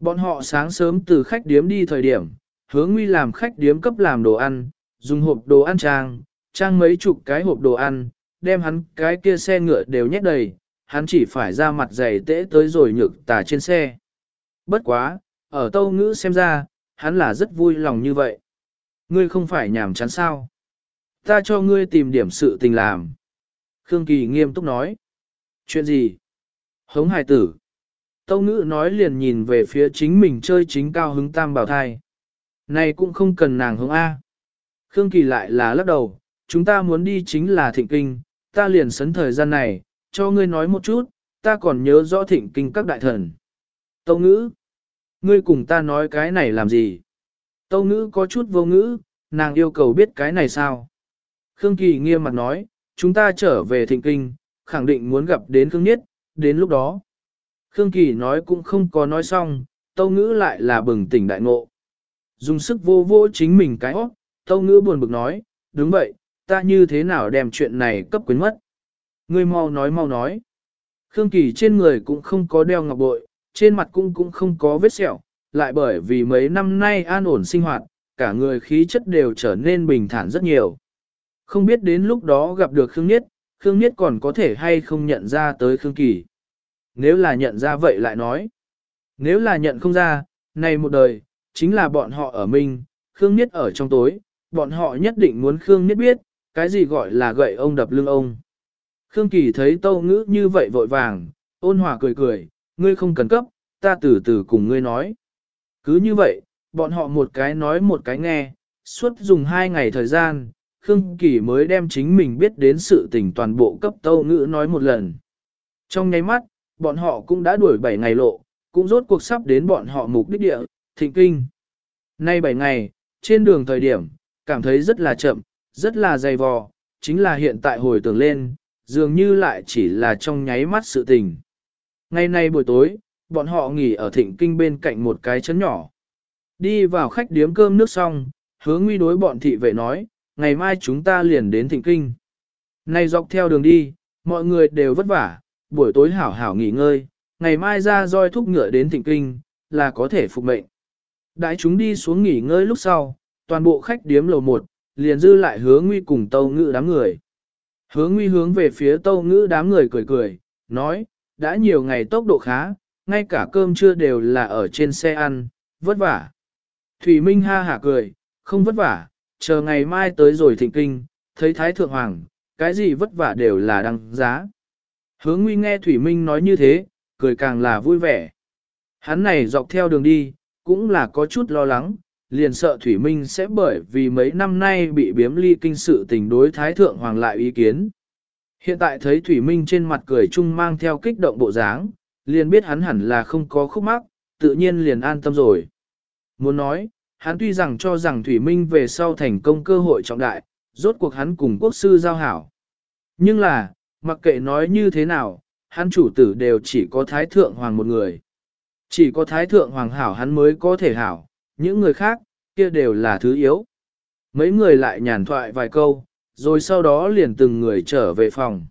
Bọn họ sáng sớm từ khách điếm đi thời điểm, hướng nguy làm khách điếm cấp làm đồ ăn, dùng hộp đồ ăn trang, trang mấy chục cái hộp đồ ăn, đem hắn cái kia xe ngựa đều nhét đầy, hắn chỉ phải ra mặt dày tễ tới rồi nhược tà trên xe. Bất quá, ở tâu ngữ xem ra, hắn là rất vui lòng như vậy. Ngươi không phải nhàm chán sao. ta cho ngươi tìm điểm sự tình làm. Khương Kỳ nghiêm túc nói. Chuyện gì? Hống hài tử. Tâu ngữ nói liền nhìn về phía chính mình chơi chính cao hứng tam bảo thai. Này cũng không cần nàng hướng A. Khương Kỳ lại là lắc đầu, chúng ta muốn đi chính là thịnh kinh, ta liền sấn thời gian này, cho ngươi nói một chút, ta còn nhớ rõ thịnh kinh các đại thần. Tâu ngữ, ngươi cùng ta nói cái này làm gì? Tâu ngữ có chút vô ngữ, nàng yêu cầu biết cái này sao? Khương Kỳ nghiêm mặt nói, chúng ta trở về thịnh kinh, khẳng định muốn gặp đến Khương Nhiết, đến lúc đó. Khương Kỳ nói cũng không có nói xong, tâu ngữ lại là bừng tỉnh đại ngộ. Dùng sức vô vô chính mình cái óc, tâu ngữ buồn bực nói, đúng vậy, ta như thế nào đem chuyện này cấp quyến mất. Ngươi mau nói mau nói. Khương Kỳ trên người cũng không có đeo ngọc bội, trên mặt cũng cũng không có vết sẹo, lại bởi vì mấy năm nay an ổn sinh hoạt, cả người khí chất đều trở nên bình thản rất nhiều. Không biết đến lúc đó gặp được Khương Niết, Khương Niết còn có thể hay không nhận ra tới Khương Kỳ. Nếu là nhận ra vậy lại nói. Nếu là nhận không ra, này một đời, chính là bọn họ ở mình, Khương Niết ở trong tối, bọn họ nhất định muốn Khương Niết biết, cái gì gọi là gậy ông đập lưng ông. Khương Kỳ thấy tâu ngữ như vậy vội vàng, ôn hòa cười cười, ngươi không cần cấp, ta từ từ cùng ngươi nói. Cứ như vậy, bọn họ một cái nói một cái nghe, suốt dùng hai ngày thời gian, Khương Kỳ mới đem chính mình biết đến sự tình toàn bộ cấp tâu ngữ nói một lần. Trong nháy mắt, bọn họ cũng đã đuổi 7 ngày lộ, cũng rốt cuộc sắp đến bọn họ mục đích địa, thịnh kinh. Nay 7 ngày, trên đường thời điểm, cảm thấy rất là chậm, rất là dày vò, chính là hiện tại hồi tưởng lên, dường như lại chỉ là trong nháy mắt sự tình. Ngày nay buổi tối, bọn họ nghỉ ở thịnh kinh bên cạnh một cái chấn nhỏ. Đi vào khách điếm cơm nước xong, hứa nguy đối bọn thị vệ nói, ngày mai chúng ta liền đến thịnh kinh. Này dọc theo đường đi, mọi người đều vất vả, buổi tối hảo hảo nghỉ ngơi, ngày mai ra roi thúc ngựa đến thịnh kinh, là có thể phục mệnh. Đại chúng đi xuống nghỉ ngơi lúc sau, toàn bộ khách điếm lầu một, liền dư lại hứa nguy cùng tâu ngữ đám người. Hứa nguy hướng về phía tâu ngữ đám người cười cười, nói, đã nhiều ngày tốc độ khá, ngay cả cơm trưa đều là ở trên xe ăn, vất vả. Thủy Minh ha hả cười, không vất vả, chờ ngày mai tới rồi thịnh kinh, thấy Thái Thượng Hoàng, cái gì vất vả đều là đăng giá. Hướng Nguy nghe Thủy Minh nói như thế, cười càng là vui vẻ. Hắn này dọc theo đường đi, cũng là có chút lo lắng, liền sợ Thủy Minh sẽ bởi vì mấy năm nay bị biếm ly kinh sự tình đối Thái Thượng Hoàng lại ý kiến. Hiện tại thấy Thủy Minh trên mặt cười chung mang theo kích động bộ dáng, liền biết hắn hẳn là không có khúc mắc, tự nhiên liền an tâm rồi. Muốn nói, hắn tuy rằng cho rằng Thủy Minh về sau thành công cơ hội trọng đại, rốt cuộc hắn cùng quốc sư giao hảo. Nhưng là, mặc kệ nói như thế nào, hắn chủ tử đều chỉ có Thái Thượng Hoàng một người. Chỉ có Thái Thượng Hoàng hảo hắn mới có thể hảo, những người khác, kia đều là thứ yếu. Mấy người lại nhàn thoại vài câu, rồi sau đó liền từng người trở về phòng.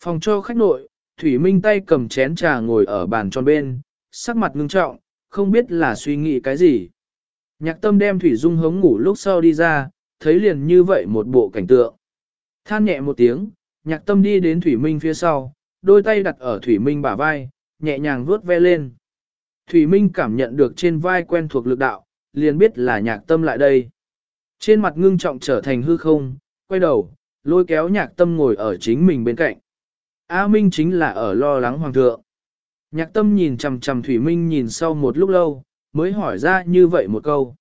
Phòng cho khách nội, Thủy Minh tay cầm chén trà ngồi ở bàn tròn bên, sắc mặt ngưng trọng, không biết là suy nghĩ cái gì. Nhạc tâm đem Thủy Dung hống ngủ lúc sau đi ra, thấy liền như vậy một bộ cảnh tượng. Than nhẹ một tiếng, nhạc tâm đi đến Thủy Minh phía sau, đôi tay đặt ở Thủy Minh bả vai, nhẹ nhàng vuốt ve lên. Thủy Minh cảm nhận được trên vai quen thuộc lực đạo, liền biết là nhạc tâm lại đây. Trên mặt ngưng trọng trở thành hư không, quay đầu, lôi kéo nhạc tâm ngồi ở chính mình bên cạnh. A Minh chính là ở lo lắng hoàng thượng. Nhạc tâm nhìn chằm chằm Thủy Minh nhìn sau một lúc lâu, mới hỏi ra như vậy một câu.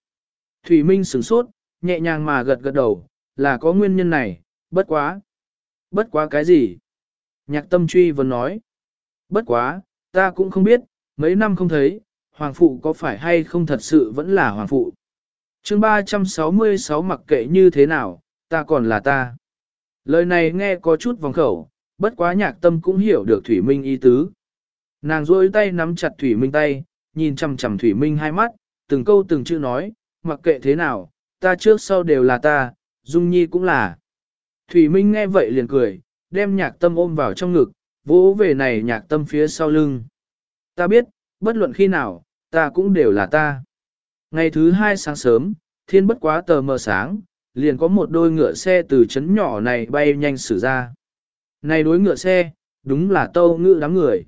Thủy Minh sửng sốt, nhẹ nhàng mà gật gật đầu, là có nguyên nhân này, bất quá. Bất quá cái gì? Nhạc tâm truy vẫn nói. Bất quá, ta cũng không biết, mấy năm không thấy, hoàng phụ có phải hay không thật sự vẫn là hoàng phụ. chương 366 mặc kệ như thế nào, ta còn là ta. Lời này nghe có chút vòng khẩu, bất quá nhạc tâm cũng hiểu được Thủy Minh ý tứ. Nàng rôi tay nắm chặt Thủy Minh tay, nhìn chằm chằm Thủy Minh hai mắt, từng câu từng chữ nói, mặc kệ thế nào, ta trước sau đều là ta, Dung Nhi cũng là. Thủy Minh nghe vậy liền cười, đem nhạc tâm ôm vào trong ngực, vỗ về này nhạc tâm phía sau lưng. Ta biết, bất luận khi nào, ta cũng đều là ta. Ngày thứ hai sáng sớm, thiên bất quá tờ mờ sáng, liền có một đôi ngựa xe từ chấn nhỏ này bay nhanh xử ra. Này đối ngựa xe, đúng là tâu ngựa đám người.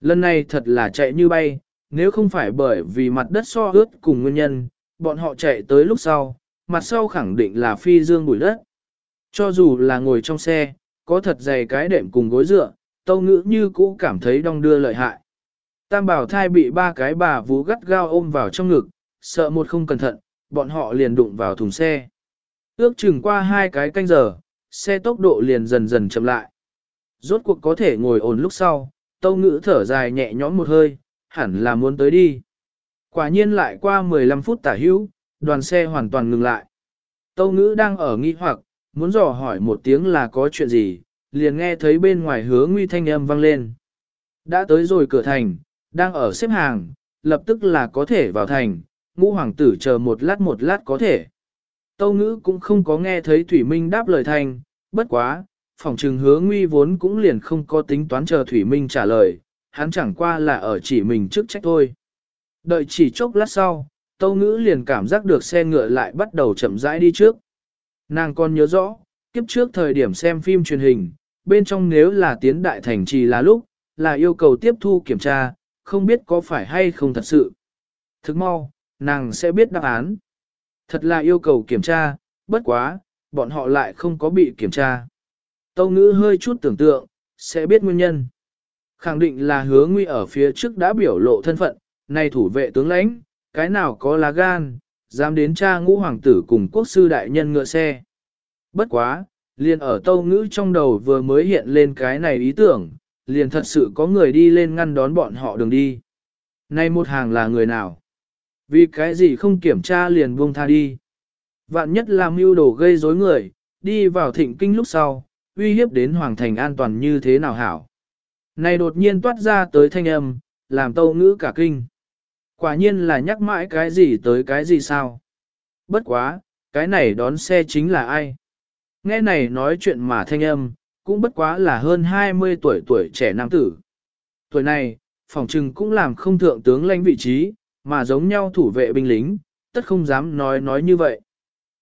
Lần này thật là chạy như bay, nếu không phải bởi vì mặt đất so ướt cùng nguyên nhân, bọn họ chạy tới lúc sau, mặt sau khẳng định là phi dương bụi đất. Cho dù là ngồi trong xe, có thật dày cái đệm cùng gối dựa, tâu ngữ như cũ cảm thấy đong đưa lợi hại. Tam bảo thai bị ba cái bà vú gắt gao ôm vào trong ngực, sợ một không cẩn thận, bọn họ liền đụng vào thùng xe. Ước chừng qua hai cái canh giờ, xe tốc độ liền dần dần chậm lại. Rốt cuộc có thể ngồi ổn lúc sau, tâu ngữ thở dài nhẹ nhõm một hơi, hẳn là muốn tới đi. Quả nhiên lại qua 15 phút tả hữu, đoàn xe hoàn toàn ngừng lại. Tâu ngữ đang ở nghi hoặc, muốn dò hỏi một tiếng là có chuyện gì, liền nghe thấy bên ngoài hứa nguy thanh âm vang lên. Đã tới rồi cửa thành, đang ở xếp hàng, lập tức là có thể vào thành, ngũ hoàng tử chờ một lát một lát có thể. Tâu ngữ cũng không có nghe thấy Thủy Minh đáp lời thành, bất quá, phòng trừng hứa nguy vốn cũng liền không có tính toán chờ Thủy Minh trả lời, hắn chẳng qua là ở chỉ mình trước trách thôi. Đợi chỉ chốc lát sau, Tâu Ngữ liền cảm giác được xe ngựa lại bắt đầu chậm rãi đi trước. Nàng còn nhớ rõ, kiếp trước thời điểm xem phim truyền hình, bên trong nếu là tiến đại thành trì là lúc, là yêu cầu tiếp thu kiểm tra, không biết có phải hay không thật sự. Thức mau, nàng sẽ biết đáp án. Thật là yêu cầu kiểm tra, bất quá, bọn họ lại không có bị kiểm tra. Tâu ngữ hơi chút tưởng tượng, sẽ biết nguyên nhân. Khẳng định là hứa nguy ở phía trước đã biểu lộ thân phận, nay thủ vệ tướng lãnh, cái nào có lá gan, dám đến cha ngũ hoàng tử cùng quốc sư đại nhân ngựa xe. Bất quá, liền ở tâu ngữ trong đầu vừa mới hiện lên cái này ý tưởng, liền thật sự có người đi lên ngăn đón bọn họ đường đi. Nay một hàng là người nào? Vì cái gì không kiểm tra liền buông tha đi? Vạn nhất làm mưu đồ gây rối người, đi vào thịnh kinh lúc sau, uy hiếp đến hoàng thành an toàn như thế nào hảo? Này đột nhiên toát ra tới thanh âm, làm tâu ngữ cả kinh. Quả nhiên là nhắc mãi cái gì tới cái gì sao? Bất quá, cái này đón xe chính là ai? Nghe này nói chuyện mà thanh âm, cũng bất quá là hơn 20 tuổi tuổi trẻ nam tử. Tuổi này, phòng trừng cũng làm không thượng tướng lãnh vị trí, mà giống nhau thủ vệ binh lính, tất không dám nói nói như vậy.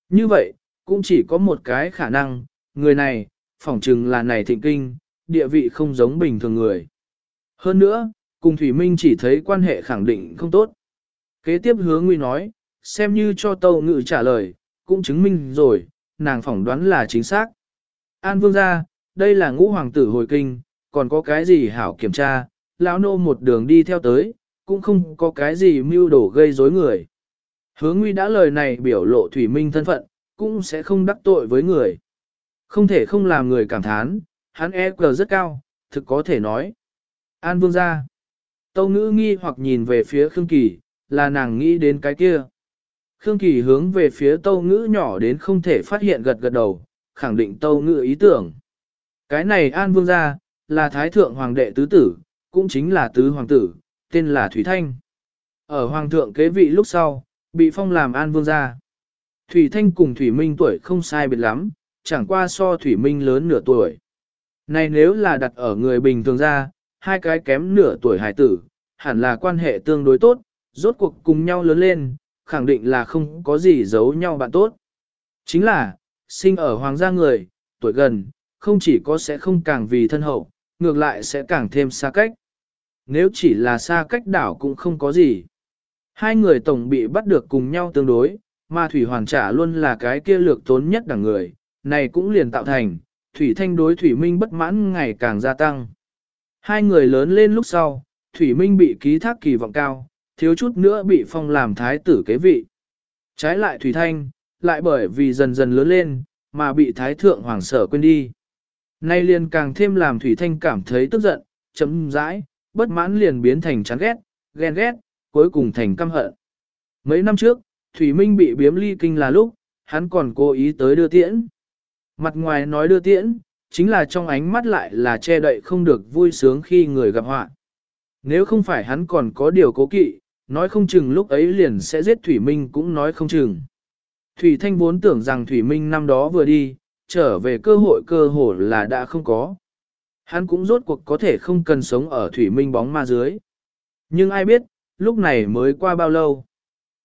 Như vậy, cũng chỉ có một cái khả năng, người này, phỏng trừng là này thịnh kinh, địa vị không giống bình thường người. Hơn nữa, cùng Thủy Minh chỉ thấy quan hệ khẳng định không tốt. Kế tiếp hứa nguy nói, xem như cho tâu ngự trả lời, cũng chứng minh rồi, nàng phỏng đoán là chính xác. An vương gia, đây là ngũ hoàng tử hồi kinh, còn có cái gì hảo kiểm tra, lão nô một đường đi theo tới, cũng không có cái gì mưu đổ gây rối người. Hứa nguy đã lời này biểu lộ thủy minh thân phận, cũng sẽ không đắc tội với người. Không thể không làm người cảm thán, hắn e cờ rất cao, thực có thể nói. An vương gia. Tâu ngữ nghi hoặc nhìn về phía Khương Kỳ, là nàng nghĩ đến cái kia. Khương Kỳ hướng về phía tâu ngữ nhỏ đến không thể phát hiện gật gật đầu, khẳng định tâu ngữ ý tưởng. Cái này An Vương gia, là Thái Thượng Hoàng đệ tứ tử, cũng chính là tứ hoàng tử, tên là Thủy Thanh. Ở Hoàng thượng kế vị lúc sau, bị phong làm An Vương gia. Thủy Thanh cùng Thủy Minh tuổi không sai biệt lắm, chẳng qua so Thủy Minh lớn nửa tuổi. Này nếu là đặt ở người bình thường ra, hai cái kém nửa tuổi hải tử, hẳn là quan hệ tương đối tốt, rốt cuộc cùng nhau lớn lên, khẳng định là không có gì giấu nhau bạn tốt. Chính là, sinh ở hoàng gia người, tuổi gần, không chỉ có sẽ không càng vì thân hậu, ngược lại sẽ càng thêm xa cách. Nếu chỉ là xa cách đảo cũng không có gì. Hai người tổng bị bắt được cùng nhau tương đối, mà Thủy Hoàn trả luôn là cái kia lược tốn nhất đẳng người, này cũng liền tạo thành, Thủy Thanh đối Thủy Minh bất mãn ngày càng gia tăng. Hai người lớn lên lúc sau, Thủy Minh bị ký thác kỳ vọng cao, thiếu chút nữa bị phong làm thái tử kế vị. Trái lại Thủy Thanh, lại bởi vì dần dần lớn lên, mà bị thái thượng hoàng sở quên đi. Nay liền càng thêm làm Thủy Thanh cảm thấy tức giận, chấm dãi, bất mãn liền biến thành chán ghét, ghen ghét, cuối cùng thành căm hận. Mấy năm trước, Thủy Minh bị biếm ly kinh là lúc, hắn còn cố ý tới đưa tiễn. Mặt ngoài nói đưa tiễn, chính là trong ánh mắt lại là che đậy không được vui sướng khi người gặp họa. Nếu không phải hắn còn có điều cố kỵ, nói không chừng lúc ấy liền sẽ giết Thủy Minh cũng nói không chừng. Thủy Thanh vốn tưởng rằng Thủy Minh năm đó vừa đi, trở về cơ hội cơ hội là đã không có. Hắn cũng rốt cuộc có thể không cần sống ở Thủy Minh bóng ma dưới. Nhưng ai biết, lúc này mới qua bao lâu.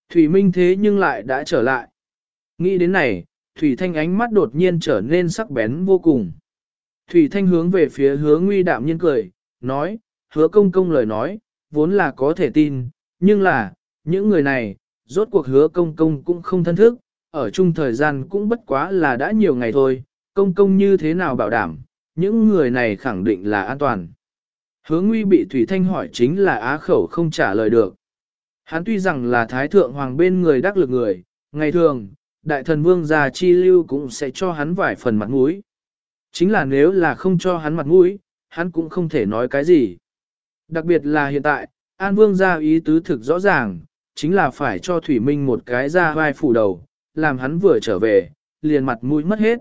Thủy Minh thế nhưng lại đã trở lại. Nghĩ đến này, Thủy Thanh ánh mắt đột nhiên trở nên sắc bén vô cùng. Thủy Thanh hướng về phía hứa nguy đạm nhiên cười, nói, hứa công công lời nói, vốn là có thể tin, nhưng là, những người này, rốt cuộc hứa công công cũng không thân thức, ở chung thời gian cũng bất quá là đã nhiều ngày thôi, công công như thế nào bảo đảm, những người này khẳng định là an toàn. Hướng nguy bị Thủy Thanh hỏi chính là á khẩu không trả lời được. Hắn tuy rằng là thái thượng hoàng bên người đắc lực người, ngày thường, đại thần vương già chi lưu cũng sẽ cho hắn vài phần mặt mũi. Chính là nếu là không cho hắn mặt mũi, hắn cũng không thể nói cái gì. Đặc biệt là hiện tại, An Vương gia ý tứ thực rõ ràng, chính là phải cho Thủy Minh một cái ra vai phủ đầu, làm hắn vừa trở về, liền mặt mũi mất hết.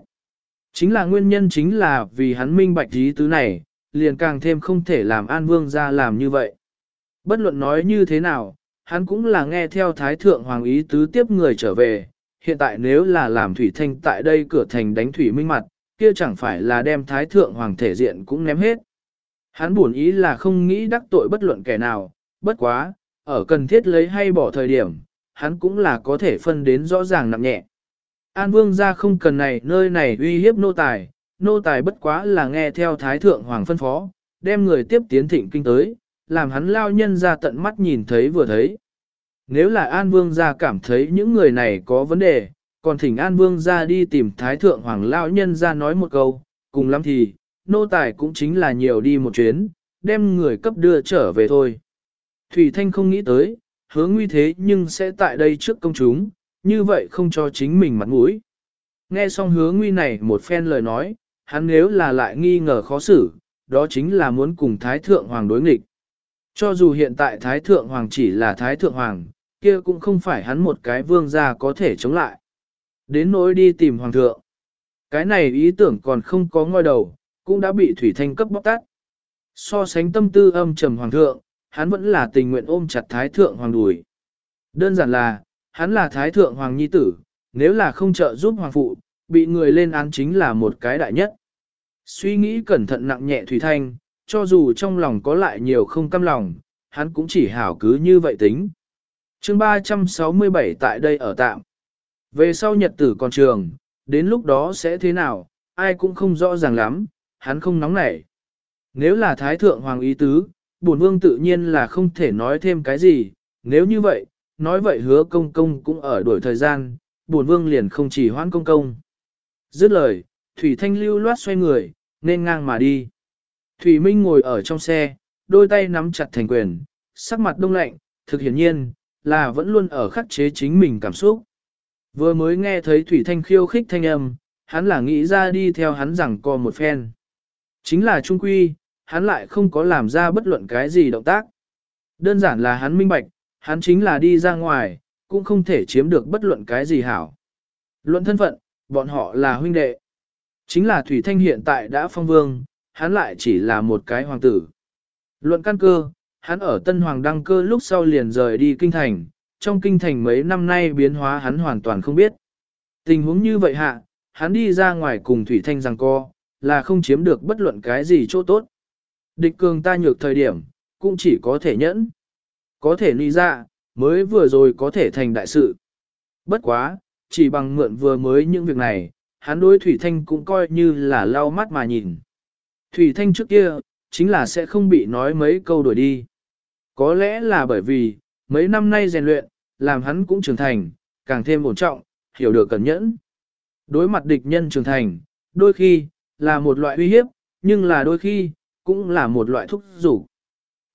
Chính là nguyên nhân chính là vì hắn minh bạch ý tứ này, liền càng thêm không thể làm An Vương gia làm như vậy. Bất luận nói như thế nào, hắn cũng là nghe theo Thái Thượng Hoàng ý tứ tiếp người trở về, hiện tại nếu là làm Thủy Thanh tại đây cửa thành đánh Thủy Minh mặt, kia chẳng phải là đem Thái Thượng Hoàng thể diện cũng ném hết. Hắn buồn ý là không nghĩ đắc tội bất luận kẻ nào, bất quá, ở cần thiết lấy hay bỏ thời điểm, hắn cũng là có thể phân đến rõ ràng nặng nhẹ. An Vương ra không cần này nơi này uy hiếp nô tài, nô tài bất quá là nghe theo Thái Thượng Hoàng phân phó, đem người tiếp tiến thịnh kinh tới, làm hắn lao nhân ra tận mắt nhìn thấy vừa thấy. Nếu là An Vương ra cảm thấy những người này có vấn đề, còn thỉnh An Vương ra đi tìm Thái Thượng Hoàng lao nhân ra nói một câu, cùng lắm thì, nô tài cũng chính là nhiều đi một chuyến, đem người cấp đưa trở về thôi. Thủy Thanh không nghĩ tới, hứa nguy thế nhưng sẽ tại đây trước công chúng, như vậy không cho chính mình mặt mũi. Nghe xong hứa nguy này một phen lời nói, hắn nếu là lại nghi ngờ khó xử, đó chính là muốn cùng Thái Thượng Hoàng đối nghịch. Cho dù hiện tại Thái Thượng Hoàng chỉ là Thái Thượng Hoàng, kia cũng không phải hắn một cái vương gia có thể chống lại. Đến nỗi đi tìm Hoàng thượng. Cái này ý tưởng còn không có ngôi đầu, cũng đã bị Thủy Thanh cấp bóc tát. So sánh tâm tư âm trầm Hoàng thượng, hắn vẫn là tình nguyện ôm chặt Thái Thượng Hoàng đùi. Đơn giản là, hắn là Thái Thượng Hoàng Nhi Tử, nếu là không trợ giúp Hoàng Phụ, bị người lên án chính là một cái đại nhất. Suy nghĩ cẩn thận nặng nhẹ Thủy Thanh, cho dù trong lòng có lại nhiều không căm lòng, hắn cũng chỉ hảo cứ như vậy tính. chương 367 tại đây ở tạm. Về sau nhật tử còn trường, đến lúc đó sẽ thế nào, ai cũng không rõ ràng lắm, hắn không nóng nảy. Nếu là Thái Thượng Hoàng ý tứ, bổn vương tự nhiên là không thể nói thêm cái gì, nếu như vậy, nói vậy hứa công công cũng ở đuổi thời gian, buồn vương liền không chỉ hoãn công công. Dứt lời, Thủy Thanh lưu loát xoay người, nên ngang mà đi. Thủy Minh ngồi ở trong xe, đôi tay nắm chặt thành quyền, sắc mặt đông lạnh, thực hiển nhiên, là vẫn luôn ở khắc chế chính mình cảm xúc. Vừa mới nghe thấy Thủy Thanh khiêu khích thanh âm, hắn là nghĩ ra đi theo hắn rằng co một phen. Chính là trung quy, hắn lại không có làm ra bất luận cái gì động tác. Đơn giản là hắn minh bạch, hắn chính là đi ra ngoài, cũng không thể chiếm được bất luận cái gì hảo. Luận thân phận, bọn họ là huynh đệ. Chính là Thủy Thanh hiện tại đã phong vương, hắn lại chỉ là một cái hoàng tử. Luận căn cơ, hắn ở Tân Hoàng đăng cơ lúc sau liền rời đi kinh thành, trong kinh thành mấy năm nay biến hóa hắn hoàn toàn không biết. Tình huống như vậy hạ, hắn đi ra ngoài cùng Thủy Thanh rằng co, là không chiếm được bất luận cái gì chỗ tốt. Địch cường ta nhược thời điểm, cũng chỉ có thể nhẫn. Có thể ly ra, mới vừa rồi có thể thành đại sự. Bất quá, chỉ bằng mượn vừa mới những việc này, hắn đối Thủy Thanh cũng coi như là lau mắt mà nhìn. Thủy Thanh trước kia, chính là sẽ không bị nói mấy câu đuổi đi. Có lẽ là bởi vì, mấy năm nay rèn luyện, làm hắn cũng trưởng thành, càng thêm ổn trọng, hiểu được cẩn nhẫn. Đối mặt địch nhân trưởng thành, đôi khi, là một loại uy hiếp, nhưng là đôi khi, cũng là một loại thúc giục.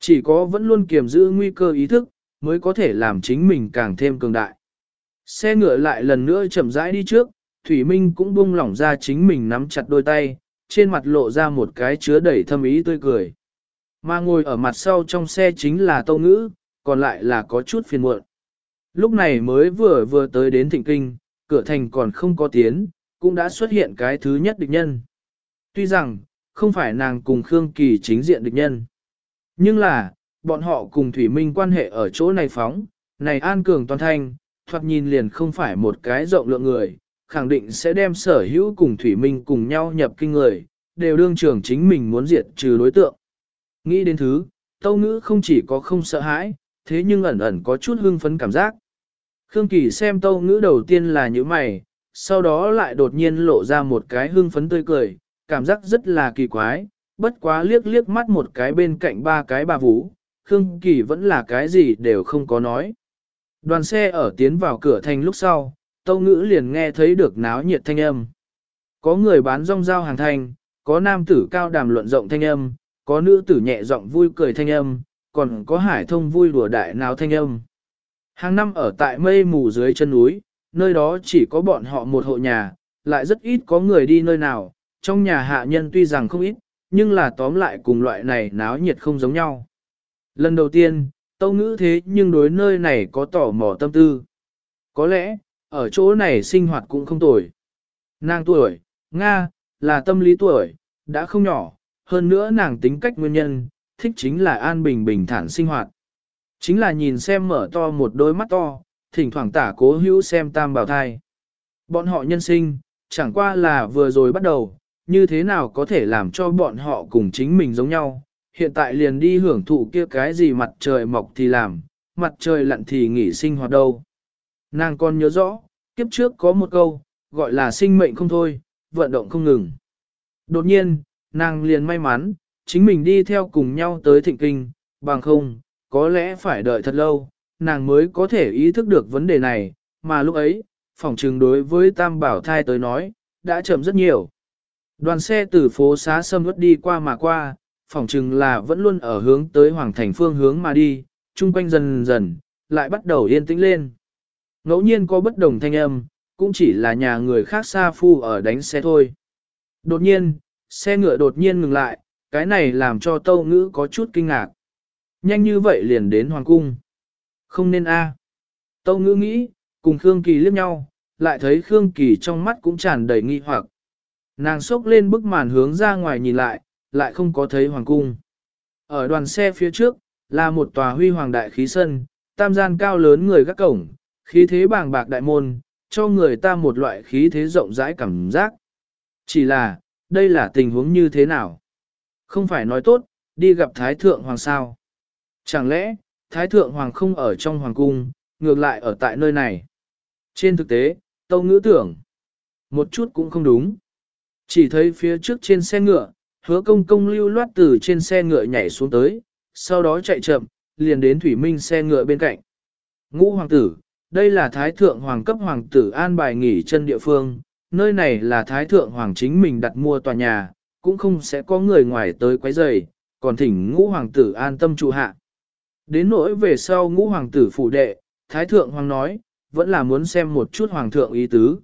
Chỉ có vẫn luôn kiềm giữ nguy cơ ý thức, mới có thể làm chính mình càng thêm cường đại. Xe ngựa lại lần nữa chậm rãi đi trước, Thủy Minh cũng buông lỏng ra chính mình nắm chặt đôi tay, trên mặt lộ ra một cái chứa đầy thâm ý tươi cười. Mà ngồi ở mặt sau trong xe chính là Tâu Ngữ, còn lại là có chút phiền muộn. Lúc này mới vừa vừa tới đến thịnh kinh, cửa thành còn không có tiến, cũng đã xuất hiện cái thứ nhất địch nhân. Tuy rằng, không phải nàng cùng Khương Kỳ chính diện địch nhân. Nhưng là, bọn họ cùng Thủy Minh quan hệ ở chỗ này phóng, này an cường toàn thanh, thoạt nhìn liền không phải một cái rộng lượng người, khẳng định sẽ đem sở hữu cùng Thủy Minh cùng nhau nhập kinh người, đều đương trưởng chính mình muốn diệt trừ đối tượng. Nghĩ đến thứ, Tâu Ngữ không chỉ có không sợ hãi, thế nhưng ẩn ẩn có chút hưng phấn cảm giác. Khương Kỳ xem Tâu Ngữ đầu tiên là như mày, sau đó lại đột nhiên lộ ra một cái hưng phấn tươi cười, cảm giác rất là kỳ quái, bất quá liếc liếc mắt một cái bên cạnh ba cái bà vũ, Khương Kỳ vẫn là cái gì đều không có nói. Đoàn xe ở tiến vào cửa thành lúc sau, Tâu Ngữ liền nghe thấy được náo nhiệt thanh âm. Có người bán rong rao hàng thành có nam tử cao đàm luận rộng thanh âm, có nữ tử nhẹ giọng vui cười thanh âm, còn có hải thông vui đùa đại náo thanh âm. Hàng năm ở tại mây mù dưới chân núi, nơi đó chỉ có bọn họ một hộ nhà, lại rất ít có người đi nơi nào, trong nhà hạ nhân tuy rằng không ít, nhưng là tóm lại cùng loại này náo nhiệt không giống nhau. Lần đầu tiên, tâu ngữ thế nhưng đối nơi này có tỏ mò tâm tư. Có lẽ, ở chỗ này sinh hoạt cũng không tồi. Nàng tuổi, Nga, là tâm lý tuổi, đã không nhỏ, hơn nữa nàng tính cách nguyên nhân, thích chính là an bình bình thản sinh hoạt. Chính là nhìn xem mở to một đôi mắt to, thỉnh thoảng tả cố hữu xem tam bảo thai. Bọn họ nhân sinh, chẳng qua là vừa rồi bắt đầu, như thế nào có thể làm cho bọn họ cùng chính mình giống nhau, hiện tại liền đi hưởng thụ kia cái gì mặt trời mọc thì làm, mặt trời lặn thì nghỉ sinh hoạt đâu. Nàng còn nhớ rõ, kiếp trước có một câu, gọi là sinh mệnh không thôi, vận động không ngừng. Đột nhiên, nàng liền may mắn, chính mình đi theo cùng nhau tới thịnh kinh, bằng không, có lẽ phải đợi thật lâu, nàng mới có thể ý thức được vấn đề này, mà lúc ấy, phỏng trừng đối với tam bảo thai tới nói, đã chậm rất nhiều. Đoàn xe từ phố xá sâm ướt đi qua mà qua, phỏng chừng là vẫn luôn ở hướng tới hoàng thành phương hướng mà đi, chung quanh dần dần, lại bắt đầu yên tĩnh lên. Ngẫu nhiên có bất đồng thanh âm, cũng chỉ là nhà người khác xa phu ở đánh xe thôi. Đột nhiên, xe ngựa đột nhiên ngừng lại, cái này làm cho tâu ngữ có chút kinh ngạc. Nhanh như vậy liền đến hoàng cung. Không nên a à. Tâu ngữ nghĩ, cùng Khương Kỳ liếc nhau, lại thấy Khương Kỳ trong mắt cũng tràn đầy nghi hoặc. Nàng sốc lên bức màn hướng ra ngoài nhìn lại, lại không có thấy hoàng cung. Ở đoàn xe phía trước, là một tòa huy hoàng đại khí sân, tam gian cao lớn người gác cổng, khí thế bàng bạc đại môn, cho người ta một loại khí thế rộng rãi cảm giác. Chỉ là, đây là tình huống như thế nào? Không phải nói tốt, đi gặp Thái Thượng Hoàng sao? Chẳng lẽ, Thái Thượng Hoàng không ở trong Hoàng cung, ngược lại ở tại nơi này? Trên thực tế, Tâu ngữ tưởng, một chút cũng không đúng. Chỉ thấy phía trước trên xe ngựa, hứa công công lưu loát từ trên xe ngựa nhảy xuống tới, sau đó chạy chậm, liền đến Thủy Minh xe ngựa bên cạnh. Ngũ hoàng tử, đây là Thái Thượng Hoàng cấp hoàng tử an bài nghỉ chân địa phương, nơi này là Thái Thượng Hoàng chính mình đặt mua tòa nhà, cũng không sẽ có người ngoài tới quấy rầy, còn thỉnh ngũ hoàng tử an tâm trụ hạ. Đến nỗi về sau ngũ hoàng tử phụ đệ, Thái Thượng Hoàng nói, vẫn là muốn xem một chút hoàng thượng ý tứ.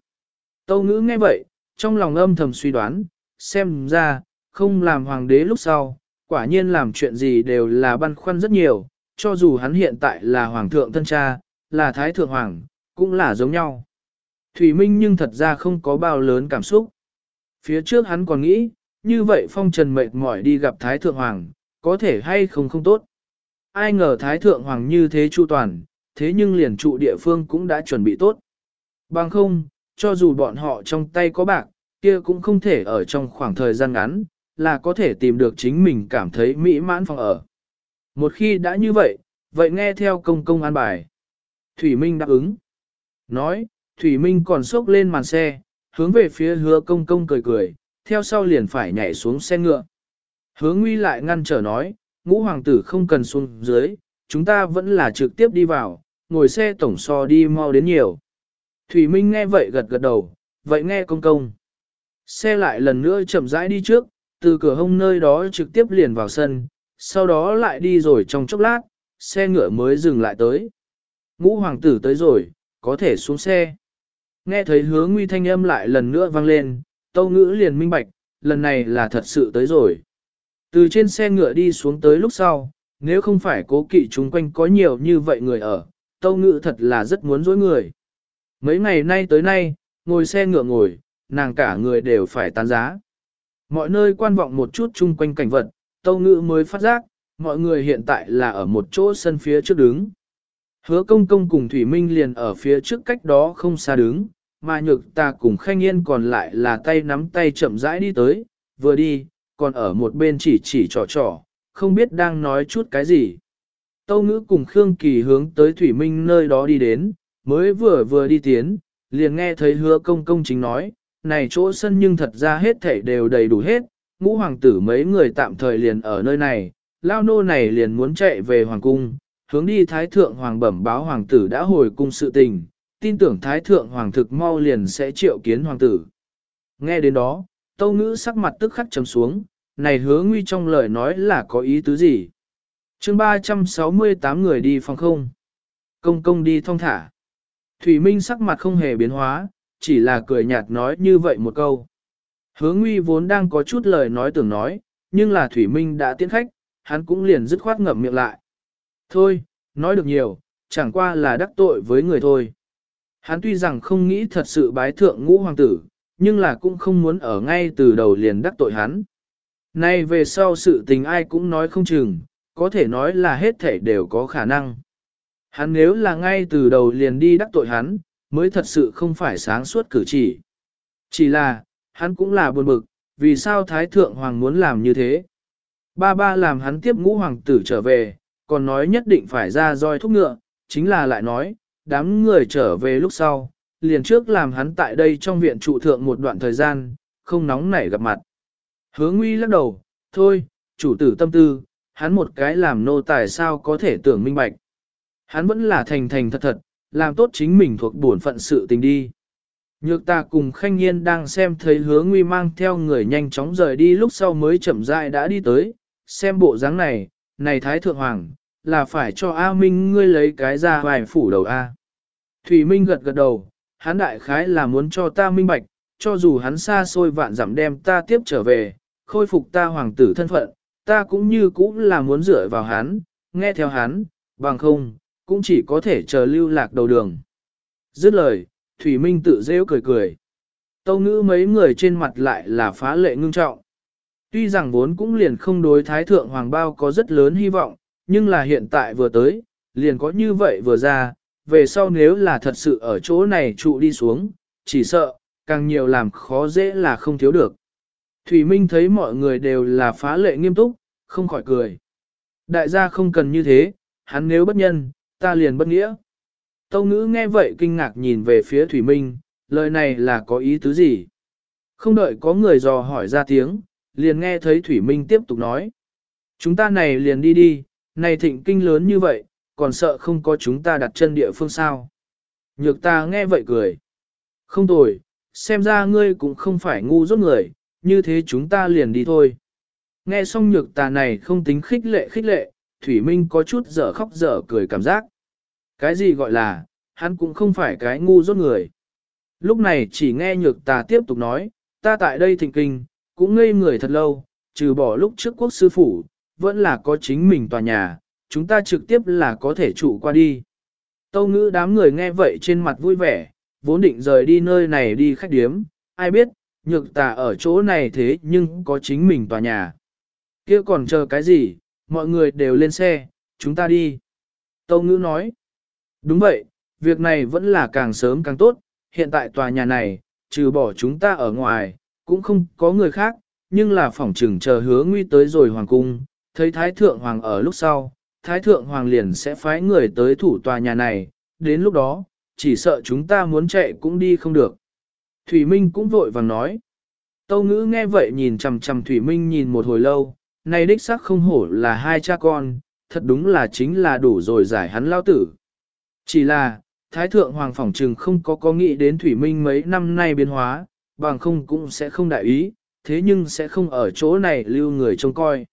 Tâu ngữ nghe vậy, trong lòng âm thầm suy đoán, xem ra, không làm hoàng đế lúc sau, quả nhiên làm chuyện gì đều là băn khoăn rất nhiều, cho dù hắn hiện tại là hoàng thượng thân cha, là thái thượng hoàng, cũng là giống nhau. Thủy Minh nhưng thật ra không có bao lớn cảm xúc. Phía trước hắn còn nghĩ, như vậy phong trần mệt mỏi đi gặp thái thượng hoàng, có thể hay không không tốt. Ai ngờ thái thượng hoàng như thế chu toàn, thế nhưng liền trụ địa phương cũng đã chuẩn bị tốt. Bằng không, cho dù bọn họ trong tay có bạc, kia cũng không thể ở trong khoảng thời gian ngắn, là có thể tìm được chính mình cảm thấy mỹ mãn phòng ở. Một khi đã như vậy, vậy nghe theo công công an bài. Thủy Minh đáp ứng. Nói, Thủy Minh còn sốc lên màn xe, hướng về phía hứa công công cười cười, theo sau liền phải nhảy xuống xe ngựa. Hứa nguy lại ngăn trở nói, ngũ hoàng tử không cần xuống dưới, chúng ta vẫn là trực tiếp đi vào, ngồi xe tổng so đi mau đến nhiều. Thủy Minh nghe vậy gật gật đầu, vậy nghe công công. Xe lại lần nữa chậm rãi đi trước, từ cửa hông nơi đó trực tiếp liền vào sân, sau đó lại đi rồi trong chốc lát, xe ngựa mới dừng lại tới. Ngũ hoàng tử tới rồi, có thể xuống xe. Nghe thấy hứa nguy thanh âm lại lần nữa vang lên, tâu ngữ liền minh bạch, lần này là thật sự tới rồi. Từ trên xe ngựa đi xuống tới lúc sau, nếu không phải cố kỵ chung quanh có nhiều như vậy người ở, tâu ngữ thật là rất muốn dối người. Mấy ngày nay tới nay, ngồi xe ngựa ngồi, nàng cả người đều phải tan giá. Mọi nơi quan vọng một chút chung quanh cảnh vật, tâu ngữ mới phát giác, mọi người hiện tại là ở một chỗ sân phía trước đứng. Hứa công công cùng Thủy Minh liền ở phía trước cách đó không xa đứng, mà nhược ta cùng khanh yên còn lại là tay nắm tay chậm rãi đi tới, vừa đi, còn ở một bên chỉ chỉ trò trò, không biết đang nói chút cái gì. Tâu ngữ cùng Khương Kỳ hướng tới Thủy Minh nơi đó đi đến, mới vừa vừa đi tiến, liền nghe thấy hứa công công chính nói, này chỗ sân nhưng thật ra hết thảy đều đầy đủ hết, ngũ hoàng tử mấy người tạm thời liền ở nơi này, lao nô này liền muốn chạy về hoàng cung, hướng đi thái thượng hoàng bẩm báo hoàng tử đã hồi cung sự tình, tin tưởng thái thượng hoàng thực mau liền sẽ triệu kiến hoàng tử. Nghe đến đó, tâu ngữ sắc mặt tức khắc trầm xuống, này hứa nguy trong lời nói là có ý tứ gì? chương 368 người đi phòng không? Công công đi thong thả. Thủy Minh sắc mặt không hề biến hóa, chỉ là cười nhạt nói như vậy một câu. Hứa nguy vốn đang có chút lời nói tưởng nói, nhưng là Thủy Minh đã tiến khách, hắn cũng liền dứt khoát ngậm miệng lại. Thôi, nói được nhiều, chẳng qua là đắc tội với người thôi. Hắn tuy rằng không nghĩ thật sự bái thượng ngũ hoàng tử, nhưng là cũng không muốn ở ngay từ đầu liền đắc tội hắn. Nay về sau sự tình ai cũng nói không chừng, có thể nói là hết thể đều có khả năng. Hắn nếu là ngay từ đầu liền đi đắc tội hắn, mới thật sự không phải sáng suốt cử chỉ. Chỉ là, hắn cũng là buồn bực, vì sao Thái Thượng Hoàng muốn làm như thế. Ba ba làm hắn tiếp ngũ hoàng tử trở về, còn nói nhất định phải ra roi thúc ngựa, chính là lại nói, đám người trở về lúc sau, liền trước làm hắn tại đây trong viện trụ thượng một đoạn thời gian, không nóng nảy gặp mặt. Hứa nguy lắc đầu, thôi, chủ tử tâm tư, hắn một cái làm nô tài sao có thể tưởng minh bạch. Hắn vẫn là thành thành thật thật, làm tốt chính mình thuộc bổn phận sự tình đi. Nhược ta cùng khanh nhiên đang xem thấy hứa nguy mang theo người nhanh chóng rời đi lúc sau mới chậm rãi đã đi tới, xem bộ dáng này, này Thái Thượng Hoàng, là phải cho A Minh ngươi lấy cái ra vài phủ đầu A. Thủy Minh gật gật đầu, hắn đại khái là muốn cho ta minh bạch, cho dù hắn xa xôi vạn dặm đem ta tiếp trở về, khôi phục ta hoàng tử thân phận, ta cũng như cũng là muốn dựa vào hắn, nghe theo hắn, bằng không, cũng chỉ có thể chờ lưu lạc đầu đường. Dứt lời, Thủy Minh tự rêu cười cười. Tâu ngữ mấy người trên mặt lại là phá lệ ngưng trọng. Tuy rằng vốn cũng liền không đối Thái Thượng Hoàng Bao có rất lớn hy vọng, nhưng là hiện tại vừa tới, liền có như vậy vừa ra, về sau nếu là thật sự ở chỗ này trụ đi xuống, chỉ sợ, càng nhiều làm khó dễ là không thiếu được. Thủy Minh thấy mọi người đều là phá lệ nghiêm túc, không khỏi cười. Đại gia không cần như thế, hắn nếu bất nhân, ta liền bất nghĩa. Tâu ngữ nghe vậy kinh ngạc nhìn về phía Thủy Minh, lời này là có ý tứ gì? Không đợi có người dò hỏi ra tiếng, liền nghe thấy Thủy Minh tiếp tục nói. Chúng ta này liền đi đi, này thịnh kinh lớn như vậy, còn sợ không có chúng ta đặt chân địa phương sao. Nhược ta nghe vậy cười. Không tồi, xem ra ngươi cũng không phải ngu rốt người, như thế chúng ta liền đi thôi. Nghe xong nhược tà này không tính khích lệ khích lệ, Thủy Minh có chút dở khóc dở cười cảm giác. Cái gì gọi là, hắn cũng không phải cái ngu rốt người. Lúc này chỉ nghe nhược tà tiếp tục nói, ta tại đây thịnh kinh, cũng ngây người thật lâu, trừ bỏ lúc trước quốc sư phủ, vẫn là có chính mình tòa nhà, chúng ta trực tiếp là có thể trụ qua đi. Tâu ngữ đám người nghe vậy trên mặt vui vẻ, vốn định rời đi nơi này đi khách điếm, ai biết, nhược tà ở chỗ này thế nhưng có chính mình tòa nhà. kia còn chờ cái gì, mọi người đều lên xe, chúng ta đi. Tâu ngữ nói, đúng vậy, việc này vẫn là càng sớm càng tốt, hiện tại tòa nhà này, trừ bỏ chúng ta ở ngoài, cũng không có người khác, nhưng là phỏng trừng chờ hứa nguy tới rồi hoàng cung, thấy Thái Thượng Hoàng ở lúc sau, Thái Thượng Hoàng liền sẽ phái người tới thủ tòa nhà này, đến lúc đó, chỉ sợ chúng ta muốn chạy cũng đi không được. Thủy Minh cũng vội vàng nói. Tâu ngữ nghe vậy nhìn chầm chầm Thủy Minh nhìn một hồi lâu, này đích xác không hổ là hai cha con, thật đúng là chính là đủ rồi giải hắn lao tử. Chỉ là, Thái Thượng Hoàng phỏng trừng không có có nghĩ đến Thủy Minh mấy năm nay biến hóa, bằng không cũng sẽ không đại ý, thế nhưng sẽ không ở chỗ này lưu người trông coi.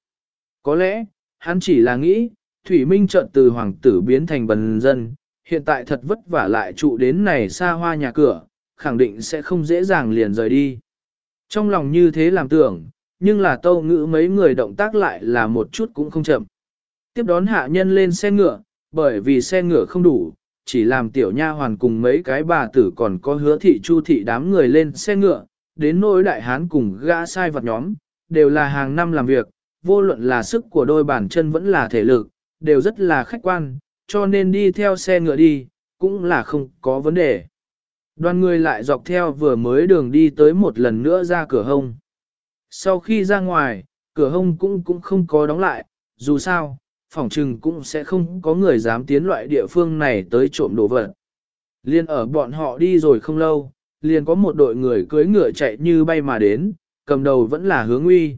Có lẽ, hắn chỉ là nghĩ, Thủy Minh chợt từ hoàng tử biến thành bần dân, hiện tại thật vất vả lại trụ đến này xa hoa nhà cửa, khẳng định sẽ không dễ dàng liền rời đi. Trong lòng như thế làm tưởng, nhưng là tâu ngữ mấy người động tác lại là một chút cũng không chậm. Tiếp đón hạ nhân lên xe ngựa, bởi vì xe ngựa không đủ, chỉ làm tiểu nha hoàn cùng mấy cái bà tử còn có hứa thị chu thị đám người lên xe ngựa, đến nỗi đại hán cùng gã sai vật nhóm, đều là hàng năm làm việc, vô luận là sức của đôi bàn chân vẫn là thể lực, đều rất là khách quan, cho nên đi theo xe ngựa đi, cũng là không có vấn đề. Đoàn người lại dọc theo vừa mới đường đi tới một lần nữa ra cửa hông. Sau khi ra ngoài, cửa hông cũng cũng không có đóng lại, dù sao, phòng trừng cũng sẽ không có người dám tiến loại địa phương này tới trộm đồ vật. Liên ở bọn họ đi rồi không lâu, liền có một đội người cưới ngựa chạy như bay mà đến, cầm đầu vẫn là hướng nguy.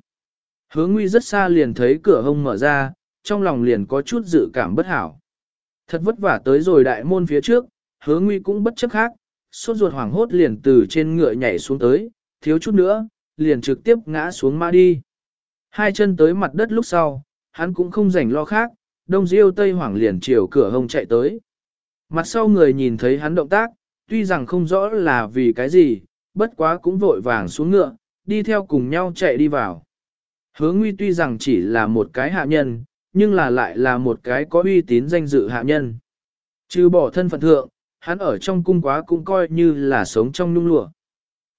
Hướng nguy rất xa liền thấy cửa hông mở ra, trong lòng liền có chút dự cảm bất hảo. Thật vất vả tới rồi đại môn phía trước, hứa nguy cũng bất chấp khác, sốt ruột hoảng hốt liền từ trên ngựa nhảy xuống tới, thiếu chút nữa, liền trực tiếp ngã xuống ma đi. Hai chân tới mặt đất lúc sau, hắn cũng không rảnh lo khác, đông diêu tây hoảng liền chiều cửa hông chạy tới. Mặt sau người nhìn thấy hắn động tác, tuy rằng không rõ là vì cái gì, bất quá cũng vội vàng xuống ngựa, đi theo cùng nhau chạy đi vào. Hứa nguy tuy rằng chỉ là một cái hạ nhân, nhưng là lại là một cái có uy tín danh dự hạ nhân. Trừ bỏ thân phận thượng, hắn ở trong cung quá cũng coi như là sống trong nhung lụa.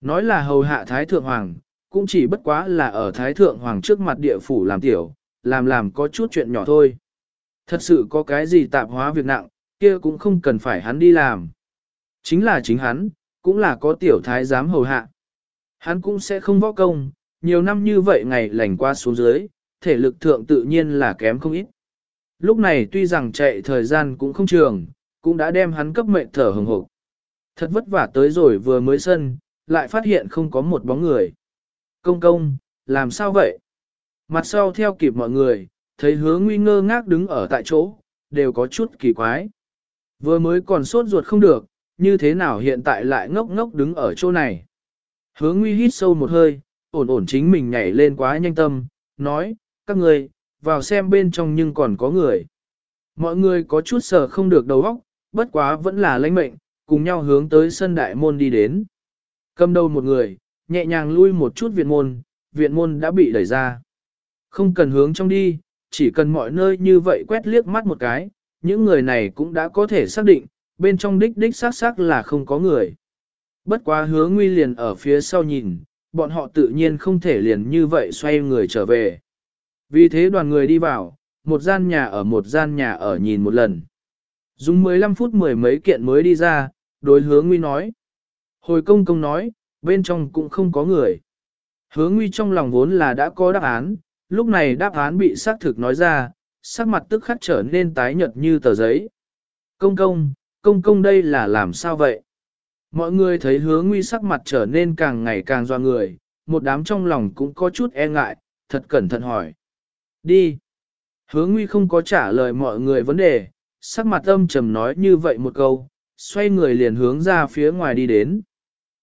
Nói là hầu hạ Thái Thượng Hoàng, cũng chỉ bất quá là ở Thái Thượng Hoàng trước mặt địa phủ làm tiểu, làm làm có chút chuyện nhỏ thôi. Thật sự có cái gì tạp hóa việc nặng, kia cũng không cần phải hắn đi làm. Chính là chính hắn, cũng là có tiểu thái giám hầu hạ. Hắn cũng sẽ không võ công, nhiều năm như vậy ngày lành qua xuống dưới, thể lực thượng tự nhiên là kém không ít. Lúc này tuy rằng chạy thời gian cũng không trường, cũng đã đem hắn cấp mệnh thở hừng hộp. Thật vất vả tới rồi vừa mới sân, lại phát hiện không có một bóng người. Công công, làm sao vậy? Mặt sau theo kịp mọi người, thấy hứa nguy ngơ ngác đứng ở tại chỗ, đều có chút kỳ quái. Vừa mới còn sốt ruột không được, như thế nào hiện tại lại ngốc ngốc đứng ở chỗ này. Hứa nguy hít sâu một hơi, ổn ổn chính mình nhảy lên quá nhanh tâm, nói, các người, vào xem bên trong nhưng còn có người. Mọi người có chút sợ không được đầu óc, bất quá vẫn là lãnh mệnh, cùng nhau hướng tới sân đại môn đi đến. Cầm đầu một người, nhẹ nhàng lui một chút viện môn, viện môn đã bị đẩy ra. Không cần hướng trong đi, chỉ cần mọi nơi như vậy quét liếc mắt một cái, những người này cũng đã có thể xác định, bên trong đích đích xác xác là không có người. Bất quá hứa nguy liền ở phía sau nhìn, bọn họ tự nhiên không thể liền như vậy xoay người trở về. Vì thế đoàn người đi vào, một gian nhà ở một gian nhà ở nhìn một lần. Dùng 15 phút mười mấy kiện mới đi ra, đối hứa nguy nói. Hồi công công nói, bên trong cũng không có người. Hứa nguy trong lòng vốn là đã có đáp án, lúc này đáp án bị xác thực nói ra, sắc mặt tức khắc trở nên tái nhợt như tờ giấy. Công công, công công đây là làm sao vậy? Mọi người thấy hứa nguy sắc mặt trở nên càng ngày càng doa người, một đám trong lòng cũng có chút e ngại, thật cẩn thận hỏi. Đi. Hứa nguy không có trả lời mọi người vấn đề, sắc mặt âm trầm nói như vậy một câu, xoay người liền hướng ra phía ngoài đi đến.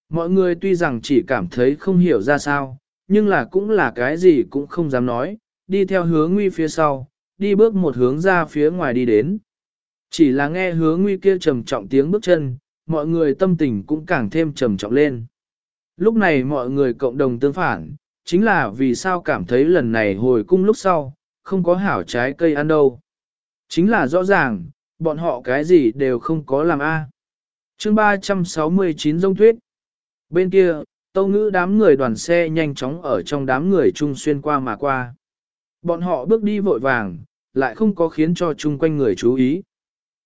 Mọi người tuy rằng chỉ cảm thấy không hiểu ra sao, nhưng là cũng là cái gì cũng không dám nói, đi theo hướng nguy phía sau, đi bước một hướng ra phía ngoài đi đến. Chỉ là nghe hướng nguy kia trầm trọng tiếng bước chân, mọi người tâm tình cũng càng thêm trầm trọng lên. Lúc này mọi người cộng đồng tương phản, chính là vì sao cảm thấy lần này hồi cung lúc sau, không có hảo trái cây ăn đâu. Chính là rõ ràng, bọn họ cái gì đều không có làm a. À. Chương 369 Dông Tuyết Bên kia, tâu ngữ đám người đoàn xe nhanh chóng ở trong đám người chung xuyên qua mà qua. Bọn họ bước đi vội vàng, lại không có khiến cho chung quanh người chú ý.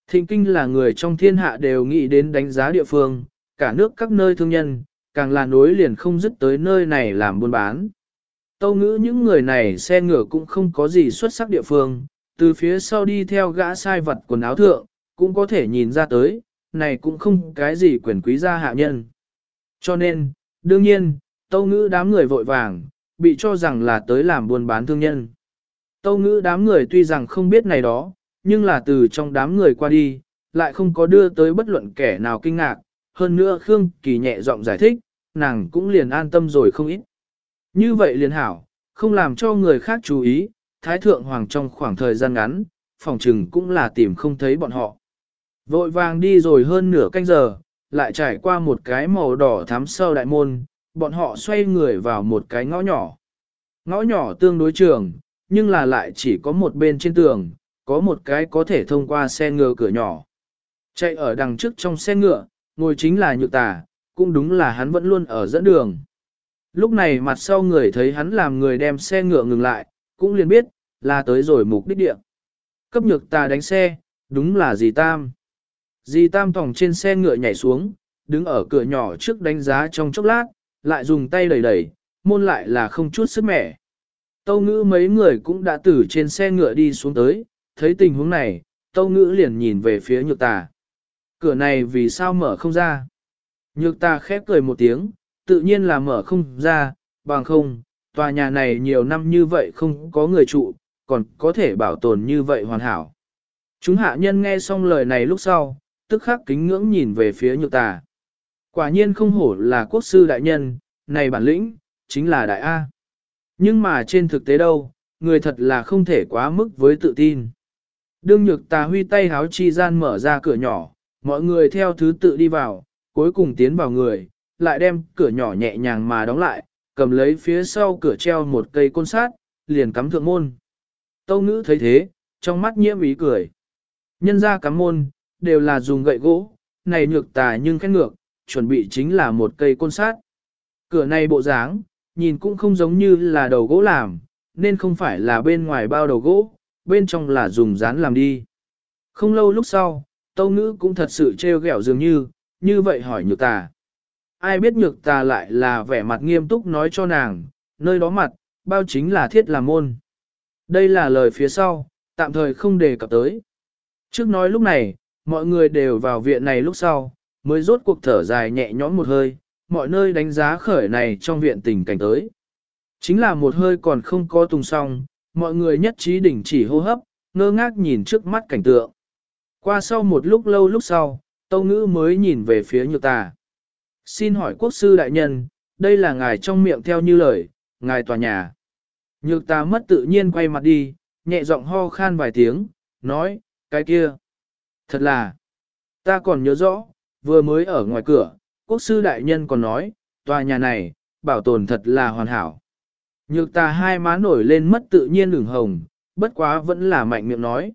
Thịnh kinh là người trong thiên hạ đều nghĩ đến đánh giá địa phương, cả nước các nơi thương nhân, càng là nối liền không dứt tới nơi này làm buôn bán. Tâu ngữ những người này xe ngựa cũng không có gì xuất sắc địa phương, từ phía sau đi theo gã sai vật quần áo thượng, cũng có thể nhìn ra tới, này cũng không cái gì quyền quý gia hạ nhân. Cho nên, đương nhiên, tâu ngữ đám người vội vàng, bị cho rằng là tới làm buôn bán thương nhân. Tâu ngữ đám người tuy rằng không biết này đó, nhưng là từ trong đám người qua đi, lại không có đưa tới bất luận kẻ nào kinh ngạc, hơn nữa Khương Kỳ nhẹ giọng giải thích, nàng cũng liền an tâm rồi không ít. Như vậy liền hảo, không làm cho người khác chú ý, Thái Thượng Hoàng trong khoảng thời gian ngắn, phòng trừng cũng là tìm không thấy bọn họ. Vội vàng đi rồi hơn nửa canh giờ, lại trải qua một cái màu đỏ thắm sâu đại môn, bọn họ xoay người vào một cái ngõ nhỏ. Ngõ nhỏ tương đối trường, nhưng là lại chỉ có một bên trên tường, có một cái có thể thông qua xe ngựa cửa nhỏ. Chạy ở đằng trước trong xe ngựa, ngồi chính là nhược tà, cũng đúng là hắn vẫn luôn ở dẫn đường. Lúc này mặt sau người thấy hắn làm người đem xe ngựa ngừng lại, cũng liền biết, là tới rồi mục đích địa. Cấp nhược tà đánh xe, đúng là dì Tam. Dì Tam tòng trên xe ngựa nhảy xuống, đứng ở cửa nhỏ trước đánh giá trong chốc lát, lại dùng tay đẩy đẩy, môn lại là không chút sức mẻ. Tâu ngữ mấy người cũng đã từ trên xe ngựa đi xuống tới, thấy tình huống này, tâu ngữ liền nhìn về phía nhược tà. Cửa này vì sao mở không ra? Nhược tà khép cười một tiếng, tự nhiên là mở không ra, bằng không, tòa nhà này nhiều năm như vậy không có người trụ, còn có thể bảo tồn như vậy hoàn hảo. Chúng hạ nhân nghe xong lời này lúc sau, tức khắc kính ngưỡng nhìn về phía nhược tà. Quả nhiên không hổ là quốc sư đại nhân, này bản lĩnh, chính là đại A. Nhưng mà trên thực tế đâu, người thật là không thể quá mức với tự tin. Đương nhược tà huy tay háo chi gian mở ra cửa nhỏ, mọi người theo thứ tự đi vào, cuối cùng tiến vào người, lại đem cửa nhỏ nhẹ nhàng mà đóng lại, cầm lấy phía sau cửa treo một cây côn sát, liền cắm thượng môn. Tâu ngữ thấy thế, trong mắt nhiễm ý cười. Nhân ra cắm môn, đều là dùng gậy gỗ, này nhược tà nhưng khét ngược, chuẩn bị chính là một cây côn sát. Cửa này bộ dáng, nhìn cũng không giống như là đầu gỗ làm, nên không phải là bên ngoài bao đầu gỗ, bên trong là dùng dán làm đi. Không lâu lúc sau, tâu ngữ cũng thật sự trêu ghẹo dường như, như vậy hỏi nhược tà. Ai biết nhược tà lại là vẻ mặt nghiêm túc nói cho nàng, nơi đó mặt, bao chính là thiết làm môn. Đây là lời phía sau, tạm thời không đề cập tới. Trước nói lúc này, mọi người đều vào viện này lúc sau, mới rốt cuộc thở dài nhẹ nhõm một hơi, mọi nơi đánh giá khởi này trong viện tình cảnh tới. Chính là một hơi còn không có tung xong, mọi người nhất trí đỉnh chỉ hô hấp, ngơ ngác nhìn trước mắt cảnh tượng. Qua sau một lúc lâu lúc sau, Tâu Ngữ mới nhìn về phía nhược tà. Xin hỏi quốc sư đại nhân, đây là ngài trong miệng theo như lời, ngài tòa nhà. Nhược tà mất tự nhiên quay mặt đi, nhẹ giọng ho khan vài tiếng, nói, cái kia. Thật là, ta còn nhớ rõ, vừa mới ở ngoài cửa, quốc sư đại nhân còn nói, tòa nhà này, bảo tồn thật là hoàn hảo. Nhược ta hai má nổi lên mất tự nhiên ửng hồng, bất quá vẫn là mạnh miệng nói.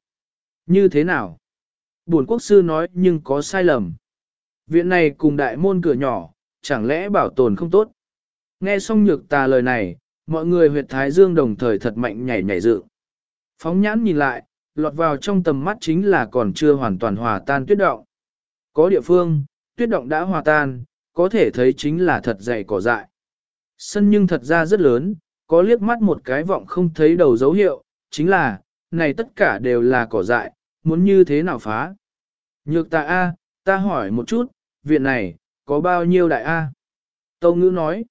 Như thế nào? Buồn quốc sư nói nhưng có sai lầm. Viện này cùng đại môn cửa nhỏ, chẳng lẽ bảo tồn không tốt? Nghe xong nhược tà lời này, mọi người huyệt thái dương đồng thời thật mạnh nhảy nhảy dự. Phóng nhãn nhìn lại, lọt vào trong tầm mắt chính là còn chưa hoàn toàn hòa tan tuyết động. Có địa phương, tuyết động đã hòa tan, có thể thấy chính là thật dày cỏ dại. Sân nhưng thật ra rất lớn, có liếc mắt một cái vọng không thấy đầu dấu hiệu, chính là, này tất cả đều là cỏ dại, muốn như thế nào phá. Nhược ta A, ta hỏi một chút, viện này, có bao nhiêu đại A? Tâu ngữ nói,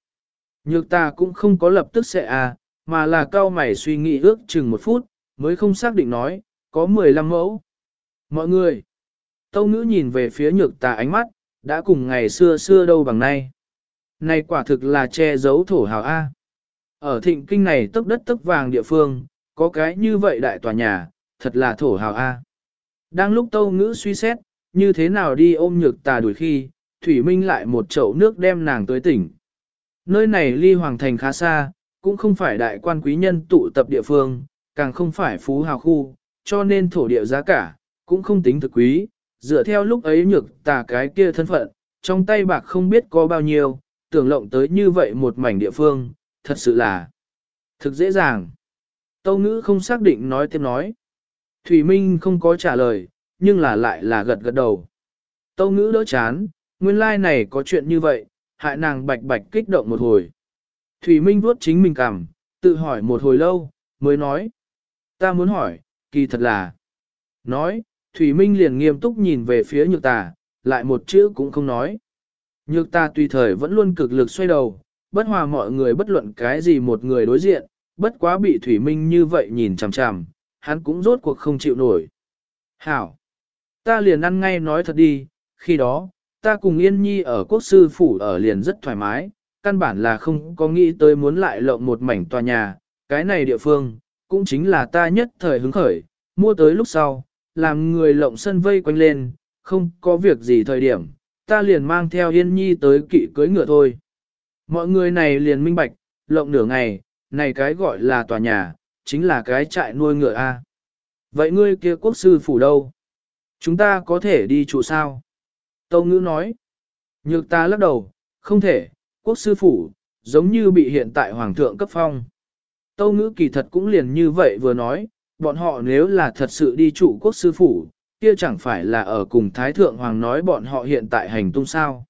nhược ta cũng không có lập tức sẽ A, mà là cao mày suy nghĩ ước chừng một phút, mới không xác định nói, có 15 mẫu. Mọi người, tâu ngữ nhìn về phía nhược tà ánh mắt, đã cùng ngày xưa xưa đâu bằng nay. Này quả thực là che giấu thổ hào A. Ở thịnh kinh này tức đất tức vàng địa phương, có cái như vậy đại tòa nhà, thật là thổ hào A. Đang lúc tâu ngữ suy xét, như thế nào đi ôm nhược tà đuổi khi, Thủy Minh lại một chậu nước đem nàng tới tỉnh. Nơi này ly hoàng thành khá xa, cũng không phải đại quan quý nhân tụ tập địa phương, càng không phải phú hào khu, cho nên thổ địa giá cả, cũng không tính thực quý, dựa theo lúc ấy nhược tà cái kia thân phận, trong tay bạc không biết có bao nhiêu, tưởng lộng tới như vậy một mảnh địa phương, thật sự là thực dễ dàng. Tâu ngữ không xác định nói thêm nói. Thủy Minh không có trả lời, nhưng là lại là gật gật đầu. Tâu ngữ đỡ chán, nguyên lai like này có chuyện như vậy, hại nàng bạch bạch kích động một hồi. Thủy Minh vuốt chính mình cảm, tự hỏi một hồi lâu, mới nói. Ta muốn hỏi, kỳ thật là. Nói, Thủy Minh liền nghiêm túc nhìn về phía nhược tà, lại một chữ cũng không nói. Nhược tà tùy thời vẫn luôn cực lực xoay đầu, bất hòa mọi người bất luận cái gì một người đối diện, bất quá bị Thủy Minh như vậy nhìn chằm chằm, hắn cũng rốt cuộc không chịu nổi. Hảo! Ta liền ăn ngay nói thật đi, khi đó, ta cùng Yên Nhi ở quốc sư phủ ở liền rất thoải mái, căn bản là không có nghĩ tới muốn lại lộng một mảnh tòa nhà, cái này địa phương, cũng chính là ta nhất thời hứng khởi, mua tới lúc sau, làm người lộng sân vây quanh lên, không có việc gì thời điểm, ta liền mang theo Yên Nhi tới kỵ cưới ngựa thôi. Mọi người này liền minh bạch, lộng nửa ngày, này cái gọi là tòa nhà, chính là cái trại nuôi ngựa A. Vậy ngươi kia quốc sư phủ đâu? Chúng ta có thể đi trụ sao? Tâu ngữ nói. Nhược ta lắc đầu, không thể, quốc sư phủ, giống như bị hiện tại hoàng thượng cấp phong. Tâu ngữ kỳ thật cũng liền như vậy vừa nói, bọn họ nếu là thật sự đi trụ quốc sư phủ, kia chẳng phải là ở cùng Thái Thượng Hoàng nói bọn họ hiện tại hành tung sao.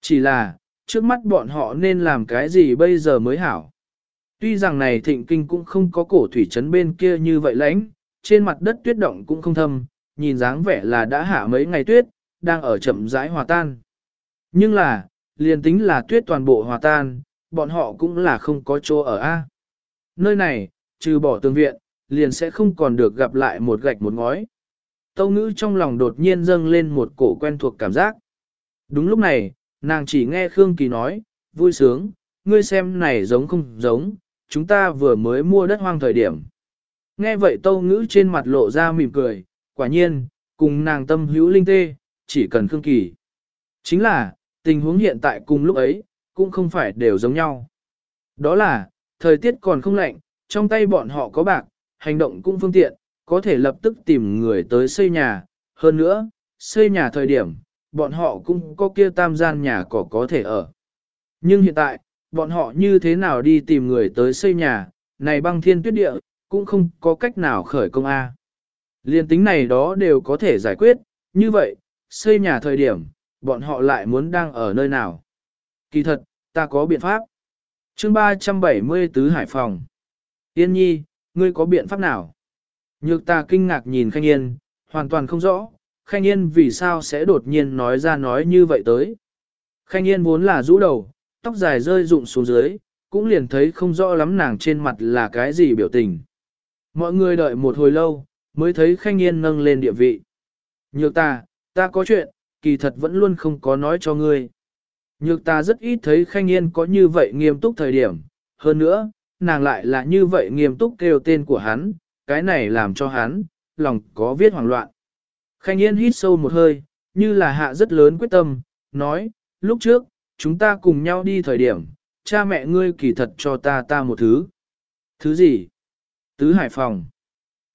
Chỉ là, trước mắt bọn họ nên làm cái gì bây giờ mới hảo. Tuy rằng này thịnh kinh cũng không có cổ thủy trấn bên kia như vậy lãnh, trên mặt đất tuyết động cũng không thâm, nhìn dáng vẻ là đã hạ mấy ngày tuyết, đang ở chậm rãi hòa tan. Nhưng là, liền tính là tuyết toàn bộ hòa tan, bọn họ cũng là không có chỗ ở A. Nơi này, trừ bỏ tường viện, liền sẽ không còn được gặp lại một gạch một ngói. Tâu ngữ trong lòng đột nhiên dâng lên một cổ quen thuộc cảm giác. Đúng lúc này, nàng chỉ nghe Khương Kỳ nói, vui sướng, ngươi xem này giống không giống, chúng ta vừa mới mua đất hoang thời điểm. Nghe vậy tâu ngữ trên mặt lộ ra mỉm cười, quả nhiên, cùng nàng tâm hữu linh tê, chỉ cần khương kỳ. Chính là, tình huống hiện tại cùng lúc ấy, cũng không phải đều giống nhau. Đó là, thời tiết còn không lạnh, trong tay bọn họ có bạc, hành động cũng phương tiện, có thể lập tức tìm người tới xây nhà. Hơn nữa, xây nhà thời điểm, bọn họ cũng có kia tam gian nhà có có thể ở. Nhưng hiện tại, bọn họ như thế nào đi tìm người tới xây nhà, này băng thiên tuyết địa, cũng không có cách nào khởi công A. Liên tính này đó đều có thể giải quyết, như vậy, xây nhà thời điểm, bọn họ lại muốn đang ở nơi nào. Kỳ thật, ta có biện pháp chương 370 tứ Hải Phòng. Yên nhi, ngươi có biện pháp nào? Nhược ta kinh ngạc nhìn Khanh Yên, hoàn toàn không rõ, Khanh Yên vì sao sẽ đột nhiên nói ra nói như vậy tới. Khanh Yên vốn là rũ đầu, tóc dài rơi rụng xuống dưới, cũng liền thấy không rõ lắm nàng trên mặt là cái gì biểu tình. Mọi người đợi một hồi lâu, mới thấy Khanh Yên nâng lên địa vị. Nhược ta, ta có chuyện, kỳ thật vẫn luôn không có nói cho ngươi. Nhược ta rất ít thấy Khanh Yên có như vậy nghiêm túc thời điểm, hơn nữa, nàng lại là như vậy nghiêm túc kêu tên của hắn, cái này làm cho hắn, lòng có viết hoảng loạn. Khanh Yên hít sâu một hơi, như là hạ rất lớn quyết tâm, nói, lúc trước, chúng ta cùng nhau đi thời điểm, cha mẹ ngươi kỳ thật cho ta ta một thứ. Thứ gì? Tứ Hải Phòng.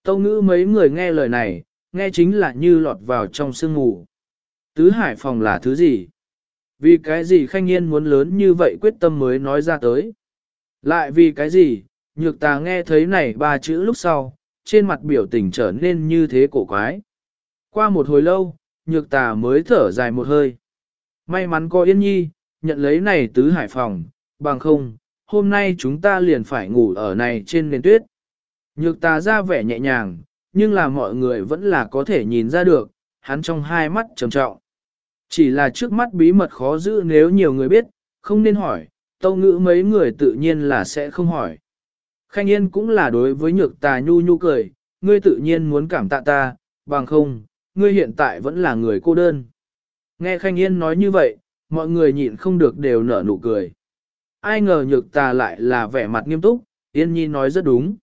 Tâu ngữ mấy người nghe lời này, nghe chính là như lọt vào trong sương mù. Tứ Hải Phòng là thứ gì? Vì cái gì khanh yên muốn lớn như vậy quyết tâm mới nói ra tới? Lại vì cái gì? Nhược tà nghe thấy này ba chữ lúc sau, trên mặt biểu tình trở nên như thế cổ quái. Qua một hồi lâu, nhược tà mới thở dài một hơi. May mắn có Yên Nhi, nhận lấy này tứ hải phòng, bằng không, hôm nay chúng ta liền phải ngủ ở này trên nền tuyết. Nhược tà ra vẻ nhẹ nhàng, nhưng là mọi người vẫn là có thể nhìn ra được, hắn trong hai mắt trầm trọng. Chỉ là trước mắt bí mật khó giữ nếu nhiều người biết, không nên hỏi, tâu ngữ mấy người tự nhiên là sẽ không hỏi. Khanh Yên cũng là đối với nhược tà nhu nhu cười, ngươi tự nhiên muốn cảm tạ ta, bằng không, ngươi hiện tại vẫn là người cô đơn. Nghe Khanh Yên nói như vậy, mọi người nhịn không được đều nở nụ cười. Ai ngờ nhược tà lại là vẻ mặt nghiêm túc, Yên Nhi nói rất đúng.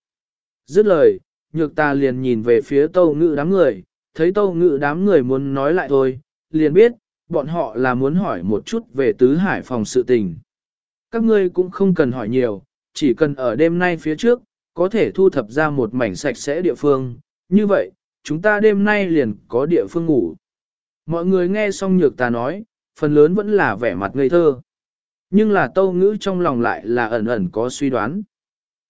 Dứt lời, nhược tà liền nhìn về phía tâu ngữ đám người, thấy tâu ngữ đám người muốn nói lại thôi, liền biết, bọn họ là muốn hỏi một chút về tứ hải phòng sự tình. Các ngươi cũng không cần hỏi nhiều, chỉ cần ở đêm nay phía trước, có thể thu thập ra một mảnh sạch sẽ địa phương, như vậy, chúng ta đêm nay liền có địa phương ngủ. Mọi người nghe xong nhược ta nói, phần lớn vẫn là vẻ mặt ngây thơ. Nhưng là tâu ngữ trong lòng lại là ẩn ẩn có suy đoán.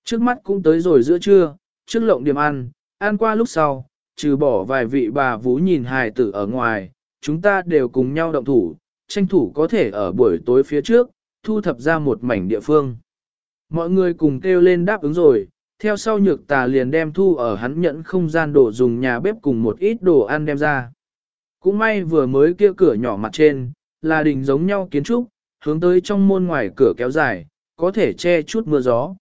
Trước mắt cũng tới rồi giữa trưa, trước lộng điểm ăn, ăn qua lúc sau, trừ bỏ vài vị bà vũ nhìn hài tử ở ngoài, chúng ta đều cùng nhau động thủ, tranh thủ có thể ở buổi tối phía trước, thu thập ra một mảnh địa phương. Mọi người cùng kêu lên đáp ứng rồi, theo sau nhược tà liền đem thu ở hắn nhận không gian đồ dùng nhà bếp cùng một ít đồ ăn đem ra. Cũng may vừa mới kia cửa nhỏ mặt trên, là đình giống nhau kiến trúc, hướng tới trong môn ngoài cửa kéo dài, có thể che chút mưa gió.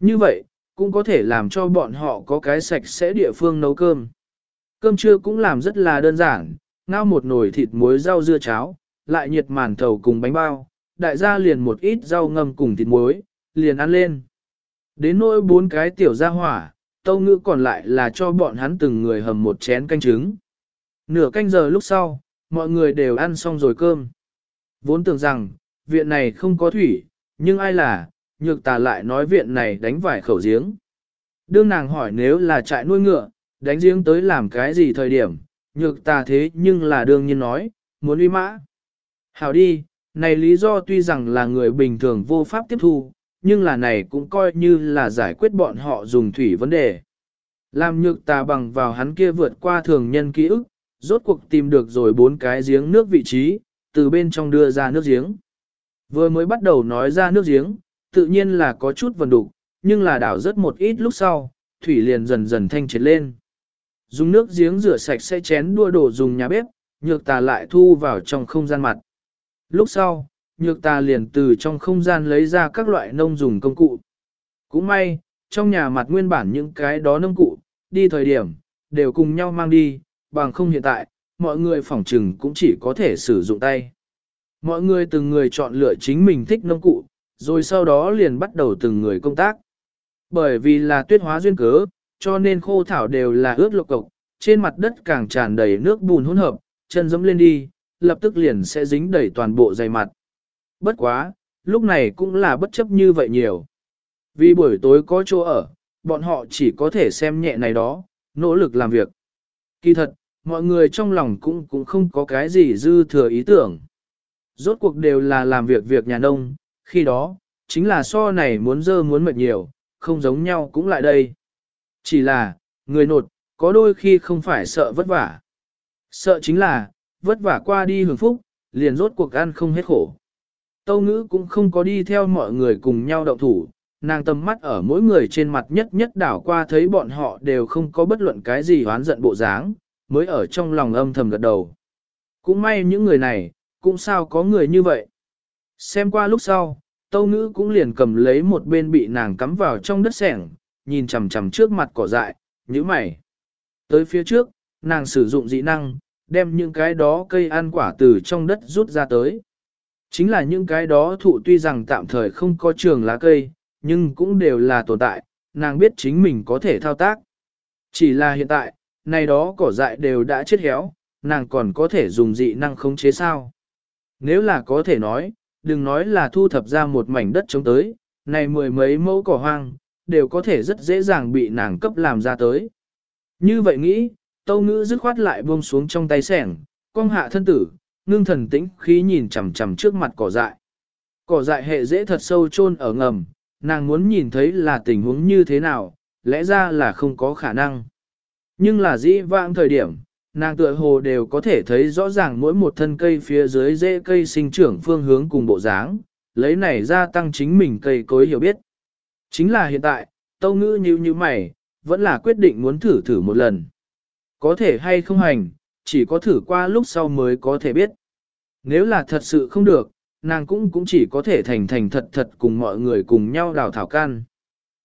Như vậy, cũng có thể làm cho bọn họ có cái sạch sẽ địa phương nấu cơm. Cơm trưa cũng làm rất là đơn giản, ngao một nồi thịt muối rau dưa cháo, lại nhiệt màn thầu cùng bánh bao, đại gia liền một ít rau ngâm cùng thịt muối, liền ăn lên. Đến nỗi bốn cái tiểu gia hỏa, tâu ngữ còn lại là cho bọn hắn từng người hầm một chén canh trứng. Nửa canh giờ lúc sau, mọi người đều ăn xong rồi cơm. Vốn tưởng rằng, viện này không có thủy, nhưng ai là, nhược tà lại nói viện này đánh vải khẩu giếng. Đương nàng hỏi nếu là trại nuôi ngựa, đánh giếng tới làm cái gì thời điểm, nhược tà thế nhưng là đương nhiên nói, muốn uy mã. Hảo đi, này lý do tuy rằng là người bình thường vô pháp tiếp thu, nhưng là này cũng coi như là giải quyết bọn họ dùng thủy vấn đề. Làm nhược tà bằng vào hắn kia vượt qua thường nhân ký ức, rốt cuộc tìm được rồi bốn cái giếng nước vị trí, từ bên trong đưa ra nước giếng. Vừa mới bắt đầu nói ra nước giếng, tự nhiên là có chút vần đục, nhưng là đảo rất một ít lúc sau, thủy liền dần dần thanh triệt lên. Dùng nước giếng rửa sạch sẽ chén đua đổ dùng nhà bếp, nhược tà lại thu vào trong không gian mặt. Lúc sau, nhược tà liền từ trong không gian lấy ra các loại nông dùng công cụ. Cũng may, trong nhà mặt nguyên bản những cái đó nông cụ, đi thời điểm, đều cùng nhau mang đi, bằng không hiện tại, mọi người phỏng trừng cũng chỉ có thể sử dụng tay. Mọi người từng người chọn lựa chính mình thích nông cụ, rồi sau đó liền bắt đầu từng người công tác. Bởi vì là tuyết hóa duyên cớ, cho nên khô thảo đều là ướt lộc cộc, trên mặt đất càng tràn đầy nước bùn hỗn hợp, chân dẫm lên đi, lập tức liền sẽ dính đầy toàn bộ dày mặt. Bất quá, lúc này cũng là bất chấp như vậy nhiều. Vì buổi tối có chỗ ở, bọn họ chỉ có thể xem nhẹ này đó, nỗ lực làm việc. Kỳ thật, mọi người trong lòng cũng cũng không có cái gì dư thừa ý tưởng. Rốt cuộc đều là làm việc việc nhà nông, khi đó, chính là so này muốn dơ muốn mệt nhiều, không giống nhau cũng lại đây. Chỉ là, người nột, có đôi khi không phải sợ vất vả. Sợ chính là, vất vả qua đi hưởng phúc, liền rốt cuộc ăn không hết khổ. Tâu ngữ cũng không có đi theo mọi người cùng nhau động thủ, nàng tầm mắt ở mỗi người trên mặt nhất nhất đảo qua thấy bọn họ đều không có bất luận cái gì hoán giận bộ dáng, mới ở trong lòng âm thầm gật đầu. Cũng may những người này, cũng sao có người như vậy. Xem qua lúc sau, tâu ngữ cũng liền cầm lấy một bên bị nàng cắm vào trong đất sẻng, nhìn chằm chằm trước mặt cỏ dại, nhíu mày. Tới phía trước, nàng sử dụng dị năng, đem những cái đó cây ăn quả từ trong đất rút ra tới. Chính là những cái đó thụ tuy rằng tạm thời không có trường lá cây, nhưng cũng đều là tồn tại, nàng biết chính mình có thể thao tác. Chỉ là hiện tại, này đó cỏ dại đều đã chết héo, nàng còn có thể dùng dị năng khống chế sao. Nếu là có thể nói, đừng nói là thu thập ra một mảnh đất chống tới, này mười mấy mẫu cỏ hoang, đều có thể rất dễ dàng bị nàng cấp làm ra tới. Như vậy nghĩ, tâu ngữ dứt khoát lại buông xuống trong tay sẻng, cong hạ thân tử, ngưng thần tĩnh khí nhìn chằm chằm trước mặt cỏ dại. Cỏ dại hệ dễ thật sâu chôn ở ngầm, nàng muốn nhìn thấy là tình huống như thế nào, lẽ ra là không có khả năng. Nhưng là dĩ vãng thời điểm, nàng tựa hồ đều có thể thấy rõ ràng mỗi một thân cây phía dưới rễ cây sinh trưởng phương hướng cùng bộ dáng, lấy này gia tăng chính mình cây cối hiểu biết. Chính là hiện tại, tâu ngữ như như mày, vẫn là quyết định muốn thử thử một lần. Có thể hay không hành, chỉ có thử qua lúc sau mới có thể biết. Nếu là thật sự không được, nàng cũng cũng chỉ có thể thành thành thật thật cùng mọi người cùng nhau đào thảo can.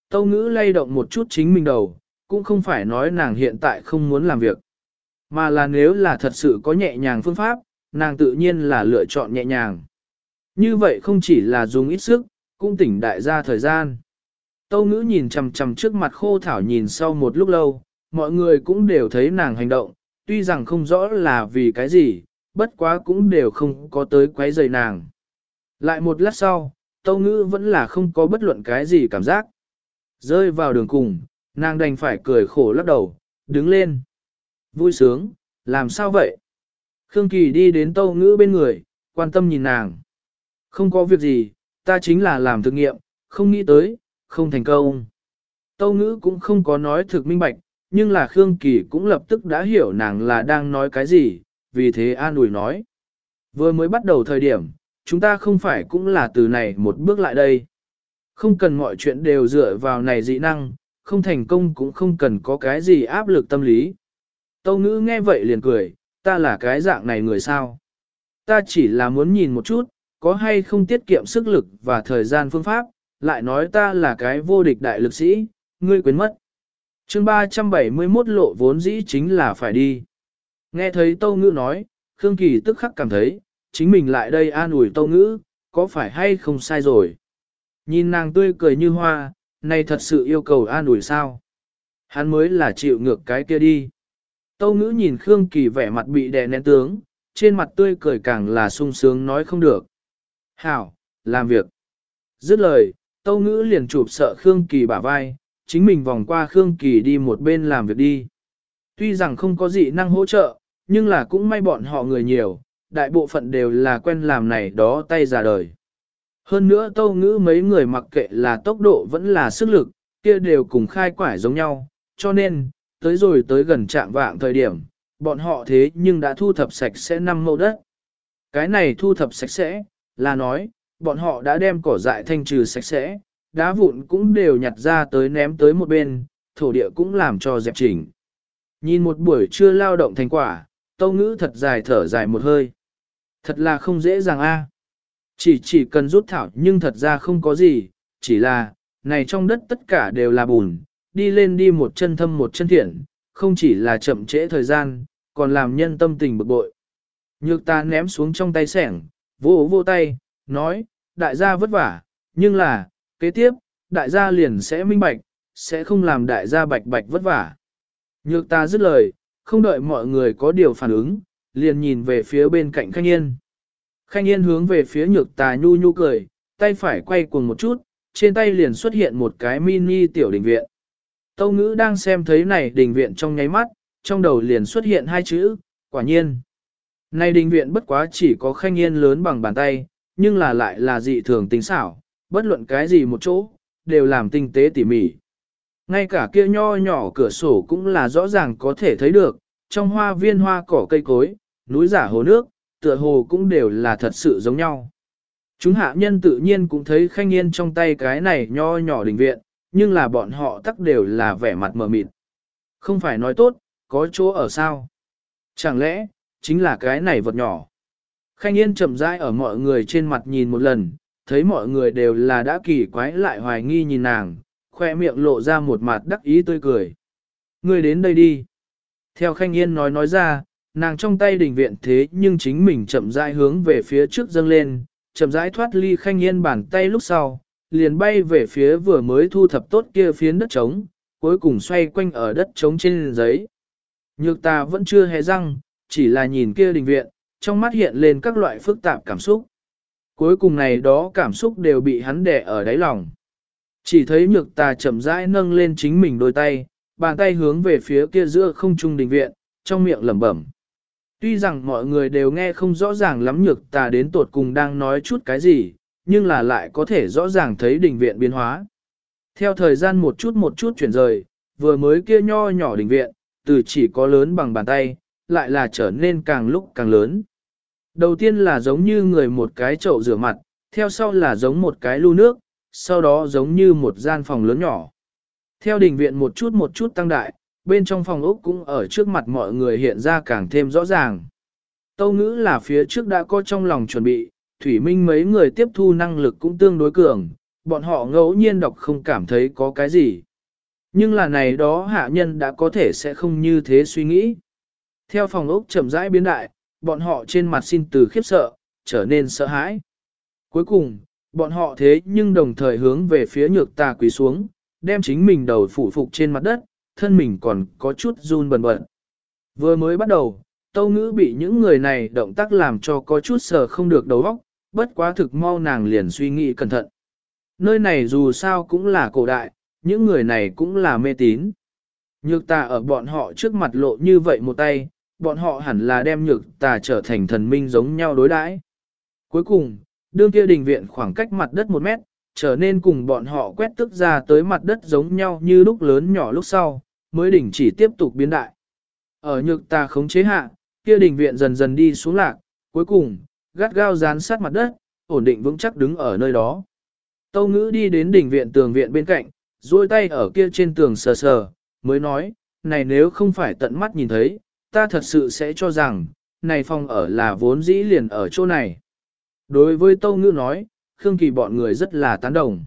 Tâu ngữ lay động một chút chính mình đầu, cũng không phải nói nàng hiện tại không muốn làm việc. Mà là nếu là thật sự có nhẹ nhàng phương pháp, nàng tự nhiên là lựa chọn nhẹ nhàng. Như vậy không chỉ là dùng ít sức, cũng tỉnh đại ra thời gian. Tâu ngữ nhìn chầm chầm trước mặt khô thảo nhìn sau một lúc lâu, mọi người cũng đều thấy nàng hành động, tuy rằng không rõ là vì cái gì, bất quá cũng đều không có tới quấy rầy nàng. Lại một lát sau, tâu ngữ vẫn là không có bất luận cái gì cảm giác. Rơi vào đường cùng, nàng đành phải cười khổ lắc đầu, đứng lên. Vui sướng, làm sao vậy? Khương Kỳ đi đến tâu ngữ bên người, quan tâm nhìn nàng. Không có việc gì, ta chính là làm thực nghiệm, không nghĩ tới, không thành công. Tâu ngữ cũng không có nói thực minh bạch, nhưng là Khương Kỳ cũng lập tức đã hiểu nàng là đang nói cái gì, vì thế an ủi nói. Vừa mới bắt đầu thời điểm, chúng ta không phải cũng là từ này một bước lại đây. Không cần mọi chuyện đều dựa vào này dị năng, không thành công cũng không cần có cái gì áp lực tâm lý. Tâu ngữ nghe vậy liền cười, ta là cái dạng này người sao? Ta chỉ là muốn nhìn một chút, có hay không tiết kiệm sức lực và thời gian phương pháp, lại nói ta là cái vô địch đại lực sĩ, ngươi quên mất. chương 371 lộ vốn dĩ chính là phải đi. Nghe thấy Tâu Ngữ nói, Khương Kỳ tức khắc cảm thấy, chính mình lại đây an ủi Tâu Ngữ, có phải hay không sai rồi. Nhìn nàng tươi cười như hoa, này thật sự yêu cầu an ủi sao. Hắn mới là chịu ngược cái kia đi. Tâu Ngữ nhìn Khương Kỳ vẻ mặt bị đè nén tướng, trên mặt tươi cười càng là sung sướng nói không được. Hảo, làm việc. Dứt lời, Tâu Ngữ liền chụp sợ Khương Kỳ bả vai, chính mình vòng qua Khương Kỳ đi một bên làm việc đi. Tuy rằng không có gì năng hỗ trợ, nhưng là cũng may bọn họ người nhiều, đại bộ phận đều là quen làm này đó tay ra đời. Hơn nữa tâu ngữ mấy người mặc kệ là tốc độ vẫn là sức lực, kia đều cùng khai quải giống nhau, cho nên, tới rồi tới gần trạng vạng thời điểm, bọn họ thế nhưng đã thu thập sạch sẽ năm mẫu đất. Cái này thu thập sạch sẽ, là nói, bọn họ đã đem cỏ dại thanh trừ sạch sẽ, đá vụn cũng đều nhặt ra tới ném tới một bên, thổ địa cũng làm cho dẹp chỉnh. Nhìn một buổi trưa lao động thành quả, tâu ngữ thật dài thở dài một hơi. Thật là không dễ dàng a Chỉ chỉ cần rút thảo nhưng thật ra không có gì, chỉ là, này trong đất tất cả đều là bùn, đi lên đi một chân thâm một chân thiện, không chỉ là chậm trễ thời gian, còn làm nhân tâm tình bực bội. Nhược ta ném xuống trong tay sẻng, vô vô tay, nói, đại gia vất vả, Nhưng là, kế tiếp, đại gia liền sẽ minh bạch, sẽ không làm đại gia bạch bạch vất vả. Nhược ta dứt lời, không đợi mọi người có điều phản ứng, liền nhìn về phía bên cạnh Khanh Yên. Khanh Yên hướng về phía nhược tà nhu nhu cười, tay phải quay cuồng một chút, trên tay liền xuất hiện một cái mini tiểu đình viện. Tâu ngữ đang xem thấy này đình viện trong nháy mắt, trong đầu liền xuất hiện hai chữ, quả nhiên. Này đình viện bất quá chỉ có Khanh Yên lớn bằng bàn tay, nhưng là lại là dị thường tính xảo, bất luận cái gì một chỗ, đều làm tinh tế tỉ mỉ. Ngay cả kia nho nhỏ cửa sổ cũng là rõ ràng có thể thấy được, trong hoa viên hoa cỏ cây cối, núi giả hồ nước, tựa hồ cũng đều là thật sự giống nhau. Chúng hạ nhân tự nhiên cũng thấy khanh yên trong tay cái này nho nhỏ đình viện, nhưng là bọn họ tắc đều là vẻ mặt mờ mịt. Không phải nói tốt, có chỗ ở sao? Chẳng lẽ, chính là cái này vật nhỏ? Khanh yên chậm rãi ở mọi người trên mặt nhìn một lần, thấy mọi người đều là đã kỳ quái lại hoài nghi nhìn nàng, khoe miệng lộ ra một mặt đắc ý tươi cười. Người đến đây đi. Theo Khanh Yên nói nói ra, nàng trong tay đỉnh viện thế nhưng chính mình chậm rãi hướng về phía trước dâng lên, chậm rãi thoát ly Khanh Yên bàn tay lúc sau, liền bay về phía vừa mới thu thập tốt kia phiến đất trống, cuối cùng xoay quanh ở đất trống trên giấy. Nhược ta vẫn chưa hề răng, chỉ là nhìn kia đình viện, trong mắt hiện lên các loại phức tạp cảm xúc. Cuối cùng này đó cảm xúc đều bị hắn đè ở đáy lòng. Chỉ thấy nhược tà chậm rãi nâng lên chính mình đôi tay, bàn tay hướng về phía kia giữa không trung đình viện, trong miệng lẩm bẩm. Tuy rằng mọi người đều nghe không rõ ràng lắm nhược tà đến tột cùng đang nói chút cái gì, nhưng là lại có thể rõ ràng thấy đình viện biến hóa. Theo thời gian một chút một chút chuyển rời, vừa mới kia nho nhỏ đình viện, từ chỉ có lớn bằng bàn tay, lại là trở nên càng lúc càng lớn. Đầu tiên là giống như người một cái chậu rửa mặt, theo sau là giống một cái lu nước, sau đó giống như một gian phòng lớn nhỏ. Theo đình viện một chút một chút tăng đại, bên trong phòng ốc cũng ở trước mặt mọi người hiện ra càng thêm rõ ràng. Tâu ngữ là phía trước đã có trong lòng chuẩn bị, Thủy Minh mấy người tiếp thu năng lực cũng tương đối cường, bọn họ ngẫu nhiên đọc không cảm thấy có cái gì. Nhưng là này đó hạ nhân đã có thể sẽ không như thế suy nghĩ. Theo phòng ốc chậm rãi biến đại, bọn họ trên mặt xin từ khiếp sợ, trở nên sợ hãi. Cuối cùng, bọn họ thế nhưng đồng thời hướng về phía nhược tà quỳ xuống, đem chính mình đầu phủ phục trên mặt đất, thân mình còn có chút run bần bật. Vừa mới bắt đầu, tâu ngữ bị những người này động tác làm cho có chút sờ không được đầu óc, bất quá thực mau nàng liền suy nghĩ cẩn thận. Nơi này dù sao cũng là cổ đại, những người này cũng là mê tín. Nhược tà ở bọn họ trước mặt lộ như vậy một tay, bọn họ hẳn là đem nhược tà trở thành thần minh giống nhau đối đãi. Cuối cùng, đương kia đình viện khoảng cách mặt đất một mét, trở nên cùng bọn họ quét tức ra tới mặt đất giống nhau như lúc lớn nhỏ lúc sau, mới đỉnh chỉ tiếp tục biến đại. Ở nhược tà khống chế hạ, kia đình viện dần dần đi xuống lạc, cuối cùng, gắt gao dán sát mặt đất, ổn định vững chắc đứng ở nơi đó. Tâu ngữ đi đến đỉnh viện tường viện bên cạnh, duỗi tay ở kia trên tường sờ sờ, mới nói, này nếu không phải tận mắt nhìn thấy, ta thật sự sẽ cho rằng, này phòng ở là vốn dĩ liền ở chỗ này. Đối với Tâu Ngữ nói, Khương Kỳ bọn người rất là tán đồng.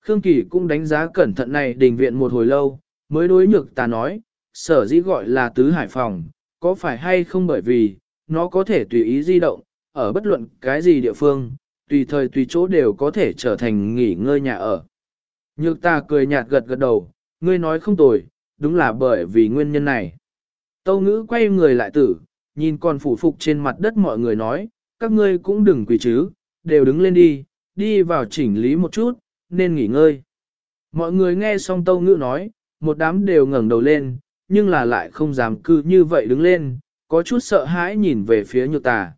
Khương Kỳ cũng đánh giá cẩn thận này đình viện một hồi lâu, mới đối nhược ta nói, sở dĩ gọi là tứ hải phòng, có phải hay không bởi vì, nó có thể tùy ý di động, ở bất luận cái gì địa phương, tùy thời tùy chỗ đều có thể trở thành nghỉ ngơi nhà ở. Nhược ta cười nhạt gật gật đầu, ngươi nói không tồi, đúng là bởi vì nguyên nhân này. Tâu ngữ quay người lại tử, nhìn còn phủ phục trên mặt đất mọi người nói, các ngươi cũng đừng quỳ chứ, đều đứng lên đi, đi vào chỉnh lý một chút, nên nghỉ ngơi. Mọi người nghe xong tâu ngữ nói, một đám đều ngẩng đầu lên, nhưng là lại không dám cư như vậy đứng lên, có chút sợ hãi nhìn về phía nhược tà.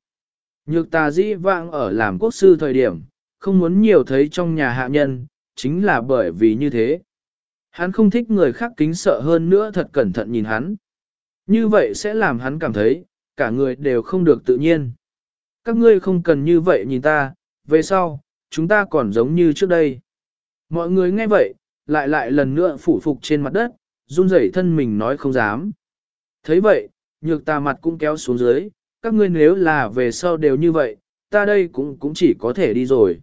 Nhược tà dĩ vãng ở làm quốc sư thời điểm, không muốn nhiều thấy trong nhà hạ nhân, chính là bởi vì như thế. Hắn không thích người khác kính sợ hơn nữa thật cẩn thận nhìn hắn. Như vậy sẽ làm hắn cảm thấy, cả người đều không được tự nhiên. Các ngươi không cần như vậy nhìn ta, về sau, chúng ta còn giống như trước đây. Mọi người nghe vậy, lại lại lần nữa phủ phục trên mặt đất, run rẩy thân mình nói không dám. thấy vậy, nhược ta mặt cũng kéo xuống dưới, các ngươi nếu là về sau đều như vậy, ta đây cũng cũng chỉ có thể đi rồi.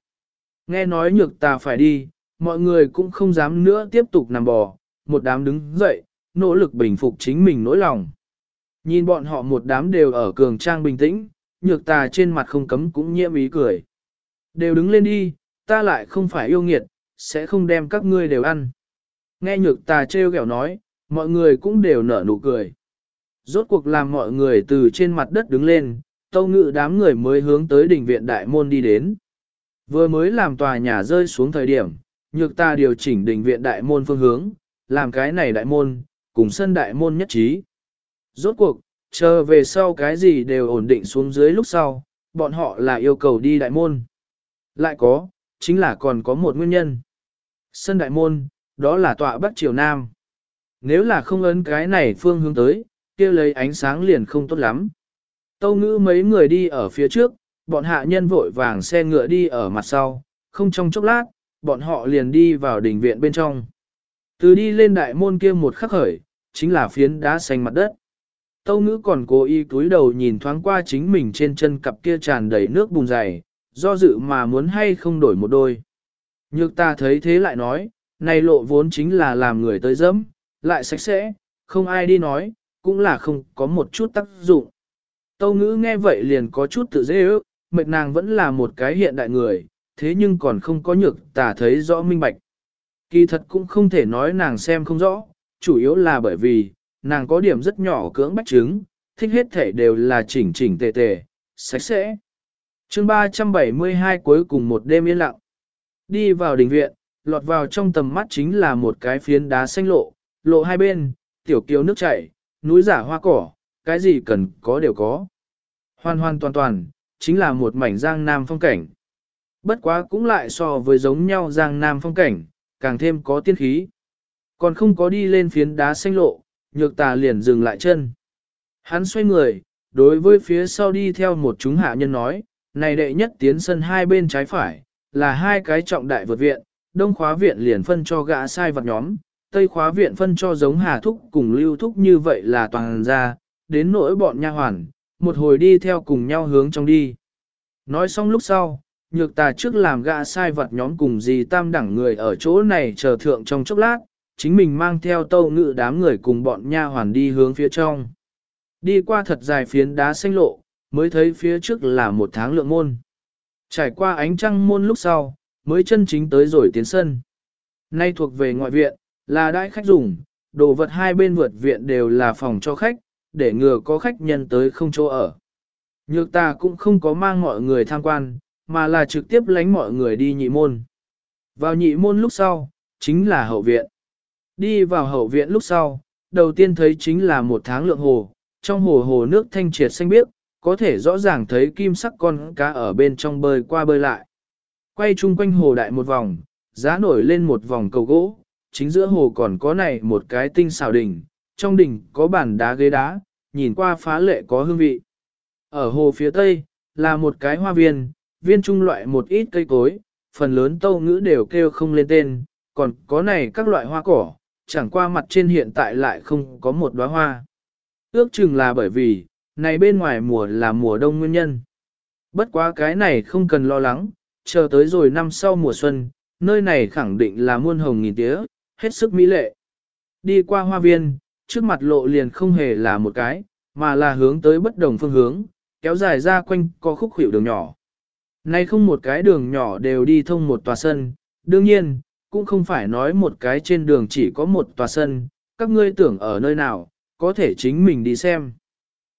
Nghe nói nhược ta phải đi, mọi người cũng không dám nữa tiếp tục nằm bò, một đám đứng dậy, nỗ lực bình phục chính mình nỗi lòng. Nhìn bọn họ một đám đều ở cường trang bình tĩnh, nhược tà trên mặt không cấm cũng nhiễm ý cười. Đều đứng lên đi, ta lại không phải yêu nghiệt, sẽ không đem các ngươi đều ăn. Nghe nhược tà trêu ghẹo nói, mọi người cũng đều nở nụ cười. Rốt cuộc làm mọi người từ trên mặt đất đứng lên, tâu ngự đám người mới hướng tới đỉnh viện đại môn đi đến. Vừa mới làm tòa nhà rơi xuống thời điểm, nhược ta điều chỉnh đỉnh viện đại môn phương hướng, làm cái này đại môn, cùng sân đại môn nhất trí. Rốt cuộc, chờ về sau cái gì đều ổn định xuống dưới lúc sau, bọn họ là yêu cầu đi đại môn. Lại có, chính là còn có một nguyên nhân. Sân đại môn, đó là tọa bắc triều nam. Nếu là không ấn cái này phương hướng tới, kia lấy ánh sáng liền không tốt lắm. Tâu ngữ mấy người đi ở phía trước, bọn hạ nhân vội vàng xe ngựa đi ở mặt sau, không trong chốc lát, bọn họ liền đi vào đỉnh viện bên trong. Từ đi lên đại môn kia một khắc khởi, chính là phiến đá xanh mặt đất. Tâu ngữ còn cố ý cúi đầu nhìn thoáng qua chính mình trên chân cặp kia tràn đầy nước bùn dày, do dự mà muốn hay không đổi một đôi. Nhược ta thấy thế lại nói, này lộ vốn chính là làm người tới dẫm, lại sạch sẽ, không ai đi nói, cũng là không có một chút tác dụng. Tâu ngữ nghe vậy liền có chút tự dễ ước, mệt nàng vẫn là một cái hiện đại người, thế nhưng còn không có nhược tả thấy rõ minh bạch. Kỳ thật cũng không thể nói nàng xem không rõ, chủ yếu là bởi vì, nàng có điểm rất nhỏ cưỡng bách trứng, thích hết thể đều là chỉnh chỉnh tề tề, sạch sẽ. chương 372 cuối cùng một đêm yên lặng. Đi vào đình viện, lọt vào trong tầm mắt chính là một cái phiến đá xanh lộ, lộ hai bên, tiểu kiều nước chảy, núi giả hoa cỏ, cái gì cần có đều có. Hoàn hoàn toàn toàn, chính là một mảnh giang nam phong cảnh. Bất quá cũng lại so với giống nhau giang nam phong cảnh, càng thêm có tiên khí. Còn không có đi lên phiến đá xanh lộ, nhược tà liền dừng lại chân. Hắn xoay người, đối với phía sau đi theo một chúng hạ nhân nói, này đệ nhất tiến sân hai bên trái phải, là hai cái trọng đại vượt viện, đông khóa viện liền phân cho gã sai vật nhóm, tây khóa viện phân cho giống hà thúc cùng lưu thúc như vậy là toàn ra, đến nỗi bọn nha hoàn, một hồi đi theo cùng nhau hướng trong đi. Nói xong lúc sau, nhược tà trước làm gã sai vật nhóm cùng gì tam đẳng người ở chỗ này chờ thượng trong chốc lát, chính mình mang theo tâu ngự đám người cùng bọn nha hoàn đi hướng phía trong. Đi qua thật dài phiến đá xanh lộ, mới thấy phía trước là một tháng lượng môn. Trải qua ánh trăng môn lúc sau, mới chân chính tới rồi tiến sân. Nay thuộc về ngoại viện, là đại khách dùng, đồ vật hai bên vượt viện đều là phòng cho khách, để ngừa có khách nhân tới không chỗ ở. Nhược ta cũng không có mang mọi người tham quan, mà là trực tiếp lánh mọi người đi nhị môn. Vào nhị môn lúc sau, chính là hậu viện. Đi vào hậu viện lúc sau, đầu tiên thấy chính là một tháng lượng hồ, trong hồ hồ nước thanh triệt xanh biếc, có thể rõ ràng thấy kim sắc con cá ở bên trong bơi qua bơi lại. Quay chung quanh hồ đại một vòng, giá nổi lên một vòng cầu gỗ, chính giữa hồ còn có này một cái tinh xào đỉnh, trong đỉnh có bàn đá ghế đá, nhìn qua phá lệ có hương vị. Ở hồ phía tây, là một cái hoa viên, viên trung loại một ít cây cối, phần lớn tâu ngữ đều kêu không lên tên, còn có này các loại hoa cỏ, chẳng qua mặt trên hiện tại lại không có một đóa hoa. Ước chừng là bởi vì, này bên ngoài mùa là mùa đông nguyên nhân. Bất quá cái này không cần lo lắng, chờ tới rồi năm sau mùa xuân, nơi này khẳng định là muôn hồng nghìn tía, hết sức mỹ lệ. Đi qua hoa viên, trước mặt lộ liền không hề là một cái, mà là hướng tới bất đồng phương hướng, kéo dài ra quanh có khúc hiệu đường nhỏ. Nay không một cái đường nhỏ đều đi thông một tòa sân, đương nhiên, cũng không phải nói một cái trên đường chỉ có một tòa sân, các ngươi tưởng ở nơi nào, có thể chính mình đi xem.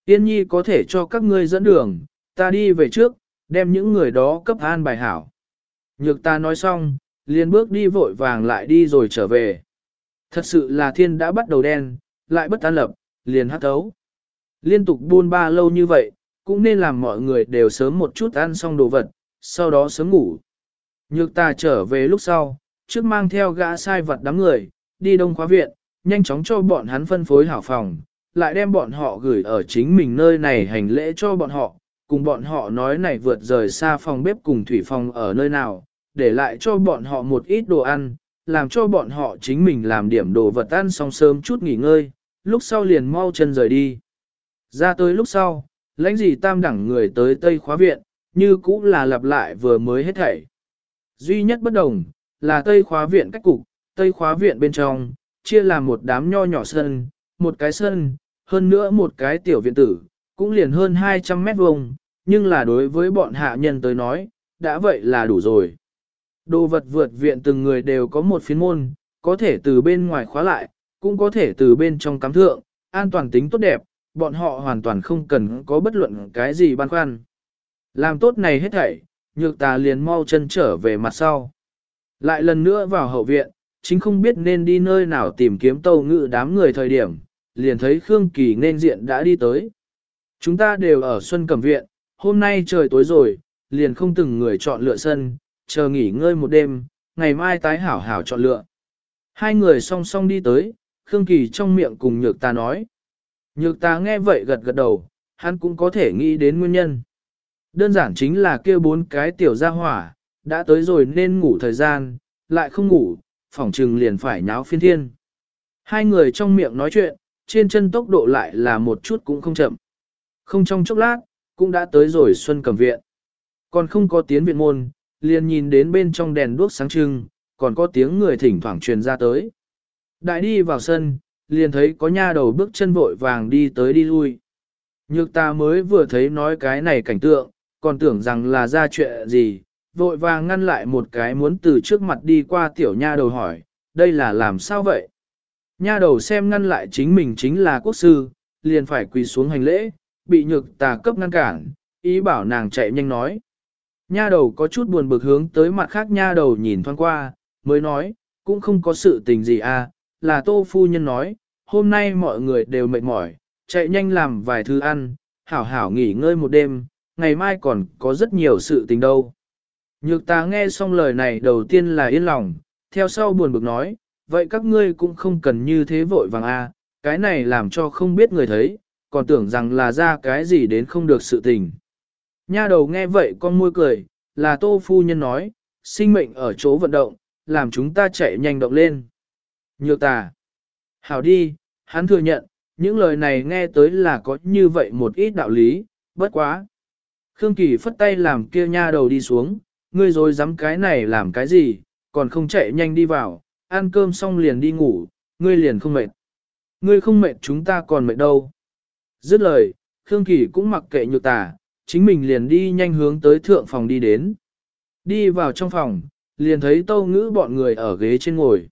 Tiên nhi có thể cho các ngươi dẫn đường, ta đi về trước, đem những người đó cấp an bài hảo. Nhược ta nói xong, liền bước đi vội vàng lại đi rồi trở về. Thật sự là thiên đã bắt đầu đen, lại bất an lập, liền hát thấu. Liên tục buôn ba lâu như vậy, cũng nên làm mọi người đều sớm một chút ăn xong đồ vật, sau đó sớm ngủ. Nhược ta trở về lúc sau, trước mang theo gã sai vật đám người, đi đông khóa viện, nhanh chóng cho bọn hắn phân phối hảo phòng, lại đem bọn họ gửi ở chính mình nơi này hành lễ cho bọn họ, cùng bọn họ nói này vượt rời xa phòng bếp cùng thủy phòng ở nơi nào, để lại cho bọn họ một ít đồ ăn, làm cho bọn họ chính mình làm điểm đồ vật ăn xong sớm chút nghỉ ngơi, lúc sau liền mau chân rời đi. Ra tới lúc sau, lãnh gì tam đẳng người tới Tây khóa viện, như cũ là lặp lại vừa mới hết thảy. Duy nhất bất đồng, là Tây khóa viện cách cục, Tây khóa viện bên trong, chia làm một đám nho nhỏ sân, một cái sân, hơn nữa một cái tiểu viện tử, cũng liền hơn 200 mét vuông, nhưng là đối với bọn hạ nhân tới nói, đã vậy là đủ rồi. Đồ vật vượt viện từng người đều có một phiến môn, có thể từ bên ngoài khóa lại, cũng có thể từ bên trong cắm thượng, an toàn tính tốt đẹp, bọn họ hoàn toàn không cần có bất luận cái gì băn khoăn. Làm tốt này hết thảy, nhược tà liền mau chân trở về mặt sau. Lại lần nữa vào hậu viện, chính không biết nên đi nơi nào tìm kiếm tâu ngự đám người thời điểm, liền thấy Khương Kỳ nên diện đã đi tới. Chúng ta đều ở Xuân Cẩm Viện, hôm nay trời tối rồi, liền không từng người chọn lựa sân, chờ nghỉ ngơi một đêm, ngày mai tái hảo hảo chọn lựa. Hai người song song đi tới, Khương Kỳ trong miệng cùng nhược ta nói. Nhược ta nghe vậy gật gật đầu, hắn cũng có thể nghĩ đến nguyên nhân. Đơn giản chính là kia bốn cái tiểu gia hỏa, đã tới rồi nên ngủ thời gian, lại không ngủ, phỏng trừng liền phải nháo phiên thiên. Hai người trong miệng nói chuyện, trên chân tốc độ lại là một chút cũng không chậm. Không trong chốc lát, cũng đã tới rồi Xuân Cẩm Viện. Còn không có tiến viện môn, liền nhìn đến bên trong đèn đuốc sáng trưng, còn có tiếng người thỉnh thoảng truyền ra tới. Đại đi vào sân, liền thấy có nha đầu bước chân vội vàng đi tới đi lui. Nhược ta mới vừa thấy nói cái này cảnh tượng, còn tưởng rằng là ra chuyện gì, vội vàng ngăn lại một cái muốn từ trước mặt đi qua tiểu nha đầu hỏi, đây là làm sao vậy? Nha đầu xem ngăn lại chính mình chính là quốc sư, liền phải quỳ xuống hành lễ, bị nhược tà cấp ngăn cản, ý bảo nàng chạy nhanh nói. Nha đầu có chút buồn bực hướng tới mặt khác nha đầu nhìn thoáng qua, mới nói, cũng không có sự tình gì à, là tô phu nhân nói, hôm nay mọi người đều mệt mỏi, chạy nhanh làm vài thứ ăn, hảo hảo nghỉ ngơi một đêm, ngày mai còn có rất nhiều sự tình đâu. Nhược ta nghe xong lời này đầu tiên là yên lòng, theo sau buồn bực nói, vậy các ngươi cũng không cần như thế vội vàng a, à, cái này làm cho không biết người thấy, còn tưởng rằng là ra cái gì đến không được sự tình. Nha đầu nghe vậy con môi cười, là tô phu nhân nói, sinh mệnh ở chỗ vận động, làm chúng ta chạy nhanh động lên. Nhược tà. Hảo đi, hắn thừa nhận, những lời này nghe tới là có như vậy một ít đạo lý, bất quá. Khương Kỳ phất tay làm kia nha đầu đi xuống, ngươi rồi dám cái này làm cái gì, còn không chạy nhanh đi vào, ăn cơm xong liền đi ngủ, ngươi liền không mệt. Ngươi không mệt chúng ta còn mệt đâu. Dứt lời, Khương Kỳ cũng mặc kệ nhược tà, chính mình liền đi nhanh hướng tới thượng phòng đi đến. Đi vào trong phòng, liền thấy tâu ngữ bọn người ở ghế trên ngồi.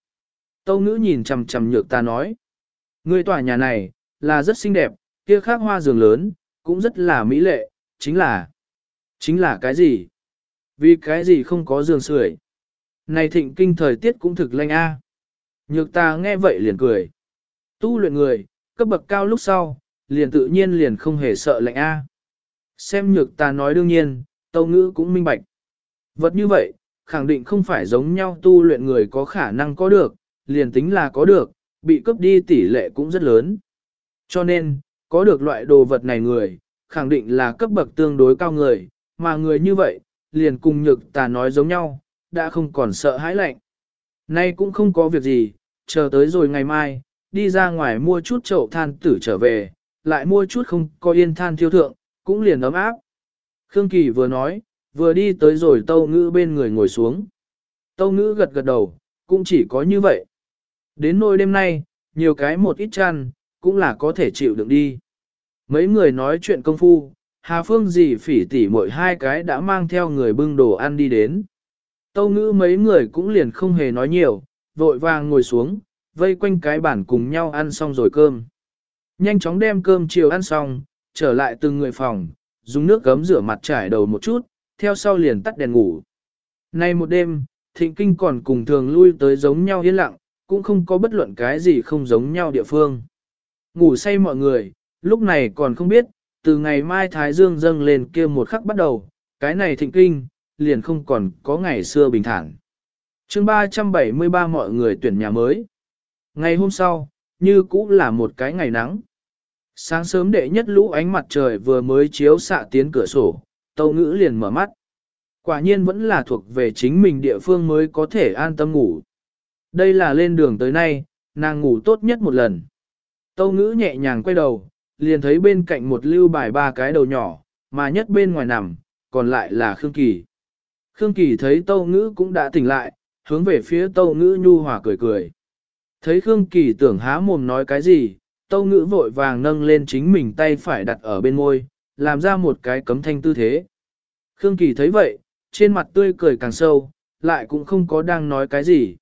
Tâu ngữ nhìn chầm chầm nhược ta nói. Người tòa nhà này, là rất xinh đẹp, kia khác hoa giường lớn, cũng rất là mỹ lệ, chính là... Chính là cái gì? Vì cái gì không có giường sưởi Này thịnh kinh thời tiết cũng thực lanh a Nhược ta nghe vậy liền cười. Tu luyện người, cấp bậc cao lúc sau, liền tự nhiên liền không hề sợ lạnh a Xem nhược ta nói đương nhiên, tâu ngữ cũng minh bạch. Vật như vậy, khẳng định không phải giống nhau tu luyện người có khả năng có được, liền tính là có được, bị cướp đi tỷ lệ cũng rất lớn. Cho nên, có được loại đồ vật này người, khẳng định là cấp bậc tương đối cao người, mà người như vậy, liền cùng nhược ta nói giống nhau, đã không còn sợ hãi lạnh. Nay cũng không có việc gì, chờ tới rồi ngày mai, đi ra ngoài mua chút chậu than tử trở về, lại mua chút không có yên than thiêu thượng, cũng liền ấm áp. Khương Kỳ vừa nói, vừa đi tới rồi tâu ngữ bên người ngồi xuống. Tâu ngữ gật gật đầu, cũng chỉ có như vậy. Đến nôi đêm nay, nhiều cái một ít chăn, cũng là có thể chịu đựng đi. Mấy người nói chuyện công phu, Hà Phương dì phỉ tỉ mỗi hai cái đã mang theo người bưng đồ ăn đi đến. Tâu ngữ mấy người cũng liền không hề nói nhiều, vội vàng ngồi xuống, vây quanh cái bàn cùng nhau ăn xong rồi cơm. Nhanh chóng đem cơm chiều ăn xong, trở lại từng người phòng, dùng nước gấm rửa mặt trải đầu một chút, theo sau liền tắt đèn ngủ. Nay một đêm, thịnh kinh còn cùng thường lui tới giống nhau yên lặng, cũng không có bất luận cái gì không giống nhau địa phương. Ngủ say mọi người, lúc này còn không biết, từ ngày mai Thái Dương dâng lên kia một khắc bắt đầu, cái này thịnh kinh, liền không còn có ngày xưa bình thản. chương 373 mọi người tuyển nhà mới. Ngày hôm sau, như cũ là một cái ngày nắng. Sáng sớm đệ nhất lũ ánh mặt trời vừa mới chiếu xạ tiến cửa sổ, tâu ngữ liền mở mắt. Quả nhiên vẫn là thuộc về chính mình địa phương mới có thể an tâm ngủ. Đây là lên đường tới nay, nàng ngủ tốt nhất một lần. Tâu ngữ nhẹ nhàng quay đầu, liền thấy bên cạnh một lưu bài ba cái đầu nhỏ, mà nhất bên ngoài nằm, còn lại là Khương Kỳ. Khương Kỳ thấy Tâu Ngữ cũng đã tỉnh lại, hướng về phía Tâu Ngữ nhu hòa cười cười. Thấy Khương Kỳ tưởng há mồm nói cái gì, Tâu Ngữ vội vàng nâng lên chính mình tay phải đặt ở bên môi, làm ra một cái cấm thanh tư thế. Khương Kỳ thấy vậy, trên mặt tươi cười càng sâu, lại cũng không có đang nói cái gì.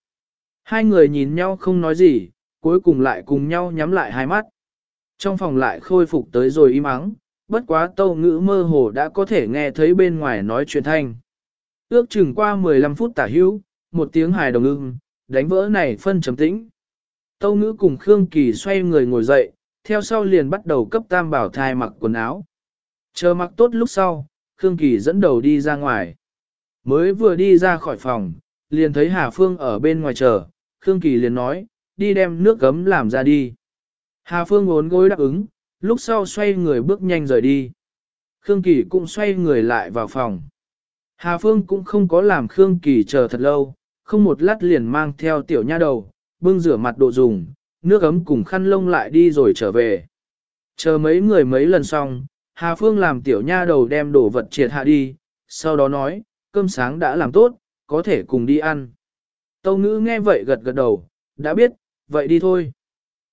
Hai người nhìn nhau không nói gì, cuối cùng lại cùng nhau nhắm lại hai mắt. Trong phòng lại khôi phục tới rồi im ắng, bất quá tâu ngữ mơ hồ đã có thể nghe thấy bên ngoài nói chuyện thanh. Ước chừng qua 15 phút tả hữu, một tiếng hài đồng ưng, đánh vỡ này phân chấm tĩnh. Tâu ngữ cùng Khương Kỳ xoay người ngồi dậy, theo sau liền bắt đầu cấp tam bảo thai mặc quần áo. Chờ mặc tốt lúc sau, Khương Kỳ dẫn đầu đi ra ngoài. Mới vừa đi ra khỏi phòng, liền thấy Hà Phương ở bên ngoài chờ, Khương Kỳ liền nói, đi đem nước gấm làm ra đi. Hà Phương ốn gối đáp ứng, lúc sau xoay người bước nhanh rời đi. Khương Kỳ cũng xoay người lại vào phòng. Hà Phương cũng không có làm Khương Kỳ chờ thật lâu, không một lát liền mang theo tiểu nha đầu, bưng rửa mặt độ dùng, nước ấm cùng khăn lông lại đi rồi trở về. Chờ mấy người mấy lần xong, Hà Phương làm tiểu nha đầu đem đồ vật triệt hạ đi, sau đó nói, cơm sáng đã làm tốt, có thể cùng đi ăn. Tâu ngữ nghe vậy gật gật đầu, đã biết, vậy đi thôi.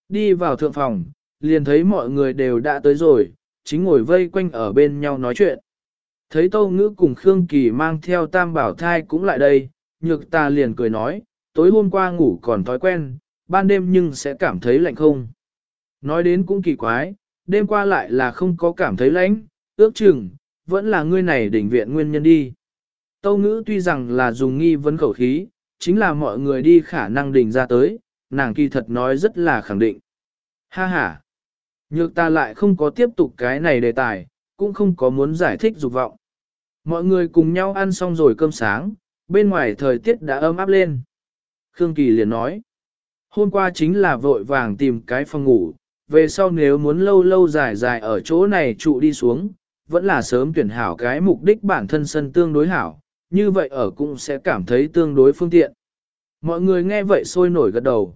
Đi vào thượng phòng, liền thấy mọi người đều đã tới rồi, chính ngồi vây quanh ở bên nhau nói chuyện. Thấy Tâu Ngữ cùng Khương Kỳ mang theo tam bảo thai cũng lại đây, nhược ta liền cười nói, tối hôm qua ngủ còn thói quen, ban đêm nhưng sẽ cảm thấy lạnh không. Nói đến cũng kỳ quái, đêm qua lại là không có cảm thấy lạnh, ước chừng, vẫn là ngươi này đỉnh viện nguyên nhân đi. Tâu ngữ tuy rằng là dùng nghi vấn khẩu khí, chính là mọi người đi khả năng đỉnh ra tới, nàng kỳ thật nói rất là khẳng định. Ha ha! Nhược ta lại không có tiếp tục cái này đề tài, cũng không có muốn giải thích dục vọng. Mọi người cùng nhau ăn xong rồi cơm sáng, bên ngoài thời tiết đã ấm áp lên. Khương Kỳ liền nói, hôm qua chính là vội vàng tìm cái phòng ngủ, về sau nếu muốn lâu lâu dài dài ở chỗ này trụ đi xuống, vẫn là sớm tuyển hảo cái mục đích bản thân sân tương đối hảo, như vậy ở cũng sẽ cảm thấy tương đối phương tiện. Mọi người nghe vậy sôi nổi gật đầu.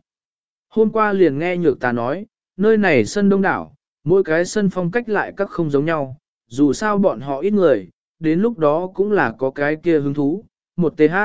Hôm qua liền nghe nhược ta nói, nơi này sân đông đảo, mỗi cái sân phong cách lại các không giống nhau, dù sao bọn họ ít người, đến lúc đó cũng là có cái kia hứng thú, một TH.